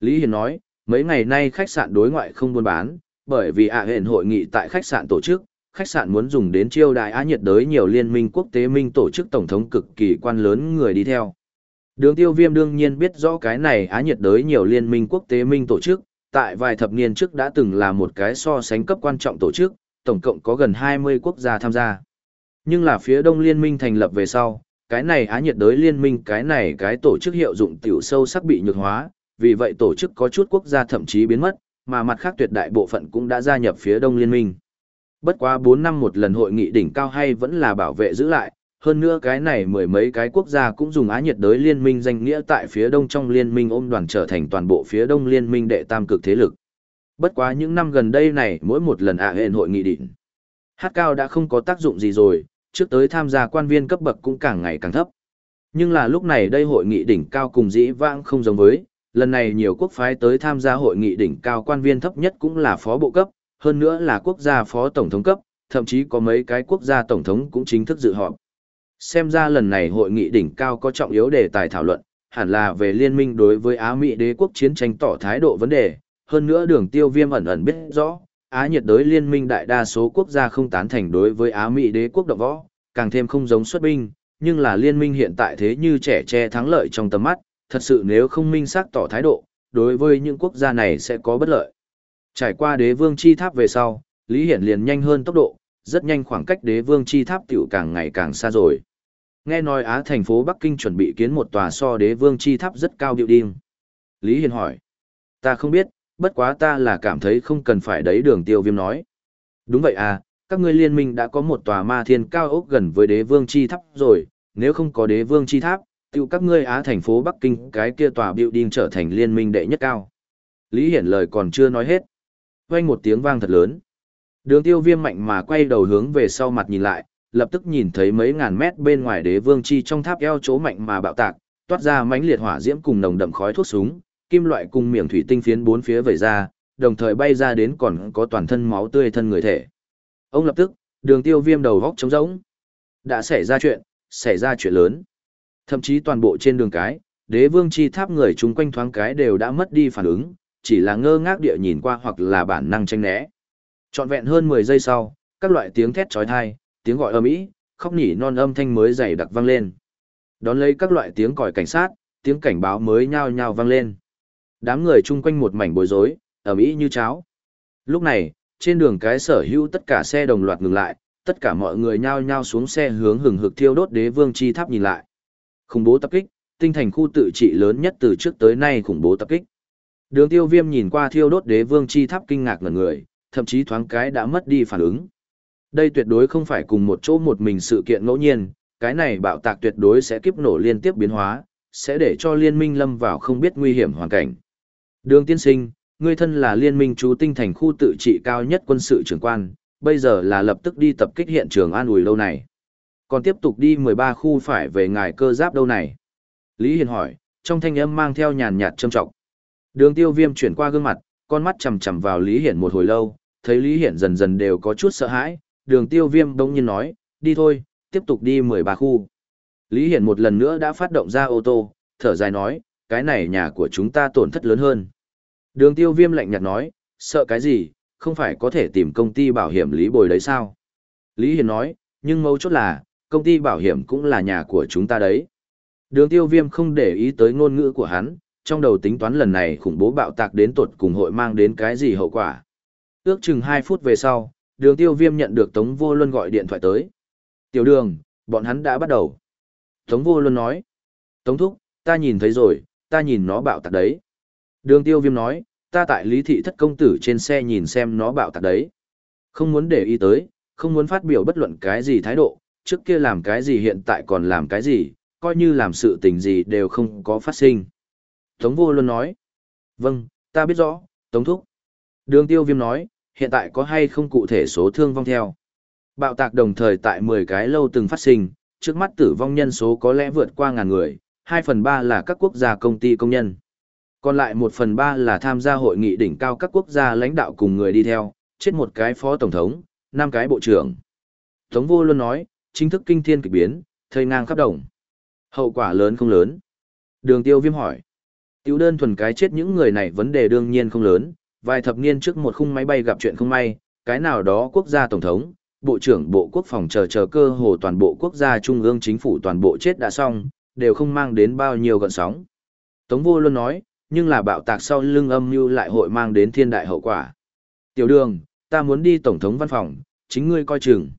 Speaker 1: Lý Hiền nói, mấy ngày nay khách sạn đối ngoại không buôn bán, bởi vì ạ à hẹn hội nghị tại khách sạn tổ chức, khách sạn muốn dùng đến chiêu đại Á nhiệt đới nhiều liên minh quốc tế minh tổ chức tổng thống cực kỳ quan lớn người đi theo. Đường tiêu viêm đương nhiên biết rõ cái này Á nhiệt đới nhiều liên minh quốc tế minh tổ chức, tại vài thập niên trước đã từng là một cái so sánh cấp quan trọng tổ chức, tổng cộng có gần 20 quốc gia tham gia. Nhưng là phía đông liên minh thành lập về sau, cái này Á nhiệt đới liên minh cái này cái tổ chức hiệu dụng tiểu sâu sắc bị nhược hóa, vì vậy tổ chức có chút quốc gia thậm chí biến mất, mà mặt khác tuyệt đại bộ phận cũng đã gia nhập phía đông liên minh. Bất quá 4 năm một lần hội nghị đỉnh cao hay vẫn là bảo vệ giữ lại, hơn nữa cái này mười mấy cái quốc gia cũng dùng Á nhiệt đới liên minh danh nghĩa tại phía đông trong liên minh ôm đoàn trở thành toàn bộ phía đông liên minh đệ tam cực thế lực. Bất quá những năm gần đây này mỗi một lần ạ hẹn hội nghị đỉnh. Hát cao đã không có tác dụng gì rồi, trước tới tham gia quan viên cấp bậc cũng càng ngày càng thấp. Nhưng là lúc này đây hội nghị đỉnh cao cùng dĩ vãng không giống với, lần này nhiều quốc phái tới tham gia hội nghị đỉnh cao quan viên thấp nhất cũng là phó bộ cấp, hơn nữa là quốc gia phó tổng thống cấp, thậm chí có mấy cái quốc gia tổng thống cũng chính thức dự họp. Xem ra lần này hội nghị đỉnh cao có trọng yếu đề tài thảo luận, hẳn là về liên minh đối với Á Mỹ đế quốc chiến tranh tỏ thái độ vấn đề, hơn nữa đường tiêu viêm ẩn ẩn biết rõ, Á nhiệt đới liên minh đại đa số quốc gia không tán thành đối với Á Mỹ đế quốc động võ, càng thêm không giống xuất binh, nhưng là liên minh hiện tại thế như trẻ che thắng lợi trong tầm mắt, thật sự nếu không minh xác tỏ thái độ, đối với những quốc gia này sẽ có bất lợi. Trải qua đế vương chi tháp về sau, Lý Hiển liền nhanh hơn tốc độ, rất nhanh khoảng cách đế vương chi tháp tiểu càng ngày càng xa rồi. Nghe nói Á thành phố Bắc Kinh chuẩn bị kiến một tòa so đế vương chi tháp rất cao điệu điên. Lý Hiển hỏi. Ta không biết, bất quá ta là cảm thấy không cần phải đấy đường tiêu viêm nói. Đúng vậy à, các ngươi liên minh đã có một tòa ma thiên cao ốc gần với đế vương chi tháp rồi, nếu không có đế vương chi tháp, tiêu các ngươi Á thành phố Bắc Kinh cái kia tòa biểu điên trở thành liên minh đệ nhất cao. Lý Hiển lời còn chưa nói hết. Vang một tiếng vang thật lớn. Đường tiêu viêm mạnh mà quay đầu hướng về sau mặt nhìn lại, lập tức nhìn thấy mấy ngàn mét bên ngoài đế vương chi trong tháp eo chỗ mạnh mà bạo tạc, toát ra mãnh liệt hỏa diễm cùng nồng đậm khói thuốc súng, kim loại cùng miệng thủy tinh phiến bốn phía vẩy ra, đồng thời bay ra đến còn có toàn thân máu tươi thân người thể. Ông lập tức, đường tiêu viêm đầu góc trống rỗng. Đã xảy ra chuyện, xảy ra chuyện lớn. Thậm chí toàn bộ trên đường cái, đế vương chi tháp người chung quanh thoáng cái đều đã mất đi phản ứng, chỉ là ngơ ngác địa nhìn qua hoặc là bản năng tranh né. Trọn vẹn hơn 10 giây sau, các loại tiếng thét trói thai, tiếng gọi ầm ĩ, khóc nhỉ non âm thanh mới dày đặc vang lên. Đón lấy các loại tiếng còi cảnh sát, tiếng cảnh báo mới nhao nhao vang lên. Đám người chung quanh một mảnh bối rối, ầm ĩ như cháo. Lúc này, trên đường cái sở hữu tất cả xe đồng loạt ngừng lại, tất cả mọi người nhao nhao xuống xe hướng hừng hực thiêu đốt đế vương chi tháp nhìn lại. Khủng bố tập kích, tinh thành khu tự trị lớn nhất từ trước tới nay khủng bố tập kích. Đường tiêu viêm nhìn qua thiêu đốt đế vương chi tháp kinh ngạc ngần người, thậm chí thoáng cái đã mất đi phản ứng. Đây tuyệt đối không phải cùng một chỗ một mình sự kiện ngẫu nhiên, cái này bạo tạc tuyệt đối sẽ kiếp nổ liên tiếp biến hóa, sẽ để cho liên minh lâm vào không biết nguy hiểm hoàn cảnh. Đường tiên sinh, ngươi thân là liên minh chú tinh thành khu tự trị cao nhất quân sự trưởng quan, bây giờ là lập tức đi tập kích hiện trường an ủi lâu này. Còn tiếp tục đi 13 khu phải về ngài cơ giáp đâu này? Lý Hiền hỏi, trong thanh âm mang theo nhàn nhạt trâm trọng. Đường tiêu viêm chuyển qua gương mặt, con mắt chầm chầm vào Lý Hiển một hồi lâu, thấy Lý Hiển dần dần đều có chút sợ hãi, đường tiêu viêm đông nhiên nói, đi thôi, tiếp tục đi 13 khu. Lý Hiển một lần nữa đã phát động ra ô tô, thở dài nói, cái này nhà của chúng ta tổn thất lớn hơn. Đường tiêu viêm lạnh nhạt nói, sợ cái gì, không phải có thể tìm công ty bảo hiểm Lý Bồi đấy sao? Lý Hiển nói, nhưng mấu chốt là, công ty bảo hiểm cũng là nhà của chúng ta đấy. Đường tiêu viêm không để ý tới ngôn ngữ của hắn, trong đầu tính toán lần này khủng bố bạo tạc đến tuột cùng hội mang đến cái gì hậu quả. Ước chừng 2 phút về sau, đường tiêu viêm nhận được Tống Vô Luân gọi điện thoại tới. Tiểu đường, bọn hắn đã bắt đầu. Tống Vô Luân nói. Tống Thúc, ta nhìn thấy rồi, ta nhìn nó bạo tạc đấy. Đường tiêu viêm nói, ta tại lý thị thất công tử trên xe nhìn xem nó bạo tạc đấy. Không muốn để ý tới, không muốn phát biểu bất luận cái gì thái độ, trước kia làm cái gì hiện tại còn làm cái gì, coi như làm sự tình gì đều không có phát sinh. Tống vô luôn nói. Vâng, ta biết rõ, Tống Thúc. Đường tiêu viêm nói, hiện tại có hay không cụ thể số thương vong theo. Bạo tạc đồng thời tại 10 cái lâu từng phát sinh, trước mắt tử vong nhân số có lẽ vượt qua ngàn người, 2 phần 3 là các quốc gia công ty công nhân. Còn lại 1 phần 3 là tham gia hội nghị đỉnh cao các quốc gia lãnh đạo cùng người đi theo, chết một cái phó tổng thống, 5 cái bộ trưởng. Tống vô luôn nói, chính thức kinh thiên kịch biến, thời ngang khắp đồng. Hậu quả lớn không lớn. Đường tiêu viêm hỏi. Tiểu đơn thuần cái chết những người này vấn đề đương nhiên không lớn, vài thập niên trước một khung máy bay gặp chuyện không may, cái nào đó quốc gia tổng thống, bộ trưởng bộ quốc phòng chờ chờ cơ hồ toàn bộ quốc gia trung ương chính phủ toàn bộ chết đã xong, đều không mang đến bao nhiêu gợn sóng. Tống vô luôn nói, nhưng là bạo tạc sau lưng âm mưu lại hội mang đến thiên đại hậu quả. Tiểu đường, ta muốn đi tổng thống văn phòng, chính ngươi coi chừng.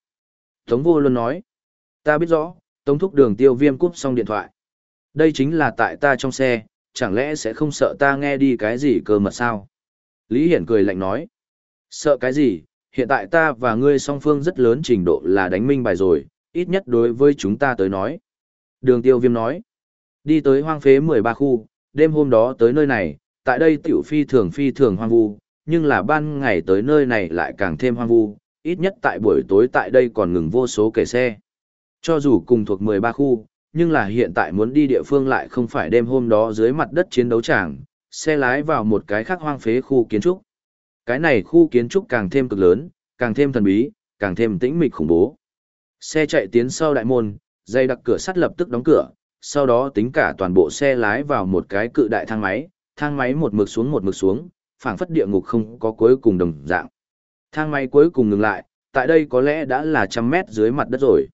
Speaker 1: Tống vô luôn nói, ta biết rõ, tống thúc đường tiêu viêm cúp xong điện thoại. Đây chính là tại ta trong xe, chẳng lẽ sẽ không sợ ta nghe đi cái gì cơ mật sao? Lý Hiển cười lạnh nói, sợ cái gì, hiện tại ta và ngươi song phương rất lớn trình độ là đánh minh bài rồi, ít nhất đối với chúng ta tới nói. Đường tiêu viêm nói, đi tới hoang phế 13 khu, đêm hôm đó tới nơi này, tại đây tiểu phi thường phi thường hoang vu, nhưng là ban ngày tới nơi này lại càng thêm hoang vu, ít nhất tại buổi tối tại đây còn ngừng vô số kẻ xe. Cho dù cùng thuộc 13 khu, nhưng là hiện tại muốn đi địa phương lại không phải đêm hôm đó dưới mặt đất chiến đấu tràng, xe lái vào một cái khác hoang phế khu kiến trúc. Cái này khu kiến trúc càng thêm cực lớn, càng thêm thần bí, càng thêm tĩnh mịch khủng bố. Xe chạy tiến sau đại môn, dây đặc cửa sắt lập tức đóng cửa, sau đó tính cả toàn bộ xe lái vào một cái cự đại thang máy, thang máy một mực xuống một mực xuống, phảng phất địa ngục không có cuối cùng đồng dạng. Thang máy cuối cùng ngừng lại, tại đây có lẽ đã là trăm mét dưới mặt đất rồi.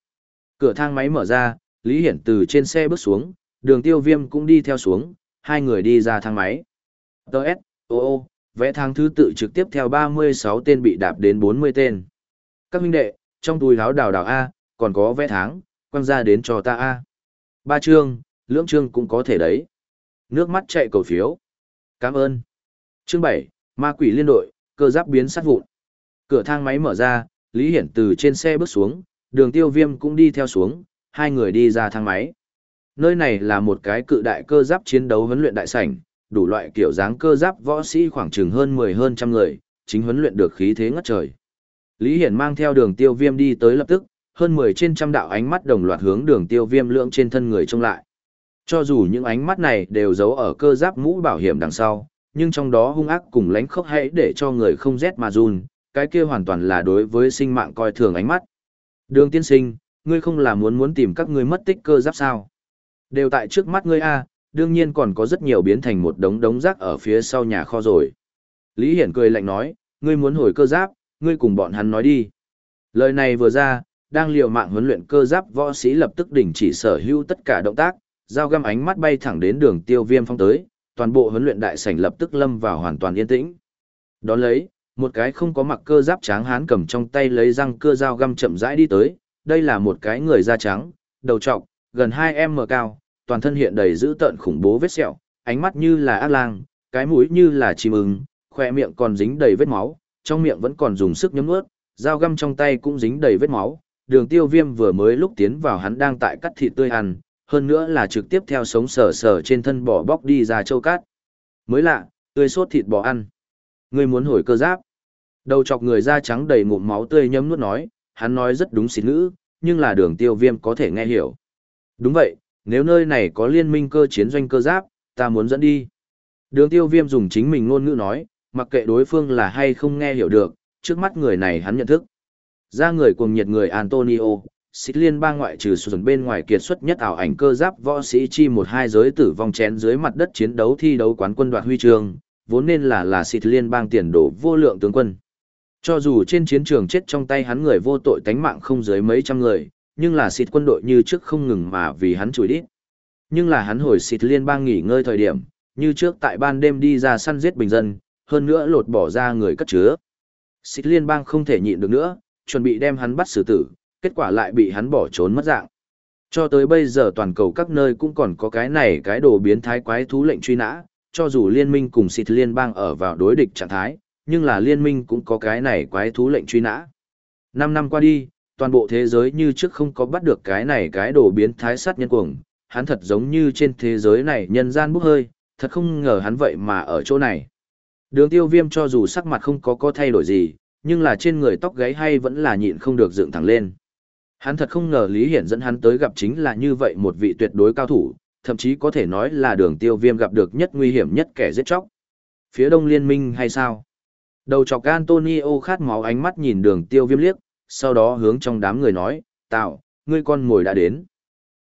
Speaker 1: Cửa thang máy mở ra, Lý Hiển từ trên xe bước xuống, đường tiêu viêm cũng đi theo xuống, hai người đi ra thang máy. Đợt, ô ô, vẽ thang thứ tự trực tiếp theo 36 tên bị đạp đến 40 tên. Các huynh đệ, trong túi láo đào đào A, còn có vẽ tháng, quăng ra đến cho ta A. Ba chương, lưỡng chương cũng có thể đấy. Nước mắt chạy cầu phiếu. Cảm ơn. Chương 7, ma quỷ liên đội, cơ giáp biến sát vụn. Cửa thang máy mở ra, Lý Hiển từ trên xe bước xuống, đường tiêu viêm cũng đi theo xuống, hai người đi ra thang máy. Nơi này là một cái cự đại cơ giáp chiến đấu huấn luyện đại sảnh, đủ loại kiểu dáng cơ giáp võ sĩ khoảng chừng hơn 10 hơn trăm người, chính huấn luyện được khí thế ngất trời. Lý Hiển mang theo đường tiêu viêm đi tới lập tức, hơn 10 trên trăm đạo ánh mắt đồng loạt hướng đường tiêu viêm lượng trên thân người trông lại. Cho dù những ánh mắt này đều giấu ở cơ giáp mũ bảo hiểm đằng sau, nhưng trong đó hung ác cùng lánh khốc hãy để cho người không rét mà run, cái kia hoàn toàn là đối với sinh mạng coi thường ánh mắt. Đường tiên sinh, ngươi không là muốn muốn tìm các ngươi mất tích cơ giáp sao? Đều tại trước mắt ngươi a, đương nhiên còn có rất nhiều biến thành một đống đống rác ở phía sau nhà kho rồi. Lý Hiển cười lạnh nói, ngươi muốn hồi cơ giáp, ngươi cùng bọn hắn nói đi. Lời này vừa ra, đang liều mạng huấn luyện cơ giáp võ sĩ lập tức đình chỉ sở hữu tất cả động tác, dao găm ánh mắt bay thẳng đến đường tiêu viêm phong tới, toàn bộ huấn luyện đại sảnh lập tức lâm vào hoàn toàn yên tĩnh. Đón lấy, một cái không có mặc cơ giáp tráng hán cầm trong tay lấy răng cưa dao găm chậm rãi đi tới, đây là một cái người da trắng, đầu trọc, gần 2m cao, toàn thân hiện đầy dữ tợn khủng bố vết sẹo, ánh mắt như là ác lang, cái mũi như là chim ưng, khỏe miệng còn dính đầy vết máu, trong miệng vẫn còn dùng sức nhấm nuốt, dao găm trong tay cũng dính đầy vết máu. Đường tiêu viêm vừa mới lúc tiến vào hắn đang tại cắt thịt tươi ăn, hơn nữa là trực tiếp theo sống sờ sờ trên thân bò bóc đi ra châu cát. Mới lạ, tươi sốt thịt bò ăn. Ngươi muốn hồi cơ giáp. Đầu chọc người da trắng đầy ngụm máu tươi nhấm nuốt nói, hắn nói rất đúng xịt ngữ, nhưng là đường tiêu viêm có thể nghe hiểu. Đúng vậy, nếu nơi này có liên minh cơ chiến doanh cơ giáp, ta muốn dẫn đi. Đường tiêu viêm dùng chính mình ngôn ngữ nói, mặc kệ đối phương là hay không nghe hiểu được, trước mắt người này hắn nhận thức. Ra người cùng nhiệt người Antonio, xích liên bang ngoại trừ xuân bên ngoài kiệt xuất nhất ảo ảnh cơ giáp võ sĩ chi một hai giới tử vong chén dưới mặt đất chiến đấu thi đấu quán quân đoạt huy chương, vốn nên là là xịt liên bang tiền đổ vô lượng tướng quân. Cho dù trên chiến trường chết trong tay hắn người vô tội tánh mạng không dưới mấy trăm người, nhưng là xịt quân đội như trước không ngừng mà vì hắn chùi đít. Nhưng là hắn hồi xịt liên bang nghỉ ngơi thời điểm, như trước tại ban đêm đi ra săn giết bình dân, hơn nữa lột bỏ ra người cất chứa. Xịt liên bang không thể nhịn được nữa, chuẩn bị đem hắn bắt xử tử, kết quả lại bị hắn bỏ trốn mất dạng. Cho tới bây giờ toàn cầu các nơi cũng còn có cái này cái đồ biến thái quái thú lệnh truy nã, cho dù liên minh cùng xịt liên bang ở vào đối địch trạng thái, nhưng là liên minh cũng có cái này quái thú lệnh truy nã. Năm năm qua đi, toàn bộ thế giới như trước không có bắt được cái này cái đồ biến thái sát nhân cuồng, hắn thật giống như trên thế giới này nhân gian bốc hơi, thật không ngờ hắn vậy mà ở chỗ này. Đường tiêu viêm cho dù sắc mặt không có có thay đổi gì, nhưng là trên người tóc gáy hay vẫn là nhịn không được dựng thẳng lên. Hắn thật không ngờ Lý Hiển dẫn hắn tới gặp chính là như vậy một vị tuyệt đối cao thủ, thậm chí có thể nói là đường tiêu viêm gặp được nhất nguy hiểm nhất kẻ giết chóc. Phía đông liên minh hay sao? Đầu chọc Antonio khát máu ánh mắt nhìn đường tiêu viêm liếc, sau đó hướng trong đám người nói, tạo, ngươi con ngồi đã đến.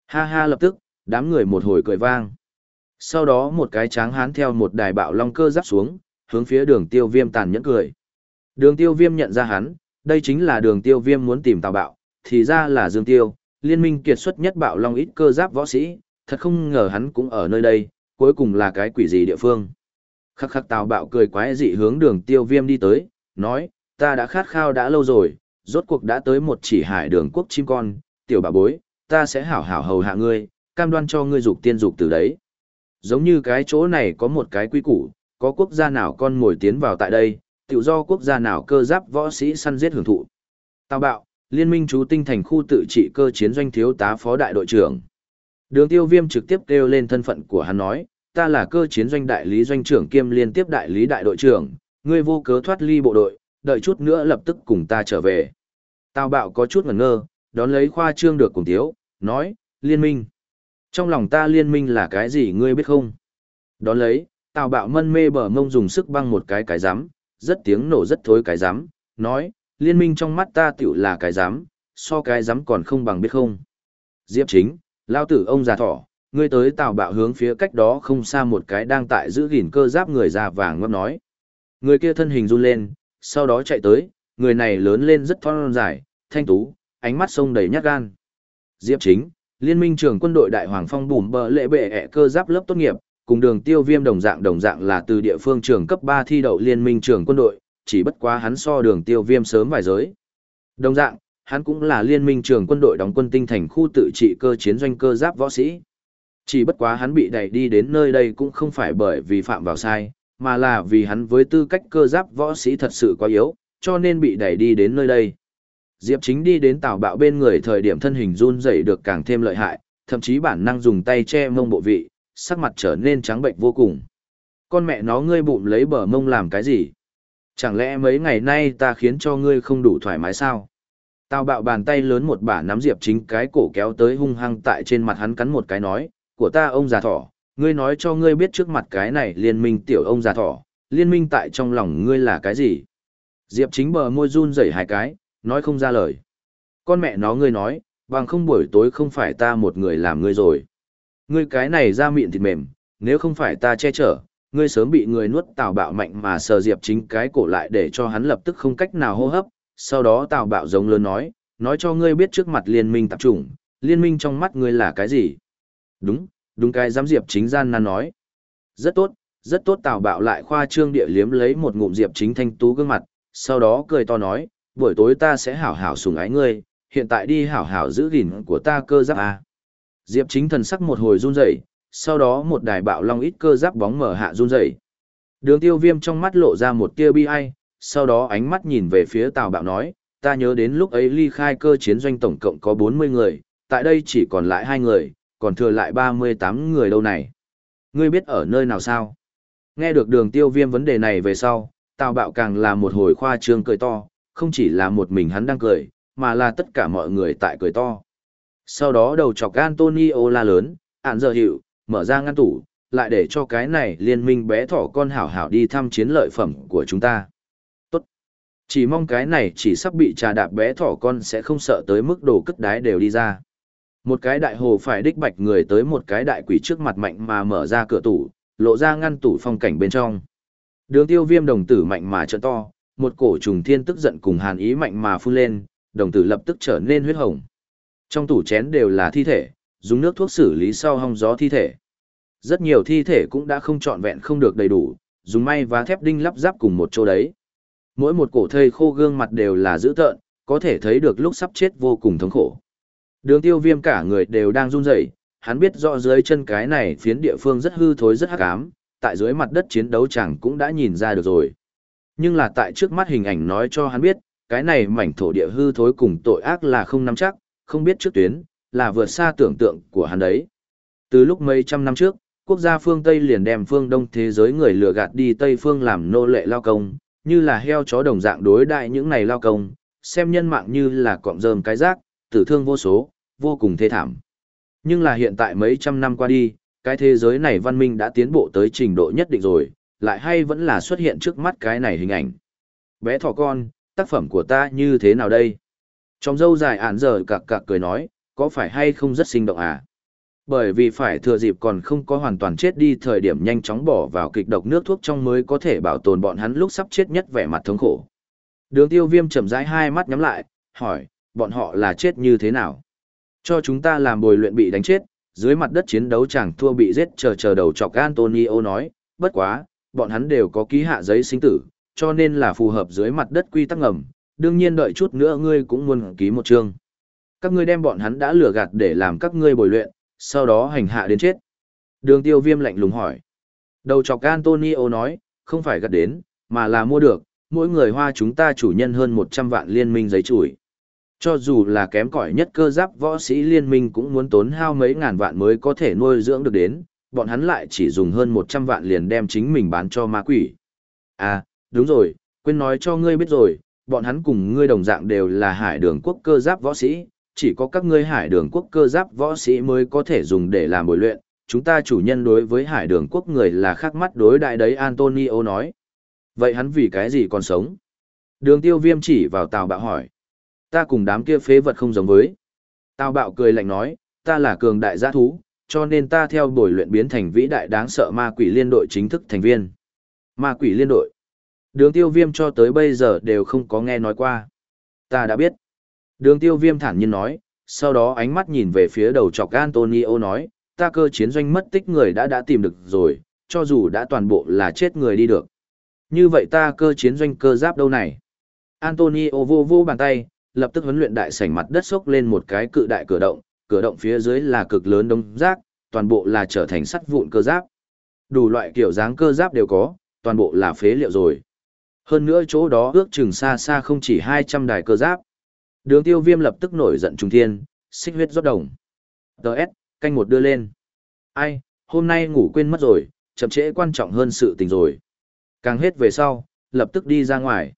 Speaker 1: Ha ha lập tức, đám người một hồi cười vang. Sau đó một cái tráng hán theo một đài bạo long cơ giáp xuống, hướng phía đường tiêu viêm tàn nhẫn cười. Đường tiêu viêm nhận ra hắn, đây chính là đường tiêu viêm muốn tìm tào bạo, thì ra là Dương Tiêu, liên minh kiệt xuất nhất bạo long ít cơ giáp võ sĩ, thật không ngờ hắn cũng ở nơi đây, cuối cùng là cái quỷ gì địa phương. Khắc khắc tào bạo cười quái dị hướng đường tiêu viêm đi tới, nói, ta đã khát khao đã lâu rồi, rốt cuộc đã tới một chỉ hải đường quốc chim con, tiểu bà bối, ta sẽ hảo hảo hầu hạ ngươi, cam đoan cho ngươi dục tiên dục từ đấy. Giống như cái chỗ này có một cái quy củ, có quốc gia nào con ngồi tiến vào tại đây, tiểu do quốc gia nào cơ giáp võ sĩ săn giết hưởng thụ. Tào bạo, liên minh chú tinh thành khu tự trị cơ chiến doanh thiếu tá phó đại đội trưởng. Đường tiêu viêm trực tiếp kêu lên thân phận của hắn nói, ta là cơ chiến doanh đại lý doanh trưởng kiêm liên tiếp đại lý đại đội trưởng, ngươi vô cớ thoát ly bộ đội, đợi chút nữa lập tức cùng ta trở về. Tào bạo có chút ngẩn ngơ, đón lấy khoa trương được cùng thiếu, nói, liên minh. Trong lòng ta liên minh là cái gì ngươi biết không? Đón lấy, tào bạo mân mê bờ mông dùng sức băng một cái cái giám, rất tiếng nổ rất thối cái giám, nói, liên minh trong mắt ta tiểu là cái giám, so cái giám còn không bằng biết không. Diệp chính, lao tử ông già thỏ, ngươi tới tào bạo hướng phía cách đó không xa một cái đang tại giữ gìn cơ giáp người già vàng ngâm nói. Người kia thân hình run lên, sau đó chạy tới, người này lớn lên rất thon dài, thanh tú, ánh mắt sông đầy nhát gan. Diệp chính, liên minh trưởng quân đội đại hoàng phong bùm bờ lệ bệ ẹ cơ giáp lớp tốt nghiệp, cùng đường tiêu viêm đồng dạng đồng dạng là từ địa phương trường cấp 3 thi đậu liên minh trưởng quân đội, chỉ bất quá hắn so đường tiêu viêm sớm vài giới. Đồng dạng, hắn cũng là liên minh trường quân đội đóng quân tinh thành khu tự trị cơ chiến doanh cơ giáp võ sĩ. Chỉ bất quá hắn bị đẩy đi đến nơi đây cũng không phải bởi vì phạm vào sai, mà là vì hắn với tư cách cơ giáp võ sĩ thật sự quá yếu, cho nên bị đẩy đi đến nơi đây. Diệp chính đi đến tào bạo bên người thời điểm thân hình run rẩy được càng thêm lợi hại, thậm chí bản năng dùng tay che mông bộ vị, sắc mặt trở nên trắng bệnh vô cùng. Con mẹ nó ngươi bụng lấy bờ mông làm cái gì? Chẳng lẽ mấy ngày nay ta khiến cho ngươi không đủ thoải mái sao? Tào bạo bàn tay lớn một bả nắm Diệp chính cái cổ kéo tới hung hăng tại trên mặt hắn cắn một cái nói, của ta ông già thỏ, ngươi nói cho ngươi biết trước mặt cái này liên minh tiểu ông già thỏ, liên minh tại trong lòng ngươi là cái gì? Diệp chính bờ môi run rẩy hai cái, nói không ra lời. Con mẹ nó ngươi nói, bằng không buổi tối không phải ta một người làm ngươi rồi. Ngươi cái này ra miệng thịt mềm, nếu không phải ta che chở, ngươi sớm bị người nuốt tào bạo mạnh mà sờ diệp chính cái cổ lại để cho hắn lập tức không cách nào hô hấp. Sau đó tào bạo giống lớn nói, nói cho ngươi biết trước mặt liên minh tập trung, liên minh trong mắt ngươi là cái gì. Đúng, đúng cái giám diệp chính gian nan nói. Rất tốt, rất tốt tào bạo lại khoa trương địa liếm lấy một ngụm diệp chính thanh tú gương mặt, sau đó cười to nói, buổi tối ta sẽ hảo hảo sùng ái ngươi, hiện tại đi hảo hảo giữ gìn của ta cơ giáp a. Diệp Chính thần sắc một hồi run rẩy, sau đó một đài bạo long ít cơ giáp bóng mở hạ run rẩy. Đường Tiêu Viêm trong mắt lộ ra một tia bi ai, sau đó ánh mắt nhìn về phía Tào Bạo nói, ta nhớ đến lúc ấy ly khai cơ chiến doanh tổng cộng có 40 người, tại đây chỉ còn lại hai người, còn thừa lại 38 người đâu này. Ngươi biết ở nơi nào sao? Nghe được đường tiêu viêm vấn đề này về sau, Tào Bạo càng là một hồi khoa trương cười to, không chỉ là một mình hắn đang cười, mà là tất cả mọi người tại cười to. Sau đó đầu chọc Antonio la lớn, ản giờ hiệu, mở ra ngăn tủ, lại để cho cái này liên minh bé thỏ con hảo hảo đi thăm chiến lợi phẩm của chúng ta. Chỉ mong cái này chỉ sắp bị trà đạp bé thỏ con sẽ không sợ tới mức đồ cất đái đều đi ra. Một cái đại hồ phải đích bạch người tới một cái đại quỷ trước mặt mạnh mà mở ra cửa tủ, lộ ra ngăn tủ phong cảnh bên trong. Đường tiêu viêm đồng tử mạnh mà trợ to, một cổ trùng thiên tức giận cùng hàn ý mạnh mà phun lên, đồng tử lập tức trở nên huyết hồng. Trong tủ chén đều là thi thể, dùng nước thuốc xử lý sau hong gió thi thể. Rất nhiều thi thể cũng đã không trọn vẹn không được đầy đủ, dùng may và thép đinh lắp ráp cùng một chỗ đấy. Mỗi một cổ thây khô gương mặt đều là dữ tợn, có thể thấy được lúc sắp chết vô cùng thống khổ. Đường tiêu viêm cả người đều đang run rẩy, hắn biết rõ dưới chân cái này phiến địa phương rất hư thối rất hắc ám, tại dưới mặt đất chiến đấu chẳng cũng đã nhìn ra được rồi. Nhưng là tại trước mắt hình ảnh nói cho hắn biết, cái này mảnh thổ địa hư thối cùng tội ác là không nắm chắc, không biết trước tuyến, là vượt xa tưởng tượng của hắn đấy. Từ lúc mấy trăm năm trước, quốc gia phương Tây liền đem phương Đông thế giới người lừa gạt đi Tây phương làm nô lệ lao công, như là heo chó đồng dạng đối đại những này lao công, xem nhân mạng như là cọng rơm cái rác, tử thương vô số, vô cùng thê thảm. Nhưng là hiện tại mấy trăm năm qua đi, cái thế giới này văn minh đã tiến bộ tới trình độ nhất định rồi, lại hay vẫn là xuất hiện trước mắt cái này hình ảnh. Bé thỏ con, tác phẩm của ta như thế nào đây? Trong dâu dài ản giờ cặc cặc cười nói, có phải hay không rất sinh động à? Bởi vì phải thừa dịp còn không có hoàn toàn chết đi thời điểm nhanh chóng bỏ vào kịch độc nước thuốc trong mới có thể bảo tồn bọn hắn lúc sắp chết nhất vẻ mặt thống khổ. Đường tiêu viêm chậm rãi hai mắt nhắm lại, hỏi, bọn họ là chết như thế nào? Cho chúng ta làm bồi luyện bị đánh chết, dưới mặt đất chiến đấu chẳng thua bị giết chờ chờ đầu chọc Antonio nói, bất quá, bọn hắn đều có ký hạ giấy sinh tử, cho nên là phù hợp dưới mặt đất quy tắc ngầm, đương nhiên đợi chút nữa ngươi cũng muốn ký một chương. Các ngươi đem bọn hắn đã lừa gạt để làm các ngươi bồi luyện, sau đó hành hạ đến chết. Đường tiêu viêm lạnh lùng hỏi. Đầu chọc Antonio nói, không phải gặt đến, mà là mua được, mỗi người hoa chúng ta chủ nhân hơn 100 vạn liên minh giấy chuỗi. Cho dù là kém cỏi nhất cơ giáp võ sĩ liên minh cũng muốn tốn hao mấy ngàn vạn mới có thể nuôi dưỡng được đến, bọn hắn lại chỉ dùng hơn 100 vạn liền đem chính mình bán cho ma quỷ. À, đúng rồi, quên nói cho ngươi biết rồi, bọn hắn cùng ngươi đồng dạng đều là hải đường quốc cơ giáp võ sĩ, chỉ có các ngươi hải đường quốc cơ giáp võ sĩ mới có thể dùng để làm bồi luyện, chúng ta chủ nhân đối với hải đường quốc người là khác mắt đối đại đấy Antonio nói. Vậy hắn vì cái gì còn sống? Đường tiêu viêm chỉ vào tào bạo hỏi. Ta cùng đám kia phế vật không giống với. Tào bạo cười lạnh nói, ta là cường đại gia thú, cho nên ta theo bồi luyện biến thành vĩ đại đáng sợ ma quỷ liên đội chính thức thành viên. Ma quỷ liên đội. Đường tiêu viêm cho tới bây giờ đều không có nghe nói qua. Ta đã biết. Đường tiêu viêm thản nhiên nói, sau đó ánh mắt nhìn về phía đầu chọc Antonio nói, ta cơ chiến doanh mất tích người đã đã tìm được rồi, cho dù đã toàn bộ là chết người đi được. Như vậy ta cơ chiến doanh cơ giáp đâu này? Antonio vô vô bàn tay, lập tức huấn luyện đại sảnh mặt đất sốc lên một cái cự đại cửa động, cửa động phía dưới là cực lớn đông rác, toàn bộ là trở thành sắt vụn cơ giáp. Đủ loại kiểu dáng cơ giáp đều có, toàn bộ là phế liệu rồi. Hơn nữa chỗ đó ước chừng xa xa không chỉ 200 đài cơ giáp. Đường tiêu viêm lập tức nổi giận trung thiên, xích huyết rót đồng. Đợt, canh một đưa lên. Ai, hôm nay ngủ quên mất rồi, chậm trễ quan trọng hơn sự tình rồi. Càng hết về sau, lập tức đi ra ngoài.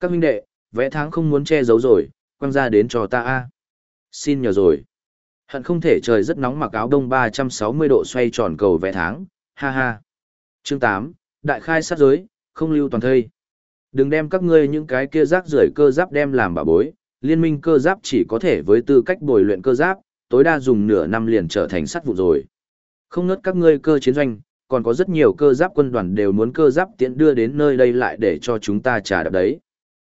Speaker 1: Các huynh đệ, vẽ tháng không muốn che giấu rồi, quăng ra đến cho ta a. Xin nhờ rồi. Hận không thể trời rất nóng mặc áo đông 360 độ xoay tròn cầu vẽ tháng, ha ha. Chương 8, Đại khai sát giới, không lưu toàn thây. Đừng đem các ngươi những cái kia rác rưởi cơ giáp đem làm bà bối, liên minh cơ giáp chỉ có thể với tư cách bồi luyện cơ giáp, tối đa dùng nửa năm liền trở thành sắt vụ rồi. Không ngớt các ngươi cơ chiến doanh, còn có rất nhiều cơ giáp quân đoàn đều muốn cơ giáp tiện đưa đến nơi đây lại để cho chúng ta trả đạp đấy.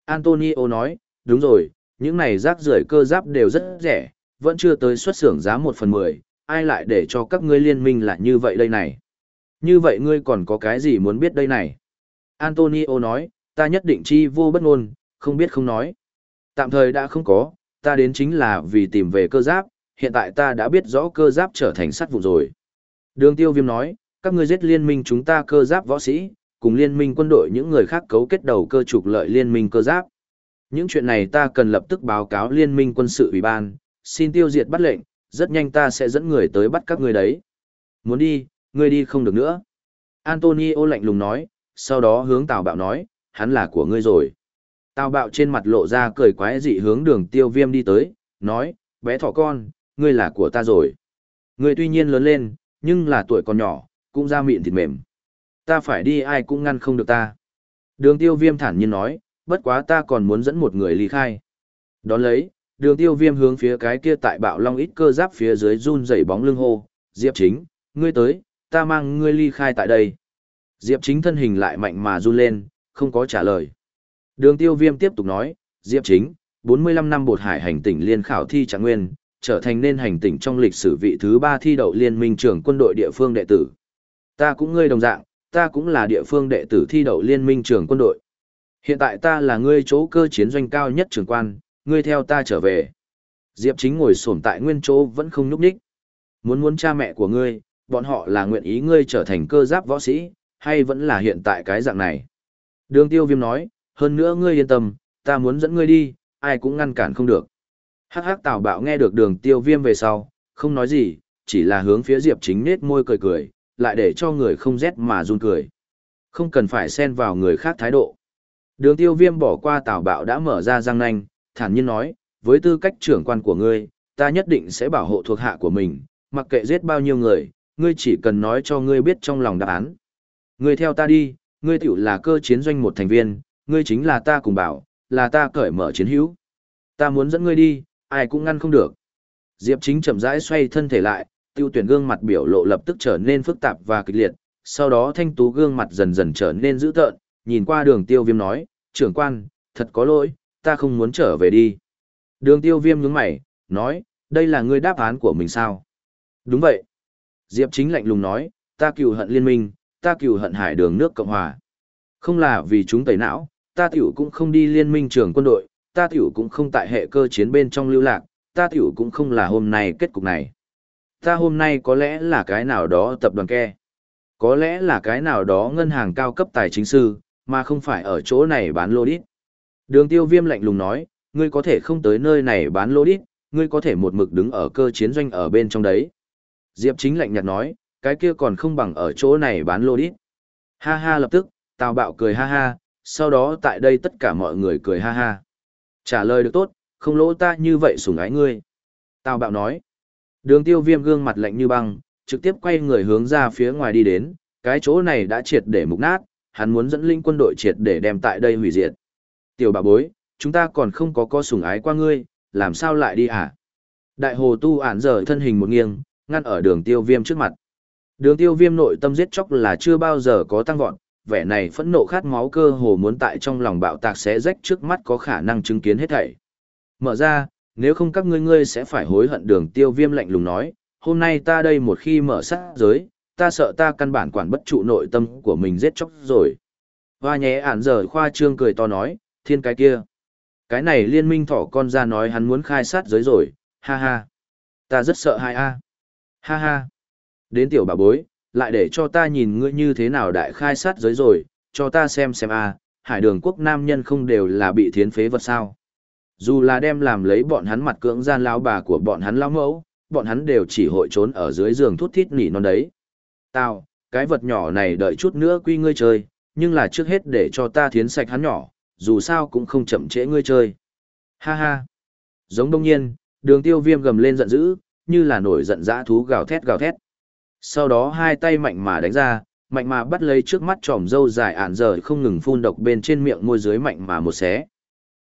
Speaker 1: Antonio nói, đúng rồi, những này rác rưởi cơ giáp đều rất rẻ, vẫn chưa tới xuất xưởng giá một phần mười, ai lại để cho các ngươi liên minh là như vậy đây này. Như vậy ngươi còn có cái gì muốn biết đây này? Antonio nói, ta nhất định chi vô bất ngôn, không biết không nói. Tạm thời đã không có, ta đến chính là vì tìm về cơ giáp, hiện tại ta đã biết rõ cơ giáp trở thành sắt vụn rồi. Đường tiêu viêm nói, các ngươi giết liên minh chúng ta cơ giáp võ sĩ, cùng liên minh quân đội những người khác cấu kết đầu cơ trục lợi liên minh cơ giáp. Những chuyện này ta cần lập tức báo cáo liên minh quân sự ủy ban, xin tiêu diệt bắt lệnh, rất nhanh ta sẽ dẫn người tới bắt các ngươi đấy. Muốn đi, ngươi đi không được nữa. Antonio lạnh lùng nói, sau đó hướng Tào Bạo nói, hắn là của ngươi rồi. Tào Bạo trên mặt lộ ra cười quái dị hướng đường tiêu viêm đi tới, nói, bé thỏ con, ngươi là của ta rồi. Ngươi tuy nhiên lớn lên, nhưng là tuổi còn nhỏ, cũng ra miệng thịt mềm. Ta phải đi ai cũng ngăn không được ta. Đường tiêu viêm thản nhiên nói, bất quá ta còn muốn dẫn một người ly khai. Đón lấy, đường tiêu viêm hướng phía cái kia tại bạo long ít cơ giáp phía dưới run dày bóng lưng hô, Diệp chính, ngươi tới, ta mang ngươi ly khai tại đây. Diệp chính thân hình lại mạnh mà run lên, không có trả lời. Đường tiêu viêm tiếp tục nói, Diệp chính, 45 năm bột hải hành tỉnh liên khảo thi trạng nguyên, trở thành nên hành tỉnh trong lịch sử vị thứ ba thi đậu liên minh trưởng quân đội địa phương đệ tử. Ta cũng ngươi đồng dạng, ta cũng là địa phương đệ tử thi đậu liên minh trưởng quân đội. Hiện tại ta là ngươi chỗ cơ chiến doanh cao nhất trưởng quan, ngươi theo ta trở về. Diệp chính ngồi xổm tại nguyên chỗ vẫn không nhúc nhích. Muốn muốn cha mẹ của ngươi, bọn họ là nguyện ý ngươi trở thành cơ giáp võ sĩ, hay vẫn là hiện tại cái dạng này. Đường tiêu viêm nói, hơn nữa ngươi yên tâm, ta muốn dẫn ngươi đi, ai cũng ngăn cản không được. Hắc hắc tào bạo nghe được đường tiêu viêm về sau, không nói gì, chỉ là hướng phía Diệp chính nết môi cười cười, lại để cho người không rét mà run cười. Không cần phải xen vào người khác thái độ. Đường tiêu viêm bỏ qua tào bạo đã mở ra răng nanh, thản nhiên nói, với tư cách trưởng quan của ngươi, ta nhất định sẽ bảo hộ thuộc hạ của mình, mặc kệ giết bao nhiêu người, ngươi chỉ cần nói cho ngươi biết trong lòng đáp án. Ngươi theo ta đi, ngươi tiểu là cơ chiến doanh một thành viên, ngươi chính là ta cùng bảo, là ta cởi mở chiến hữu. Ta muốn dẫn ngươi đi, ai cũng ngăn không được. Diệp chính chậm rãi xoay thân thể lại, tiêu tuyển gương mặt biểu lộ lập tức trở nên phức tạp và kịch liệt, sau đó thanh tú gương mặt dần dần trở nên dữ tợn, nhìn qua đường tiêu viêm nói, trưởng quan, thật có lỗi, ta không muốn trở về đi. Đường tiêu viêm nhướng mày, nói, đây là ngươi đáp án của mình sao? Đúng vậy. Diệp chính lạnh lùng nói, ta cựu hận liên minh, ta cựu hận hải đường nước Cộng Hòa. Không là vì chúng tẩy não, ta tiểu cũng không đi liên minh trưởng quân đội, ta tiểu cũng không tại hệ cơ chiến bên trong lưu lạc, ta tiểu cũng không là hôm nay kết cục này. Ta hôm nay có lẽ là cái nào đó tập đoàn ke. Có lẽ là cái nào đó ngân hàng cao cấp tài chính sư, mà không phải ở chỗ này bán lô đít. Đường tiêu viêm lạnh lùng nói, ngươi có thể không tới nơi này bán lô đít, ngươi có thể một mực đứng ở cơ chiến doanh ở bên trong đấy. Diệp chính lạnh nhạt nói, cái kia còn không bằng ở chỗ này bán lô đít. Ha ha lập tức, Tào Bạo cười ha ha, sau đó tại đây tất cả mọi người cười ha ha. Trả lời được tốt, không lỗ ta như vậy sủng ái ngươi. Tào Bạo nói. Đường tiêu viêm gương mặt lạnh như băng, trực tiếp quay người hướng ra phía ngoài đi đến, cái chỗ này đã triệt để mục nát, hắn muốn dẫn linh quân đội triệt để đem tại đây hủy diệt. Tiểu bà bối, chúng ta còn không có co sủng ái qua ngươi, làm sao lại đi hả? Đại hồ tu ản giờ thân hình một nghiêng, ngăn ở đường tiêu viêm trước mặt. Đường tiêu viêm nội tâm giết chóc là chưa bao giờ có tăng vọt, vẻ này phẫn nộ khát máu cơ hồ muốn tại trong lòng bạo tạc xé rách trước mắt có khả năng chứng kiến hết thảy. Mở ra, nếu không các ngươi ngươi sẽ phải hối hận đường tiêu viêm lạnh lùng nói, hôm nay ta đây một khi mở sát giới, ta sợ ta căn bản quản bất trụ nội tâm của mình giết chóc rồi. Hoa nhé ản giờ khoa trương cười to nói, thiên cái kia. Cái này liên minh thỏ con ra nói hắn muốn khai sát giới rồi, ha ha. Ta rất sợ hai a. Ha ha. Đến tiểu bà bối, lại để cho ta nhìn ngươi như thế nào đại khai sát giới rồi, cho ta xem xem a, à, hải đường quốc nam nhân không đều là bị thiến phế vật sao. Dù là đem làm lấy bọn hắn mặt cưỡng gian lao bà của bọn hắn lao mẫu, bọn hắn đều chỉ hội trốn ở dưới giường thút thít nỉ non đấy. Tao, cái vật nhỏ này đợi chút nữa quy ngươi chơi, nhưng là trước hết để cho ta thiến sạch hắn nhỏ, dù sao cũng không chậm trễ ngươi chơi. Ha ha. Giống đông nhiên, đường tiêu viêm gầm lên giận dữ, như là nổi giận dã thú gào thét gào thét. Sau đó hai tay mạnh mà đánh ra, mạnh mà bắt lấy trước mắt tròm dâu dài ản giờ không ngừng phun độc bên trên miệng môi dưới mạnh mà một xé.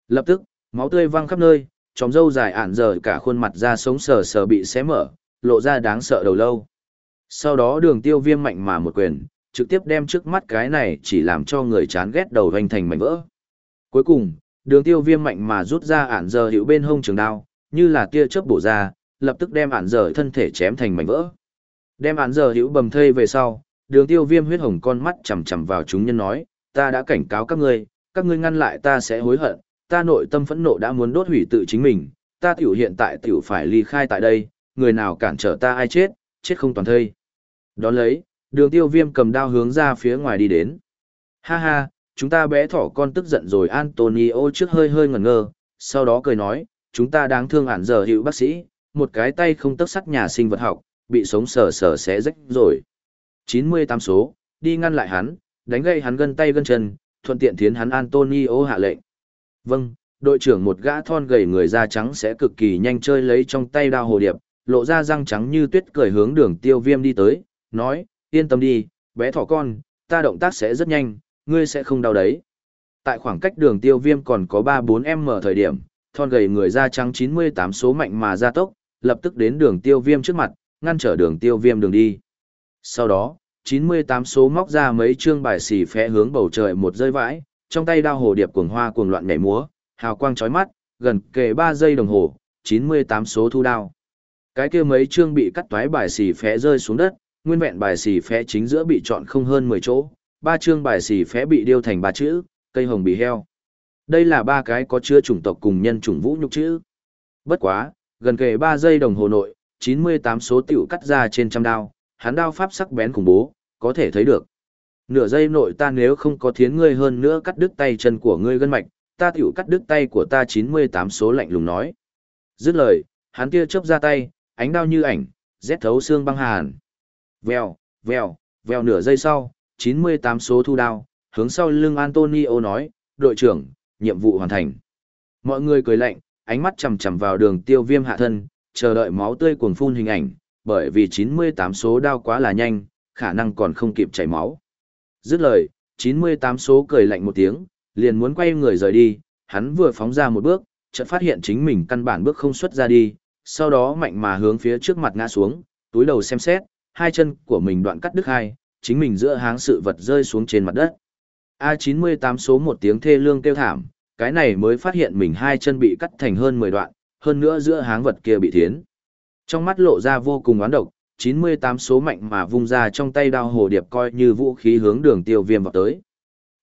Speaker 1: Lập tức, máu tươi văng khắp nơi, tròm dâu dài ản giờ cả khuôn mặt ra sống sờ sờ bị xé mở, lộ ra đáng sợ đầu lâu. Sau đó đường tiêu viêm mạnh mà một quyền, trực tiếp đem trước mắt cái này chỉ làm cho người chán ghét đầu hoành thành mảnh vỡ. Cuối cùng, đường tiêu viêm mạnh mà rút ra ản giờ hiệu bên hông trường đao, như là tia chớp bổ ra, lập tức đem ản giờ thân thể chém thành mảnh vỡ. Đem án giờ hữu bầm thây về sau, đường tiêu viêm huyết hồng con mắt chầm chầm vào chúng nhân nói, ta đã cảnh cáo các ngươi, các ngươi ngăn lại ta sẽ hối hận, ta nội tâm phẫn nộ đã muốn đốt hủy tự chính mình, ta tiểu hiện tại tiểu phải ly khai tại đây, người nào cản trở ta ai chết, chết không toàn thây. Đón lấy, đường tiêu viêm cầm đao hướng ra phía ngoài đi đến. Ha ha, chúng ta bé thỏ con tức giận rồi Antonio trước hơi hơi ngẩn ngơ, sau đó cười nói, chúng ta đáng thương ản giờ hữu bác sĩ, một cái tay không tức sắt nhà sinh vật học, bị sống sờ sờ xé rách rồi. 98 số, đi ngăn lại hắn, đánh gây hắn gân tay gân chân, thuận tiện thiến hắn Antonio hạ lệnh. Vâng, đội trưởng một gã thon gầy người da trắng sẽ cực kỳ nhanh chơi lấy trong tay đao hồ điệp, lộ ra răng trắng như tuyết cười hướng đường tiêu viêm đi tới, nói, yên tâm đi, bé thỏ con, ta động tác sẽ rất nhanh, ngươi sẽ không đau đấy. Tại khoảng cách đường tiêu viêm còn có 3-4 m thời điểm, thon gầy người da trắng 98 số mạnh mà ra tốc, lập tức đến đường tiêu viêm trước mặt, ngăn trở đường tiêu viêm đường đi. Sau đó, 98 số móc ra mấy chương bài xì phé hướng bầu trời một rơi vãi, trong tay đao hồ điệp cuồng hoa cuồng loạn nhảy múa, hào quang chói mắt, gần kề 3 giây đồng hồ, 98 số thu đao. Cái kia mấy chương bị cắt toái bài xì phé rơi xuống đất, nguyên vẹn bài xì phé chính giữa bị chọn không hơn 10 chỗ, ba chương bài xì phé bị điêu thành ba chữ, cây hồng bị heo. Đây là ba cái có chứa chủng tộc cùng nhân chủng vũ nhục chữ. Bất quá, gần kề 3 giây đồng hồ nội, 98 số tiểu cắt ra trên trăm đao, hắn đao pháp sắc bén khủng bố, có thể thấy được. Nửa giây nội ta nếu không có thiến ngươi hơn nữa cắt đứt tay chân của ngươi gân mạch, ta tiểu cắt đứt tay của ta 98 số lạnh lùng nói. Dứt lời, hắn kia chớp ra tay, ánh đao như ảnh, rét thấu xương băng hàn. Vèo, vèo, vèo nửa giây sau, 98 số thu đao, hướng sau lưng Antonio nói, đội trưởng, nhiệm vụ hoàn thành. Mọi người cười lạnh, ánh mắt chầm chầm vào đường tiêu viêm hạ thân, chờ đợi máu tươi cuồng phun hình ảnh, bởi vì 98 số đao quá là nhanh, khả năng còn không kịp chảy máu. Dứt lời, 98 số cười lạnh một tiếng, liền muốn quay người rời đi, hắn vừa phóng ra một bước, chợt phát hiện chính mình căn bản bước không xuất ra đi, sau đó mạnh mà hướng phía trước mặt ngã xuống, túi đầu xem xét, hai chân của mình đoạn cắt đứt hai, chính mình giữa háng sự vật rơi xuống trên mặt đất. A98 số một tiếng thê lương kêu thảm, cái này mới phát hiện mình hai chân bị cắt thành hơn 10 đoạn, hơn nữa giữa háng vật kia bị thiến. Trong mắt lộ ra vô cùng oán độc, 98 số mạnh mà vung ra trong tay đao hồ điệp coi như vũ khí hướng đường tiêu viêm vào tới.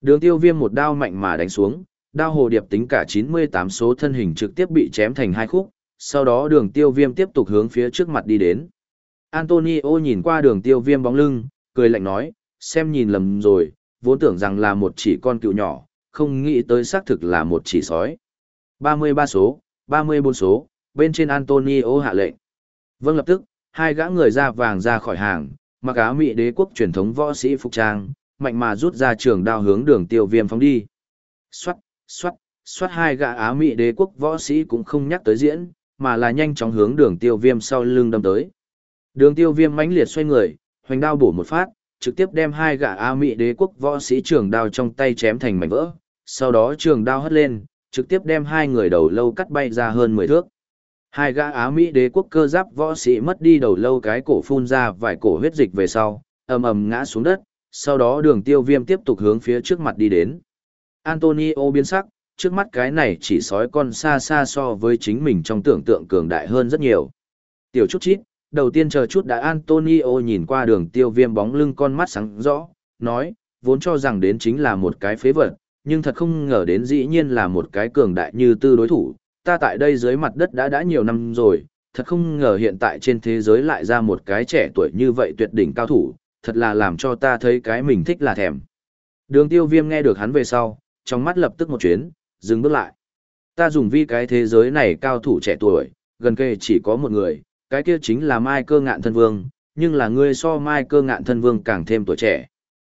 Speaker 1: Đường tiêu viêm một đao mạnh mà đánh xuống, đao hồ điệp tính cả 98 số thân hình trực tiếp bị chém thành hai khúc, sau đó đường tiêu viêm tiếp tục hướng phía trước mặt đi đến. Antonio nhìn qua đường tiêu viêm bóng lưng, cười lạnh nói, xem nhìn lầm rồi, vốn tưởng rằng là một chỉ con cựu nhỏ, không nghĩ tới xác thực là một chỉ sói. 33 số, 34 số, bên trên Antonio hạ lệnh. Vâng lập tức, hai gã người da vàng ra khỏi hàng, mặc áo mỹ đế quốc truyền thống võ sĩ phục trang, mạnh mà rút ra trường đao hướng đường tiêu viêm phóng đi. Xoát, xoát, xoát hai gã áo mỹ đế quốc võ sĩ cũng không nhắc tới diễn, mà là nhanh chóng hướng đường tiêu viêm sau lưng đâm tới. Đường tiêu viêm mãnh liệt xoay người, hoành đao bổ một phát, trực tiếp đem hai gã áo mỹ đế quốc võ sĩ trường đao trong tay chém thành mảnh vỡ, sau đó trường đao hất lên, trực tiếp đem hai người đầu lâu cắt bay ra hơn 10 thước. Hai gã Á Mỹ đế quốc cơ giáp võ sĩ mất đi đầu lâu cái cổ phun ra vài cổ huyết dịch về sau, ầm ầm ngã xuống đất, sau đó đường tiêu viêm tiếp tục hướng phía trước mặt đi đến. Antonio biến sắc, trước mắt cái này chỉ sói con xa xa so với chính mình trong tưởng tượng cường đại hơn rất nhiều. Tiểu chút chít, đầu tiên chờ chút đã Antonio nhìn qua đường tiêu viêm bóng lưng con mắt sáng rõ, nói, vốn cho rằng đến chính là một cái phế vật, nhưng thật không ngờ đến dĩ nhiên là một cái cường đại như tư đối thủ, ta tại đây dưới mặt đất đã đã nhiều năm rồi, thật không ngờ hiện tại trên thế giới lại ra một cái trẻ tuổi như vậy tuyệt đỉnh cao thủ, thật là làm cho ta thấy cái mình thích là thèm. Đường tiêu viêm nghe được hắn về sau, trong mắt lập tức một chuyến, dừng bước lại. Ta dùng vi cái thế giới này cao thủ trẻ tuổi, gần kề chỉ có một người, cái kia chính là Mai cơ ngạn thân vương, nhưng là ngươi so Mai cơ ngạn thân vương càng thêm tuổi trẻ.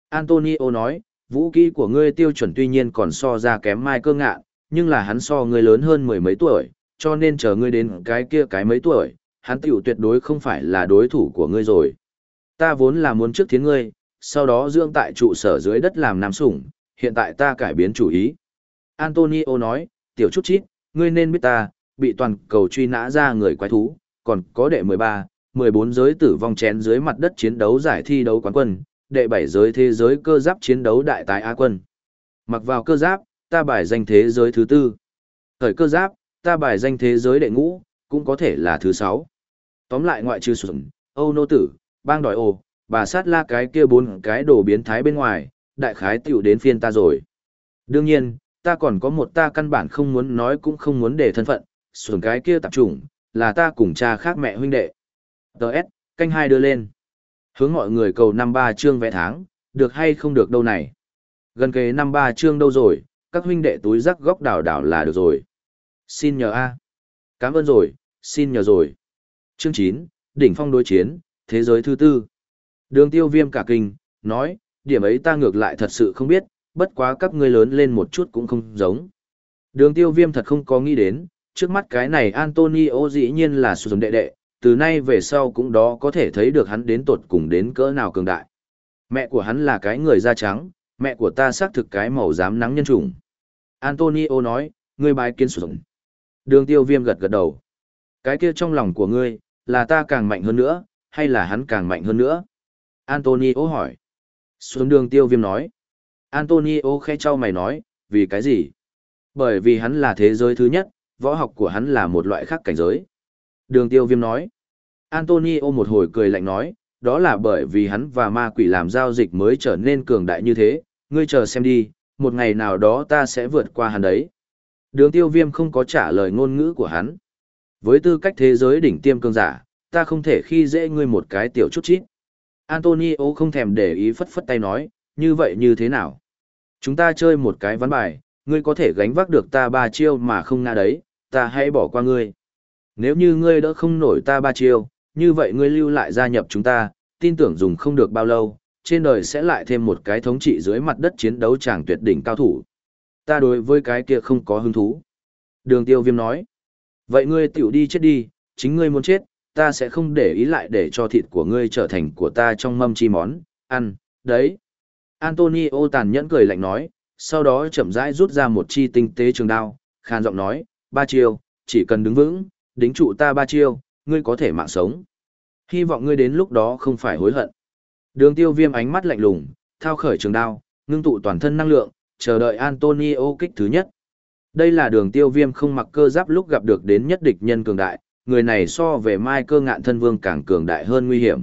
Speaker 1: Antonio nói, vũ kỹ của ngươi tiêu chuẩn tuy nhiên còn so ra kém Mai cơ ngạn, nhưng là hắn so ngươi lớn hơn mười mấy tuổi, cho nên chờ ngươi đến cái kia cái mấy tuổi, hắn tiểu tuyệt đối không phải là đối thủ của ngươi rồi. Ta vốn là muốn trước thiến ngươi, sau đó dưỡng tại trụ sở dưới đất làm nam sủng, hiện tại ta cải biến chủ ý. Antonio nói, tiểu chút chít, ngươi nên biết ta, bị toàn cầu truy nã ra người quái thú, còn có đệ 13, 14 giới tử vong chén dưới mặt đất chiến đấu giải thi đấu quán quân, đệ bảy giới thế giới cơ giáp chiến đấu đại tái Á quân. Mặc vào cơ giáp, ta bài danh thế giới thứ tư. Thời cơ giáp, ta bài danh thế giới đệ ngũ, cũng có thể là thứ sáu. Tóm lại ngoại trừ sụn, Âu nô tử, bang đòi ồ, bà sát la cái kia bốn cái đồ biến thái bên ngoài, đại khái tiểu đến phiên ta rồi. Đương nhiên, ta còn có một ta căn bản không muốn nói cũng không muốn để thân phận, sụn cái kia tập trung, là ta cùng cha khác mẹ huynh đệ. Đợt, canh hai đưa lên. Hướng mọi người cầu năm ba chương vẽ tháng, được hay không được đâu này. Gần kề năm ba chương đâu rồi, các huynh đệ túi rắc góc đảo đảo là được rồi. Xin nhờ A. Cảm ơn rồi, xin nhờ rồi. Chương chín đỉnh phong đối chiến, thế giới thứ tư. Đường tiêu viêm cả kinh, nói, điểm ấy ta ngược lại thật sự không biết, bất quá các ngươi lớn lên một chút cũng không giống. Đường tiêu viêm thật không có nghĩ đến, trước mắt cái này Antonio dĩ nhiên là sử dụng đệ đệ, từ nay về sau cũng đó có thể thấy được hắn đến tột cùng đến cỡ nào cường đại. Mẹ của hắn là cái người da trắng, mẹ của ta xác thực cái màu dám nắng nhân chủng. Antonio nói, ngươi bài kiến sử dụng. Đường tiêu viêm gật gật đầu. Cái kia trong lòng của ngươi, là ta càng mạnh hơn nữa, hay là hắn càng mạnh hơn nữa? Antonio hỏi. Xuống đường tiêu viêm nói. Antonio khẽ trao mày nói, vì cái gì? Bởi vì hắn là thế giới thứ nhất, võ học của hắn là một loại khác cảnh giới. Đường tiêu viêm nói. Antonio một hồi cười lạnh nói, đó là bởi vì hắn và ma quỷ làm giao dịch mới trở nên cường đại như thế, ngươi chờ xem đi, một ngày nào đó ta sẽ vượt qua hắn đấy. Đường tiêu viêm không có trả lời ngôn ngữ của hắn. Với tư cách thế giới đỉnh tiêm cường giả, ta không thể khi dễ ngươi một cái tiểu chút chít. Antonio không thèm để ý phất phất tay nói, như vậy như thế nào? Chúng ta chơi một cái ván bài, ngươi có thể gánh vác được ta ba chiêu mà không ngã đấy, ta hãy bỏ qua ngươi. Nếu như ngươi đỡ không nổi ta ba chiêu, như vậy ngươi lưu lại gia nhập chúng ta, tin tưởng dùng không được bao lâu, trên đời sẽ lại thêm một cái thống trị dưới mặt đất chiến đấu chàng tuyệt đỉnh cao thủ. Ta đối với cái kia không có hứng thú. Đường tiêu viêm nói. Vậy ngươi tiểu đi chết đi, chính ngươi muốn chết, ta sẽ không để ý lại để cho thịt của ngươi trở thành của ta trong mâm chi món, ăn, đấy. Antonio tàn nhẫn cười lạnh nói, sau đó chậm rãi rút ra một chi tinh tế trường đao, khan giọng nói, ba chiêu, chỉ cần đứng vững, đính trụ ta ba chiêu, ngươi có thể mạng sống. Hy vọng ngươi đến lúc đó không phải hối hận. Đường tiêu viêm ánh mắt lạnh lùng, thao khởi trường đao, ngưng tụ toàn thân năng lượng, chờ đợi Antonio kích thứ nhất. Đây là đường tiêu viêm không mặc cơ giáp lúc gặp được đến nhất địch nhân cường đại, người này so về mai cơ ngạn thân vương càng cường đại hơn nguy hiểm.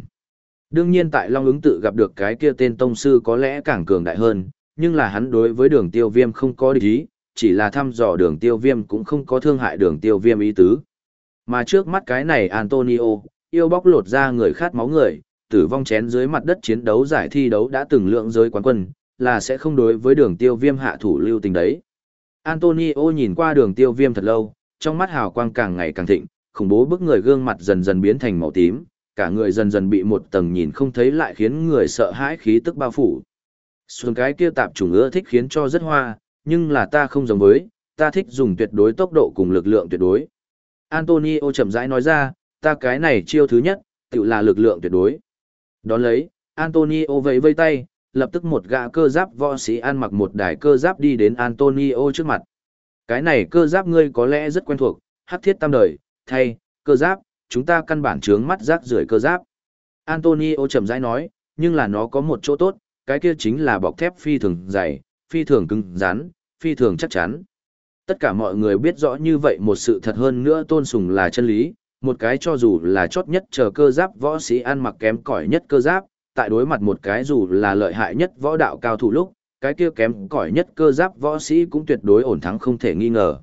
Speaker 1: Đương nhiên tại Long ứng tự gặp được cái kia tên tông sư có lẽ càng cường đại hơn, nhưng là hắn đối với đường tiêu viêm không có địch ý, chỉ là thăm dò đường tiêu viêm cũng không có thương hại đường tiêu viêm ý tứ. Mà trước mắt cái này Antonio, yêu bóc lột ra người khát máu người, tử vong chén dưới mặt đất chiến đấu giải thi đấu đã từng lượng giới quán quân, là sẽ không đối với đường tiêu viêm hạ thủ lưu tình đấy. Antonio nhìn qua đường tiêu viêm thật lâu, trong mắt hào quang càng ngày càng thịnh, khủng bố bức người gương mặt dần dần biến thành màu tím, cả người dần dần bị một tầng nhìn không thấy lại khiến người sợ hãi khí tức bao phủ. Xuân cái kia tạp chủng ưa thích khiến cho rất hoa, nhưng là ta không giống với, ta thích dùng tuyệt đối tốc độ cùng lực lượng tuyệt đối. Antonio chậm rãi nói ra, ta cái này chiêu thứ nhất, tự là lực lượng tuyệt đối. Đón lấy, Antonio vẫy vây tay, lập tức một gã cơ giáp võ sĩ ăn mặc một đài cơ giáp đi đến Antonio trước mặt. Cái này cơ giáp ngươi có lẽ rất quen thuộc, hắc thiết tam đời, thay, cơ giáp, chúng ta căn bản trướng mắt rác rưởi cơ giáp. Antonio chậm rãi nói, nhưng là nó có một chỗ tốt, cái kia chính là bọc thép phi thường dày, phi thường cứng rắn, phi thường chắc chắn. Tất cả mọi người biết rõ như vậy một sự thật hơn nữa tôn sùng là chân lý, một cái cho dù là chót nhất chờ cơ giáp võ sĩ ăn mặc kém cỏi nhất cơ giáp, tại đối mặt một cái dù là lợi hại nhất võ đạo cao thủ lúc, cái kia kém cỏi nhất cơ giáp võ sĩ cũng tuyệt đối ổn thắng không thể nghi ngờ.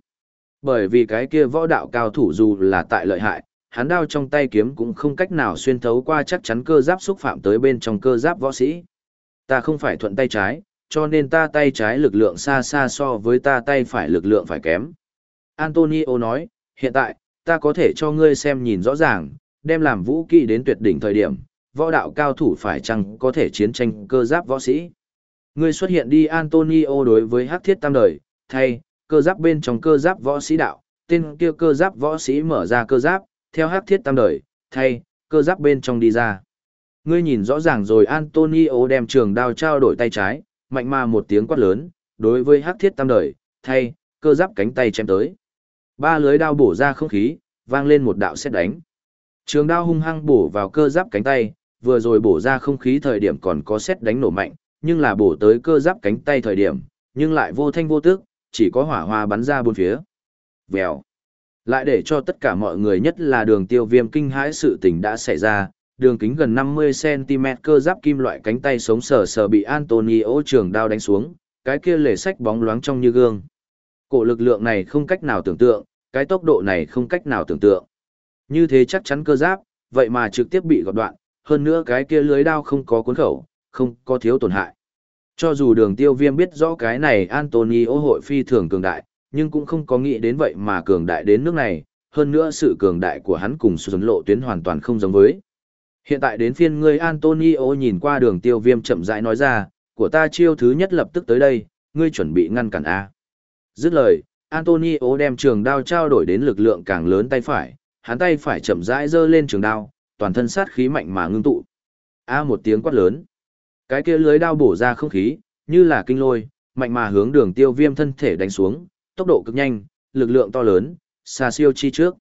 Speaker 1: Bởi vì cái kia võ đạo cao thủ dù là tại lợi hại, hắn đao trong tay kiếm cũng không cách nào xuyên thấu qua chắc chắn cơ giáp xúc phạm tới bên trong cơ giáp võ sĩ. Ta không phải thuận tay trái, cho nên ta tay trái lực lượng xa xa so với ta tay phải lực lượng phải kém. Antonio nói, hiện tại, ta có thể cho ngươi xem nhìn rõ ràng, đem làm vũ kỹ đến tuyệt đỉnh thời điểm, võ đạo cao thủ phải chăng có thể chiến tranh cơ giáp võ sĩ. Ngươi xuất hiện đi Antonio đối với hắc thiết tam đời, thay, cơ giáp bên trong cơ giáp võ sĩ đạo, tên kia cơ giáp võ sĩ mở ra cơ giáp, theo hắc thiết tam đời, thay, cơ giáp bên trong đi ra. Ngươi nhìn rõ ràng rồi Antonio đem trường đao trao đổi tay trái, mạnh mà một tiếng quát lớn, đối với hắc thiết tam đời, thay, cơ giáp cánh tay chém tới. Ba lưới đao bổ ra không khí, vang lên một đạo xét đánh. Trường đao hung hăng bổ vào cơ giáp cánh tay, vừa rồi bổ ra không khí thời điểm còn có xét đánh nổ mạnh, nhưng là bổ tới cơ giáp cánh tay thời điểm, nhưng lại vô thanh vô tức, chỉ có hỏa hoa bắn ra bốn phía. Vèo. Lại để cho tất cả mọi người nhất là đường tiêu viêm kinh hãi sự tình đã xảy ra, đường kính gần 50cm cơ giáp kim loại cánh tay sống sờ sờ bị Antonio trường đao đánh xuống, cái kia lề sách bóng loáng trong như gương. Cổ lực lượng này không cách nào tưởng tượng, cái tốc độ này không cách nào tưởng tượng. Như thế chắc chắn cơ giáp, vậy mà trực tiếp bị gọt đoạn, hơn nữa cái kia lưới đao không có cuốn khẩu, không có thiếu tổn hại. Cho dù đường tiêu viêm biết rõ cái này Antonio hội phi thường cường đại, nhưng cũng không có nghĩ đến vậy mà cường đại đến nước này, hơn nữa sự cường đại của hắn cùng xuống lộ tuyến hoàn toàn không giống với. Hiện tại đến phiên ngươi Antonio nhìn qua đường tiêu viêm chậm rãi nói ra, của ta chiêu thứ nhất lập tức tới đây, ngươi chuẩn bị ngăn cản A. Dứt lời, Antonio đem trường đao trao đổi đến lực lượng càng lớn tay phải, hắn tay phải chậm rãi dơ lên trường đao, toàn thân sát khí mạnh mà ngưng tụ. A một tiếng quát lớn. Cái kia lưới đao bổ ra không khí, như là kinh lôi, mạnh mà hướng đường tiêu viêm thân thể đánh xuống, tốc độ cực nhanh, lực lượng to lớn, xa siêu chi trước.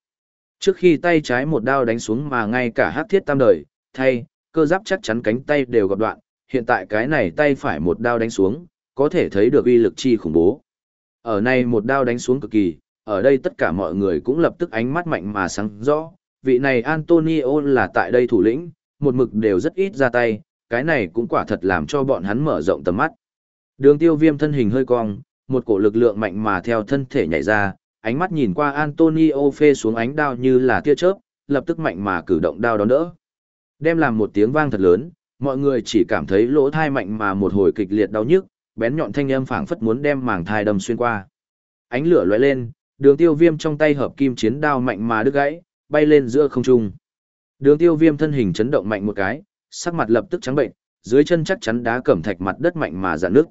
Speaker 1: Trước khi tay trái một đao đánh xuống mà ngay cả hắc thiết tam đời, thay, cơ giáp chắc chắn cánh tay đều gặp đoạn, hiện tại cái này tay phải một đao đánh xuống, có thể thấy được uy lực chi khủng bố. Ở này một đao đánh xuống cực kỳ, ở đây tất cả mọi người cũng lập tức ánh mắt mạnh mà sáng rõ, vị này Antonio là tại đây thủ lĩnh, một mực đều rất ít ra tay, cái này cũng quả thật làm cho bọn hắn mở rộng tầm mắt. Đường tiêu viêm thân hình hơi cong, một cổ lực lượng mạnh mà theo thân thể nhảy ra, ánh mắt nhìn qua Antonio phê xuống ánh đao như là tia chớp, lập tức mạnh mà cử động đao đón đỡ. Đem làm một tiếng vang thật lớn, mọi người chỉ cảm thấy lỗ thai mạnh mà một hồi kịch liệt đau nhức, bén nhọn thanh âm phảng phất muốn đem màng thai đâm xuyên qua. Ánh lửa lóe lên, đường tiêu viêm trong tay hợp kim chiến đao mạnh mà đứt gãy, bay lên giữa không trung. Đường tiêu viêm thân hình chấn động mạnh một cái, sắc mặt lập tức trắng bệnh, dưới chân chắc chắn đá cẩm thạch mặt đất mạnh mà dạn nước.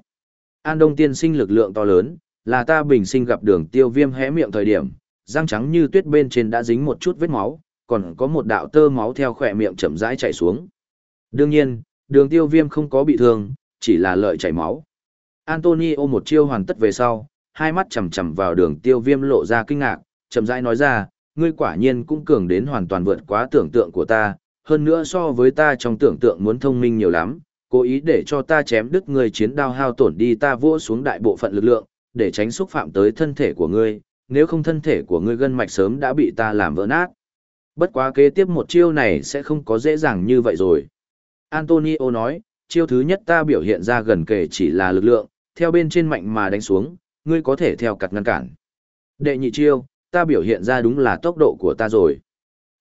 Speaker 1: An Đông tiên sinh lực lượng to lớn, là ta bình sinh gặp đường tiêu viêm hé miệng thời điểm, răng trắng như tuyết bên trên đã dính một chút vết máu, còn có một đạo tơ máu theo khỏe miệng chậm rãi chảy xuống. Đương nhiên, đường tiêu viêm không có bị thương, chỉ là lợi chảy máu. Antonio một chiêu hoàn tất về sau, hai mắt chầm chầm vào đường tiêu viêm lộ ra kinh ngạc, chậm rãi nói ra, ngươi quả nhiên cũng cường đến hoàn toàn vượt quá tưởng tượng của ta, hơn nữa so với ta trong tưởng tượng muốn thông minh nhiều lắm, cố ý để cho ta chém đứt người chiến đao hao tổn đi ta vỗ xuống đại bộ phận lực lượng, để tránh xúc phạm tới thân thể của ngươi, nếu không thân thể của ngươi gân mạch sớm đã bị ta làm vỡ nát. Bất quá kế tiếp một chiêu này sẽ không có dễ dàng như vậy rồi. Antonio nói, chiêu thứ nhất ta biểu hiện ra gần kề chỉ là lực lượng, theo bên trên mạnh mà đánh xuống, ngươi có thể theo cặt ngăn cản. Đệ nhị chiêu, ta biểu hiện ra đúng là tốc độ của ta rồi.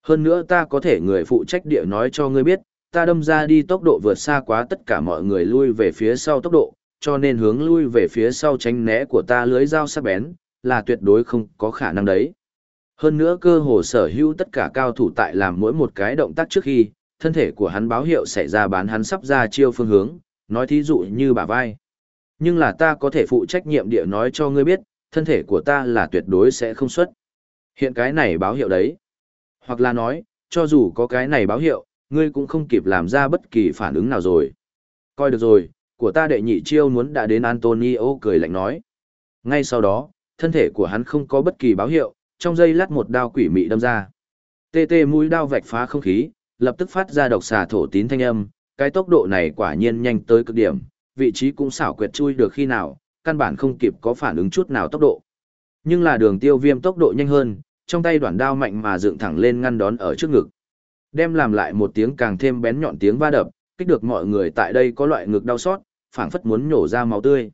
Speaker 1: Hơn nữa ta có thể người phụ trách địa nói cho ngươi biết, ta đâm ra đi tốc độ vượt xa quá tất cả mọi người lui về phía sau tốc độ, cho nên hướng lui về phía sau tránh né của ta lưới dao sắc bén, là tuyệt đối không có khả năng đấy. Hơn nữa cơ hồ sở hữu tất cả cao thủ tại làm mỗi một cái động tác trước khi, thân thể của hắn báo hiệu xảy ra bán hắn sắp ra chiêu phương hướng, nói thí dụ như bả vai. Nhưng là ta có thể phụ trách nhiệm địa nói cho ngươi biết, thân thể của ta là tuyệt đối sẽ không xuất. Hiện cái này báo hiệu đấy. Hoặc là nói, cho dù có cái này báo hiệu, ngươi cũng không kịp làm ra bất kỳ phản ứng nào rồi. Coi được rồi, của ta đệ nhị chiêu muốn đã đến Antonio cười lạnh nói. Ngay sau đó, thân thể của hắn không có bất kỳ báo hiệu, trong giây lát một đao quỷ mị đâm ra. Tê tê mũi đao vạch phá không khí, lập tức phát ra độc xà thổ tín thanh âm, cái tốc độ này quả nhiên nhanh tới cực điểm, vị trí cũng xảo quyệt chui được khi nào, căn bản không kịp có phản ứng chút nào tốc độ. Nhưng là đường tiêu viêm tốc độ nhanh hơn, trong tay đoạn đao mạnh mà dựng thẳng lên ngăn đón ở trước ngực. Đem làm lại một tiếng càng thêm bén nhọn tiếng va đập, kích được mọi người tại đây có loại ngực đau xót, phảng phất muốn nhổ ra máu tươi.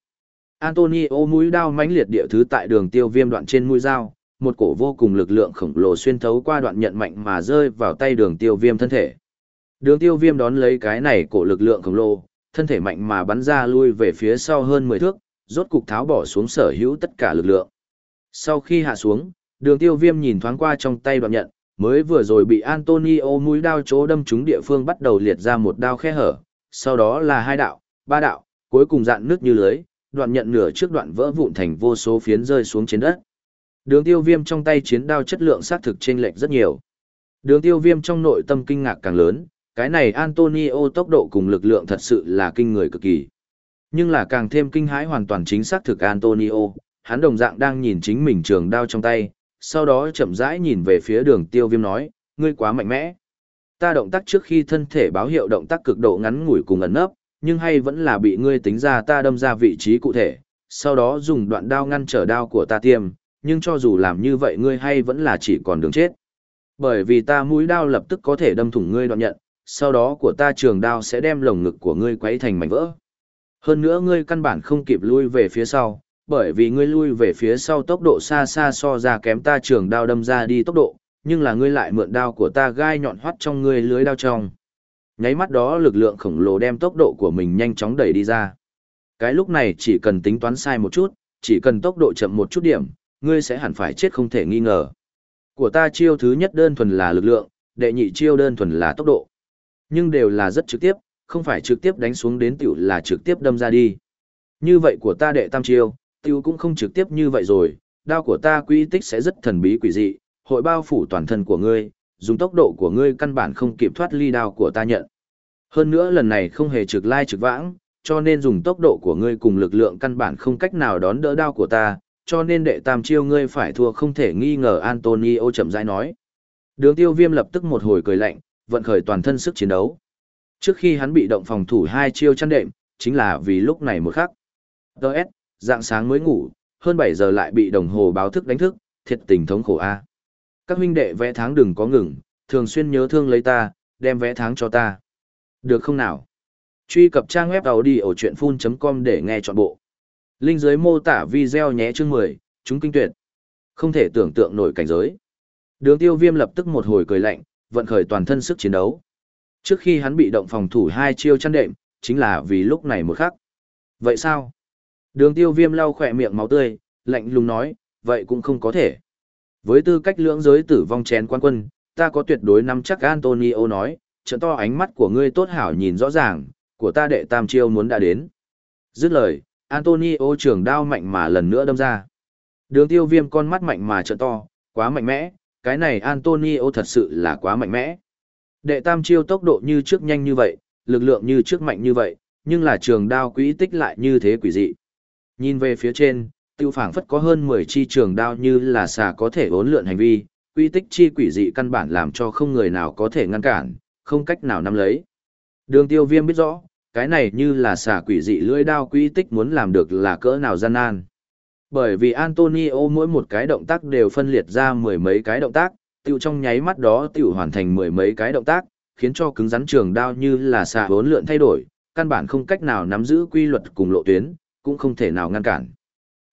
Speaker 1: Antonio mũi đao mãnh liệt địa thứ tại đường tiêu viêm đoạn trên mũi dao, một cổ vô cùng lực lượng khổng lồ xuyên thấu qua đoạn nhận mạnh mà rơi vào tay đường tiêu viêm thân thể. Đường tiêu viêm đón lấy cái này cổ lực lượng khổng lồ, thân thể mạnh mà bắn ra lui về phía sau hơn 10 thước, rốt cục tháo bỏ xuống sở hữu tất cả lực lượng. Sau khi hạ xuống, đường tiêu viêm nhìn thoáng qua trong tay đoạn nhận, mới vừa rồi bị Antonio mũi đao chỗ đâm trúng địa phương bắt đầu liệt ra một đao khe hở, sau đó là hai đạo, ba đạo, cuối cùng dạn nước như lưới, đoạn nhận nửa trước đoạn vỡ vụn thành vô số phiến rơi xuống trên đất. Đường tiêu viêm trong tay chiến đao chất lượng xác thực chênh lệch rất nhiều. Đường tiêu viêm trong nội tâm kinh ngạc càng lớn, cái này Antonio tốc độ cùng lực lượng thật sự là kinh người cực kỳ. Nhưng là càng thêm kinh hãi hoàn toàn chính xác thực Antonio, hắn đồng dạng đang nhìn chính mình trường đao trong tay, sau đó chậm rãi nhìn về phía đường tiêu viêm nói, ngươi quá mạnh mẽ. Ta động tác trước khi thân thể báo hiệu động tác cực độ ngắn ngủi cùng ẩn nấp, nhưng hay vẫn là bị ngươi tính ra ta đâm ra vị trí cụ thể, sau đó dùng đoạn đao ngăn trở đao của ta tiêm, nhưng cho dù làm như vậy ngươi hay vẫn là chỉ còn đường chết. Bởi vì ta mũi đao lập tức có thể đâm thủng ngươi đoạn nhận, sau đó của ta trường đao sẽ đem lồng ngực của ngươi quấy thành mảnh vỡ. Hơn nữa ngươi căn bản không kịp lui về phía sau, bởi vì ngươi lui về phía sau tốc độ xa xa so ra kém ta trường đao đâm ra đi tốc độ, nhưng là ngươi lại mượn đao của ta gai nhọn hoắt trong ngươi lưới đao trong. Nháy mắt đó lực lượng khổng lồ đem tốc độ của mình nhanh chóng đẩy đi ra. Cái lúc này chỉ cần tính toán sai một chút, chỉ cần tốc độ chậm một chút điểm, ngươi sẽ hẳn phải chết không thể nghi ngờ. Của ta chiêu thứ nhất đơn thuần là lực lượng, đệ nhị chiêu đơn thuần là tốc độ. Nhưng đều là rất trực tiếp, không phải trực tiếp đánh xuống đến tiểu là trực tiếp đâm ra đi. Như vậy của ta đệ tam chiêu, tiểu cũng không trực tiếp như vậy rồi, đao của ta quy tích sẽ rất thần bí quỷ dị, hội bao phủ toàn thân của ngươi, dùng tốc độ của ngươi căn bản không kịp thoát ly đao của ta nhận. Hơn nữa lần này không hề trực lai trực vãng, cho nên dùng tốc độ của ngươi cùng lực lượng căn bản không cách nào đón đỡ đao của ta, cho nên đệ tam chiêu ngươi phải thua không thể nghi ngờ Antonio chậm rãi nói. Đường tiêu viêm lập tức một hồi cười lạnh, vận khởi toàn thân sức chiến đấu. Trước khi hắn bị động phòng thủ hai chiêu chăn đệm, chính là vì lúc này một khắc. Đợt, dạng sáng mới ngủ, hơn 7 giờ lại bị đồng hồ báo thức đánh thức, thiệt tình thống khổ a. Các huynh đệ vẽ tháng đừng có ngừng, thường xuyên nhớ thương lấy ta, đem vẽ tháng cho ta. Được không nào? Truy cập trang web đầu đi ở chuyện full.com để nghe trọn bộ. Linh dưới mô tả video nhé chương 10, chúng kinh tuyệt. Không thể tưởng tượng nổi cảnh giới. Đường tiêu viêm lập tức một hồi cười lạnh, vận khởi toàn thân sức chiến đấu. Trước khi hắn bị động phòng thủ hai chiêu chăn đệm, chính là vì lúc này một khắc. Vậy sao? Đường tiêu viêm lau khỏe miệng máu tươi, lạnh lùng nói, vậy cũng không có thể. Với tư cách lưỡng giới tử vong chén quan quân, ta có tuyệt đối nắm chắc Antonio nói, trận to ánh mắt của ngươi tốt hảo nhìn rõ ràng, của ta đệ tam chiêu muốn đã đến. Dứt lời, Antonio trường đao mạnh mà lần nữa đâm ra. Đường tiêu viêm con mắt mạnh mà trận to, quá mạnh mẽ, cái này Antonio thật sự là quá mạnh mẽ. Đệ tam chiêu tốc độ như trước nhanh như vậy, lực lượng như trước mạnh như vậy, nhưng là trường đao quỹ tích lại như thế quỷ dị. Nhìn về phía trên, tiêu phảng phất có hơn 10 chi trường đao như là xà có thể ốn lượn hành vi, quy tích chi quỷ dị căn bản làm cho không người nào có thể ngăn cản, không cách nào nắm lấy. Đường tiêu viêm biết rõ, cái này như là xà quỷ dị lưỡi đao quy tích muốn làm được là cỡ nào gian nan. Bởi vì Antonio mỗi một cái động tác đều phân liệt ra mười mấy cái động tác, tiêu trong nháy mắt đó tiểu hoàn thành mười mấy cái động tác, khiến cho cứng rắn trường đao như là xà bốn lượn thay đổi, căn bản không cách nào nắm giữ quy luật cùng lộ tuyến, cũng không thể nào ngăn cản.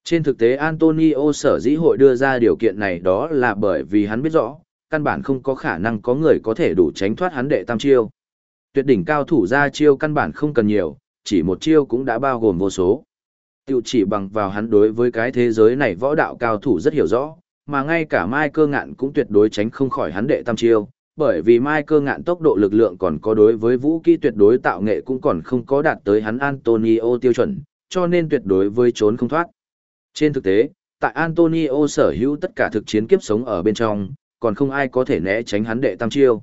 Speaker 1: Trên thực tế Antonio sở dĩ hội đưa ra điều kiện này đó là bởi vì hắn biết rõ, căn bản không có khả năng có người có thể đủ tránh thoát hắn đệ tam chiêu. Tuyệt đỉnh cao thủ ra chiêu căn bản không cần nhiều, chỉ một chiêu cũng đã bao gồm vô số. Tiêu chỉ bằng vào hắn đối với cái thế giới này võ đạo cao thủ rất hiểu rõ, mà ngay cả Mai cơ ngạn cũng tuyệt đối tránh không khỏi hắn đệ tam chiêu, bởi vì Mai cơ ngạn tốc độ lực lượng còn có đối với vũ kỹ tuyệt đối tạo nghệ cũng còn không có đạt tới hắn Antonio tiêu chuẩn, cho nên tuyệt đối với trốn không thoát. Trên thực tế, tại Antonio sở hữu tất cả thực chiến kiếp sống ở bên trong, còn không ai có thể né tránh hắn đệ tam chiêu.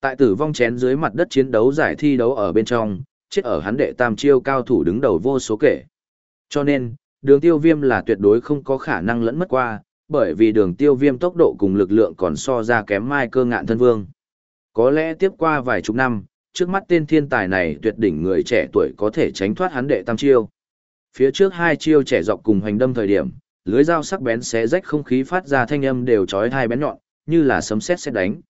Speaker 1: Tại tử vong chén dưới mặt đất chiến đấu giải thi đấu ở bên trong, chết ở hắn đệ tam chiêu cao thủ đứng đầu vô số kể. Cho nên, đường tiêu viêm là tuyệt đối không có khả năng lẫn mất qua, bởi vì đường tiêu viêm tốc độ cùng lực lượng còn so ra kém mai cơ ngạn thân vương. Có lẽ tiếp qua vài chục năm, trước mắt tên thiên tài này tuyệt đỉnh người trẻ tuổi có thể tránh thoát hắn đệ tam chiêu. Phía trước hai chiêu trẻ dọc cùng hành đâm thời điểm, lưới dao sắc bén xé rách không khí phát ra thanh âm đều chói hai bén nhọn, như là sấm sét sét đánh.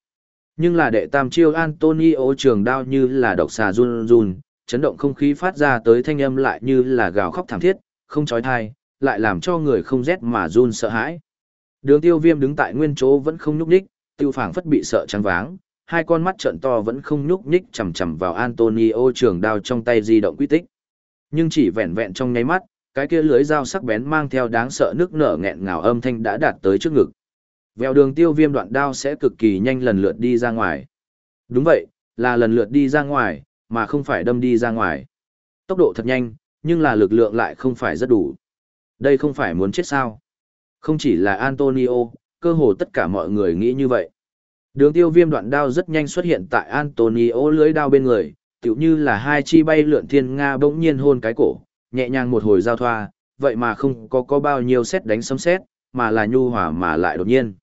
Speaker 1: Nhưng là đệ tam chiêu Antonio trường đao như là độc xà run run, chấn động không khí phát ra tới thanh âm lại như là gào khóc thảm thiết, không chói tai, lại làm cho người không rét mà run sợ hãi. Đường tiêu viêm đứng tại nguyên chỗ vẫn không nhúc nhích, tiêu phảng phất bị sợ trắng váng, hai con mắt trợn to vẫn không nhúc nhích chầm chầm vào Antonio trường đao trong tay di động quy tích. Nhưng chỉ vẹn vẹn trong nháy mắt, cái kia lưới dao sắc bén mang theo đáng sợ nước nở nghẹn ngào âm thanh đã đạt tới trước ngực. Vèo đường tiêu viêm đoạn đao sẽ cực kỳ nhanh lần lượt đi ra ngoài. Đúng vậy, là lần lượt đi ra ngoài, mà không phải đâm đi ra ngoài. Tốc độ thật nhanh, nhưng là lực lượng lại không phải rất đủ. Đây không phải muốn chết sao. Không chỉ là Antonio, cơ hồ tất cả mọi người nghĩ như vậy. Đường tiêu viêm đoạn đao rất nhanh xuất hiện tại Antonio lưới đao bên người, tựu như là hai chi bay lượn thiên Nga bỗng nhiên hôn cái cổ, nhẹ nhàng một hồi giao thoa, vậy mà không có có bao nhiêu xét đánh sấm xét, mà là nhu hòa mà lại đột nhiên.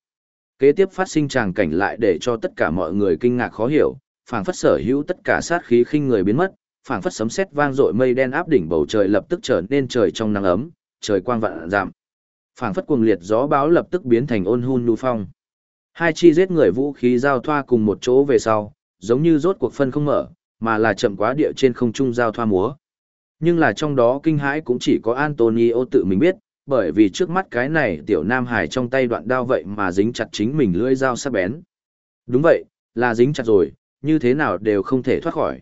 Speaker 1: Kế tiếp phát sinh tràng cảnh lại để cho tất cả mọi người kinh ngạc khó hiểu, phảng phất sở hữu tất cả sát khí khinh người biến mất, phảng phất sấm sét vang dội mây đen áp đỉnh bầu trời lập tức trở nên trời trong nắng ấm, trời quang vạn giảm. Phảng phất cuồng liệt gió báo lập tức biến thành ôn hun nu phong. Hai chi giết người vũ khí giao thoa cùng một chỗ về sau, giống như rốt cuộc phân không mở, mà là chậm quá địa trên không trung giao thoa múa. Nhưng là trong đó kinh hãi cũng chỉ có Antonio tự mình biết, bởi vì trước mắt cái này tiểu nam hải trong tay đoạn đao vậy mà dính chặt chính mình lưỡi dao sắc bén. Đúng vậy, là dính chặt rồi, như thế nào đều không thể thoát khỏi.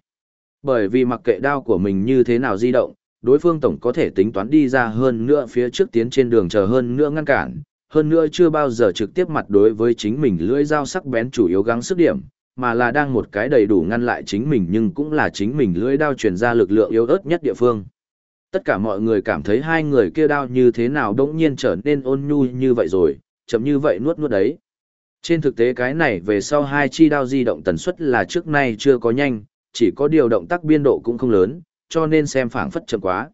Speaker 1: Bởi vì mặc kệ đao của mình như thế nào di động, đối phương tổng có thể tính toán đi ra hơn nữa phía trước tiến trên đường chờ hơn nữa ngăn cản, hơn nữa chưa bao giờ trực tiếp mặt đối với chính mình lưỡi dao sắc bén chủ yếu gắng sức điểm, mà là đang một cái đầy đủ ngăn lại chính mình nhưng cũng là chính mình lưỡi đao truyền ra lực lượng yếu ớt nhất địa phương. Tất cả mọi người cảm thấy hai người kia đao như thế nào đống nhiên trở nên ôn nhu như vậy rồi, chậm như vậy nuốt nuốt đấy. Trên thực tế cái này về sau hai chi đao di động tần suất là trước nay chưa có nhanh, chỉ có điều động tác biên độ cũng không lớn, cho nên xem phảng phất chậm quá.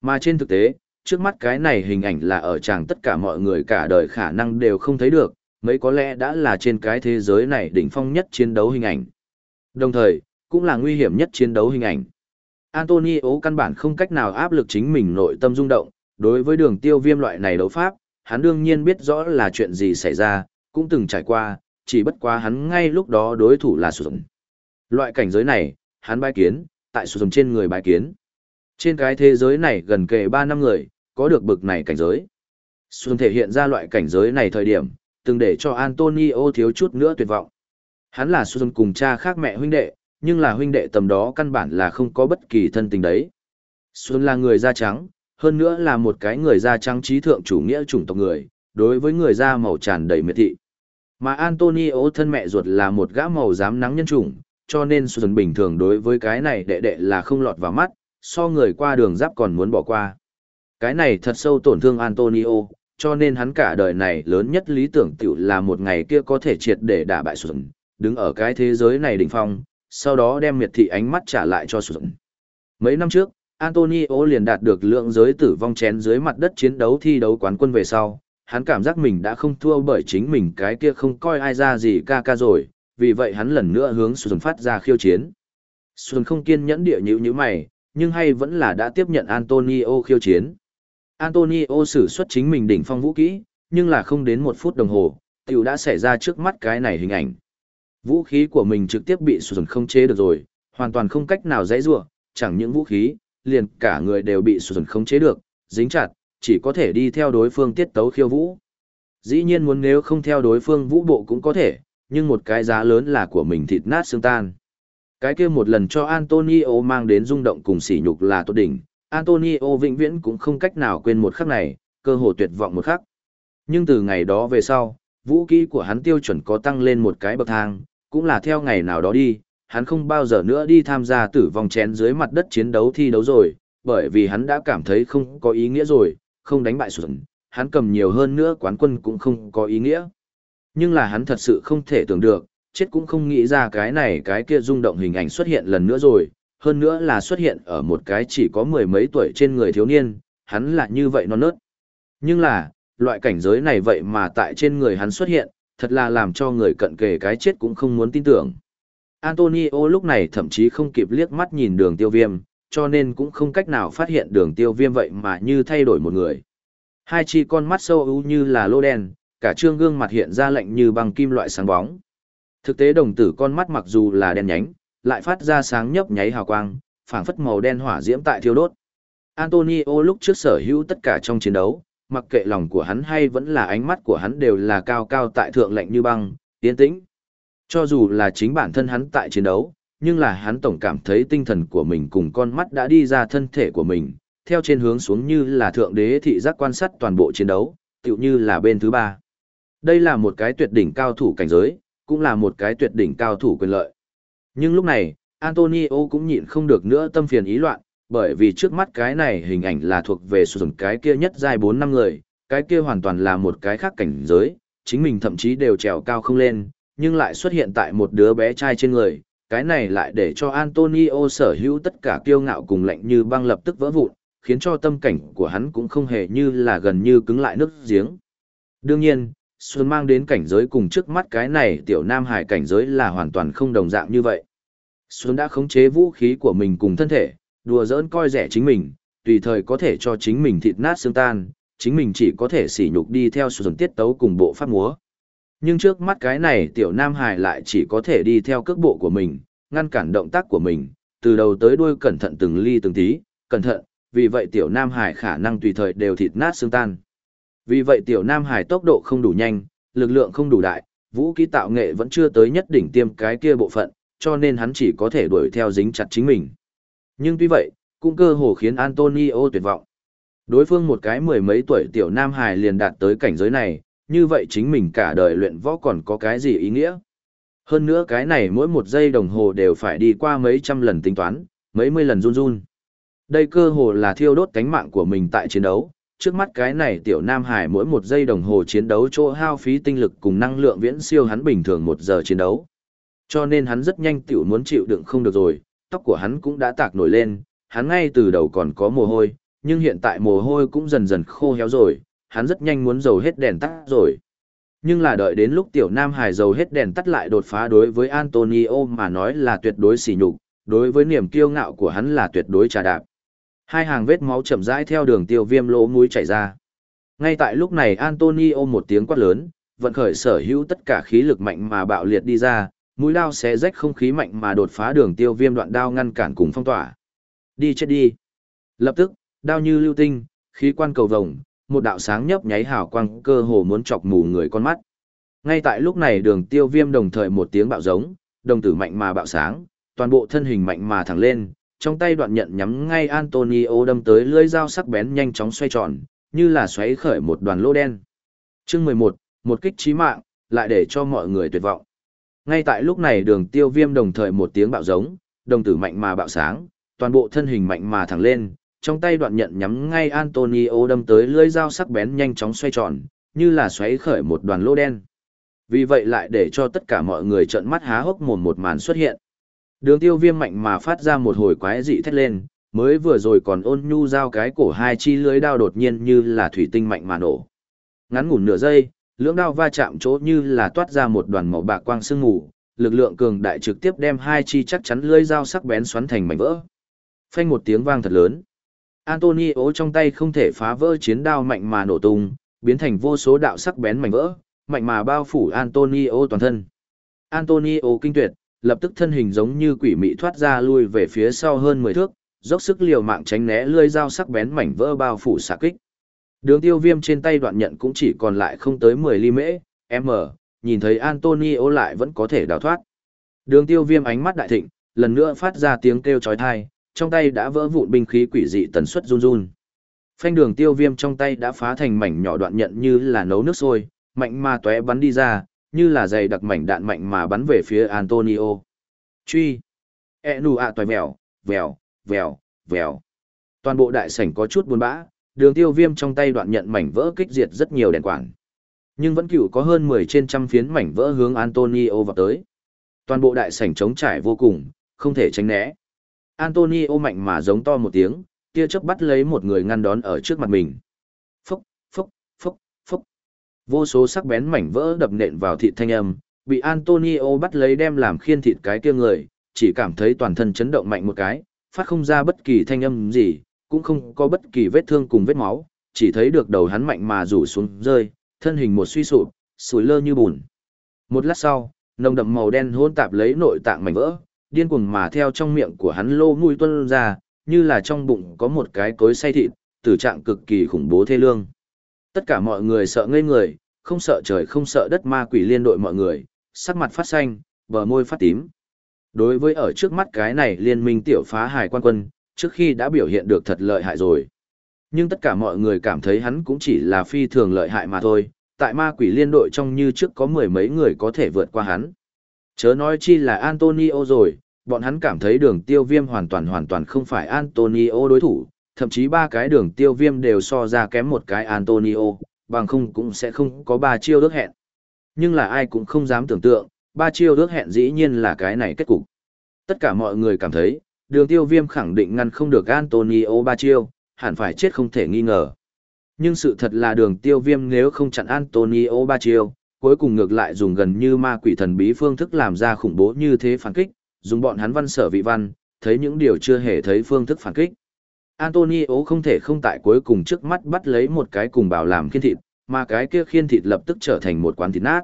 Speaker 1: Mà trên thực tế, trước mắt cái này hình ảnh là ở chàng tất cả mọi người cả đời khả năng đều không thấy được, mấy có lẽ đã là trên cái thế giới này đỉnh phong nhất chiến đấu hình ảnh. Đồng thời, cũng là nguy hiểm nhất chiến đấu hình ảnh. Antonio căn bản không cách nào áp lực chính mình nội tâm rung động, đối với đường tiêu viêm loại này đấu pháp, hắn đương nhiên biết rõ là chuyện gì xảy ra, cũng từng trải qua, chỉ bất quá hắn ngay lúc đó đối thủ là sử dụng. Loại cảnh giới này, hắn bái kiến, tại sử dụng trên người bái kiến. Trên cái thế giới này gần kề 3 năm người, có được bực này cảnh giới. Xuân thể hiện ra loại cảnh giới này thời điểm, từng để cho Antonio thiếu chút nữa tuyệt vọng. Hắn là Xuân cùng cha khác mẹ huynh đệ, nhưng là huynh đệ tầm đó căn bản là không có bất kỳ thân tình đấy. Xuân là người da trắng, hơn nữa là một cái người da trắng trí thượng chủ nghĩa chủng tộc người, đối với người da màu tràn đầy miệt thị. Mà Antonio thân mẹ ruột là một gã màu dám nắng nhân chủng, cho nên Xuân bình thường đối với cái này đệ đệ là không lọt vào mắt, so người qua đường giáp còn muốn bỏ qua. Cái này thật sâu tổn thương Antonio, cho nên hắn cả đời này lớn nhất lý tưởng tiểu là một ngày kia có thể triệt để đả bại Xuân, đứng ở cái thế giới này đỉnh phong, sau đó đem miệt thị ánh mắt trả lại cho Xuân. Mấy năm trước, Antonio liền đạt được lượng giới tử vong chén dưới mặt đất chiến đấu thi đấu quán quân về sau, hắn cảm giác mình đã không thua bởi chính mình cái kia không coi ai ra gì ca ca rồi, vì vậy hắn lần nữa hướng Xuân phát ra khiêu chiến. Xuân không kiên nhẫn địa nhữ như mày, nhưng hay vẫn là đã tiếp nhận Antonio khiêu chiến. Antonio sử xuất chính mình đỉnh phong vũ kỹ, nhưng là không đến một phút đồng hồ, tiểu đã xảy ra trước mắt cái này hình ảnh. Vũ khí của mình trực tiếp bị sụt không chế được rồi, hoàn toàn không cách nào dãy rua, chẳng những vũ khí, liền cả người đều bị sụt không chế được, dính chặt, chỉ có thể đi theo đối phương tiết tấu khiêu vũ. Dĩ nhiên muốn nếu không theo đối phương vũ bộ cũng có thể, nhưng một cái giá lớn là của mình thịt nát xương tan. Cái kia một lần cho Antonio mang đến rung động cùng sỉ nhục là tốt đỉnh, Antonio vĩnh viễn cũng không cách nào quên một khắc này, cơ hội tuyệt vọng một khắc. Nhưng từ ngày đó về sau, vũ kỹ của hắn tiêu chuẩn có tăng lên một cái bậc thang, cũng là theo ngày nào đó đi, hắn không bao giờ nữa đi tham gia tử vong chén dưới mặt đất chiến đấu thi đấu rồi, bởi vì hắn đã cảm thấy không có ý nghĩa rồi, không đánh bại sụn, hắn cầm nhiều hơn nữa quán quân cũng không có ý nghĩa. Nhưng là hắn thật sự không thể tưởng được, chết cũng không nghĩ ra cái này cái kia rung động hình ảnh xuất hiện lần nữa rồi, hơn nữa là xuất hiện ở một cái chỉ có mười mấy tuổi trên người thiếu niên, hắn là như vậy non nớt. Nhưng là, loại cảnh giới này vậy mà tại trên người hắn xuất hiện, thật là làm cho người cận kề cái chết cũng không muốn tin tưởng. Antonio lúc này thậm chí không kịp liếc mắt nhìn đường tiêu viêm, cho nên cũng không cách nào phát hiện đường tiêu viêm vậy mà như thay đổi một người. Hai chi con mắt sâu ưu như là lô đen, cả trương gương mặt hiện ra lạnh như bằng kim loại sáng bóng. Thực tế đồng tử con mắt mặc dù là đen nhánh, lại phát ra sáng nhấp nháy hào quang, phảng phất màu đen hỏa diễm tại thiêu đốt. Antonio lúc trước sở hữu tất cả trong chiến đấu, mặc kệ lòng của hắn hay vẫn là ánh mắt của hắn đều là cao cao tại thượng lạnh như băng, yên tĩnh. Cho dù là chính bản thân hắn tại chiến đấu, nhưng là hắn tổng cảm thấy tinh thần của mình cùng con mắt đã đi ra thân thể của mình, theo trên hướng xuống như là thượng đế thị giác quan sát toàn bộ chiến đấu, tựu như là bên thứ ba. Đây là một cái tuyệt đỉnh cao thủ cảnh giới, cũng là một cái tuyệt đỉnh cao thủ quyền lợi. Nhưng lúc này, Antonio cũng nhịn không được nữa tâm phiền ý loạn, bởi vì trước mắt cái này hình ảnh là thuộc về sử dụng cái kia nhất giai 4 năm người, cái kia hoàn toàn là một cái khác cảnh giới, chính mình thậm chí đều trèo cao không lên, nhưng lại xuất hiện tại một đứa bé trai trên người, cái này lại để cho Antonio sở hữu tất cả kiêu ngạo cùng lạnh như băng lập tức vỡ vụn, khiến cho tâm cảnh của hắn cũng không hề như là gần như cứng lại nước giếng. Đương nhiên, Xuân mang đến cảnh giới cùng trước mắt cái này tiểu nam hải cảnh giới là hoàn toàn không đồng dạng như vậy. Xuân đã khống chế vũ khí của mình cùng thân thể, đùa giỡn coi rẻ chính mình, tùy thời có thể cho chính mình thịt nát xương tan, chính mình chỉ có thể sỉ nhục đi theo Xuân tiết tấu cùng bộ pháp múa. Nhưng trước mắt cái này tiểu nam hải lại chỉ có thể đi theo cước bộ của mình, ngăn cản động tác của mình, từ đầu tới đuôi cẩn thận từng ly từng tí, cẩn thận, vì vậy tiểu nam hải khả năng tùy thời đều thịt nát xương tan. Vì vậy tiểu nam hải tốc độ không đủ nhanh, lực lượng không đủ đại, vũ khí tạo nghệ vẫn chưa tới nhất đỉnh tiêm cái kia bộ phận, cho nên hắn chỉ có thể đuổi theo dính chặt chính mình. Nhưng tuy vậy, cũng cơ hồ khiến Antonio tuyệt vọng. Đối phương một cái mười mấy tuổi tiểu nam hải liền đạt tới cảnh giới này, như vậy chính mình cả đời luyện võ còn có cái gì ý nghĩa? Hơn nữa cái này mỗi một giây đồng hồ đều phải đi qua mấy trăm lần tính toán, mấy mươi lần run run. Đây cơ hồ là thiêu đốt cánh mạng của mình tại chiến đấu, trước mắt cái này tiểu Nam Hải mỗi một giây đồng hồ chiến đấu chỗ hao phí tinh lực cùng năng lượng viễn siêu hắn bình thường một giờ chiến đấu. Cho nên hắn rất nhanh tiểu muốn chịu đựng không được rồi, tóc của hắn cũng đã tạc nổi lên, hắn ngay từ đầu còn có mồ hôi, nhưng hiện tại mồ hôi cũng dần dần khô héo rồi, hắn rất nhanh muốn dầu hết đèn tắt rồi. Nhưng là đợi đến lúc tiểu Nam Hải dầu hết đèn tắt lại đột phá đối với Antonio mà nói là tuyệt đối sỉ nhục, đối với niềm kiêu ngạo của hắn là tuyệt đối trà đạp. Hai hàng vết máu chậm rãi theo đường tiêu viêm lỗ mũi chảy ra. Ngay tại lúc này Antonio một tiếng quát lớn, vận khởi sở hữu tất cả khí lực mạnh mà bạo liệt đi ra, mũi đao xé rách không khí mạnh mà đột phá đường tiêu viêm đoạn đao ngăn cản cùng phong tỏa. Đi chết đi. Lập tức, đao như lưu tinh, khí quan cầu vồng, một đạo sáng nhấp nháy hào quang cơ hồ muốn chọc mù người con mắt. Ngay tại lúc này đường tiêu viêm đồng thời một tiếng bạo giống, đồng tử mạnh mà bạo sáng, toàn bộ thân hình mạnh mà thẳng lên, trong tay đoạn nhận nhắm ngay Antonio đâm tới lưỡi dao sắc bén nhanh chóng xoay tròn, như là xoáy khởi một đoàn lô đen. Chương 11, một kích chí mạng, lại để cho mọi người tuyệt vọng. Ngay tại lúc này đường tiêu viêm đồng thời một tiếng bạo giống, đồng tử mạnh mà bạo sáng, toàn bộ thân hình mạnh mà thẳng lên, trong tay đoạn nhận nhắm ngay Antonio đâm tới lưỡi dao sắc bén nhanh chóng xoay tròn, như là xoáy khởi một đoàn lô đen. Vì vậy lại để cho tất cả mọi người trợn mắt há hốc mồm một màn xuất hiện. Đường tiêu viêm mạnh mà phát ra một hồi quái dị thét lên, mới vừa rồi còn ôn nhu giao cái cổ hai chi lưới đao đột nhiên như là thủy tinh mạnh mà nổ. Ngắn ngủn nửa giây, lưỡng đao va chạm chỗ như là toát ra một đoàn màu bạc quang sương mù, lực lượng cường đại trực tiếp đem hai chi chắc chắn lưỡi dao sắc bén xoắn thành mảnh vỡ. Phanh một tiếng vang thật lớn. Antonio trong tay không thể phá vỡ chiến đao mạnh mà nổ tung, biến thành vô số đạo sắc bén mảnh vỡ, mạnh mà bao phủ Antonio toàn thân. Antonio kinh tuyệt, lập tức thân hình giống như quỷ mị thoát ra lui về phía sau hơn 10 thước, dốc sức liều mạng tránh né lưỡi dao sắc bén mảnh vỡ bao phủ xạ kích. Đường tiêu viêm trên tay đoạn nhận cũng chỉ còn lại không tới 10 ly mễ, m, nhìn thấy Antonio lại vẫn có thể đào thoát. Đường tiêu viêm ánh mắt đại thịnh, lần nữa phát ra tiếng kêu chói tai, trong tay đã vỡ vụn binh khí quỷ dị tần suất run run. Phanh đường tiêu viêm trong tay đã phá thành mảnh nhỏ đoạn nhận như là nấu nước sôi, mạnh mà tué bắn đi ra, như là dày đặc mảnh đạn mạnh mà bắn về phía Antonio. Truy! E nù ạ toài vèo, vèo, vèo, vèo. Toàn bộ đại sảnh có chút buồn bã, đường tiêu viêm trong tay đoạn nhận mảnh vỡ kích diệt rất nhiều đèn quản. Nhưng vẫn cựu có hơn 10 trên trăm phiến mảnh vỡ hướng Antonio vào tới. Toàn bộ đại sảnh trống trải vô cùng, không thể tránh né. Antonio mạnh mà giống to một tiếng, tia chớp bắt lấy một người ngăn đón ở trước mặt mình. Phúc, phúc, phúc, phúc. Vô số sắc bén mảnh vỡ đập nện vào thịt thanh âm, bị Antonio bắt lấy đem làm khiên thịt cái kia người, chỉ cảm thấy toàn thân chấn động mạnh một cái, phát không ra bất kỳ thanh âm gì, cũng không có bất kỳ vết thương cùng vết máu, chỉ thấy được đầu hắn mạnh mà rủ xuống rơi, thân hình một suy sụp, sủi lơ như bùn. Một lát sau, nồng đậm màu đen hỗn tạp lấy nội tạng mảnh vỡ, điên cuồng mà theo trong miệng của hắn lô mũi tuôn ra, như là trong bụng có một cái cối xay thịt, tử trạng cực kỳ khủng bố thê lương. Tất cả mọi người sợ ngây người, không sợ trời không sợ đất ma quỷ liên đội mọi người, sắc mặt phát xanh, bờ môi phát tím. Đối với ở trước mắt cái này liên minh tiểu phá hải quan quân, trước khi đã biểu hiện được thật lợi hại rồi. Nhưng tất cả mọi người cảm thấy hắn cũng chỉ là phi thường lợi hại mà thôi, tại ma quỷ liên đội trong như trước có mười mấy người có thể vượt qua hắn. Chớ nói chi là Antonio rồi, bọn hắn cảm thấy đường tiêu viêm hoàn toàn hoàn toàn không phải Antonio đối thủ, thậm chí ba cái đường tiêu viêm đều so ra kém một cái Antonio, bằng không cũng sẽ không có ba chiêu ước hẹn. Nhưng là ai cũng không dám tưởng tượng, ba chiêu ước hẹn dĩ nhiên là cái này kết cục. Tất cả mọi người cảm thấy, đường tiêu viêm khẳng định ngăn không được Antonio ba chiêu, hẳn phải chết không thể nghi ngờ. Nhưng sự thật là đường tiêu viêm nếu không chặn Antonio ba chiêu, cuối cùng ngược lại dùng gần như ma quỷ thần bí phương thức làm ra khủng bố như thế phản kích, dùng bọn hắn văn sở vị văn, thấy những điều chưa hề thấy phương thức phản kích. Antonio không thể không tại cuối cùng trước mắt bắt lấy một cái cùng bảo làm khiên thịt, mà cái kia khiên thịt lập tức trở thành một quán thịt nát.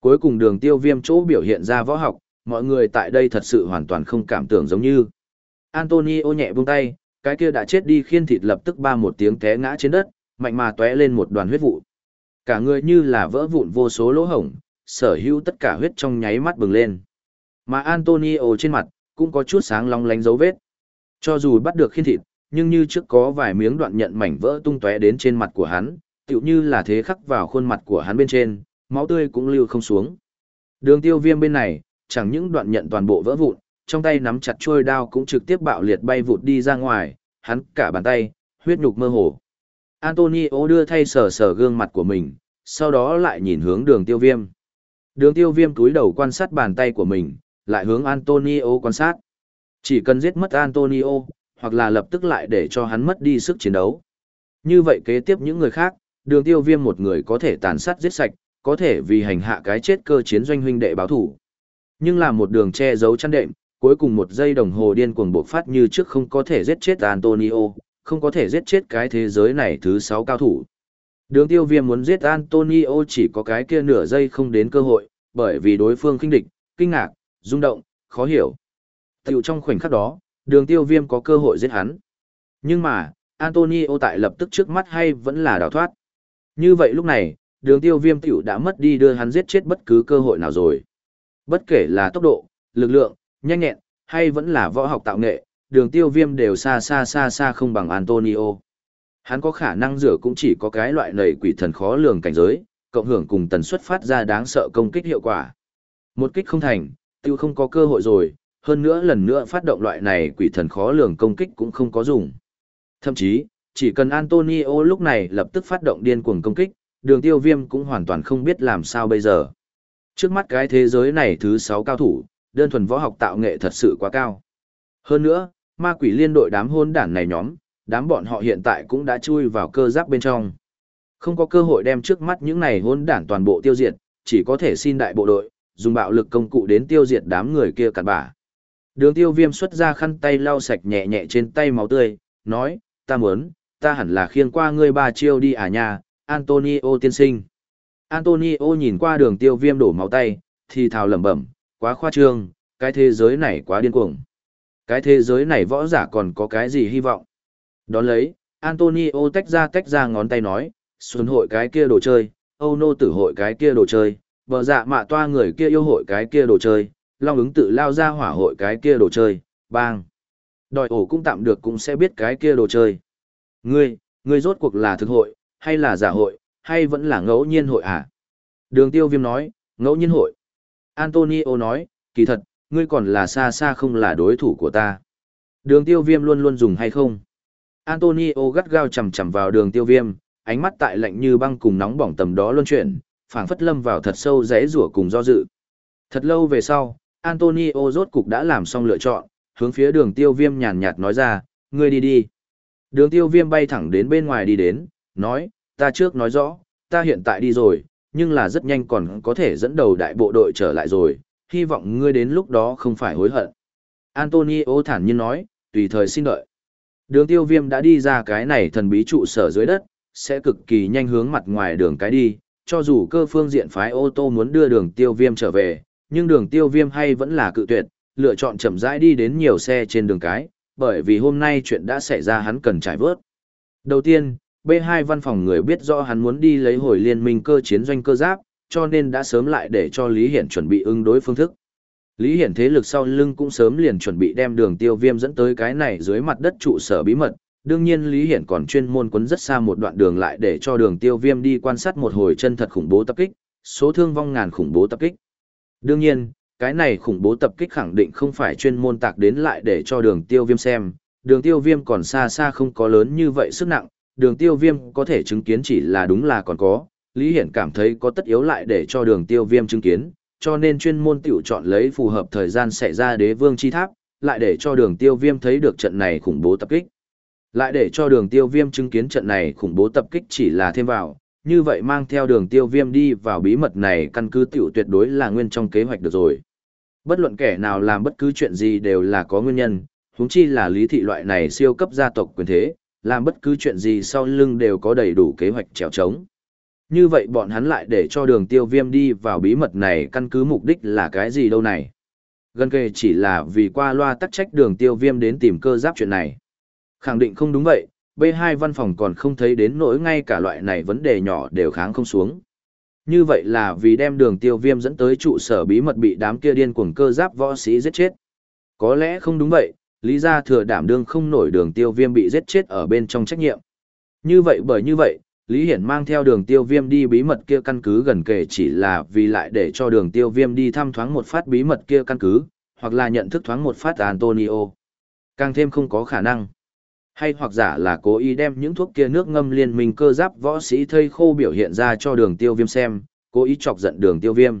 Speaker 1: Cuối cùng đường tiêu viêm chỗ biểu hiện ra võ học, mọi người tại đây thật sự hoàn toàn không cảm tưởng giống như. Antonio nhẹ buông tay, cái kia đã chết đi khiên thịt lập tức ba một tiếng té ngã trên đất, mạnh mà tóe lên một đoàn huyết vụ. Cả người như là vỡ vụn vô số lỗ hổng, sở hữu tất cả huyết trong nháy mắt bừng lên. Mà Antonio trên mặt, cũng có chút sáng long lánh dấu vết. Cho dù bắt được khiên thịt, nhưng như trước có vài miếng đoạn nhận mảnh vỡ tung tóe đến trên mặt của hắn, tựu như là thế khắc vào khuôn mặt của hắn bên trên, máu tươi cũng lưu không xuống. Đường tiêu viêm bên này, chẳng những đoạn nhận toàn bộ vỡ vụn, trong tay nắm chặt trôi đao cũng trực tiếp bạo liệt bay vụt đi ra ngoài, hắn cả bàn tay, huyết nhục mơ hồ. Antonio đưa thay sờ sờ gương mặt của mình, sau đó lại nhìn hướng đường tiêu viêm. Đường tiêu viêm túi đầu quan sát bàn tay của mình, lại hướng Antonio quan sát. Chỉ cần giết mất Antonio, hoặc là lập tức lại để cho hắn mất đi sức chiến đấu. Như vậy kế tiếp những người khác, đường tiêu viêm một người có thể tàn sát giết sạch, có thể vì hành hạ cái chết cơ chiến doanh huynh đệ báo thủ. Nhưng là một đường che giấu chăn đệm, cuối cùng một giây đồng hồ điên cuồng bộc phát như trước không có thể giết chết Antonio, không có thể giết chết cái thế giới này thứ 6 cao thủ. Đường tiêu viêm muốn giết Antonio chỉ có cái kia nửa giây không đến cơ hội, bởi vì đối phương kinh địch, kinh ngạc, rung động, khó hiểu. Tiểu trong khoảnh khắc đó, đường tiêu viêm có cơ hội giết hắn. Nhưng mà, Antonio tại lập tức trước mắt hay vẫn là đào thoát. Như vậy lúc này, đường tiêu viêm tiểu đã mất đi đưa hắn giết chết bất cứ cơ hội nào rồi. Bất kể là tốc độ, lực lượng, nhanh nhẹn, hay vẫn là võ học tạo nghệ, đường tiêu viêm đều xa xa xa xa không bằng Antonio. Hắn có khả năng rửa cũng chỉ có cái loại nầy quỷ thần khó lường cảnh giới, cộng hưởng cùng tần suất phát ra đáng sợ công kích hiệu quả. Một kích không thành, tiêu không có cơ hội rồi, hơn nữa lần nữa phát động loại này quỷ thần khó lường công kích cũng không có dùng. Thậm chí, chỉ cần Antonio lúc này lập tức phát động điên cuồng công kích, đường tiêu viêm cũng hoàn toàn không biết làm sao bây giờ. Trước mắt cái thế giới này thứ 6 cao thủ, đơn thuần võ học tạo nghệ thật sự quá cao. Hơn nữa, ma quỷ liên đội đám hôn đản này nhóm, đám bọn họ hiện tại cũng đã chui vào cơ giáp bên trong. Không có cơ hội đem trước mắt những này hôn đản toàn bộ tiêu diệt, chỉ có thể xin đại bộ đội, dùng bạo lực công cụ đến tiêu diệt đám người kia cặn bả. Đường tiêu viêm xuất ra khăn tay lau sạch nhẹ nhẹ trên tay máu tươi, nói, ta muốn, ta hẳn là khiêng qua ngươi ba chiêu đi à nha, Antonio tiên sinh. Antonio nhìn qua đường tiêu viêm đổ máu tay, thì thào lẩm bẩm, quá khoa trương, cái thế giới này quá điên cuồng. Cái thế giới này võ giả còn có cái gì hy vọng? Đón lấy, Antonio tách ra tách ra ngón tay nói, xuân hội cái kia đồ chơi, Âu nô tử hội cái kia đồ chơi, bờ dạ mạ toa người kia yêu hội cái kia đồ chơi, long ứng tự lao ra hỏa hội cái kia đồ chơi, bang. Đòi ổ cũng tạm được cũng sẽ biết cái kia đồ chơi. Ngươi, ngươi rốt cuộc là thực hội, hay là giả hội, hay vẫn là ngẫu nhiên hội à? Đường tiêu viêm nói, ngẫu nhiên hội. Antonio nói, kỳ thật, ngươi còn là xa xa không là đối thủ của ta. Đường tiêu viêm luôn luôn dùng hay không? Antonio gắt gao chầm chầm vào đường tiêu viêm, ánh mắt tại lạnh như băng cùng nóng bỏng tầm đó luân chuyển, phảng phất lâm vào thật sâu rẽ rủa cùng do dự. Thật lâu về sau, Antonio rốt cục đã làm xong lựa chọn, hướng phía đường tiêu viêm nhàn nhạt nói ra, ngươi đi đi. Đường tiêu viêm bay thẳng đến bên ngoài đi đến, nói, ta trước nói rõ, ta hiện tại đi rồi, nhưng là rất nhanh còn có thể dẫn đầu đại bộ đội trở lại rồi, hy vọng ngươi đến lúc đó không phải hối hận. Antonio thản nhiên nói, tùy thời xin đợi. Đường tiêu viêm đã đi ra cái này thần bí trụ sở dưới đất, sẽ cực kỳ nhanh hướng mặt ngoài đường cái đi, cho dù cơ phương diện phái ô tô muốn đưa đường tiêu viêm trở về, nhưng đường tiêu viêm hay vẫn là cự tuyệt, lựa chọn chậm rãi đi đến nhiều xe trên đường cái, bởi vì hôm nay chuyện đã xảy ra hắn cần trải vớt. Đầu tiên, B2 văn phòng người biết rõ hắn muốn đi lấy hồi liên minh cơ chiến doanh cơ giáp, cho nên đã sớm lại để cho Lý Hiển chuẩn bị ứng đối phương thức. Lý Hiển thế lực sau lưng cũng sớm liền chuẩn bị đem đường tiêu viêm dẫn tới cái này dưới mặt đất trụ sở bí mật. Đương nhiên Lý Hiển còn chuyên môn quấn rất xa một đoạn đường lại để cho đường tiêu viêm đi quan sát một hồi chân thật khủng bố tập kích, số thương vong ngàn khủng bố tập kích. Đương nhiên, cái này khủng bố tập kích khẳng định không phải chuyên môn tạc đến lại để cho đường tiêu viêm xem, đường tiêu viêm còn xa xa không có lớn như vậy sức nặng, đường tiêu viêm có thể chứng kiến chỉ là đúng là còn có, Lý Hiển cảm thấy có tất yếu lại để cho đường tiêu viêm chứng kiến, cho nên chuyên môn tiểu chọn lấy phù hợp thời gian xảy ra đế vương chi tháp, lại để cho đường tiêu viêm thấy được trận này khủng bố tập kích. Lại để cho đường tiêu viêm chứng kiến trận này khủng bố tập kích chỉ là thêm vào, như vậy mang theo đường tiêu viêm đi vào bí mật này căn cứ tiểu tuyệt đối là nguyên trong kế hoạch được rồi. Bất luận kẻ nào làm bất cứ chuyện gì đều là có nguyên nhân, húng chi là lý thị loại này siêu cấp gia tộc quyền thế, làm bất cứ chuyện gì sau lưng đều có đầy đủ kế hoạch trèo trống. Như vậy bọn hắn lại để cho đường tiêu viêm đi vào bí mật này căn cứ mục đích là cái gì đâu này. Gần kề chỉ là vì qua loa tắc trách đường tiêu viêm đến tìm cơ giáp chuyện này. Khẳng định không đúng vậy, B2 văn phòng còn không thấy đến nỗi ngay cả loại này vấn đề nhỏ đều kháng không xuống. Như vậy là vì đem đường tiêu viêm dẫn tới trụ sở bí mật bị đám kia điên cuồng cơ giáp võ sĩ giết chết. Có lẽ không đúng vậy, lý gia thừa đảm đương không nổi đường tiêu viêm bị giết chết ở bên trong trách nhiệm. Như vậy bởi như vậy, Lý Hiển mang theo đường tiêu viêm đi bí mật kia căn cứ gần kể chỉ là vì lại để cho đường tiêu viêm đi thăm thoáng một phát bí mật kia căn cứ, hoặc là nhận thức thoáng một phát Antonio. Càng thêm không có khả năng. Hay hoặc giả là cố ý đem những thuốc kia nước ngâm liên minh cơ giáp võ sĩ thây khô biểu hiện ra cho đường tiêu viêm xem, cố ý chọc giận đường tiêu viêm.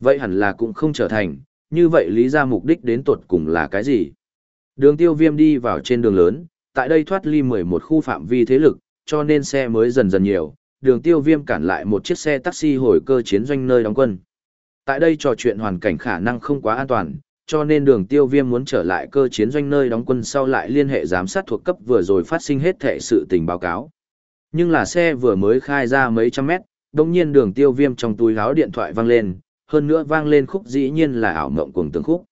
Speaker 1: Vậy hẳn là cũng không trở thành, như vậy lý ra mục đích đến tuột cùng là cái gì? Đường tiêu viêm đi vào trên đường lớn, tại đây thoát ly 11 khu phạm vi thế lực, cho nên xe mới dần dần nhiều, đường tiêu viêm cản lại một chiếc xe taxi hồi cơ chiến doanh nơi đóng quân. Tại đây trò chuyện hoàn cảnh khả năng không quá an toàn, cho nên đường tiêu viêm muốn trở lại cơ chiến doanh nơi đóng quân sau lại liên hệ giám sát thuộc cấp vừa rồi phát sinh hết thệ sự tình báo cáo. Nhưng là xe vừa mới khai ra mấy trăm mét, đồng nhiên đường tiêu viêm trong túi gáo điện thoại vang lên, hơn nữa vang lên khúc dĩ nhiên là ảo mộng cùng tương khúc.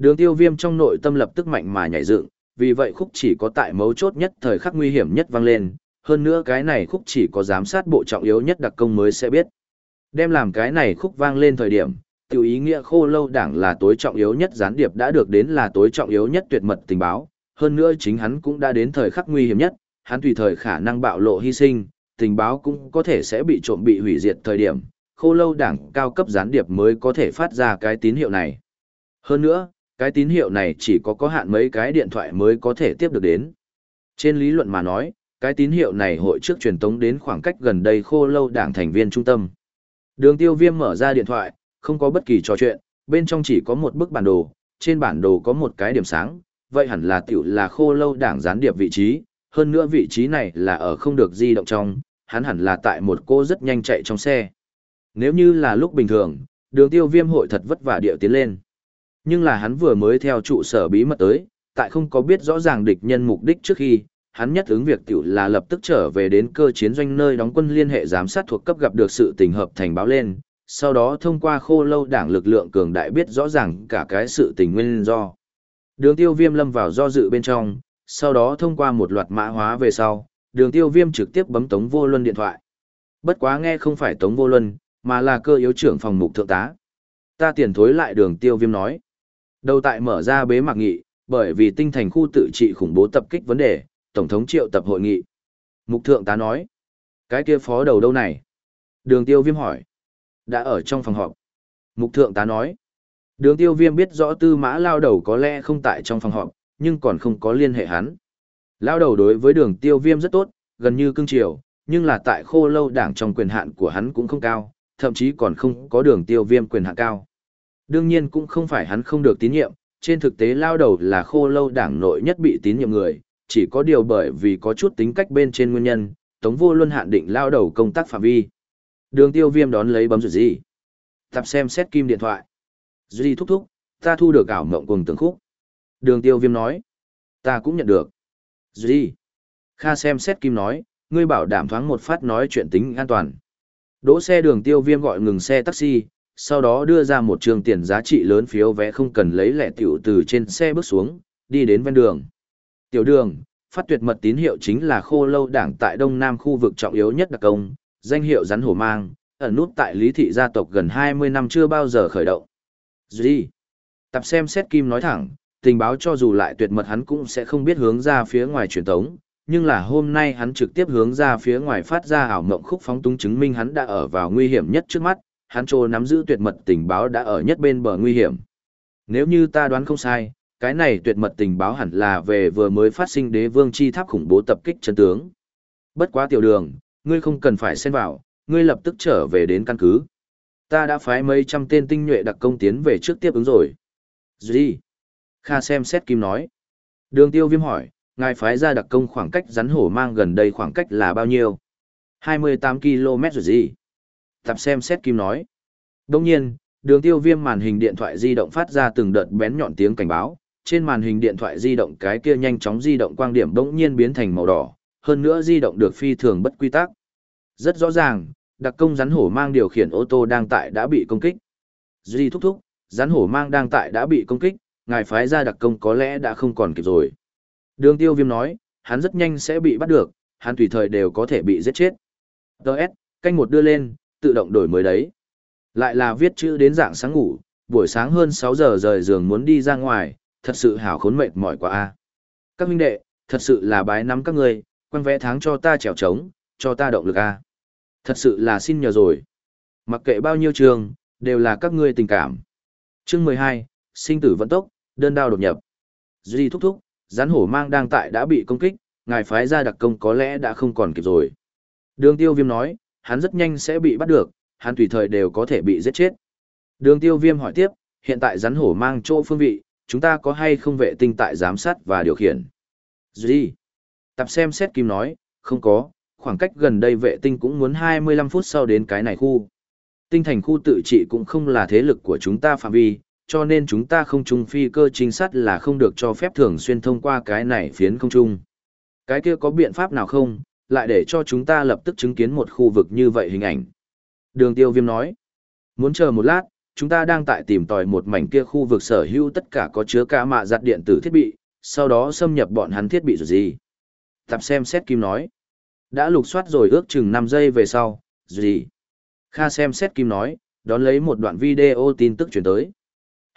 Speaker 1: Đường tiêu viêm trong nội tâm lập tức mạnh mà nhảy dựng, vì vậy khúc chỉ có tại mấu chốt nhất thời khắc nguy hiểm nhất vang lên, hơn nữa cái này khúc chỉ có giám sát bộ trọng yếu nhất đặc công mới sẽ biết. Đem làm cái này khúc vang lên thời điểm, tiểu ý nghĩa khô lâu đảng là tối trọng yếu nhất gián điệp đã được đến là tối trọng yếu nhất tuyệt mật tình báo, hơn nữa chính hắn cũng đã đến thời khắc nguy hiểm nhất, hắn tùy thời khả năng bạo lộ hy sinh, tình báo cũng có thể sẽ bị trộm bị hủy diệt thời điểm, khô lâu đảng cao cấp gián điệp mới có thể phát ra cái tín hiệu này. Hơn nữa, cái tín hiệu này chỉ có có hạn mấy cái điện thoại mới có thể tiếp được đến. Trên lý luận mà nói, cái tín hiệu này hội trước truyền tống đến khoảng cách gần đây khô lâu đảng thành viên trung tâm. Đường tiêu viêm mở ra điện thoại, không có bất kỳ trò chuyện, bên trong chỉ có một bức bản đồ, trên bản đồ có một cái điểm sáng, vậy hẳn là tiểu là khô lâu đảng gián điệp vị trí, hơn nữa vị trí này là ở không được di động trong, hắn hẳn là tại một cô rất nhanh chạy trong xe. Nếu như là lúc bình thường, đường tiêu viêm hội thật vất vả điệu tiến lên. Nhưng là hắn vừa mới theo trụ sở bí mật tới, tại không có biết rõ ràng địch nhân mục đích trước khi, hắn nhất ứng việc tiểu là lập tức trở về đến cơ chiến doanh nơi đóng quân liên hệ giám sát thuộc cấp gặp được sự tình hợp thành báo lên, sau đó thông qua khô lâu đảng lực lượng cường đại biết rõ ràng cả cái sự tình nguyên do. Đường tiêu viêm lâm vào do dự bên trong, sau đó thông qua một loạt mã hóa về sau, đường tiêu viêm trực tiếp bấm tống vô luân điện thoại. Bất quá nghe không phải tống vô luân, mà là cơ yếu trưởng phòng mục thượng tá. Ta tiền thối lại đường tiêu viêm nói. Đầu tại mở ra bế mạc nghị, bởi vì tinh thành khu tự trị khủng bố tập kích vấn đề, Tổng thống triệu tập hội nghị. Mục thượng tá nói. Cái kia phó đầu đâu này? Đường tiêu viêm hỏi. Đã ở trong phòng họp. Mục thượng tá nói. Đường tiêu viêm biết rõ tư mã lao đầu có lẽ không tại trong phòng họp, nhưng còn không có liên hệ hắn. Lao đầu đối với đường tiêu viêm rất tốt, gần như cưng chiều, nhưng là tại khô lâu đảng trong quyền hạn của hắn cũng không cao, thậm chí còn không có đường tiêu viêm quyền hạn cao. Đương nhiên cũng không phải hắn không được tín nhiệm, trên thực tế lao đầu là khô lâu đảng nội nhất bị tín nhiệm người, chỉ có điều bởi vì có chút tính cách bên trên nguyên nhân, Tống Vô Luân hạn định lao đầu công tác phạm vi. Đường tiêu viêm đón lấy bấm rủi gì? Tập xem xét kim điện thoại. Duy thúc thúc, ta thu được ảo mộng cùng tưởng khúc. Đường tiêu viêm nói. Ta cũng nhận được. Duy. Kha xem xét kim nói, ngươi bảo đảm thoáng một phát nói chuyện tính an toàn. Đỗ xe đường tiêu viêm gọi ngừng xe taxi, sau đó đưa ra một trường tiền giá trị lớn phiếu vé không cần lấy lẻ tiểu từ trên xe bước xuống, đi đến ven đường. Tiểu đường, phát tuyệt mật tín hiệu chính là khô lâu đảng tại đông nam khu vực trọng yếu nhất đặc công, danh hiệu rắn hổ mang, ẩn nút tại lý thị gia tộc gần 20 năm chưa bao giờ khởi động. Gì? Tập xem xét kim nói thẳng, tình báo cho dù lại tuyệt mật hắn cũng sẽ không biết hướng ra phía ngoài truyền tống, nhưng là hôm nay hắn trực tiếp hướng ra phía ngoài phát ra ảo mộng khúc phóng túng chứng minh hắn đã ở vào nguy hiểm nhất trước mắt, hắn trô nắm giữ tuyệt mật tình báo đã ở nhất bên bờ nguy hiểm. Nếu như ta đoán không sai, cái này tuyệt mật tình báo hẳn là về vừa mới phát sinh đế vương chi tháp khủng bố tập kích chân tướng. Bất quá tiểu đường, ngươi không cần phải xen vào, ngươi lập tức trở về đến căn cứ. Ta đã phái mấy trăm tên tinh nhuệ đặc công tiến về trước tiếp ứng rồi. Gì? Kha xem xét kim nói. Đường tiêu viêm hỏi, ngài phái ra đặc công khoảng cách rắn hổ mang gần đây khoảng cách là bao nhiêu? 28 km rồi gì? Tập xem xét kim nói. Đông nhiên, đường tiêu viêm màn hình điện thoại di động phát ra từng đợt bén nhọn tiếng cảnh báo. Trên màn hình điện thoại di động cái kia nhanh chóng di động quang điểm đống nhiên biến thành màu đỏ, hơn nữa di động được phi thường bất quy tắc. Rất rõ ràng, đặc công rắn hổ mang điều khiển ô tô đang tại đã bị công kích. Duy thúc thúc, rắn hổ mang đang tại đã bị công kích, ngài phái ra đặc công có lẽ đã không còn kịp rồi. Đường tiêu viêm nói, hắn rất nhanh sẽ bị bắt được, hắn tùy thời đều có thể bị giết chết. Đợt, canh một đưa lên, tự động đổi mới đấy. Lại là viết chữ đến dạng sáng ngủ, buổi sáng hơn 6 giờ rời giường muốn đi ra ngoài, thật sự hảo khốn mệt mỏi quá a. Các huynh đệ, thật sự là bái nắm các người, quan vẽ tháng cho ta trèo trống, cho ta động lực a. Thật sự là xin nhờ rồi. Mặc kệ bao nhiêu trường, đều là các ngươi tình cảm. Chương 12, sinh tử vận tốc, đơn đao đột nhập. Duy thúc thúc, rắn hổ mang đang tại đã bị công kích, ngài phái ra đặc công có lẽ đã không còn kịp rồi. Đường tiêu viêm nói, hắn rất nhanh sẽ bị bắt được, hắn tùy thời đều có thể bị giết chết. Đường tiêu viêm hỏi tiếp, hiện tại rắn hổ mang chỗ phương vị, chúng ta có hay không vệ tinh tại giám sát và điều khiển? Gì? Tập xem xét kim nói, không có, khoảng cách gần đây vệ tinh cũng muốn 25 phút sau đến cái này khu. Tinh thành khu tự trị cũng không là thế lực của chúng ta phạm vi, cho nên chúng ta không trung phi cơ chính sát là không được cho phép thường xuyên thông qua cái này phiến không trung. Cái kia có biện pháp nào không, lại để cho chúng ta lập tức chứng kiến một khu vực như vậy hình ảnh. Đường tiêu viêm nói, muốn chờ một lát, chúng ta đang tại tìm tòi một mảnh kia khu vực sở hữu tất cả có chứa cả mạ giặt điện tử thiết bị, sau đó xâm nhập bọn hắn thiết bị rồi gì. Tập xem xét kim nói, đã lục soát rồi ước chừng 5 giây về sau, gì. Kha xem xét kim nói, đón lấy một đoạn video tin tức chuyển tới.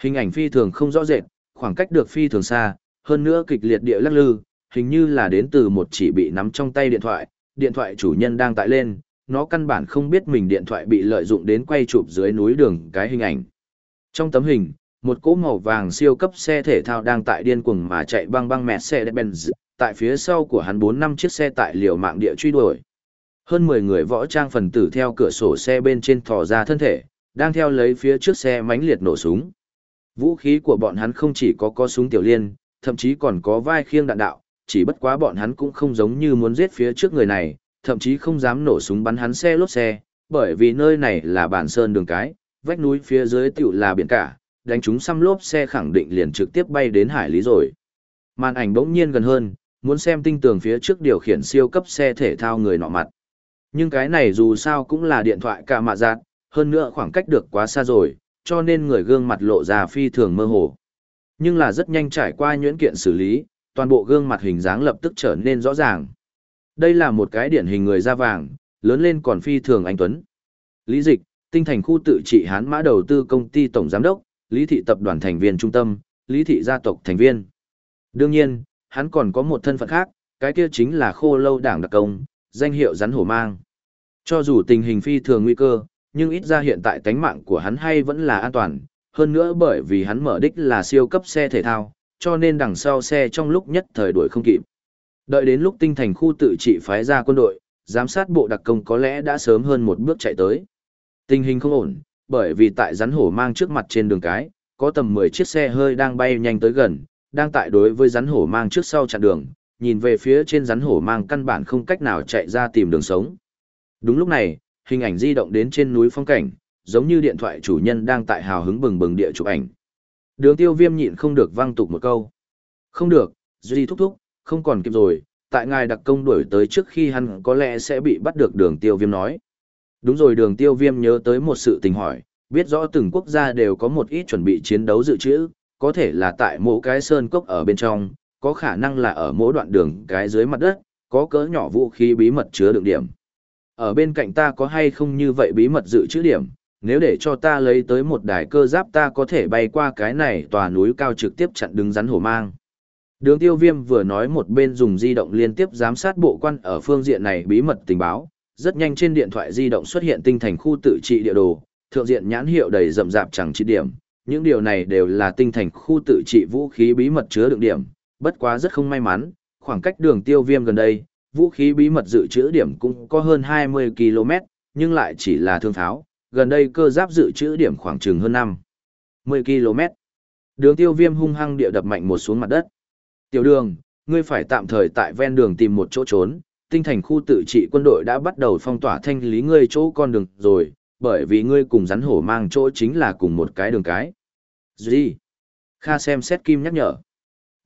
Speaker 1: Hình ảnh phi thường không rõ rệt, khoảng cách được phi thường xa, hơn nữa kịch liệt địa lắc lư, hình như là đến từ một chỉ bị nắm trong tay điện thoại, điện thoại chủ nhân đang tại lên, nó căn bản không biết mình điện thoại bị lợi dụng đến quay chụp dưới núi đường cái hình ảnh. Trong tấm hình, một cỗ màu vàng siêu cấp xe thể thao đang tại điên cuồng mà chạy băng băng mẹ xe Benz, tại phía sau của hắn 4 năm chiếc xe tại liều mạng địa truy đuổi. Hơn 10 người võ trang phần tử theo cửa sổ xe bên trên thò ra thân thể, đang theo lấy phía trước xe mãnh liệt nổ súng. Vũ khí của bọn hắn không chỉ có có súng tiểu liên, thậm chí còn có vai khiêng đạn đạo, chỉ bất quá bọn hắn cũng không giống như muốn giết phía trước người này, thậm chí không dám nổ súng bắn hắn xe lốp xe, bởi vì nơi này là bản sơn đường cái, vách núi phía dưới tiểu là biển cả, đánh chúng xăm lốp xe khẳng định liền trực tiếp bay đến hải lý rồi. Màn ảnh bỗng nhiên gần hơn, muốn xem tinh tường phía trước điều khiển siêu cấp xe thể thao người nọ mặt. Nhưng cái này dù sao cũng là điện thoại cả mạ giạt, hơn nữa khoảng cách được quá xa rồi, cho nên người gương mặt lộ ra phi thường mơ hồ. Nhưng là rất nhanh trải qua nhuyễn kiện xử lý, toàn bộ gương mặt hình dáng lập tức trở nên rõ ràng. Đây là một cái điển hình người da vàng, lớn lên còn phi thường anh Tuấn. Lý Dịch, tinh thành khu tự trị Hán Mã đầu tư công ty tổng giám đốc, Lý Thị tập đoàn thành viên trung tâm, Lý Thị gia tộc thành viên. Đương nhiên, hắn còn có một thân phận khác, cái kia chính là khô lâu đảng đặc công, danh hiệu rắn hổ mang. Cho dù tình hình phi thường nguy cơ, nhưng ít ra hiện tại tánh mạng của hắn hay vẫn là an toàn, hơn nữa bởi vì hắn mở đích là siêu cấp xe thể thao, cho nên đằng sau xe trong lúc nhất thời đuổi không kịp. Đợi đến lúc tinh thành khu tự trị phái ra quân đội, giám sát bộ đặc công có lẽ đã sớm hơn một bước chạy tới. Tình hình không ổn, bởi vì tại rắn hổ mang trước mặt trên đường cái, có tầm 10 chiếc xe hơi đang bay nhanh tới gần, đang tại đối với rắn hổ mang trước sau chặn đường, nhìn về phía trên rắn hổ mang căn bản không cách nào chạy ra tìm đường sống. Đúng lúc này, hình ảnh di động đến trên núi phong cảnh, giống như điện thoại chủ nhân đang tại hào hứng bừng bừng địa chụp ảnh. Đường tiêu viêm nhịn không được văng tục một câu. Không được, Duy thúc thúc, không còn kịp rồi, tại ngài đặc công đuổi tới trước khi hắn có lẽ sẽ bị bắt được đường tiêu viêm nói. Đúng rồi đường tiêu viêm nhớ tới một sự tình hỏi, biết rõ từng quốc gia đều có một ít chuẩn bị chiến đấu dự trữ, có thể là tại mỗi cái sơn cốc ở bên trong, có khả năng là ở mỗi đoạn đường cái dưới mặt đất, có cỡ nhỏ vũ khí bí mật chứa đựng điểm. Ở bên cạnh ta có hay không như vậy bí mật dự trữ điểm, nếu để cho ta lấy tới một đài cơ giáp ta có thể bay qua cái này tòa núi cao trực tiếp chặn đứng rắn hổ mang. Đường tiêu viêm vừa nói một bên dùng di động liên tiếp giám sát bộ quan ở phương diện này bí mật tình báo, rất nhanh trên điện thoại di động xuất hiện tinh thành khu tự trị địa đồ, thượng diện nhãn hiệu đầy rậm rạp chẳng chỉ điểm, những điều này đều là tinh thành khu tự trị vũ khí bí mật chứa đựng điểm, bất quá rất không may mắn, khoảng cách đường tiêu viêm gần đây, vũ khí bí mật dự trữ điểm cũng có hơn 20 km, nhưng lại chỉ là thương tháo, gần đây cơ giáp dự trữ điểm khoảng chừng hơn 5. 10 km. Đường tiêu viêm hung hăng địa đập mạnh một xuống mặt đất. Tiểu đường, ngươi phải tạm thời tại ven đường tìm một chỗ trốn, tinh thành khu tự trị quân đội đã bắt đầu phong tỏa thanh lý ngươi chỗ con đường rồi, bởi vì ngươi cùng rắn hổ mang chỗ chính là cùng một cái đường cái. Gì? Kha xem xét kim nhắc nhở.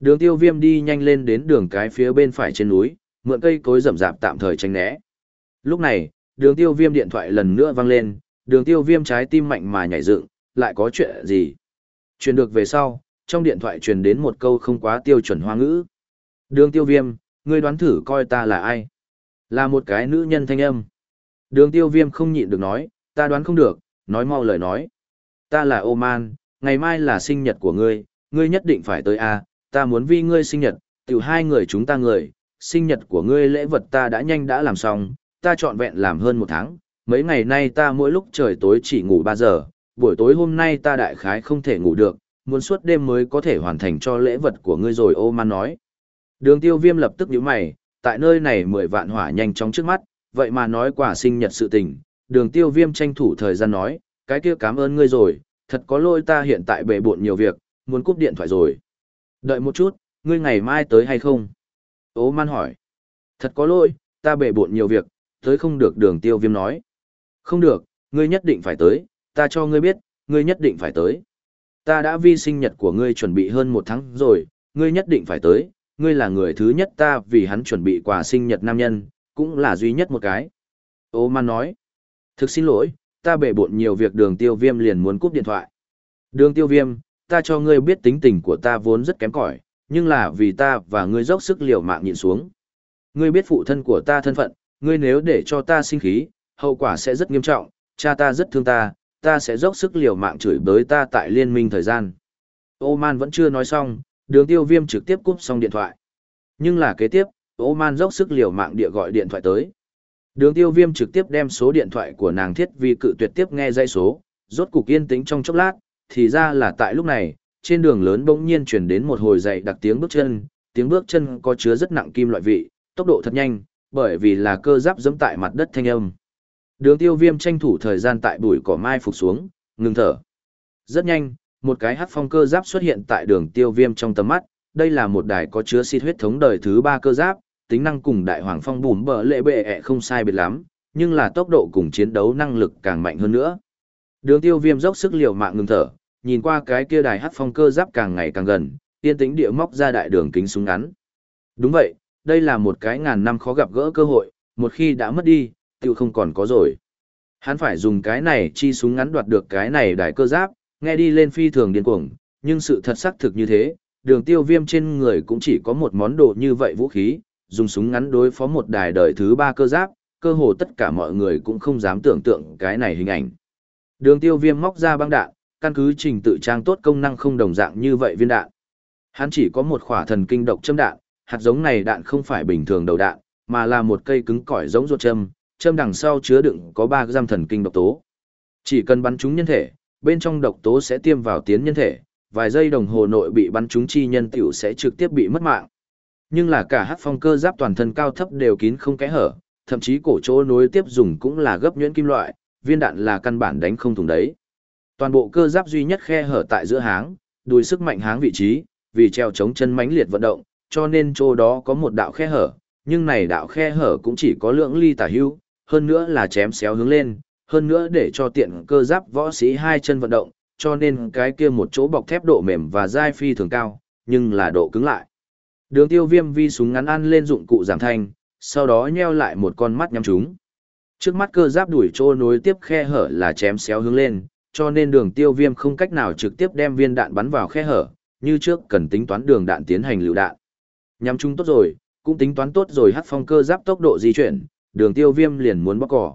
Speaker 1: Đường tiêu viêm đi nhanh lên đến đường cái phía bên phải trên núi, mượn cây cối rậm rạp tạm thời tránh né. Lúc này, đường tiêu viêm điện thoại lần nữa vang lên, đường tiêu viêm trái tim mạnh mà nhảy dựng, lại có chuyện gì? Truyền được về sau, trong điện thoại truyền đến một câu không quá tiêu chuẩn hoa ngữ. Đường tiêu viêm, ngươi đoán thử coi ta là ai? Là một cái nữ nhân thanh âm. Đường tiêu viêm không nhịn được nói, ta đoán không được, nói mau lời nói. Ta là Oman, ngày mai là sinh nhật của ngươi, ngươi nhất định phải tới A, ta muốn vi ngươi sinh nhật, tiểu hai người chúng ta người, sinh nhật của ngươi lễ vật ta đã nhanh đã làm xong, ta trọn vẹn làm hơn một tháng, mấy ngày nay ta mỗi lúc trời tối chỉ ngủ 3 giờ, buổi tối hôm nay ta đại khái không thể ngủ được, muốn suốt đêm mới có thể hoàn thành cho lễ vật của ngươi rồi ô man nói. Đường tiêu viêm lập tức nhíu mày, tại nơi này 10 vạn hỏa nhanh chóng trước mắt, vậy mà nói quả sinh nhật sự tình, đường tiêu viêm tranh thủ thời gian nói, cái kia cảm ơn ngươi rồi, thật có lỗi ta hiện tại bể bộn nhiều việc, muốn cúp điện thoại rồi. Đợi một chút, ngươi ngày mai tới hay không? Ô man hỏi. Thật có lỗi, ta bể bộn nhiều việc, tới không được đường tiêu viêm nói. Không được, ngươi nhất định phải tới, ta cho ngươi biết, ngươi nhất định phải tới. Ta đã vi sinh nhật của ngươi chuẩn bị hơn một tháng rồi, ngươi nhất định phải tới, ngươi là người thứ nhất ta vì hắn chuẩn bị quà sinh nhật nam nhân, cũng là duy nhất một cái. Ô man nói. Thực xin lỗi, ta bể bộn nhiều việc đường tiêu viêm liền muốn cúp điện thoại. Đường tiêu viêm, ta cho ngươi biết tính tình của ta vốn rất kém cỏi nhưng là vì ta và ngươi dốc sức liều mạng nhịn xuống. Ngươi biết phụ thân của ta thân phận, ngươi nếu để cho ta sinh khí, hậu quả sẽ rất nghiêm trọng, cha ta rất thương ta, ta sẽ dốc sức liều mạng chửi bới ta tại liên minh thời gian. Ô Man vẫn chưa nói xong, đường tiêu viêm trực tiếp cúp xong điện thoại. Nhưng là kế tiếp, Ô Man dốc sức liều mạng địa gọi điện thoại tới. Đường tiêu viêm trực tiếp đem số điện thoại của nàng thiết vi cự tuyệt tiếp nghe dây số, rốt cục yên tĩnh trong chốc lát, thì ra là tại lúc này, trên đường lớn bỗng nhiên chuyển đến một hồi dậy đặc tiếng bước chân, tiếng bước chân có chứa rất nặng kim loại vị, tốc độ thật nhanh, bởi vì là cơ giáp dẫm tại mặt đất thanh âm. Đường tiêu viêm tranh thủ thời gian tại bụi cỏ mai phục xuống, ngừng thở. Rất nhanh, một cái hát phong cơ giáp xuất hiện tại đường tiêu viêm trong tầm mắt, đây là một đài có chứa xịt huyết thống đời thứ ba cơ giáp, tính năng cùng đại hoàng phong bùm bờ lệ bệ ẹ không sai biệt lắm, nhưng là tốc độ cùng chiến đấu năng lực càng mạnh hơn nữa. Đường tiêu viêm dốc sức liều mạng ngừng thở, nhìn qua cái kia đài hát phong cơ giáp càng ngày càng gần, tiên tính địa móc ra đại đường kính súng ngắn. Đúng vậy, đây là một cái ngàn năm khó gặp gỡ cơ hội, một khi đã mất đi, tiêu không còn có rồi. Hắn phải dùng cái này chi súng ngắn đoạt được cái này đại cơ giáp, nghe đi lên phi thường điên cuồng, nhưng sự thật xác thực như thế, đường tiêu viêm trên người cũng chỉ có một món đồ như vậy vũ khí, dùng súng ngắn đối phó một đài đời thứ ba cơ giáp, cơ hồ tất cả mọi người cũng không dám tưởng tượng cái này hình ảnh. Đường tiêu viêm móc ra băng đạn, căn cứ trình tự trang tốt công năng không đồng dạng như vậy viên đạn. Hắn chỉ có một khỏa thần kinh độc châm đạn, hạt giống này đạn không phải bình thường đầu đạn, mà là một cây cứng cỏi giống ruột châm, châm đằng sau chứa đựng có 3 giam thần kinh độc tố. Chỉ cần bắn trúng nhân thể, bên trong độc tố sẽ tiêm vào tiến nhân thể, vài giây đồng hồ nội bị bắn trúng chi nhân tiểu sẽ trực tiếp bị mất mạng. Nhưng là cả hắc phong cơ giáp toàn thân cao thấp đều kín không kẽ hở, thậm chí cổ chỗ nối tiếp dùng cũng là gấp nhuyễn kim loại, viên đạn là căn bản đánh không thủng đấy. Toàn bộ cơ giáp duy nhất khe hở tại giữa háng, đùi sức mạnh háng vị trí, vì treo chống chân mãnh liệt vận động, cho nên chỗ đó có một đạo khe hở, nhưng này đạo khe hở cũng chỉ có lượng ly tả hưu, hơn nữa là chém xéo hướng lên, hơn nữa để cho tiện cơ giáp võ sĩ hai chân vận động, cho nên cái kia một chỗ bọc thép độ mềm và dai phi thường cao, nhưng là độ cứng lại. Đường tiêu viêm vi súng ngắn ăn lên dụng cụ giảm thanh, sau đó nheo lại một con mắt nhắm chúng. Trước mắt cơ giáp đuổi trô nối tiếp khe hở là chém xéo hướng lên, cho nên đường tiêu viêm không cách nào trực tiếp đem viên đạn bắn vào khe hở, như trước cần tính toán đường đạn tiến hành lựu đạn. Nhắm chúng tốt rồi, cũng tính toán tốt rồi hắc phong cơ giáp tốc độ di chuyển, đường tiêu viêm liền muốn bóc cỏ.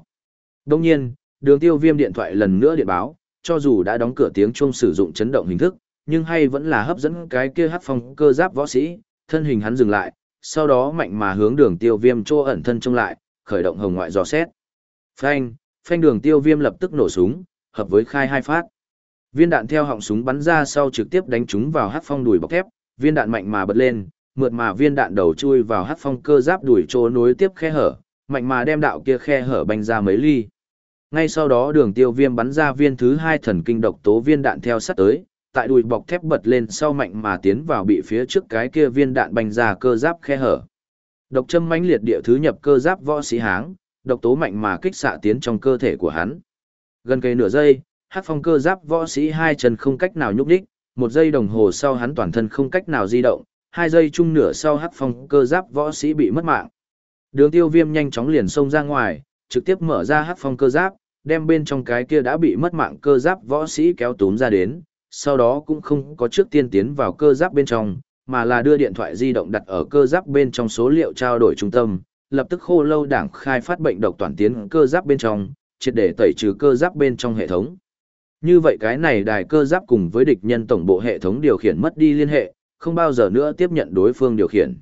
Speaker 1: Đông nhiên, đường tiêu viêm điện thoại lần nữa điện báo, cho dù đã đóng cửa tiếng chuông sử dụng chấn động hình thức, nhưng hay vẫn là hấp dẫn cái kia hát phong cơ giáp võ sĩ, thân hình hắn dừng lại, sau đó mạnh mà hướng đường tiêu viêm trô ẩn thân trông lại, khởi động hồng ngoại dò xét. Phanh, phanh đường tiêu viêm lập tức nổ súng, hợp với khai hai phát. Viên đạn theo họng súng bắn ra sau trực tiếp đánh trúng vào hát phong đùi bọc thép, viên đạn mạnh mà bật lên, mượt mà viên đạn đầu chui vào hát phong cơ giáp đùi trô nối tiếp khe hở, mạnh mà đem đạo kia khe hở banh ra mấy ly. Ngay sau đó đường tiêu viêm bắn ra viên thứ hai thần kinh độc tố viên đạn theo sát tới, tại đùi bọc thép bật lên sau mạnh mà tiến vào bị phía trước cái kia viên đạn banh ra cơ giáp khe hở. Độc châm mãnh liệt địa thứ nhập cơ giáp võ sĩ háng, độc tố mạnh mà kích xạ tiến trong cơ thể của hắn. Gần cây nửa giây, hát phong cơ giáp võ sĩ hai chân không cách nào nhúc đích, một giây đồng hồ sau hắn toàn thân không cách nào di động, hai giây chung nửa sau hát phong cơ giáp võ sĩ bị mất mạng. Đường tiêu viêm nhanh chóng liền xông ra ngoài, trực tiếp mở ra hắc phong cơ giáp, đem bên trong cái kia đã bị mất mạng cơ giáp võ sĩ kéo túm ra đến, sau đó cũng không có trước tiên tiến vào cơ giáp bên trong, mà là đưa điện thoại di động đặt ở cơ giáp bên trong số liệu trao đổi trung tâm, lập tức khô lâu đảng khai phát bệnh độc toàn tiến cơ giáp bên trong, triệt để tẩy trừ cơ giáp bên trong hệ thống. Như vậy cái này đài cơ giáp cùng với địch nhân tổng bộ hệ thống điều khiển mất đi liên hệ, không bao giờ nữa tiếp nhận đối phương điều khiển.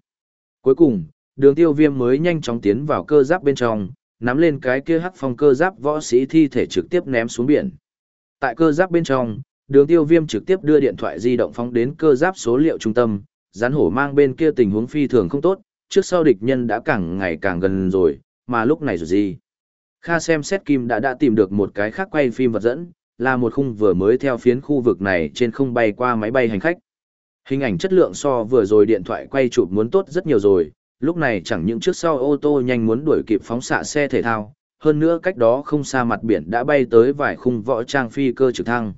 Speaker 1: Cuối cùng, đường tiêu viêm mới nhanh chóng tiến vào cơ giáp bên trong, nắm lên cái kia hắc phong cơ giáp võ sĩ thi thể trực tiếp ném xuống biển. Tại cơ giáp bên trong, đường tiêu viêm trực tiếp đưa điện thoại di động phóng đến cơ giáp số liệu trung tâm, rắn hổ mang bên kia tình huống phi thường không tốt, trước sau địch nhân đã càng ngày càng gần rồi, mà lúc này rồi gì. Kha xem xét kim đã đã tìm được một cái khác quay phim vật dẫn, là một khung vừa mới theo phiến khu vực này trên không bay qua máy bay hành khách. Hình ảnh chất lượng so vừa rồi điện thoại quay chụp muốn tốt rất nhiều rồi, lúc này chẳng những trước sau ô tô nhanh muốn đuổi kịp phóng xạ xe thể thao, hơn nữa cách đó không xa mặt biển đã bay tới vài khung võ trang phi cơ trực thăng.